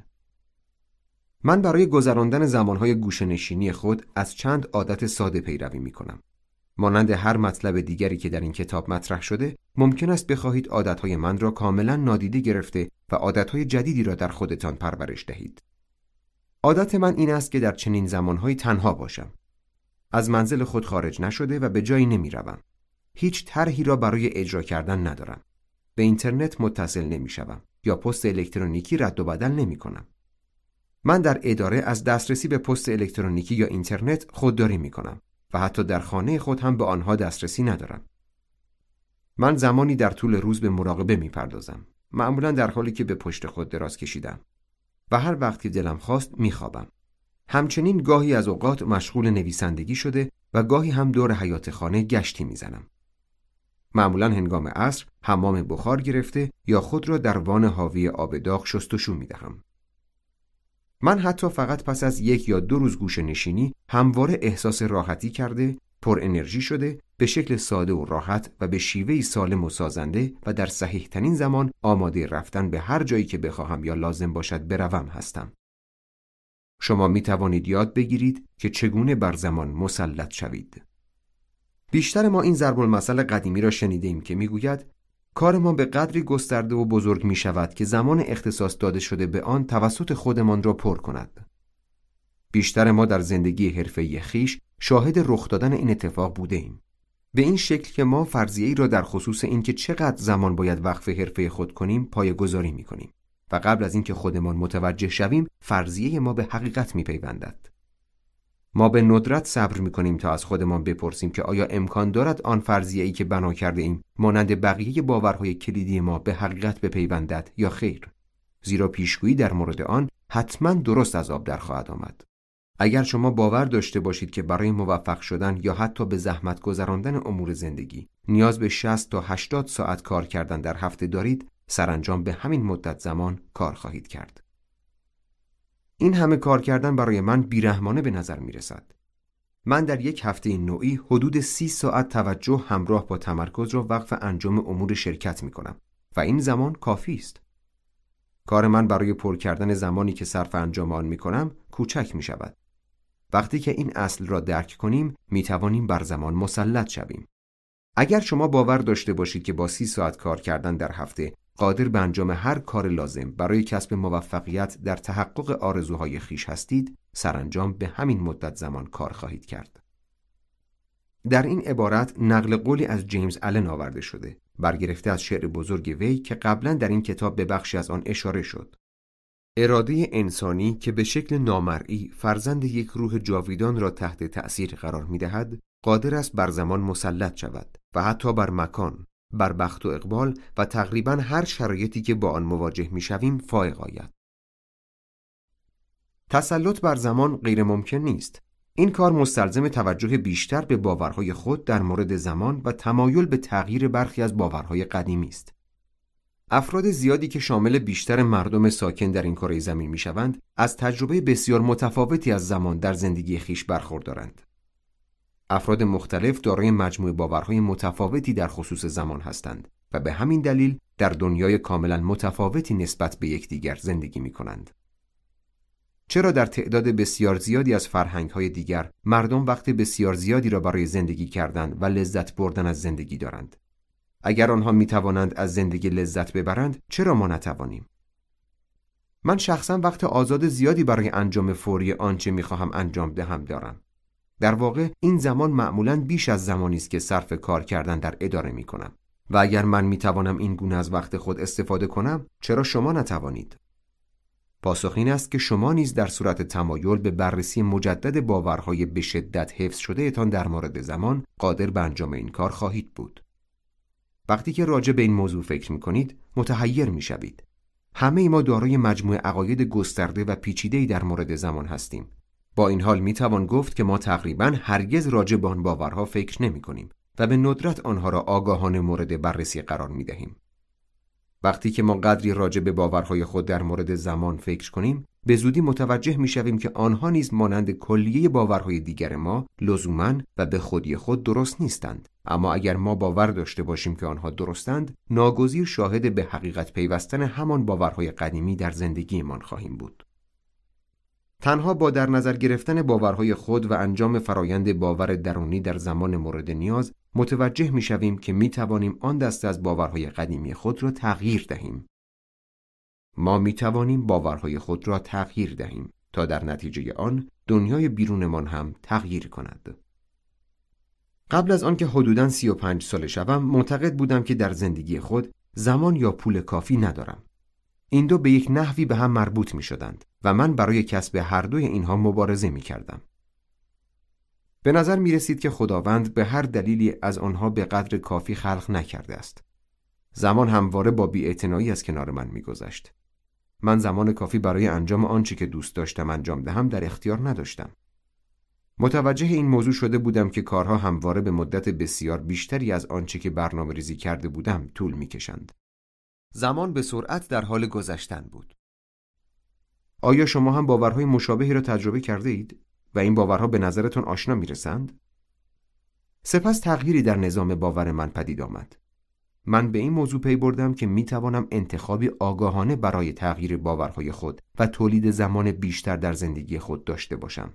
من برای گذراندن زمانهای گوشنشینی خود از چند عادت ساده پیروی می کنم. مانند هر مطلب دیگری که در این کتاب مطرح شده ممکن است بخواهید عادتهای من را کاملا نادیده گرفته و عادتهای جدیدی را در خودتان پرورش دهید عادت من این است که در چنین زمانهایی تنها باشم از منزل خود خارج نشده و به جایی نمی روم. هیچ طرحی را برای اجرا کردن ندارم به اینترنت متصل نمی شوم یا پست الکترونیکی رد و بدل نمی کنم من در اداره از دسترسی به پست الکترونیکی یا اینترنت خودداری می کنم و حتی در خانه خود هم به آنها دسترسی ندارم. من زمانی در طول روز به مراقبه می پردازم. معمولا در حالی که به پشت خود دراز کشیدم و هر وقت که دلم خواست می خوابم. همچنین گاهی از اوقات مشغول نویسندگی شده و گاهی هم دور حیات خانه گشتی می‌زنم. معمولا هنگام عصر حمام بخار گرفته یا خود را در وان حاوی آب داغ شستشو می دهم. من حتی فقط پس از یک یا دو روز گوش نشینی همواره احساس راحتی کرده پر انرژی شده به شکل ساده و راحت و به شیوهی سالم و سازنده و در صحیح زمان آماده رفتن به هر جایی که بخواهم یا لازم باشد بروم هستم. شما می توانید یاد بگیرید که چگونه بر زمان مسلط شوید. بیشتر ما این ضرب المثل قدیمی را شنیده ایم که می‌گوید کارمان به قدری گسترده و بزرگ می شود که زمان اختصاص داده شده به آن توسط خودمان را پر کند. بیشتر ما در زندگی حرفه‌ای خیش شاهد رخ دادن این اتفاق بوده ایم. به این شکل که ما فرضیه ای را در خصوص اینکه چقدر زمان باید وقف حرفه خود کنیم پایه‌گذاری می کنیم و قبل از اینکه خودمان متوجه شویم فرضیه ما به حقیقت می پیوندد. ما به ندرت صبر می کنیم تا از خودمان بپرسیم که آیا امکان دارد آن فرضیه ای که بنا کرده ایم مانند بقیه باورهای کلیدی ما به حقیقت بپیوندد یا خیر زیرا پیشگویی در مورد آن حتما درست از آب در خواهد آمد اگر شما باور داشته باشید که برای موفق شدن یا حتی به زحمت گذراندن امور زندگی نیاز به 60 تا 80 ساعت کار کردن در هفته دارید سرانجام به همین مدت زمان کار خواهید کرد این همه کار کردن برای من بیرحمانه به نظر می رسد. من در یک هفته نوعی حدود سی ساعت توجه همراه با تمرکز را وقف انجام امور شرکت می کنم و این زمان کافی است. کار من برای پر کردن زمانی که صرف انجام آن می کنم کوچک می شود. وقتی که این اصل را درک کنیم می توانیم بر زمان مسلط شویم. اگر شما باور داشته باشید که با سی ساعت کار کردن در هفته قادر به انجام هر کار لازم برای کسب موفقیت در تحقق آرزوهای خیش هستید سرانجام به همین مدت زمان کار خواهید کرد. در این عبارت نقل قولی از جیمز آلن آورده شده برگرفته از شعر بزرگ وی که قبلا در این کتاب به بخشی از آن اشاره شد. اراده انسانی که به شکل نامرئی فرزند یک روح جاویدان را تحت تأثیر قرار می دهد قادر است بر زمان مسلط شود و حتی بر مکان. بر بخت و اقبال و تقریبا هر شرایطی که با آن مواجه می شویم فائق آید. تسلط بر زمان غیر ممکن نیست. این کار مستلزم توجه بیشتر به باورهای خود در مورد زمان و تمایل به تغییر برخی از باورهای قدیمی است. افراد زیادی که شامل بیشتر مردم ساکن در این کره زمین می شوند، از تجربه بسیار متفاوتی از زمان در زندگی خیش برخوردارند. افراد مختلف دارای مجموعه باورهای متفاوتی در خصوص زمان هستند و به همین دلیل در دنیای کاملا متفاوتی نسبت به یکدیگر زندگی می کنند. چرا در تعداد بسیار زیادی از فرهنگ دیگر مردم وقت بسیار زیادی را برای زندگی کردن و لذت بردن از زندگی دارند؟ اگر آنها می توانند از زندگی لذت ببرند چرا ما نتوانیم؟ من شخصا وقت آزاد زیادی برای انجام فوری آنچه می خواهم انجام دهم دارم. در واقع این زمان معمولا بیش از زمانی است که صرف کار کردن در اداره می کنم. و اگر من می توانم این گونه از وقت خود استفاده کنم چرا شما نتوانید؟ پاسخ این است که شما نیز در صورت تمایل به بررسی مجدد باورهای به شدت حفظ شده تان در مورد زمان قادر به انجام این کار خواهید بود. وقتی که راجع به این موضوع فکر می کنید متحیر می شوید. همه ما دارای مجموعه عقاید گسترده و پیچیده‌ای در مورد زمان هستیم. با این حال می توان گفت که ما تقریبا هرگز راجع به آن باورها فکر نمی کنیم و به ندرت آنها را آگاهانه مورد بررسی قرار می دهیم. وقتی که ما قدری راجع به باورهای خود در مورد زمان فکر کنیم به زودی متوجه می شویم که آنها نیز مانند کلیه باورهای دیگر ما لزوما و به خودی خود درست نیستند اما اگر ما باور داشته باشیم که آنها درستند ناگزیر شاهد به حقیقت پیوستن همان باورهای قدیمی در زندگیمان خواهیم بود تنها با در نظر گرفتن باورهای خود و انجام فرایند باور درونی در زمان مورد نیاز متوجه می شویم که می توانیم آن دست از باورهای قدیمی خود را تغییر دهیم. ما می توانیم باورهای خود را تغییر دهیم تا در نتیجه آن دنیای بیرونمان هم تغییر کند. قبل از آنکه حدوداً 35 سال شوم معتقد بودم که در زندگی خود زمان یا پول کافی ندارم. این دو به یک نحوی به هم مربوط می شدند و من برای کسب هر دوی اینها مبارزه می کردم. به نظر می رسید که خداوند به هر دلیلی از آنها به قدر کافی خلق نکرده است. زمان همواره با بیاعتنایی از کنار من میگذشت. من زمان کافی برای انجام آنچه که دوست داشتم انجام دهم در اختیار نداشتم. متوجه این موضوع شده بودم که کارها همواره به مدت بسیار بیشتری از آنچه که برنامه ریزی کرده بودم طول می‌کشند. زمان به سرعت در حال گذشتن بود. آیا شما هم باورهای مشابهی را تجربه کرده اید و این باورها به نظرتون آشنا می‌رسند؟ سپس تغییری در نظام باور من پدید آمد. من به این موضوع پی بردم که می توانم انتخابی آگاهانه برای تغییر باورهای خود و تولید زمان بیشتر در زندگی خود داشته باشم.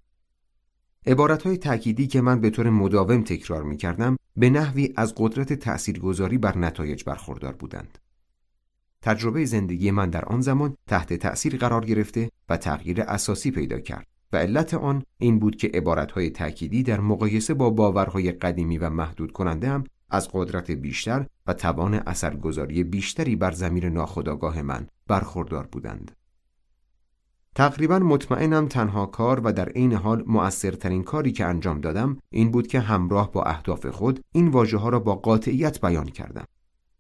عبارتهای تأکیدی که من به طور مداوم تکرار می کردم به نحوی از قدرت تأثیرگذاری بر نتایج برخوردار بودند. تجربه زندگی من در آن زمان تحت تأثیر قرار گرفته و تغییر اساسی پیدا کرد و علت آن این بود که عبارتهای تأکیدی در مقایسه با باورهای قدیمی و محدود کننده هم از قدرت بیشتر و توان اثرگذاری بیشتری بر زمیر ناخودآگاه من برخوردار بودند. تقریبا مطمئنم تنها کار و در عین حال مؤثرترین کاری که انجام دادم این بود که همراه با اهداف خود این واژه ها را با قاطعیت بیان کردم.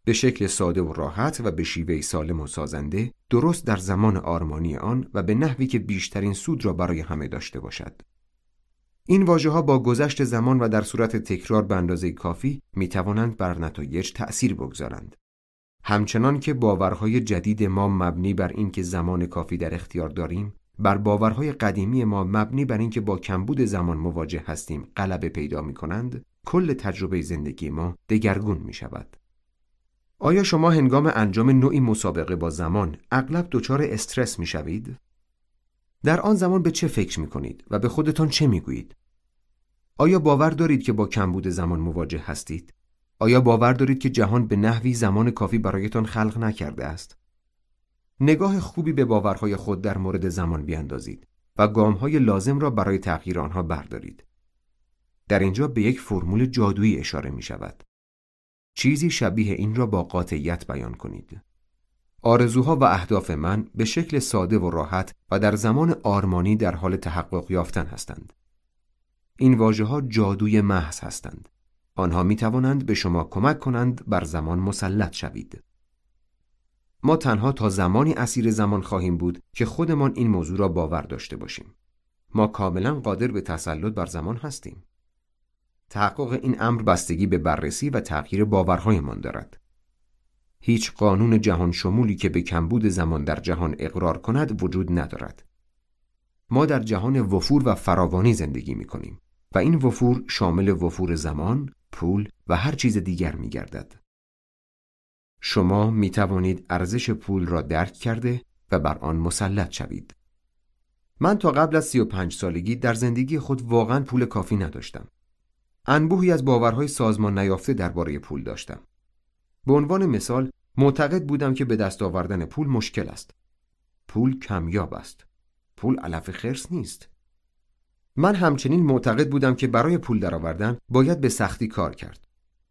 به شکل ساده و راحت و به شیوه سالم و سازنده درست در زمان آرمانی آن و به نحوی که بیشترین سود را برای همه داشته باشد. این واژه ها با گذشت زمان و در صورت تکرار به اندازه کافی می توانند بر نتایج تأثیر بگذارند. همچنان که باورهای جدید ما مبنی بر اینکه زمان کافی در اختیار داریم، بر باورهای قدیمی ما مبنی بر اینکه با کمبود زمان مواجه هستیم غلبه پیدا می کنند، کل تجربه زندگی ما دگرگون می شود. آیا شما هنگام انجام نوعی مسابقه با زمان اغلب دچار استرس می شوید؟ در آن زمان به چه فکر می کنید و به خودتان چه می گویید؟ آیا باور دارید که با کمبود زمان مواجه هستید؟ آیا باور دارید که جهان به نحوی زمان کافی برایتان خلق نکرده است؟ نگاه خوبی به باورهای خود در مورد زمان بیاندازید و گامهای لازم را برای تغییر آنها بردارید. در اینجا به یک فرمول جادویی اشاره می شود. چیزی شبیه این را با قاطعیت بیان کنید. آرزوها و اهداف من به شکل ساده و راحت و در زمان آرمانی در حال تحقق یافتن هستند. این واژه ها جادوی محض هستند. آنها می توانند به شما کمک کنند بر زمان مسلط شوید. ما تنها تا زمانی اسیر زمان خواهیم بود که خودمان این موضوع را باور داشته باشیم. ما کاملا قادر به تسلط بر زمان هستیم. تحقق این امر بستگی به بررسی و تغییر باورهایمان دارد. هیچ قانون جهان شمولی که به کمبود زمان در جهان اقرار کند وجود ندارد. ما در جهان وفور و فراوانی زندگی می کنیم و این وفور شامل وفور زمان، پول و هر چیز دیگر می گردد. شما می توانید ارزش پول را درک کرده و بر آن مسلط شوید. من تا قبل از 35 سالگی در زندگی خود واقعا پول کافی نداشتم. انبوهی از باورهای سازمان نیافته درباره پول داشتم. به عنوان مثال معتقد بودم که به دست آوردن پول مشکل است. پول کمیاب است. پول علف خرس نیست. من همچنین معتقد بودم که برای پول درآوردن باید به سختی کار کرد.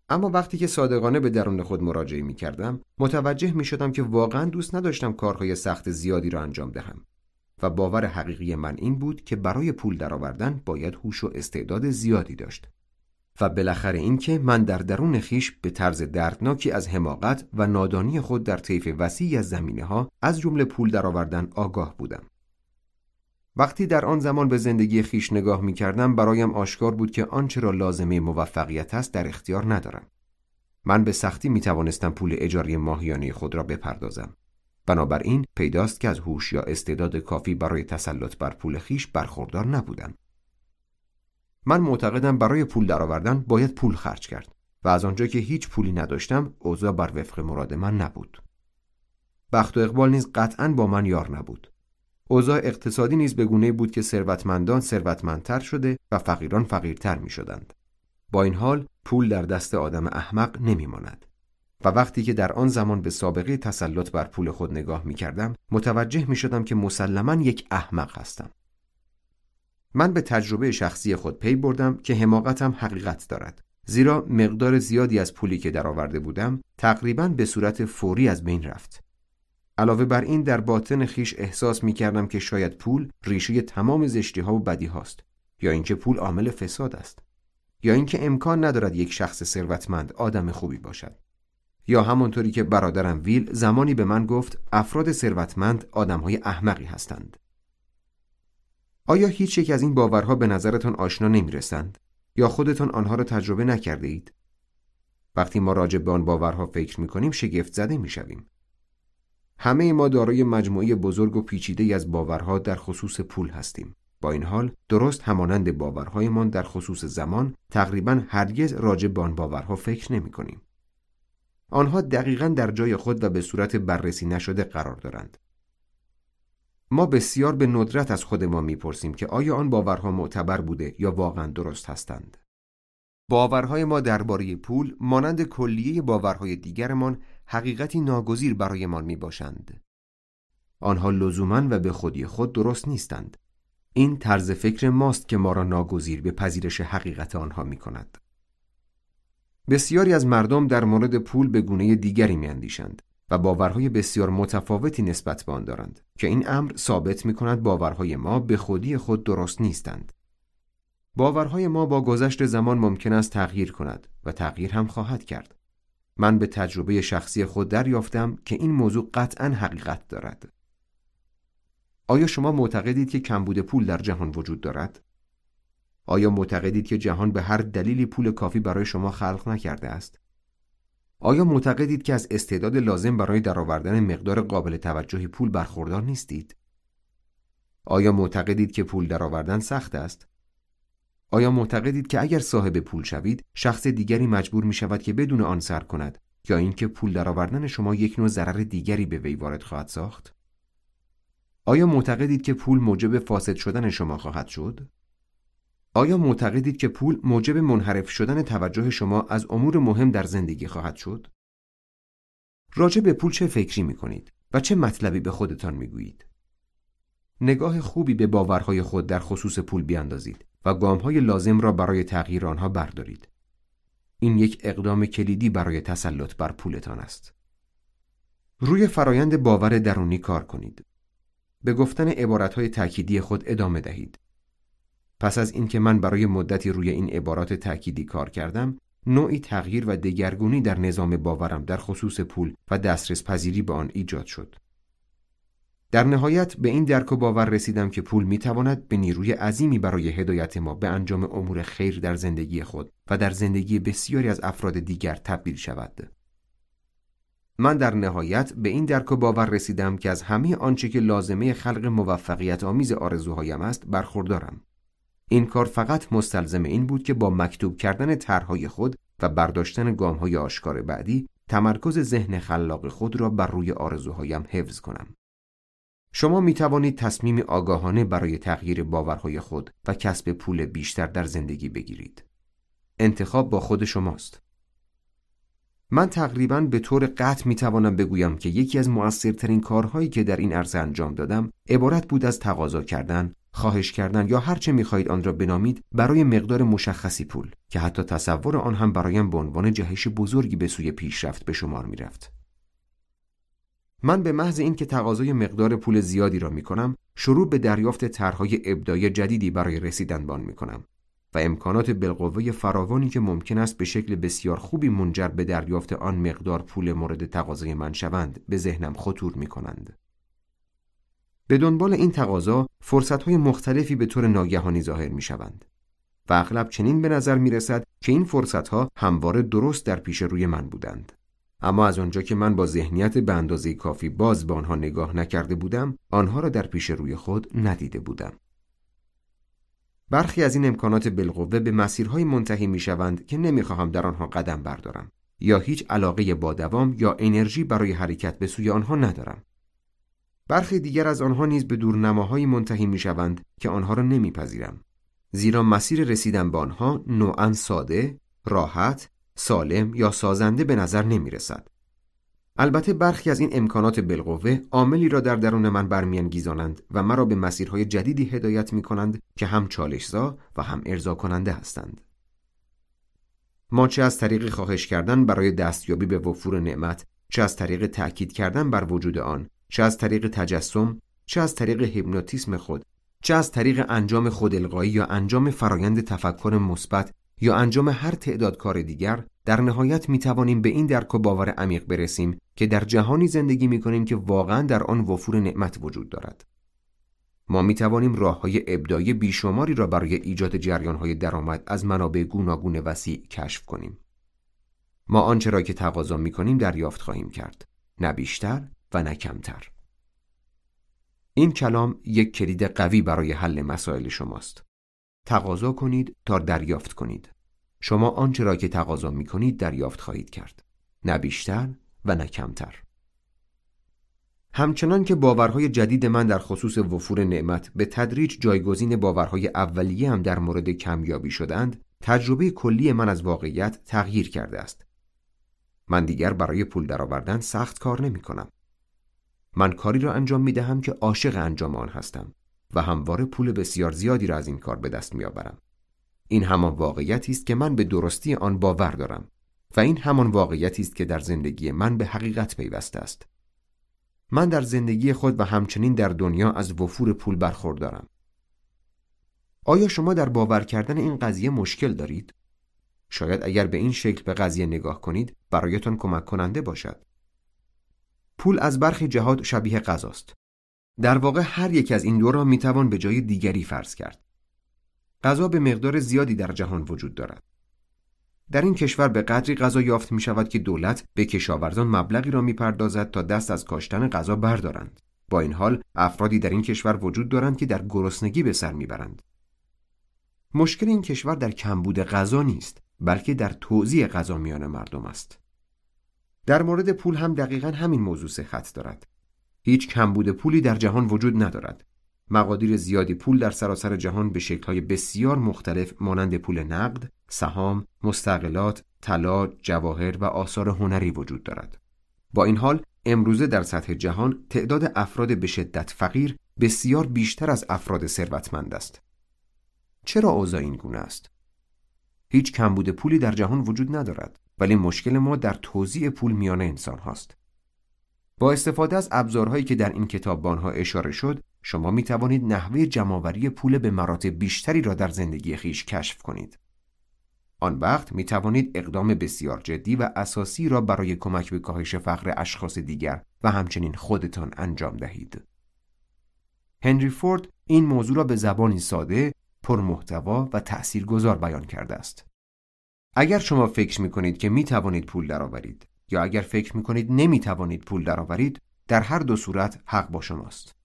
اما وقتی که صادقانه به درون خود مراجعه می کردم متوجه می شدم که واقعا دوست نداشتم کارهای سخت زیادی را انجام دهم و باور حقیقی من این بود که برای پول درآوردن باید هوش و استعداد زیادی داشت و بالاخره اینکه من در درون خیش به طرز دردناکی از حماقت و نادانی خود در طیف وسیعی از زمینه ها از جمله پول درآوردن آگاه بودم. وقتی در آن زمان به زندگی خیش نگاه می کردم برایم آشکار بود که آنچه را لازمه موفقیت است در اختیار ندارم. من به سختی می توانستم پول اجاری ماهیانه خود را بپردازم. بنابراین پیداست که از هوش یا استعداد کافی برای تسلط بر پول خیش برخوردار نبودم. من معتقدم برای پول درآوردن باید پول خرج کرد و از آنجا که هیچ پولی نداشتم اوضاع بر وفق مراد من نبود. بخت و اقبال نیز قطعا با من یار نبود. اوضاع اقتصادی نیز به گونه بود که ثروتمندان ثروتمندتر شده و فقیران فقیرتر می شدند. با این حال پول در دست آدم احمق نمی ماند. و وقتی که در آن زمان به سابقه تسلط بر پول خود نگاه می کردم متوجه می شدم که مسلما یک احمق هستم. من به تجربه شخصی خود پی بردم که حماقتم حقیقت دارد. زیرا مقدار زیادی از پولی که درآورده بودم تقریبا به صورت فوری از بین رفت. علاوه بر این در باطن خیش احساس می کردم که شاید پول ریشه تمام زشتی ها و بدی هاست یا اینکه پول عامل فساد است یا اینکه امکان ندارد یک شخص ثروتمند آدم خوبی باشد یا همانطوری که برادرم ویل زمانی به من گفت افراد ثروتمند آدمهای احمقی هستند آیا هیچ یک از این باورها به نظرتان آشنا نمی رسند؟ یا خودتان آنها را تجربه نکرده اید؟ وقتی ما راجع به آن باورها فکر می کنیم شگفت زده می شویم. همه ما دارای مجموعه بزرگ و پیچیده از باورها در خصوص پول هستیم. با این حال درست همانند باورهایمان در خصوص زمان تقریبا هرگز راجع به آن باورها فکر نمی کنیم. آنها دقیقا در جای خود و به صورت بررسی نشده قرار دارند. ما بسیار به ندرت از خودمان می‌پرسیم که آیا آن باورها معتبر بوده یا واقعا درست هستند. باورهای ما درباره پول مانند کلیه باورهای دیگرمان حقیقتی ناگزیر برایمان می باشند. آنها لزوما و به خودی خود درست نیستند. این طرز فکر ماست که ما را ناگزیر به پذیرش حقیقت آنها می کند. بسیاری از مردم در مورد پول به گونه دیگری می اندیشند و باورهای بسیار متفاوتی نسبت به آن دارند که این امر ثابت می کند باورهای ما به خودی خود درست نیستند. باورهای ما با گذشت زمان ممکن است تغییر کند و تغییر هم خواهد کرد. من به تجربه شخصی خود دریافتم که این موضوع قطعا حقیقت دارد. آیا شما معتقدید که کمبود پول در جهان وجود دارد؟ آیا معتقدید که جهان به هر دلیلی پول کافی برای شما خلق نکرده است؟ آیا معتقدید که از استعداد لازم برای درآوردن مقدار قابل توجهی پول برخوردار نیستید؟ آیا معتقدید که پول درآوردن سخت است؟ آیا معتقدید که اگر صاحب پول شوید شخص دیگری مجبور می شود که بدون آن سر کند یا اینکه پول درآوردن شما یک نوع ضرر دیگری به وی وارد خواهد ساخت؟ آیا معتقدید که پول موجب فاسد شدن شما خواهد شد؟ آیا معتقدید که پول موجب منحرف شدن توجه شما از امور مهم در زندگی خواهد شد؟ راجع به پول چه فکری می کنید و چه مطلبی به خودتان می گویید؟ نگاه خوبی به باورهای خود در خصوص پول بیاندازید و گامهای لازم را برای تغییر آنها بردارید. این یک اقدام کلیدی برای تسلط بر پولتان است. روی فرایند باور درونی کار کنید. به گفتن عبارتهای تأکیدی خود ادامه دهید. پس از اینکه من برای مدتی روی این عبارات تأکیدی کار کردم، نوعی تغییر و دگرگونی در نظام باورم در خصوص پول و دسترس پذیری به آن ایجاد شد. در نهایت به این درک و باور رسیدم که پول می‌تواند به نیروی عظیمی برای هدایت ما به انجام امور خیر در زندگی خود و در زندگی بسیاری از افراد دیگر تبدیل شود. من در نهایت به این درک و باور رسیدم که از همه آنچه که لازمه خلق موفقیت آمیز آرزوهایم است برخوردارم. این کار فقط مستلزم این بود که با مکتوب کردن طرحهای خود و برداشتن گامهای آشکار بعدی تمرکز ذهن خلاق خود را بر روی آرزوهایم حفظ کنم. شما می توانید تصمیم آگاهانه برای تغییر باورهای خود و کسب پول بیشتر در زندگی بگیرید. انتخاب با خود شماست. من تقریبا به طور قطع می توانم بگویم که یکی از مؤثرترین کارهایی که در این عرصه انجام دادم عبارت بود از تقاضا کردن، خواهش کردن یا هر چه می‌خواهید آن را بنامید برای مقدار مشخصی پول که حتی تصور آن هم برایم به عنوان جهش بزرگی به سوی پیشرفت به شمار می‌رفت. من به محض اینکه تقاضای مقدار پول زیادی را می کنم شروع به دریافت طرحهای ابداعی جدیدی برای رسیدن به آن می کنم و امکانات بالقوه فراوانی که ممکن است به شکل بسیار خوبی منجر به دریافت آن مقدار پول مورد تقاضای من شوند به ذهنم خطور می کنند. به دنبال این تقاضا فرصتهای مختلفی به طور ناگهانی ظاهر می شوند و اغلب چنین به نظر می رسد که این فرصتها همواره درست در پیش روی من بودند. اما از آنجا که من با ذهنیت به اندازه کافی باز به آنها نگاه نکرده بودم آنها را در پیش روی خود ندیده بودم برخی از این امکانات بالقوه به مسیرهای منتهی می شوند که نمی‌خواهم در آنها قدم بردارم یا هیچ علاقه با دوام یا انرژی برای حرکت به سوی آنها ندارم برخی دیگر از آنها نیز به دورنماهایی منتهی می شوند که آنها را نمیپذیرم. زیرا مسیر رسیدن به آنها نوعا ساده، راحت، سالم یا سازنده به نظر نمی رسد. البته برخی از این امکانات بالقوه عاملی را در درون من برمیانگیزانند و مرا به مسیرهای جدیدی هدایت می کنند که هم چالشزا و هم ارضا کننده هستند. ما چه از طریق خواهش کردن برای دستیابی به وفور نعمت چه از طریق تأکید کردن بر وجود آن چه از طریق تجسم چه از طریق هیپنوتیسم خود چه از طریق انجام خودالقایی یا انجام فرایند تفکر مثبت یا انجام هر تعداد کار دیگر در نهایت می توانیم به این درک و باور عمیق برسیم که در جهانی زندگی می کنیم که واقعا در آن وفور نعمت وجود دارد. ما می توانیم راه های ابداعی بیشماری را برای ایجاد جریان های درآمد از منابع گوناگون وسیع کشف کنیم. ما آنچه را که تقاضا می کنیم دریافت خواهیم کرد. نه بیشتر و نه کمتر. این کلام یک کلید قوی برای حل مسائل شماست. تقاضا کنید تا دریافت کنید. شما آنچه را که تقاضا می کنید دریافت خواهید کرد. نه بیشتر و نه کمتر. همچنان که باورهای جدید من در خصوص وفور نعمت به تدریج جایگزین باورهای اولیه هم در مورد کمیابی شدند، تجربه کلی من از واقعیت تغییر کرده است. من دیگر برای پول درآوردن سخت کار نمی کنم. من کاری را انجام می دهم که عاشق انجام آن هستم و همواره پول بسیار زیادی را از این کار به دست می آورم. این همان واقعیتی است که من به درستی آن باور دارم و این همان واقعیتی است که در زندگی من به حقیقت پیوسته است. من در زندگی خود و همچنین در دنیا از وفور پول برخوردارم. آیا شما در باور کردن این قضیه مشکل دارید؟ شاید اگر به این شکل به قضیه نگاه کنید برایتان کمک کننده باشد. پول از برخی جهات شبیه غذاست. در واقع هر یک از این دو را می‌توان به جای دیگری فرض کرد. غذا به مقدار زیادی در جهان وجود دارد. در این کشور به قدری غذا یافت می شود که دولت به کشاورزان مبلغی را می‌پردازد تا دست از کاشتن غذا بردارند. با این حال افرادی در این کشور وجود دارند که در گرسنگی به سر می‌برند. مشکل این کشور در کمبود غذا نیست، بلکه در توزیع غذا میان مردم است. در مورد پول هم دقیقا همین موضوع صحت دارد. هیچ کمبود پولی در جهان وجود ندارد. مقادیر زیادی پول در سراسر جهان به شکل‌های بسیار مختلف مانند پول نقد، سهام، مستقلات، طلا، جواهر و آثار هنری وجود دارد. با این حال امروزه در سطح جهان تعداد افراد به شدت فقیر بسیار بیشتر از افراد ثروتمند است. چرا اوضاع این گونه است؟ هیچ کمبود پولی در جهان وجود ندارد ولی مشکل ما در توزیع پول میان انسان هاست. با استفاده از ابزارهایی که در این کتاب ها اشاره شد شما می توانید نحوه جمعآوری پول به مراتب بیشتری را در زندگی خیش کشف کنید. آن وقت می توانید اقدام بسیار جدی و اساسی را برای کمک به کاهش فقر اشخاص دیگر و همچنین خودتان انجام دهید. هنری فورد این موضوع را به زبانی ساده، پرمحتوا و تأثیرگذار بیان کرده است. اگر شما فکر می کنید که می توانید پول درآورید یا اگر فکر می کنید نمی توانید پول درآورید در هر دو صورت حق با شماست.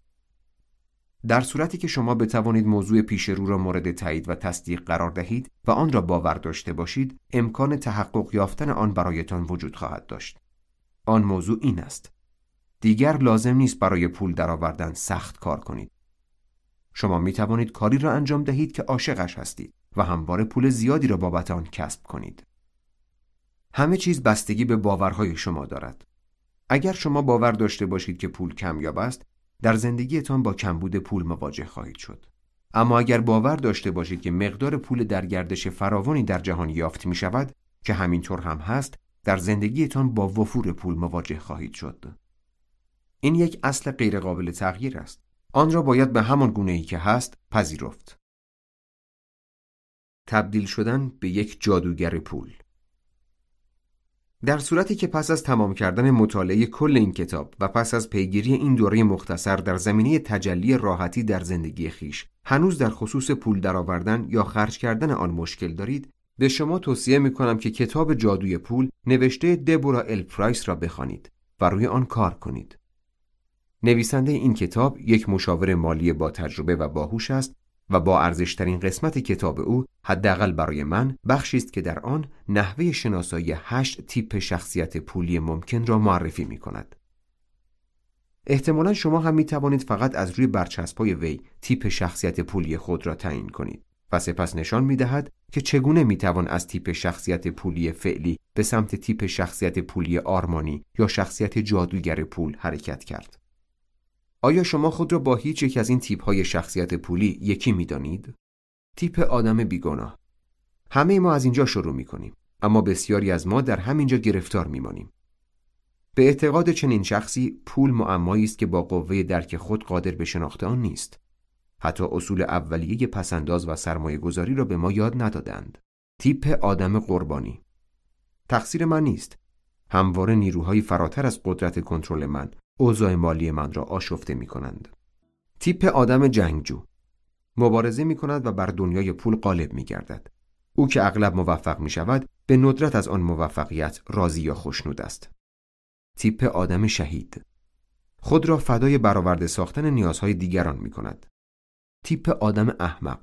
در صورتی که شما بتوانید موضوع پیش رو را مورد تایید و تصدیق قرار دهید و آن را باور داشته باشید امکان تحقق یافتن آن برایتان وجود خواهد داشت. آن موضوع این است. دیگر لازم نیست برای پول درآوردن سخت کار کنید. شما می توانید کاری را انجام دهید که عاشقش هستید. و همواره پول زیادی را بابت آن کسب کنید همه چیز بستگی به باورهای شما دارد اگر شما باور داشته باشید که پول کمیاب است در زندگیتان با کمبود پول مواجه خواهید شد. اما اگر باور داشته باشید که مقدار پول در گردش فراوانی در جهان یافت می شود که همینطور هم هست در زندگیتان با وفور پول مواجه خواهید شد. این یک اصل غیرقابل تغییر است. آن را باید به همان گونه ای که هست پذیرفت. تبدیل شدن به یک جادوگر پول در صورتی که پس از تمام کردن مطالعه کل این کتاب و پس از پیگیری این دوره مختصر در زمینه تجلی راحتی در زندگی خیش هنوز در خصوص پول درآوردن یا خرج کردن آن مشکل دارید به شما توصیه می کنم که کتاب جادوی پول نوشته دبورا ال پرایس را بخوانید و روی آن کار کنید. نویسنده این کتاب یک مشاور مالی با تجربه و باهوش است و با ارزشترین قسمت کتاب او حداقل برای من بخشی است که در آن نحوه شناسایی هشت تیپ شخصیت پولی ممکن را معرفی می کند. احتمالا شما هم می توانید فقط از روی برچسبای وی تیپ شخصیت پولی خود را تعیین کنید و سپس نشان می دهد که چگونه می توان از تیپ شخصیت پولی فعلی به سمت تیپ شخصیت پولی آرمانی یا شخصیت جادوگر پول حرکت کرد. آیا شما خود را با هیچ یک از این تیپ های شخصیت پولی یکی می دانید؟ تیپ آدم بیگناه. همه ما از اینجا شروع می کنیم اما بسیاری از ما در همینجا گرفتار می مانیم. به اعتقاد چنین شخصی پول معمایی است که با قوه درک خود قادر به شناخت آن نیست. حتی اصول اولیه پسنداز و سرمایه گذاری را به ما یاد ندادند. تیپ آدم قربانی. تقصیر من نیست. همواره نیروهای فراتر از قدرت کنترل من اوضاع مالی من را آشفته می کنند تیپ آدم جنگجو. مبارزه می کند و بر دنیای پول غالب می گردد او که اغلب موفق می شود به ندرت از آن موفقیت راضی یا خوشنود است. تیپ آدم شهید. خود را فدای برآورده ساختن نیازهای دیگران می کند. تیپ آدم احمق.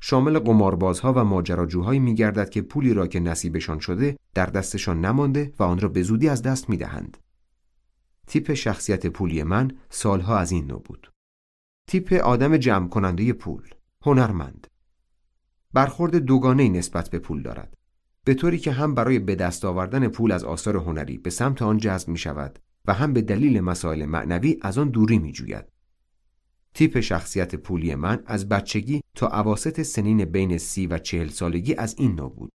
شامل قماربازها و ماجراجوهایی می گردد که پولی را که نصیبشان شده در دستشان نمانده و آن را به زودی از دست می دهند. تیپ شخصیت پولی من سالها از این نوع بود. تیپ آدم جمع کننده پول هنرمند برخورد دوگانه نسبت به پول دارد به طوری که هم برای به دست آوردن پول از آثار هنری به سمت آن جذب می شود و هم به دلیل مسائل معنوی از آن دوری می جوید. تیپ شخصیت پولی من از بچگی تا عواست سنین بین سی و چهل سالگی از این نوع بود.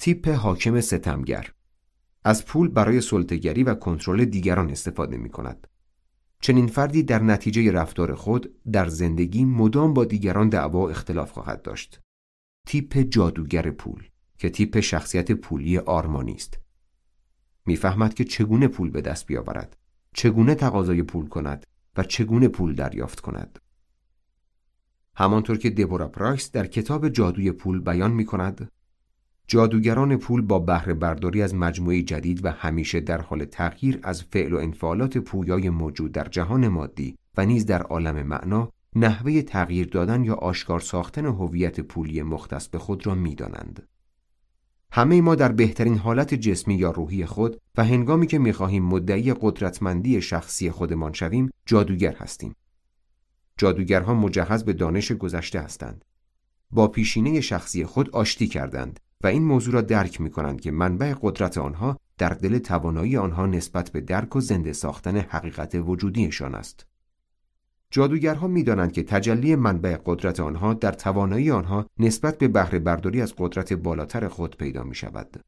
تیپ حاکم ستمگر از پول برای سلطگری و کنترل دیگران استفاده می کند. چنین فردی در نتیجه رفتار خود در زندگی مدام با دیگران دعوا اختلاف خواهد داشت. تیپ جادوگر پول که تیپ شخصیت پولی آرمانی است. می‌فهمد که چگونه پول به دست بیاورد، چگونه تقاضای پول کند و چگونه پول دریافت کند. همانطور که دبورا پرایس در کتاب جادوی پول بیان می کند جادوگران پول با بهره برداری از مجموعه جدید و همیشه در حال تغییر از فعل و انفعالات پویای موجود در جهان مادی و نیز در عالم معنا نحوه تغییر دادن یا آشکار ساختن هویت پولی مختص به خود را می‌دانند. همه ما در بهترین حالت جسمی یا روحی خود و هنگامی که می‌خواهیم مدعی قدرتمندی شخصی خودمان شویم جادوگر هستیم. جادوگرها مجهز به دانش گذشته هستند. با پیشینه شخصی خود آشتی کردند و این موضوع را درک می کنند که منبع قدرت آنها در دل توانایی آنها نسبت به درک و زنده ساختن حقیقت وجودیشان است. جادوگرها می‌دانند که تجلی منبع قدرت آنها در توانایی آنها نسبت به بهره برداری از قدرت بالاتر خود پیدا می شود.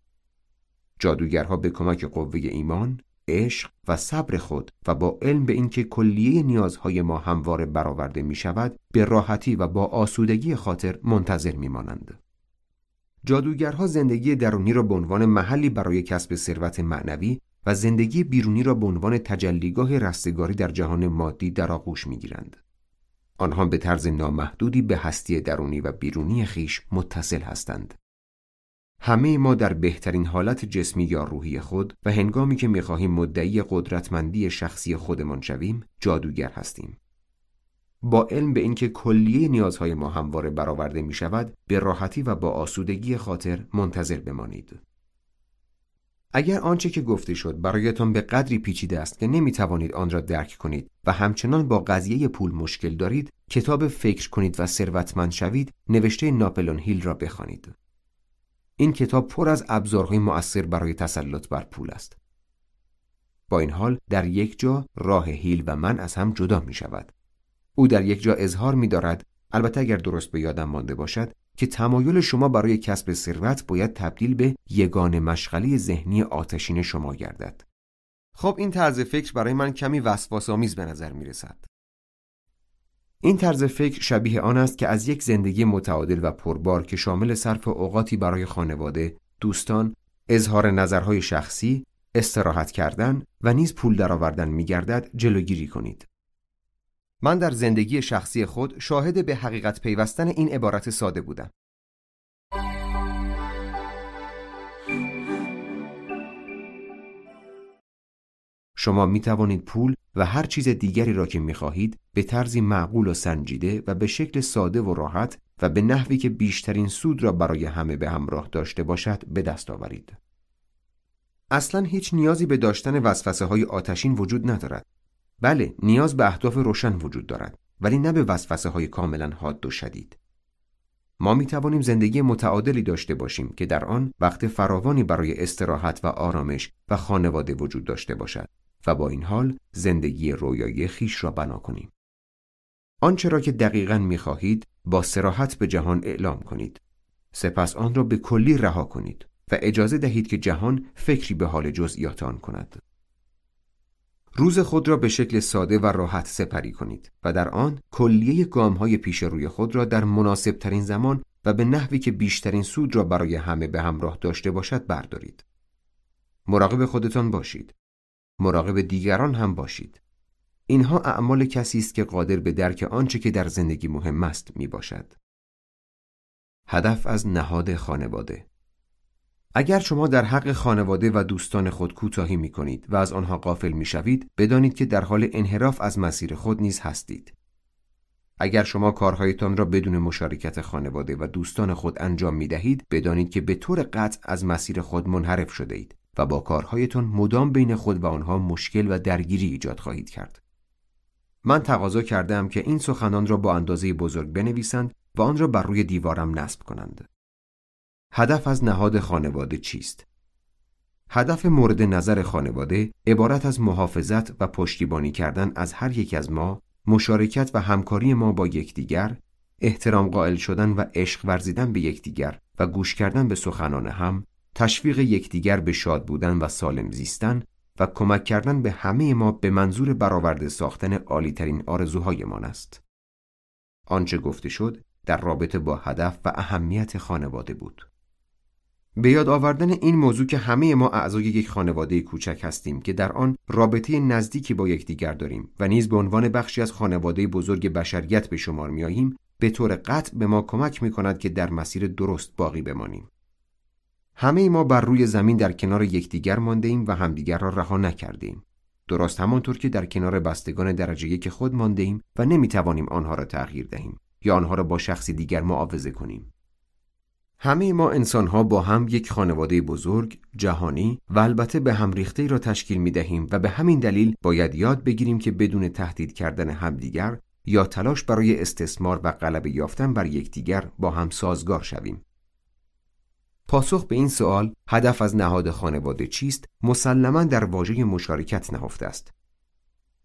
جادوگرها به کمک قوه ایمان، عشق و صبر خود و با علم به اینکه کلیه نیازهای ما همواره برآورده می شود به راحتی و با آسودگی خاطر منتظر می مانند. جادوگرها زندگی درونی را به عنوان محلی برای کسب ثروت معنوی و زندگی بیرونی را به عنوان تجلیگاه رستگاری در جهان مادی در آغوش می‌گیرند. آنها به طرز نامحدودی به هستی درونی و بیرونی خیش متصل هستند. همه ما در بهترین حالت جسمی یا روحی خود و هنگامی که می‌خواهیم مدعی قدرتمندی شخصی خودمان شویم جادوگر هستیم. با علم به اینکه کلیه نیازهای ما همواره برآورده می شود به راحتی و با آسودگی خاطر منتظر بمانید. اگر آنچه که گفته شد برایتان به قدری پیچیده است که نمی توانید آن را درک کنید و همچنان با قضیه پول مشکل دارید کتاب فکر کنید و ثروتمند شوید نوشته ناپلون هیل را بخوانید. این کتاب پر از ابزارهای مؤثر برای تسلط بر پول است. با این حال در یک جا راه هیل و من از هم جدا می شود او در یک جا اظهار می دارد البته اگر درست به یادم مانده باشد که تمایل شما برای کسب ثروت باید تبدیل به یگان مشغله ذهنی آتشین شما گردد. خب این طرز فکر برای من کمی وسواس آمیز به نظر می رسد. این طرز فکر شبیه آن است که از یک زندگی متعادل و پربار که شامل صرف اوقاتی برای خانواده، دوستان، اظهار نظرهای شخصی، استراحت کردن و نیز پول درآوردن میگردد جلوگیری کنید. من در زندگی شخصی خود شاهد به حقیقت پیوستن این عبارت ساده بودم. شما می توانید پول و هر چیز دیگری را که می خواهید به طرزی معقول و سنجیده و به شکل ساده و راحت و به نحوی که بیشترین سود را برای همه به همراه داشته باشد به دست آورید. اصلا هیچ نیازی به داشتن وسوسه های آتشین وجود ندارد بله نیاز به اهداف روشن وجود دارد ولی نه به وسوسه های کاملا حاد و شدید ما می توانیم زندگی متعادلی داشته باشیم که در آن وقت فراوانی برای استراحت و آرامش و خانواده وجود داشته باشد و با این حال زندگی رویایی خیش را بنا کنیم. آنچه را که دقیقا می خواهید با سراحت به جهان اعلام کنید. سپس آن را به کلی رها کنید و اجازه دهید که جهان فکری به حال جزئیات آن کند. روز خود را به شکل ساده و راحت سپری کنید و در آن کلیه گام های پیش روی خود را در مناسب ترین زمان و به نحوی که بیشترین سود را برای همه به همراه داشته باشد بردارید. مراقب خودتان باشید. مراقب دیگران هم باشید. اینها اعمال کسی است که قادر به درک آنچه که در زندگی مهم است می باشد. هدف از نهاد خانواده اگر شما در حق خانواده و دوستان خود کوتاهی می کنید و از آنها قافل می شوید بدانید که در حال انحراف از مسیر خود نیز هستید. اگر شما کارهایتان را بدون مشارکت خانواده و دوستان خود انجام می دهید بدانید که به طور قطع از مسیر خود منحرف شده اید و با کارهایتان مدام بین خود و آنها مشکل و درگیری ایجاد خواهید کرد. من تقاضا کردم که این سخنان را با اندازه بزرگ بنویسند و آن را بر روی دیوارم نصب کنند. هدف از نهاد خانواده چیست؟ هدف مورد نظر خانواده عبارت از محافظت و پشتیبانی کردن از هر یک از ما، مشارکت و همکاری ما با یکدیگر، احترام قائل شدن و عشق ورزیدن به یکدیگر و گوش کردن به سخنان هم، تشویق یکدیگر به شاد بودن و سالم زیستن و کمک کردن به همه ما به منظور برآورده ساختن عالیترین آرزوهایمان است. آنچه گفته شد در رابطه با هدف و اهمیت خانواده بود. به یاد آوردن این موضوع که همه ما اعضای یک خانواده کوچک هستیم که در آن رابطه نزدیکی با یکدیگر داریم و نیز به عنوان بخشی از خانواده بزرگ بشریت به شمار میاییم به طور قطع به ما کمک می کند که در مسیر درست باقی بمانیم. همه ما بر روی زمین در کنار یکدیگر مانده ایم و همدیگر را رها نکردیم. درست همانطور که در کنار بستگان درجه یک خود مانده ایم و نمی توانیم آنها را تغییر دهیم یا آنها را با شخصی دیگر معاوضه کنیم. همه ما انسان ها با هم یک خانواده بزرگ، جهانی و البته به هم ریخته را تشکیل می دهیم و به همین دلیل باید یاد بگیریم که بدون تهدید کردن همدیگر یا تلاش برای استثمار و غلبه یافتن بر یکدیگر با هم سازگار شویم. پاسخ به این سوال هدف از نهاد خانواده چیست مسلما در واژه مشارکت نهفته است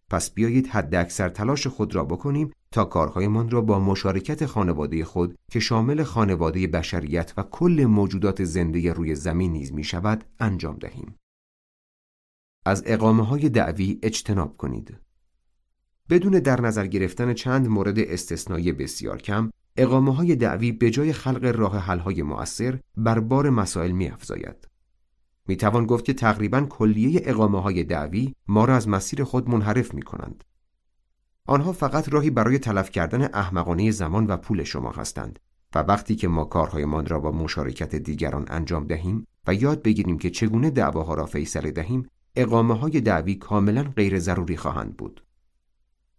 پس بیایید حد اکثر تلاش خود را بکنیم تا کارهایمان را با مشارکت خانواده خود که شامل خانواده بشریت و کل موجودات زنده روی زمین نیز می شود انجام دهیم. از اقامه های دعوی اجتناب کنید. بدون در نظر گرفتن چند مورد استثنایی بسیار کم، اقامه های دعوی به جای خلق راه حل های مؤثر بر بار مسائل می افزاید. می توان گفت که تقریبا کلیه اقامه های دعوی ما را از مسیر خود منحرف می کنند. آنها فقط راهی برای تلف کردن احمقانه زمان و پول شما هستند و وقتی که ما کارهایمان را با مشارکت دیگران انجام دهیم و یاد بگیریم که چگونه دعواها را فیصله دهیم اقامه های دعوی کاملا غیر ضروری خواهند بود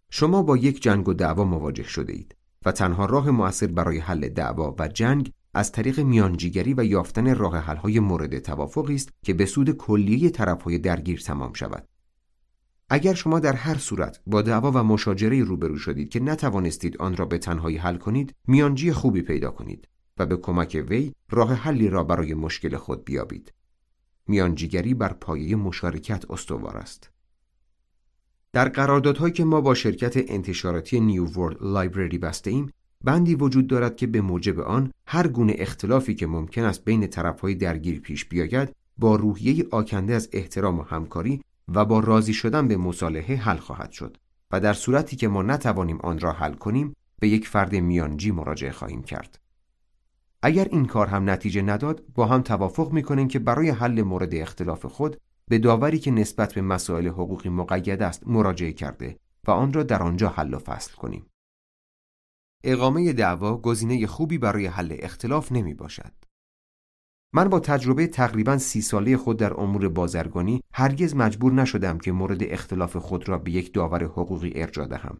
شما با یک جنگ و دعوا مواجه شده اید و تنها راه مؤثر برای حل دعوا و جنگ از طریق میانجیگری و یافتن راه حل‌های مورد توافقی است که به سود کلیه طرفهای درگیر تمام شود. اگر شما در هر صورت با دعوا و مشاجره روبرو شدید که نتوانستید آن را به تنهایی حل کنید، میانجی خوبی پیدا کنید و به کمک وی راه حلی را برای مشکل خود بیابید. میانجیگری بر پایه مشارکت استوار است. در قراردادهایی که ما با شرکت انتشاراتی نیو ورلد لایبرری بسته ایم بندی وجود دارد که به موجب آن هر گونه اختلافی که ممکن است بین طرفهای درگیر پیش بیاید با روحیه آکنده از احترام و همکاری و با راضی شدن به مصالحه حل خواهد شد و در صورتی که ما نتوانیم آن را حل کنیم به یک فرد میانجی مراجعه خواهیم کرد. اگر این کار هم نتیجه نداد با هم توافق می‌کنیم که برای حل مورد اختلاف خود به داوری که نسبت به مسائل حقوقی مقید است مراجعه کرده و آن را در آنجا حل و فصل کنیم. اقامه دعوا گزینه خوبی برای حل اختلاف نمی باشد. من با تجربه تقریبا سی ساله خود در امور بازرگانی هرگز مجبور نشدم که مورد اختلاف خود را به یک داور حقوقی ارجا دهم.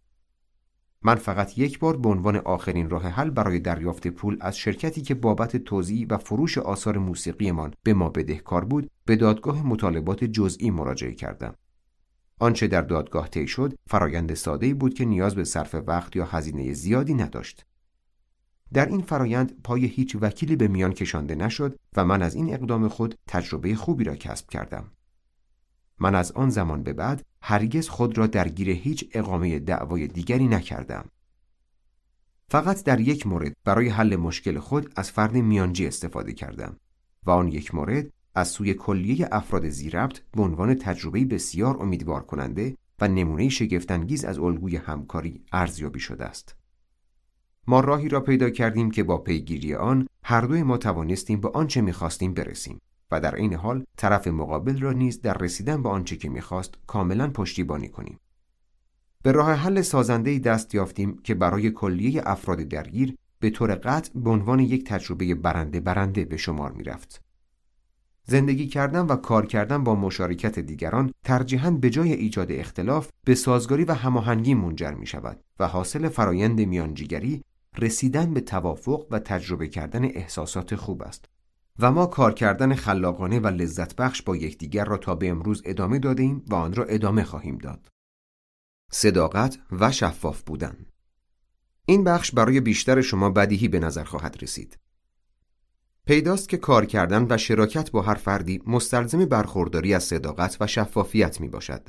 من فقط یک بار به عنوان آخرین راه حل برای دریافت پول از شرکتی که بابت توزیع و فروش آثار موسیقیمان به ما بدهکار بود به دادگاه مطالبات جزئی مراجعه کردم. آنچه در دادگاه طی شد فرایند ساده بود که نیاز به صرف وقت یا هزینه زیادی نداشت. در این فرایند پای هیچ وکیلی به میان کشانده نشد و من از این اقدام خود تجربه خوبی را کسب کردم. من از آن زمان به بعد هرگز خود را درگیر هیچ اقامه دعوای دیگری نکردم. فقط در یک مورد برای حل مشکل خود از فرد میانجی استفاده کردم و آن یک مورد از سوی کلیه افراد زیربط به عنوان تجربه بسیار امیدوار کننده و نمونه شگفتانگیز از الگوی همکاری ارزیابی شده است. ما راهی را پیدا کردیم که با پیگیری آن هر دوی ما توانستیم به آنچه می‌خواستیم برسیم و در این حال طرف مقابل را نیز در رسیدن به آنچه که می‌خواست کاملا پشتیبانی کنیم. به راه حل سازنده‌ای دست یافتیم که برای کلیه افراد درگیر به طور قطع به عنوان یک تجربه برنده برنده به شمار می‌رفت. زندگی کردن و کار کردن با مشارکت دیگران ترجیحاً به جای ایجاد اختلاف به سازگاری و هماهنگی منجر می شود و حاصل فرایند میانجیگری رسیدن به توافق و تجربه کردن احساسات خوب است و ما کار کردن خلاقانه و لذت بخش با یکدیگر را تا به امروز ادامه دادیم و آن را ادامه خواهیم داد. صداقت و شفاف بودن این بخش برای بیشتر شما بدیهی به نظر خواهد رسید. پیداست که کار کردن و شراکت با هر فردی مستلزم برخورداری از صداقت و شفافیت می باشد.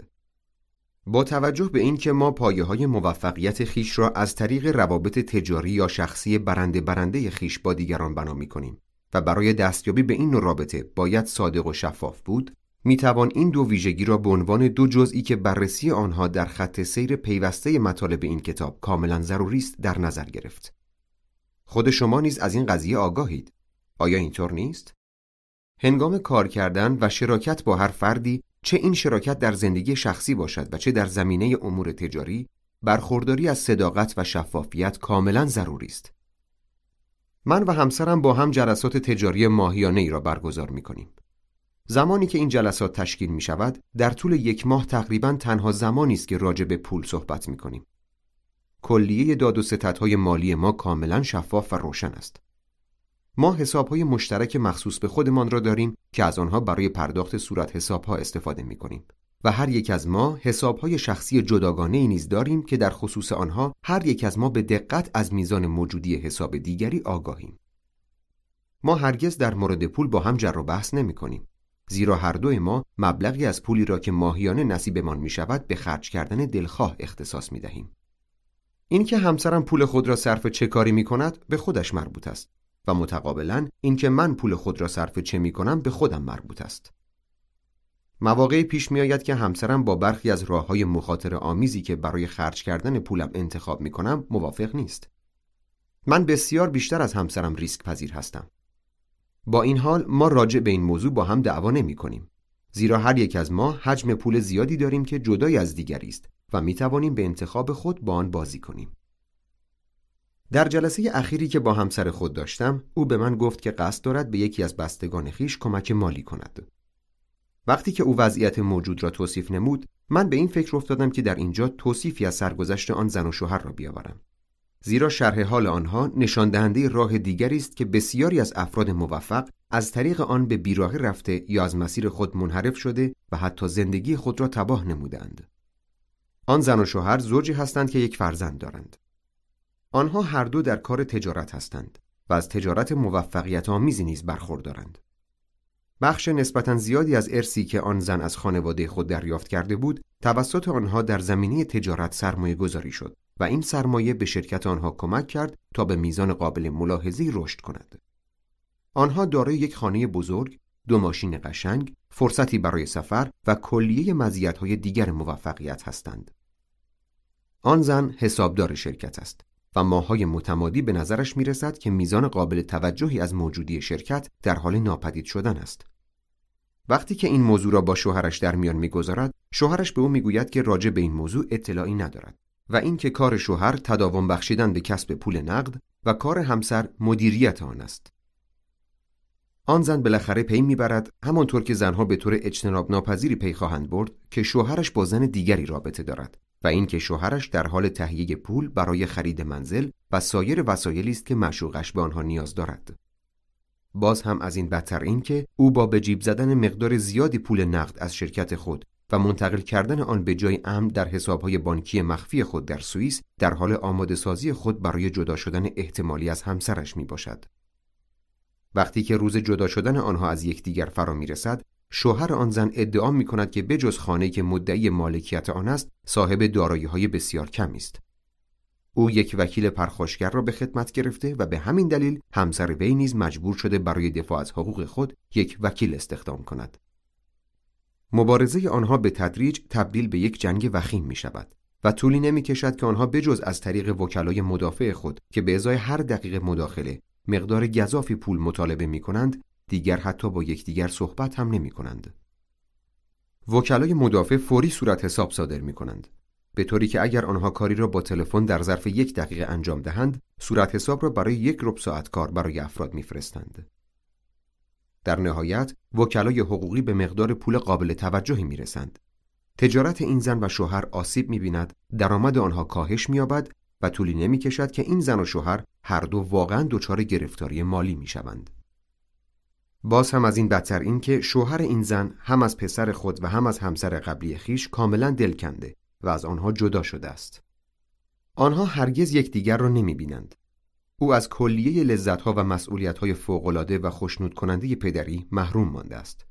با توجه به اینکه ما پایه های موفقیت خیش را از طریق روابط تجاری یا شخصی برنده برنده خیش با دیگران بنا می کنیم و برای دستیابی به این نوع رابطه باید صادق و شفاف بود می توان این دو ویژگی را به عنوان دو جزئی که بررسی آنها در خط سیر پیوسته مطالب این کتاب کاملا ضروری است در نظر گرفت. خود شما نیز از این قضیه آگاهید. آیا اینطور نیست؟ هنگام کار کردن و شراکت با هر فردی چه این شراکت در زندگی شخصی باشد و چه در زمینه امور تجاری برخورداری از صداقت و شفافیت کاملا ضروری است. من و همسرم با هم جلسات تجاری ماهیانه ای را برگزار می کنیم. زمانی که این جلسات تشکیل می شود در طول یک ماه تقریبا تنها زمانی است که راجع به پول صحبت می کنیم. کلیه داد و ستدهای مالی ما کاملا شفاف و روشن است. ما حسابهای مشترک مخصوص به خودمان را داریم که از آنها برای پرداخت صورت حسابها استفاده می کنیم. و هر یک از ما حسابهای شخصی جداگانه ای نیز داریم که در خصوص آنها هر یک از ما به دقت از میزان موجودی حساب دیگری آگاهیم. ما هرگز در مورد پول با هم جر و بحث نمی کنیم. زیرا هر دوی ما مبلغی از پولی را که ماهیانه نصیبمان می شود به خرج کردن دلخواه اختصاص می دهیم. اینکه همسرم پول خود را صرف چه کاری می کند به خودش مربوط است و متقابلا اینکه من پول خود را صرف چه می کنم به خودم مربوط است. مواقعی پیش می آید که همسرم با برخی از راه های مخاطر آمیزی که برای خرج کردن پولم انتخاب می کنم موافق نیست. من بسیار بیشتر از همسرم ریسک پذیر هستم. با این حال ما راجع به این موضوع با هم دعوا نمی کنیم. زیرا هر یک از ما حجم پول زیادی داریم که جدای از دیگری است و می توانیم به انتخاب خود با آن بازی کنیم. در جلسه اخیری که با همسر خود داشتم او به من گفت که قصد دارد به یکی از بستگان خیش کمک مالی کند. وقتی که او وضعیت موجود را توصیف نمود من به این فکر افتادم که در اینجا توصیفی از سرگذشت آن زن و شوهر را بیاورم. زیرا شرح حال آنها نشان دهنده راه دیگری است که بسیاری از افراد موفق از طریق آن به بیراهه رفته یا از مسیر خود منحرف شده و حتی زندگی خود را تباه نمودند آن زن و شوهر زوجی هستند که یک فرزند دارند. آنها هر دو در کار تجارت هستند و از تجارت موفقیت آمیزی نیز برخوردارند. بخش نسبتا زیادی از ارسی که آن زن از خانواده خود دریافت کرده بود توسط آنها در زمینه تجارت سرمایه گذاری شد و این سرمایه به شرکت آنها کمک کرد تا به میزان قابل ملاحظه‌ای رشد کند. آنها دارای یک خانه بزرگ، دو ماشین قشنگ، فرصتی برای سفر و کلیه مزیت‌های دیگر موفقیت هستند. آن زن حسابدار شرکت است و ماهای متمادی به نظرش می رسد که میزان قابل توجهی از موجودی شرکت در حال ناپدید شدن است. وقتی که این موضوع را با شوهرش در میان می‌گذارد، شوهرش به او می‌گوید که راجع به این موضوع اطلاعی ندارد و اینکه کار شوهر تداوم بخشیدن به کسب پول نقد و کار همسر مدیریت آن است. آن زن بالاخره پی می‌برد همانطور که زنها به طور اجتناب ناپذیری پی خواهند برد که شوهرش با زن دیگری رابطه دارد و اینکه شوهرش در حال تهیه پول برای خرید منزل و سایر وسایلی است که معشوقش به آنها نیاز دارد. باز هم از این بدتر این که او با به جیب زدن مقدار زیادی پول نقد از شرکت خود و منتقل کردن آن به جای امن در حسابهای بانکی مخفی خود در سوئیس در حال آماده سازی خود برای جدا شدن احتمالی از همسرش می باشد. وقتی که روز جدا شدن آنها از یکدیگر فرا می رسد، شوهر آن زن ادعا می کند که بجز خانه که مدعی مالکیت آن است، صاحب دارایی های بسیار کمی است. او یک وکیل پرخاشگر را به خدمت گرفته و به همین دلیل همسر وی نیز مجبور شده برای دفاع از حقوق خود یک وکیل استخدام کند. مبارزه آنها به تدریج تبدیل به یک جنگ وخیم می شود و طولی نمی کشد که آنها بجز از طریق وکلای مدافع خود که به ازای هر دقیقه مداخله مقدار گذافی پول مطالبه می کنند دیگر حتی با یکدیگر صحبت هم نمی کنند. وکلای مدافع فوری صورت حساب صادر می کنند به طوری که اگر آنها کاری را با تلفن در ظرف یک دقیقه انجام دهند صورت حساب را برای یک ربع ساعت کار برای افراد میفرستند. در نهایت وکلای حقوقی به مقدار پول قابل توجهی می‌رسند. تجارت این زن و شوهر آسیب می‌بیند درآمد آنها کاهش مییابد و طولی نمی‌کشد که این زن و شوهر هر دو واقعا دچار گرفتاری مالی می‌شوند. باز هم از این بدتر این که شوهر این زن هم از پسر خود و هم از همسر قبلی خیش کاملا دل کنده و از آنها جدا شده است. آنها هرگز یکدیگر را نمی بینند. او از کلیه لذتها و مسئولیتهای فوقالعاده و خوشنود کننده پدری محروم مانده است.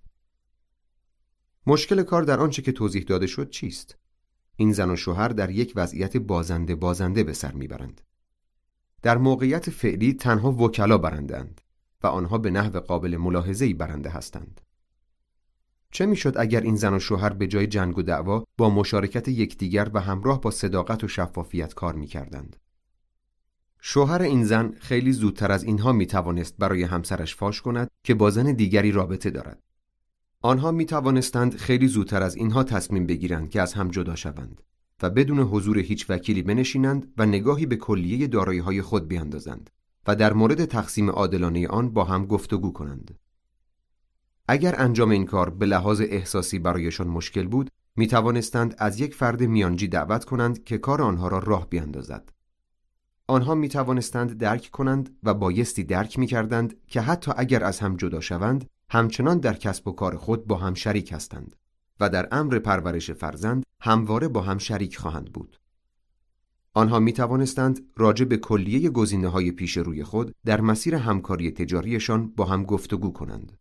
مشکل کار در آنچه که توضیح داده شد چیست؟ این زن و شوهر در یک وضعیت بازنده بازنده به سر می‌برند. در موقعیت فعلی تنها وکلا برندند و آنها به نحو قابل ملاحظه‌ای برنده هستند. چه می‌شد اگر این زن و شوهر به جای جنگ و دعوا با مشارکت یکدیگر و همراه با صداقت و شفافیت کار می‌کردند؟ شوهر این زن خیلی زودتر از اینها می توانست برای همسرش فاش کند که با زن دیگری رابطه دارد. آنها می توانستند خیلی زودتر از اینها تصمیم بگیرند که از هم جدا شوند و بدون حضور هیچ وکیلی بنشینند و نگاهی به کلیه دارایی های خود بیاندازند و در مورد تقسیم عادلانه آن با هم گفتگو کنند. اگر انجام این کار به لحاظ احساسی برایشان مشکل بود می توانستند از یک فرد میانجی دعوت کنند که کار آنها را راه بیاندازد. آنها می توانستند درک کنند و بایستی درک می کردند که حتی اگر از هم جدا شوند همچنان در کسب و کار خود با هم شریک هستند و در امر پرورش فرزند همواره با هم شریک خواهند بود. آنها می توانستند راجع به کلیه گزینه های پیش روی خود در مسیر همکاری تجاریشان با هم گفتگو کنند.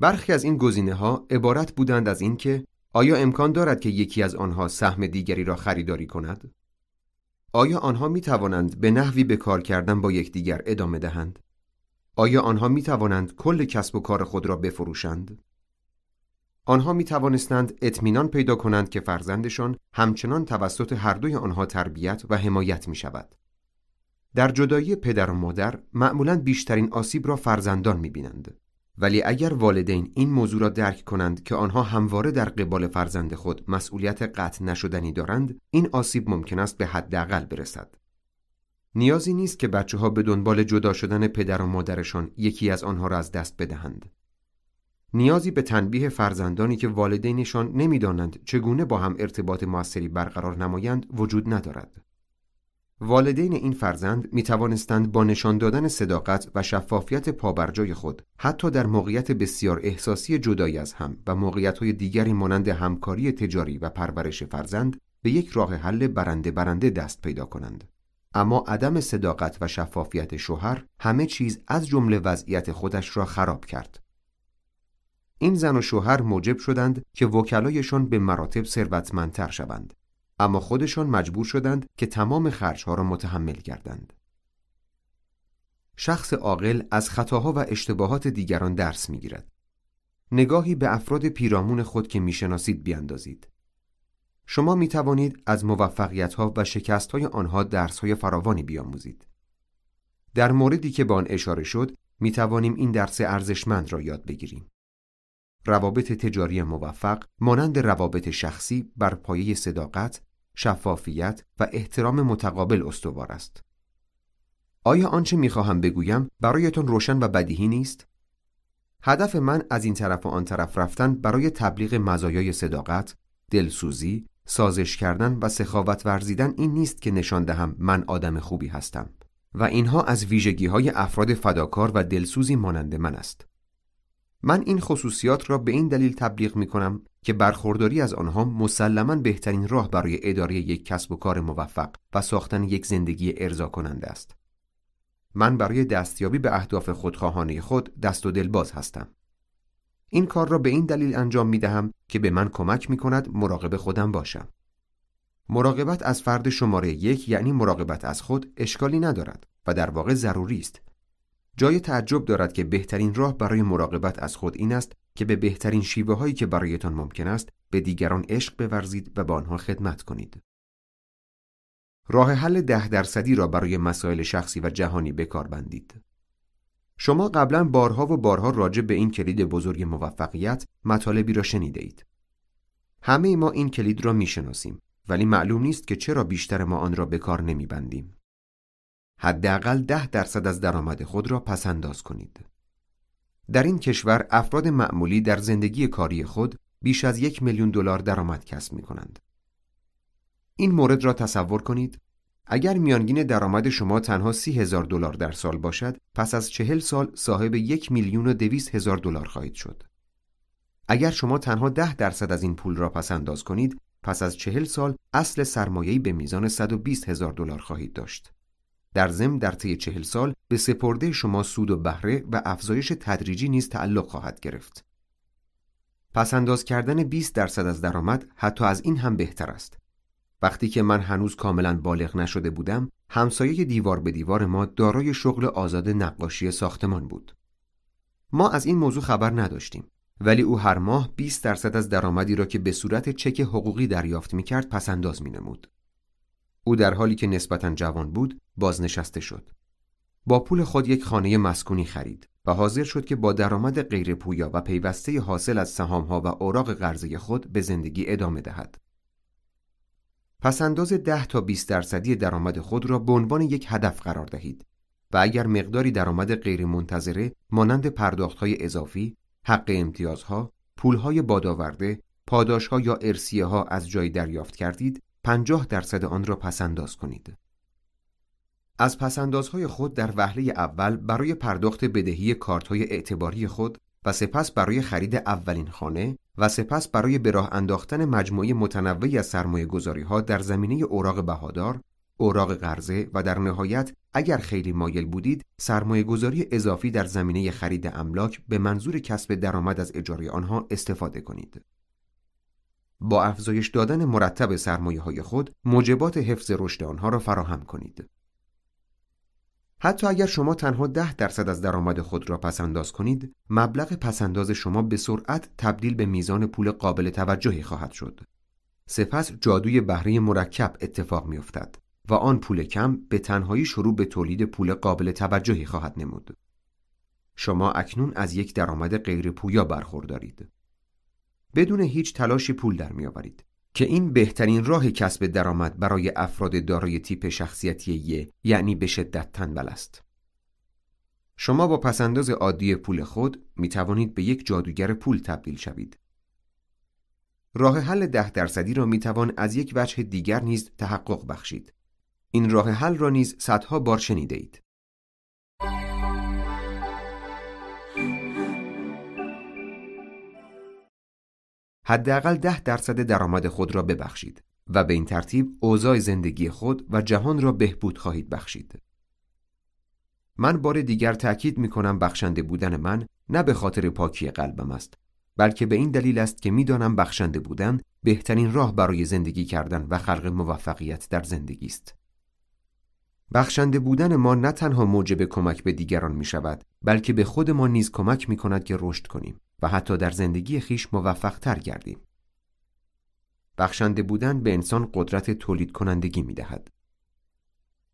برخی از این گزینه ها عبارت بودند از اینکه آیا امکان دارد که یکی از آنها سهم دیگری را خریداری کند؟ آیا آنها می توانند به نحوی به کار کردن با یکدیگر ادامه دهند؟ آیا آنها می توانند کل کسب و کار خود را بفروشند؟ آنها می توانستند اطمینان پیدا کنند که فرزندشان همچنان توسط هر دوی آنها تربیت و حمایت می شود. در جدایی پدر و مادر معمولا بیشترین آسیب را فرزندان می بینند. ولی اگر والدین این موضوع را درک کنند که آنها همواره در قبال فرزند خود مسئولیت قطع نشدنی دارند این آسیب ممکن است به حداقل برسد نیازی نیست که بچه ها به دنبال جدا شدن پدر و مادرشان یکی از آنها را از دست بدهند نیازی به تنبیه فرزندانی که والدینشان نمی‌دانند چگونه با هم ارتباط موثری برقرار نمایند وجود ندارد. والدین این فرزند می توانستند با نشان دادن صداقت و شفافیت پابرجای خود حتی در موقعیت بسیار احساسی جدایی از هم و موقعیت های دیگری مانند همکاری تجاری و پرورش فرزند به یک راه حل برنده برنده دست پیدا کنند. اما عدم صداقت و شفافیت شوهر همه چیز از جمله وضعیت خودش را خراب کرد. این زن و شوهر موجب شدند که وکلایشان به مراتب ثروتمندتر شوند اما خودشان مجبور شدند که تمام خرجها را متحمل گردند. شخص عاقل از خطاها و اشتباهات دیگران درس می‌گیرد. نگاهی به افراد پیرامون خود که می‌شناسید بیاندازید. شما می توانید از موفقیت ها و شکست های آنها درس های فراوانی بیاموزید. در موردی که به آن اشاره شد می توانیم این درس ارزشمند را یاد بگیریم. روابط تجاری موفق مانند روابط شخصی بر پایه صداقت، شفافیت و احترام متقابل استوار است. آیا آنچه می‌خواهم بگویم برایتان روشن و بدیهی نیست؟ هدف من از این طرف و آن طرف رفتن برای تبلیغ مزایای صداقت، دلسوزی، سازش کردن و سخاوت ورزیدن این نیست که نشان دهم من آدم خوبی هستم و اینها از ویژگی های افراد فداکار و دلسوزی مانند من است. من این خصوصیات را به این دلیل تبلیغ می کنم که برخورداری از آنها مسلما بهترین راه برای اداره یک کسب و کار موفق و ساختن یک زندگی ارضا کننده است. من برای دستیابی به اهداف خودخواهانه خود دست و دل باز هستم. این کار را به این دلیل انجام می دهم که به من کمک می کند مراقب خودم باشم. مراقبت از فرد شماره یک یعنی مراقبت از خود اشکالی ندارد و در واقع ضروری است. جای تعجب دارد که بهترین راه برای مراقبت از خود این است که به بهترین شیوه هایی که برایتان ممکن است به دیگران عشق بورزید و به آنها خدمت کنید. راه حل ده درصدی را برای مسائل شخصی و جهانی به کار بندید. شما قبلا بارها و بارها راجع به این کلید بزرگ موفقیت مطالبی را شنیده اید. همه ما این کلید را می‌شناسیم ولی معلوم نیست که چرا بیشتر ما آن را به کار نمیبندیم. حداقل ده درصد از درآمد خود را پس انداز کنید. در این کشور افراد معمولی در زندگی کاری خود بیش از یک میلیون دلار درآمد کسب می کنند. این مورد را تصور کنید اگر میانگین درآمد شما تنها سی هزار دلار در سال باشد پس از چهل سال صاحب یک میلیون و دویست هزار دلار خواهید شد. اگر شما تنها ده درصد از این پول را پس انداز کنید پس از چهل سال اصل سرمایه‌ای به میزان 120 هزار دلار خواهید داشت. در ضمن در طی چهل سال به سپرده شما سود و بهره و افزایش تدریجی نیز تعلق خواهد گرفت. پس انداز کردن 20 درصد از درآمد حتی از این هم بهتر است. وقتی که من هنوز کاملا بالغ نشده بودم، همسایه دیوار به دیوار ما دارای شغل آزاد نقاشی ساختمان بود. ما از این موضوع خبر نداشتیم. ولی او هر ماه 20 درصد از درآمدی را که به صورت چک حقوقی دریافت می کرد پس انداز می نمود. او در حالی که نسبتا جوان بود بازنشسته شد. با پول خود یک خانه مسکونی خرید و حاضر شد که با درآمد غیر پویا و پیوسته حاصل از سهامها و اوراق قرضه خود به زندگی ادامه دهد. پس انداز 10 تا 20 درصدی درآمد خود را به عنوان یک هدف قرار دهید و اگر مقداری درآمد غیر منتظره مانند پرداختهای اضافی حق امتیازها، پولهای بادآورده، پاداشها یا ارسیه ها از جایی دریافت کردید، 50 درصد آن را پسنداز کنید. از پسندازهای خود در وهله اول برای پرداخت بدهی کارتهای اعتباری خود و سپس برای خرید اولین خانه و سپس برای به راه انداختن مجموعه متنوعی از سرمایه گذاری در زمینه اوراق بهادار اوراق قرضه و در نهایت اگر خیلی مایل بودید سرمایه گذاری اضافی در زمینه خرید املاک به منظور کسب درآمد از اجاره آنها استفاده کنید. با افزایش دادن مرتب سرمایه های خود موجبات حفظ رشد آنها را فراهم کنید. حتی اگر شما تنها ده درصد از درآمد خود را پسنداز کنید، مبلغ پسنداز شما به سرعت تبدیل به میزان پول قابل توجهی خواهد شد. سپس جادوی بهره مرکب اتفاق می افتد. و آن پول کم به تنهایی شروع به تولید پول قابل توجهی خواهد نمود. شما اکنون از یک درآمد غیر پویا برخوردارید. بدون هیچ تلاشی پول در میآورید که این بهترین راه کسب درآمد برای افراد دارای تیپ شخصیتی یه یعنی به شدت تنبل است. شما با پسنداز عادی پول خود می توانید به یک جادوگر پول تبدیل شوید. راه حل ده درصدی را می توان از یک وجه دیگر نیز تحقق بخشید. این راه حل را نیز صدها بار شنیده اید. حداقل ده درصد درآمد خود را ببخشید و به این ترتیب اوضاع زندگی خود و جهان را بهبود خواهید بخشید. من بار دیگر تأکید می کنم بخشنده بودن من نه به خاطر پاکی قلبم است بلکه به این دلیل است که می‌دانم بخشنده بودن بهترین راه برای زندگی کردن و خلق موفقیت در زندگی است. بخشنده بودن ما نه تنها موجب کمک به دیگران می شود بلکه به خود ما نیز کمک می کند که رشد کنیم و حتی در زندگی خیش موفق تر گردیم. بخشنده بودن به انسان قدرت تولید کنندگی می دهد.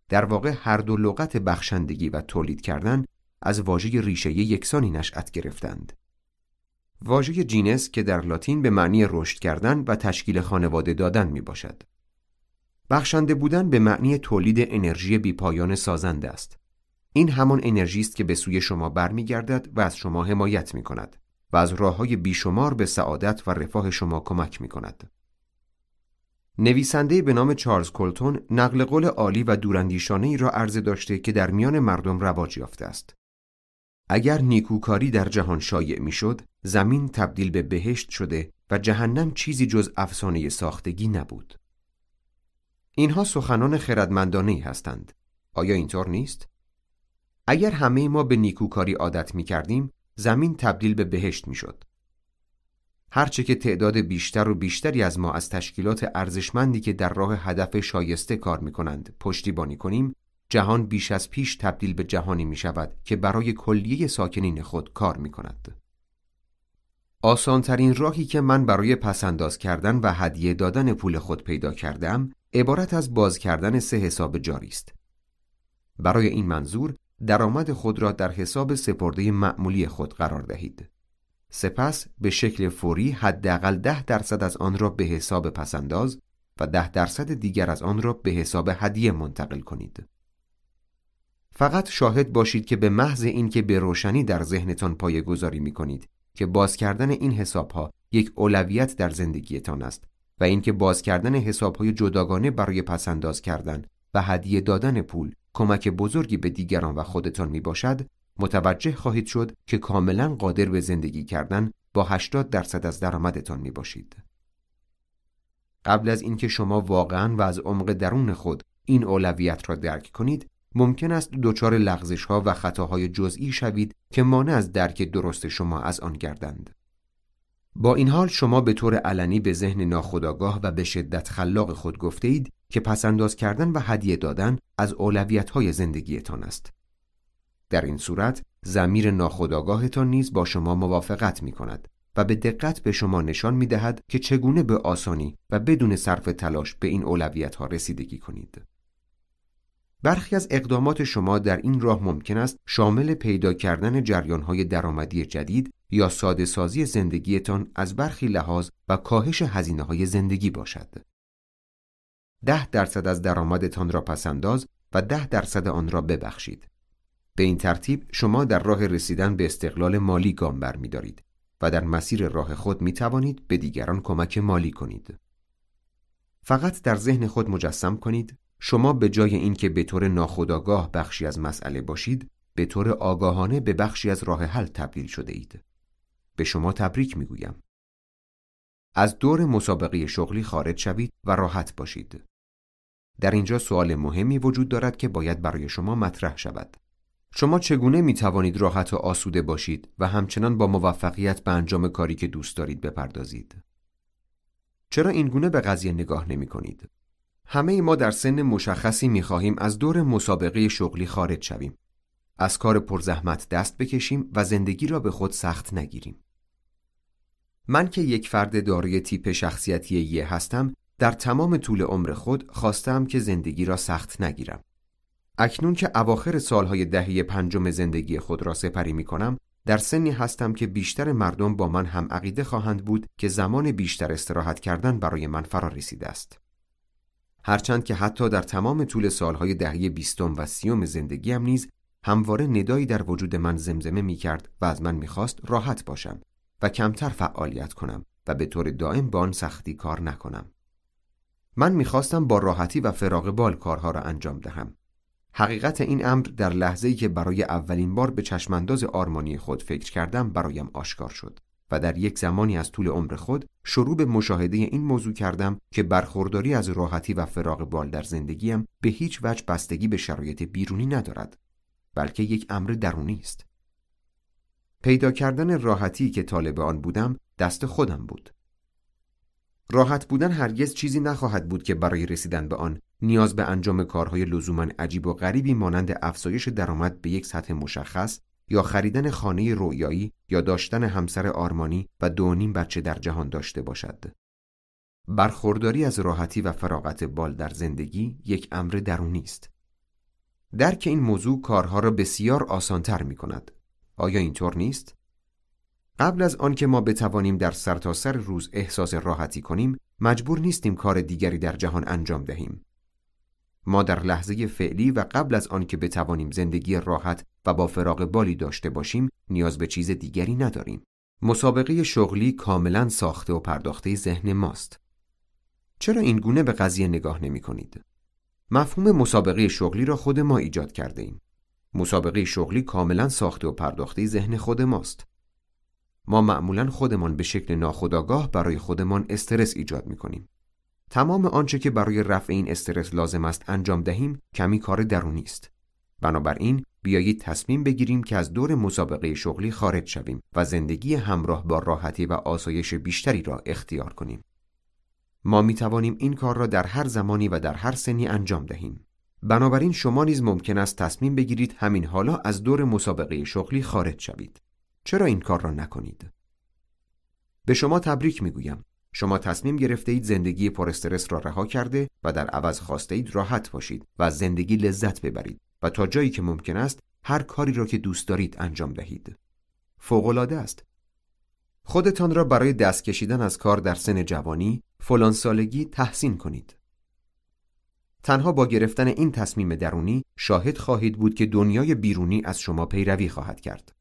در واقع هر دو لغت بخشندگی و تولید کردن از واژه ریشه یکسانی نشأت گرفتند. واژه جینس که در لاتین به معنی رشد کردن و تشکیل خانواده دادن می باشد. بخشنده بودن به معنی تولید انرژی بیپایان سازنده است. این همان انرژی است که به سوی شما برمیگردد و از شما حمایت می کند و از راه های بیشمار به سعادت و رفاه شما کمک می کند. نویسنده به نام چارلز کلتون نقل قول عالی و دوراندیشانه ای را عرضه داشته که در میان مردم رواج یافته است. اگر نیکوکاری در جهان شایع می‌شد زمین تبدیل به بهشت شده و جهنم چیزی جز افسانه ساختگی نبود اینها سخنان خردمندانه هستند آیا اینطور نیست اگر همه ما به نیکوکاری عادت می کردیم زمین تبدیل به بهشت می شد. هرچه که تعداد بیشتر و بیشتری از ما از تشکیلات ارزشمندی که در راه هدف شایسته کار می کنند پشتیبانی کنیم جهان بیش از پیش تبدیل به جهانی می شود که برای کلیه ساکنین خود کار می کند. آسانترین راهی که من برای پسنداز کردن و هدیه دادن پول خود پیدا کردم عبارت از باز کردن سه حساب جاری است. برای این منظور درآمد خود را در حساب سپرده معمولی خود قرار دهید. سپس به شکل فوری حداقل ده درصد از آن را به حساب پسنداز و ده درصد دیگر از آن را به حساب هدیه منتقل کنید. فقط شاهد باشید که به محض اینکه به روشنی در ذهنتان پایه گذاری می کنید که باز کردن این حساب ها یک اولویت در زندگیتان است و اینکه باز کردن حساب های جداگانه برای پسنداز کردن و هدیه دادن پول کمک بزرگی به دیگران و خودتان می باشد متوجه خواهید شد که کاملا قادر به زندگی کردن با 80 درصد از درآمدتان می باشید. قبل از اینکه شما واقعا و از عمق درون خود این اولویت را درک کنید ممکن است دچار لغزش ها و خطاهای جزئی شوید که مانع از درک درست شما از آن گردند. با این حال شما به طور علنی به ذهن ناخودآگاه و به شدت خلاق خود گفته اید که پسنداز کردن و هدیه دادن از اولویت های زندگیتان است. در این صورت زمیر ناخودآگاهتان نیز با شما موافقت می کند و به دقت به شما نشان می دهد که چگونه به آسانی و بدون صرف تلاش به این اولویت ها رسیدگی کنید. برخی از اقدامات شما در این راه ممکن است شامل پیدا کردن جریانهای درآمدی جدید یا ساده سازی زندگیتان از برخی لحاظ و کاهش هزینه های زندگی باشد. ده درصد از درآمدتان را پسنداز و ده درصد آن را ببخشید. به این ترتیب شما در راه رسیدن به استقلال مالی گام برمیدارید و در مسیر راه خود می توانید به دیگران کمک مالی کنید. فقط در ذهن خود مجسم کنید شما به جای اینکه به طور ناخودآگاه بخشی از مسئله باشید به طور آگاهانه به بخشی از راه حل تبدیل شده اید به شما تبریک می‌گویم از دور مسابقه شغلی خارج شوید و راحت باشید در اینجا سوال مهمی وجود دارد که باید برای شما مطرح شود شما چگونه می توانید راحت و آسوده باشید و همچنان با موفقیت به انجام کاری که دوست دارید بپردازید چرا این گونه به قضیه نگاه نمی کنید؟ همه ما در سن مشخصی می خواهیم از دور مسابقه شغلی خارج شویم. از کار پرزحمت دست بکشیم و زندگی را به خود سخت نگیریم. من که یک فرد دارای تیپ شخصیتی یه هستم در تمام طول عمر خود خواستم که زندگی را سخت نگیرم. اکنون که اواخر سالهای دهه پنجم زندگی خود را سپری می کنم در سنی هستم که بیشتر مردم با من هم عقیده خواهند بود که زمان بیشتر استراحت کردن برای من فرا رسیده است. هرچند که حتی در تمام طول سالهای دهه بیستم و سیوم زندگیم نیز همواره ندایی در وجود من زمزمه می کرد و از من می‌خواست راحت باشم و کمتر فعالیت کنم و به طور دائم با آن سختی کار نکنم. من می‌خواستم با راحتی و فراغ بال کارها را انجام دهم. حقیقت این امر در لحظه‌ای که برای اولین بار به چشمانداز آرمانی خود فکر کردم برایم آشکار شد. و در یک زمانی از طول عمر خود شروع به مشاهده این موضوع کردم که برخورداری از راحتی و فراغ بال در زندگیم به هیچ وجه بستگی به شرایط بیرونی ندارد بلکه یک امر درونی است پیدا کردن راحتی که طالب آن بودم دست خودم بود راحت بودن هرگز چیزی نخواهد بود که برای رسیدن به آن نیاز به انجام کارهای لزوما عجیب و غریبی مانند افزایش درآمد به یک سطح مشخص یا خریدن خانه رویایی یا داشتن همسر آرمانی و دو نیم بچه در جهان داشته باشد. برخورداری از راحتی و فراغت بال در زندگی یک امر درونی است. درک این موضوع کارها را بسیار آسانتر می کند. آیا اینطور نیست؟ قبل از آنکه ما بتوانیم در سرتاسر سر روز احساس راحتی کنیم، مجبور نیستیم کار دیگری در جهان انجام دهیم. ما در لحظه فعلی و قبل از آنکه بتوانیم زندگی راحت و با فراغ بالی داشته باشیم نیاز به چیز دیگری نداریم. مسابقه شغلی کاملا ساخته و پرداخته ذهن ماست. چرا این گونه به قضیه نگاه نمی کنید؟ مفهوم مسابقه شغلی را خود ما ایجاد کرده ایم. مسابقه شغلی کاملا ساخته و پرداخته ذهن خود ماست. ما معمولا خودمان به شکل ناخودآگاه برای خودمان استرس ایجاد می کنیم. تمام آنچه که برای رفع این استرس لازم است انجام دهیم کمی کار درونی است. بنابراین بیایید تصمیم بگیریم که از دور مسابقه شغلی خارج شویم و زندگی همراه با راحتی و آسایش بیشتری را اختیار کنیم. ما می توانیم این کار را در هر زمانی و در هر سنی انجام دهیم. بنابراین شما نیز ممکن است تصمیم بگیرید همین حالا از دور مسابقه شغلی خارج شوید. چرا این کار را نکنید؟ به شما تبریک می‌گویم. شما تصمیم گرفته اید زندگی پر استرس را رها کرده و در عوض خواسته اید راحت باشید و از زندگی لذت ببرید و تا جایی که ممکن است هر کاری را که دوست دارید انجام دهید. فوق‌العاده است. خودتان را برای دست کشیدن از کار در سن جوانی فلان سالگی تحسین کنید. تنها با گرفتن این تصمیم درونی شاهد خواهید بود که دنیای بیرونی از شما پیروی خواهد کرد.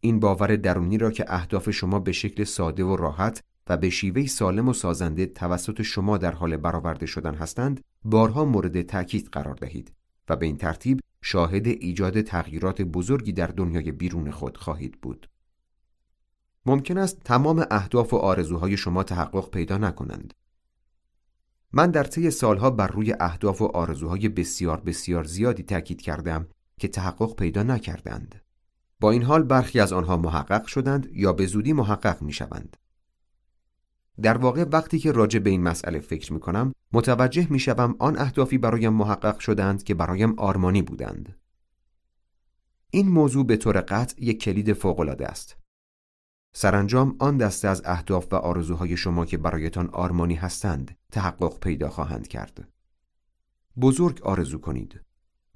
این باور درونی را که اهداف شما به شکل ساده و راحت و به شیوه سالم و سازنده توسط شما در حال برآورده شدن هستند بارها مورد تأکید قرار دهید و به این ترتیب شاهد ایجاد تغییرات بزرگی در دنیای بیرون خود خواهید بود. ممکن است تمام اهداف و آرزوهای شما تحقق پیدا نکنند. من در طی سالها بر روی اهداف و آرزوهای بسیار بسیار زیادی تاکید کردم که تحقق پیدا نکردند. با این حال برخی از آنها محقق شدند یا به زودی محقق می شوند. در واقع وقتی که راجع به این مسئله فکر می کنم متوجه می شوم آن اهدافی برایم محقق شدند که برایم آرمانی بودند. این موضوع به طور قطع یک کلید فوق‌العاده است. سرانجام آن دسته از اهداف و آرزوهای شما که برایتان آرمانی هستند تحقق پیدا خواهند کرد. بزرگ آرزو کنید.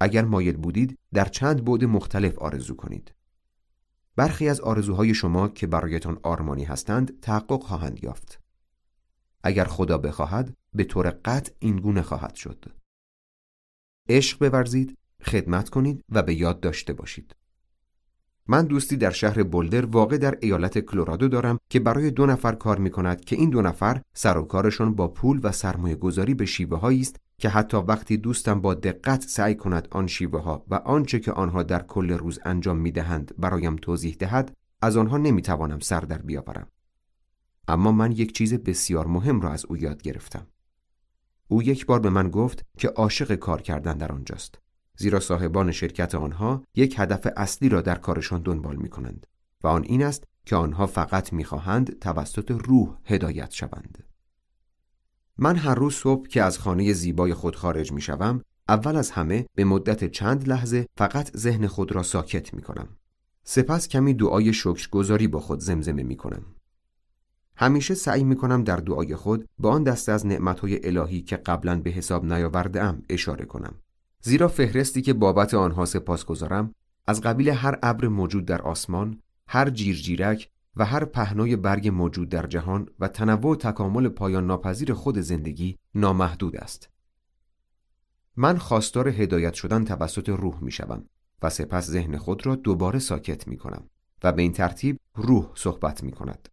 اگر مایل بودید در چند بعد مختلف آرزو کنید. برخی از آرزوهای شما که برایتان آرمانی هستند تحقق خواهند یافت. اگر خدا بخواهد به طور قطع این گونه خواهد شد. عشق بورزید، خدمت کنید و به یاد داشته باشید. من دوستی در شهر بولدر واقع در ایالت کلرادو دارم که برای دو نفر کار می کند که این دو نفر سر و کارشون با پول و سرمایه گذاری به شیوه است که حتی وقتی دوستم با دقت سعی کند آن شیوه ها و آنچه که آنها در کل روز انجام می دهند برایم توضیح دهد از آنها نمی توانم سر در بیاورم. اما من یک چیز بسیار مهم را از او یاد گرفتم. او یک بار به من گفت که عاشق کار کردن در آنجاست. زیرا صاحبان شرکت آنها یک هدف اصلی را در کارشان دنبال می کنند و آن این است که آنها فقط می‌خواهند توسط روح هدایت شوند. من هر روز صبح که از خانه زیبای خود خارج می شوم اول از همه به مدت چند لحظه فقط ذهن خود را ساکت می کنم. سپس کمی دعای شکرگزاری با خود زمزمه می کنم. همیشه سعی می کنم در دعای خود با آن دسته از نعمتهای الهی که قبلا به حساب نیاورده ام اشاره کنم. زیرا فهرستی که بابت آنها سپاس گذارم از قبیل هر ابر موجود در آسمان، هر جیرجیرک و هر پهنای برگ موجود در جهان و تنوع تکامل پایان ناپذیر خود زندگی نامحدود است. من خواستار هدایت شدن توسط روح می شوم و سپس ذهن خود را دوباره ساکت می کنم و به این ترتیب روح صحبت می کند.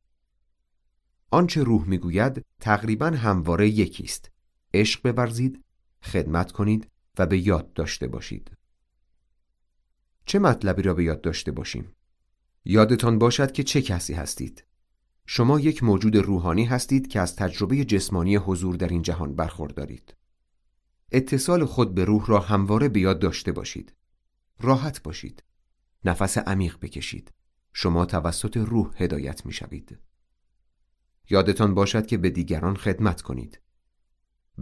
آنچه روح می گوید تقریبا همواره یکی است. عشق بورزید، خدمت کنید و به یاد داشته باشید. چه مطلبی را به یاد داشته باشیم؟ یادتان باشد که چه کسی هستید. شما یک موجود روحانی هستید که از تجربه جسمانی حضور در این جهان برخوردارید. اتصال خود به روح را همواره به یاد داشته باشید. راحت باشید. نفس عمیق بکشید. شما توسط روح هدایت می شوید. یادتان باشد که به دیگران خدمت کنید.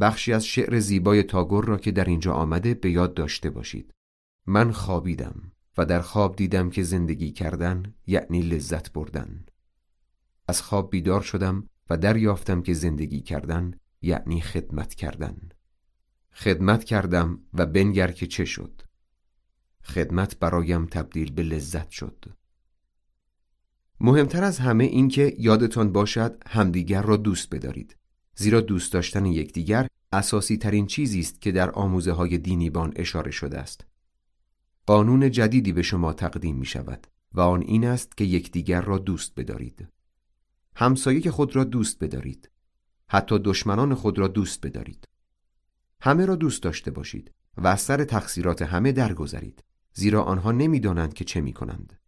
بخشی از شعر زیبای تاگور را که در اینجا آمده به یاد داشته باشید. من خوابیدم و در خواب دیدم که زندگی کردن یعنی لذت بردن. از خواب بیدار شدم و دریافتم که زندگی کردن یعنی خدمت کردن. خدمت کردم و بنگر که چه شد. خدمت برایم تبدیل به لذت شد. مهمتر از همه این که یادتان باشد همدیگر را دوست بدارید. زیرا دوست داشتن یکدیگر اساسی ترین چیزی است که در آموزه های دینی بان اشاره شده است. قانون جدیدی به شما تقدیم می شود و آن این است که یکدیگر را دوست بدارید. همسایه خود را دوست بدارید. حتی دشمنان خود را دوست بدارید. همه را دوست داشته باشید و از سر تقصیرات همه درگذرید. زیرا آنها نمی‌دانند که چه می کنند.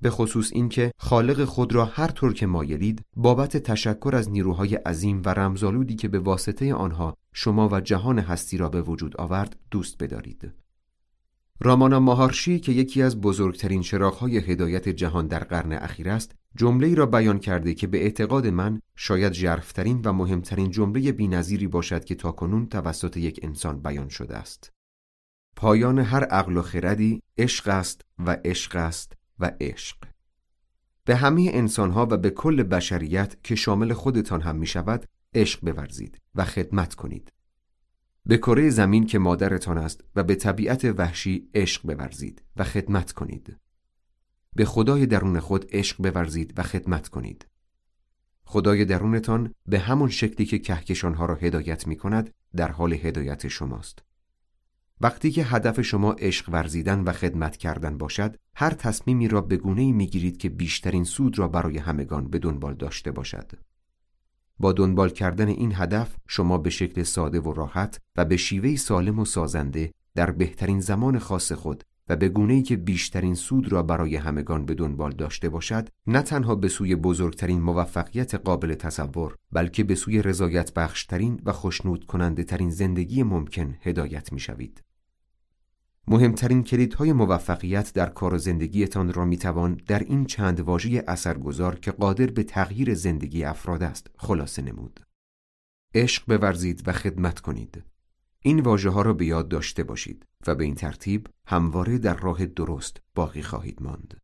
به خصوص اینکه خالق خود را هر طور که مایلید بابت تشکر از نیروهای عظیم و رمزالودی که به واسطه آنها شما و جهان هستی را به وجود آورد دوست بدارید. رامانا ماهارشی که یکی از بزرگترین چراغهای هدایت جهان در قرن اخیر است جمله را بیان کرده که به اعتقاد من شاید ژرفترین و مهمترین جمله بینظیری باشد که تاکنون توسط یک انسان بیان شده است. پایان هر عقل و خردی عشق است و عشق است و عشق. به همه انسانها و به کل بشریت که شامل خودتان هم می شود عشق بورزید و خدمت کنید. به کره زمین که مادرتان است و به طبیعت وحشی عشق بورزید و خدمت کنید. به خدای درون خود عشق بورزید و خدمت کنید. خدای درونتان به همون شکلی که کهکشانها را هدایت می کند در حال هدایت شماست. وقتی که هدف شما عشق ورزیدن و خدمت کردن باشد هر تصمیمی را به گونه‌ای می‌گیرید که بیشترین سود را برای همگان به دنبال داشته باشد. با دنبال کردن این هدف شما به شکل ساده و راحت و به شیوه سالم و سازنده در بهترین زمان خاص خود و به گونه‌ای که بیشترین سود را برای همگان به دنبال داشته باشد نه تنها به سوی بزرگترین موفقیت قابل تصور بلکه به سوی رضایت بخشترین و خشنود کننده ترین زندگی ممکن هدایت می شوید. مهمترین کلیدهای موفقیت در کار و زندگیتان را می توان در این چند واژه اثرگذار که قادر به تغییر زندگی افراد است خلاصه نمود. عشق بورزید و خدمت کنید. این واژه ها را به یاد داشته باشید و به این ترتیب همواره در راه درست باقی خواهید ماند.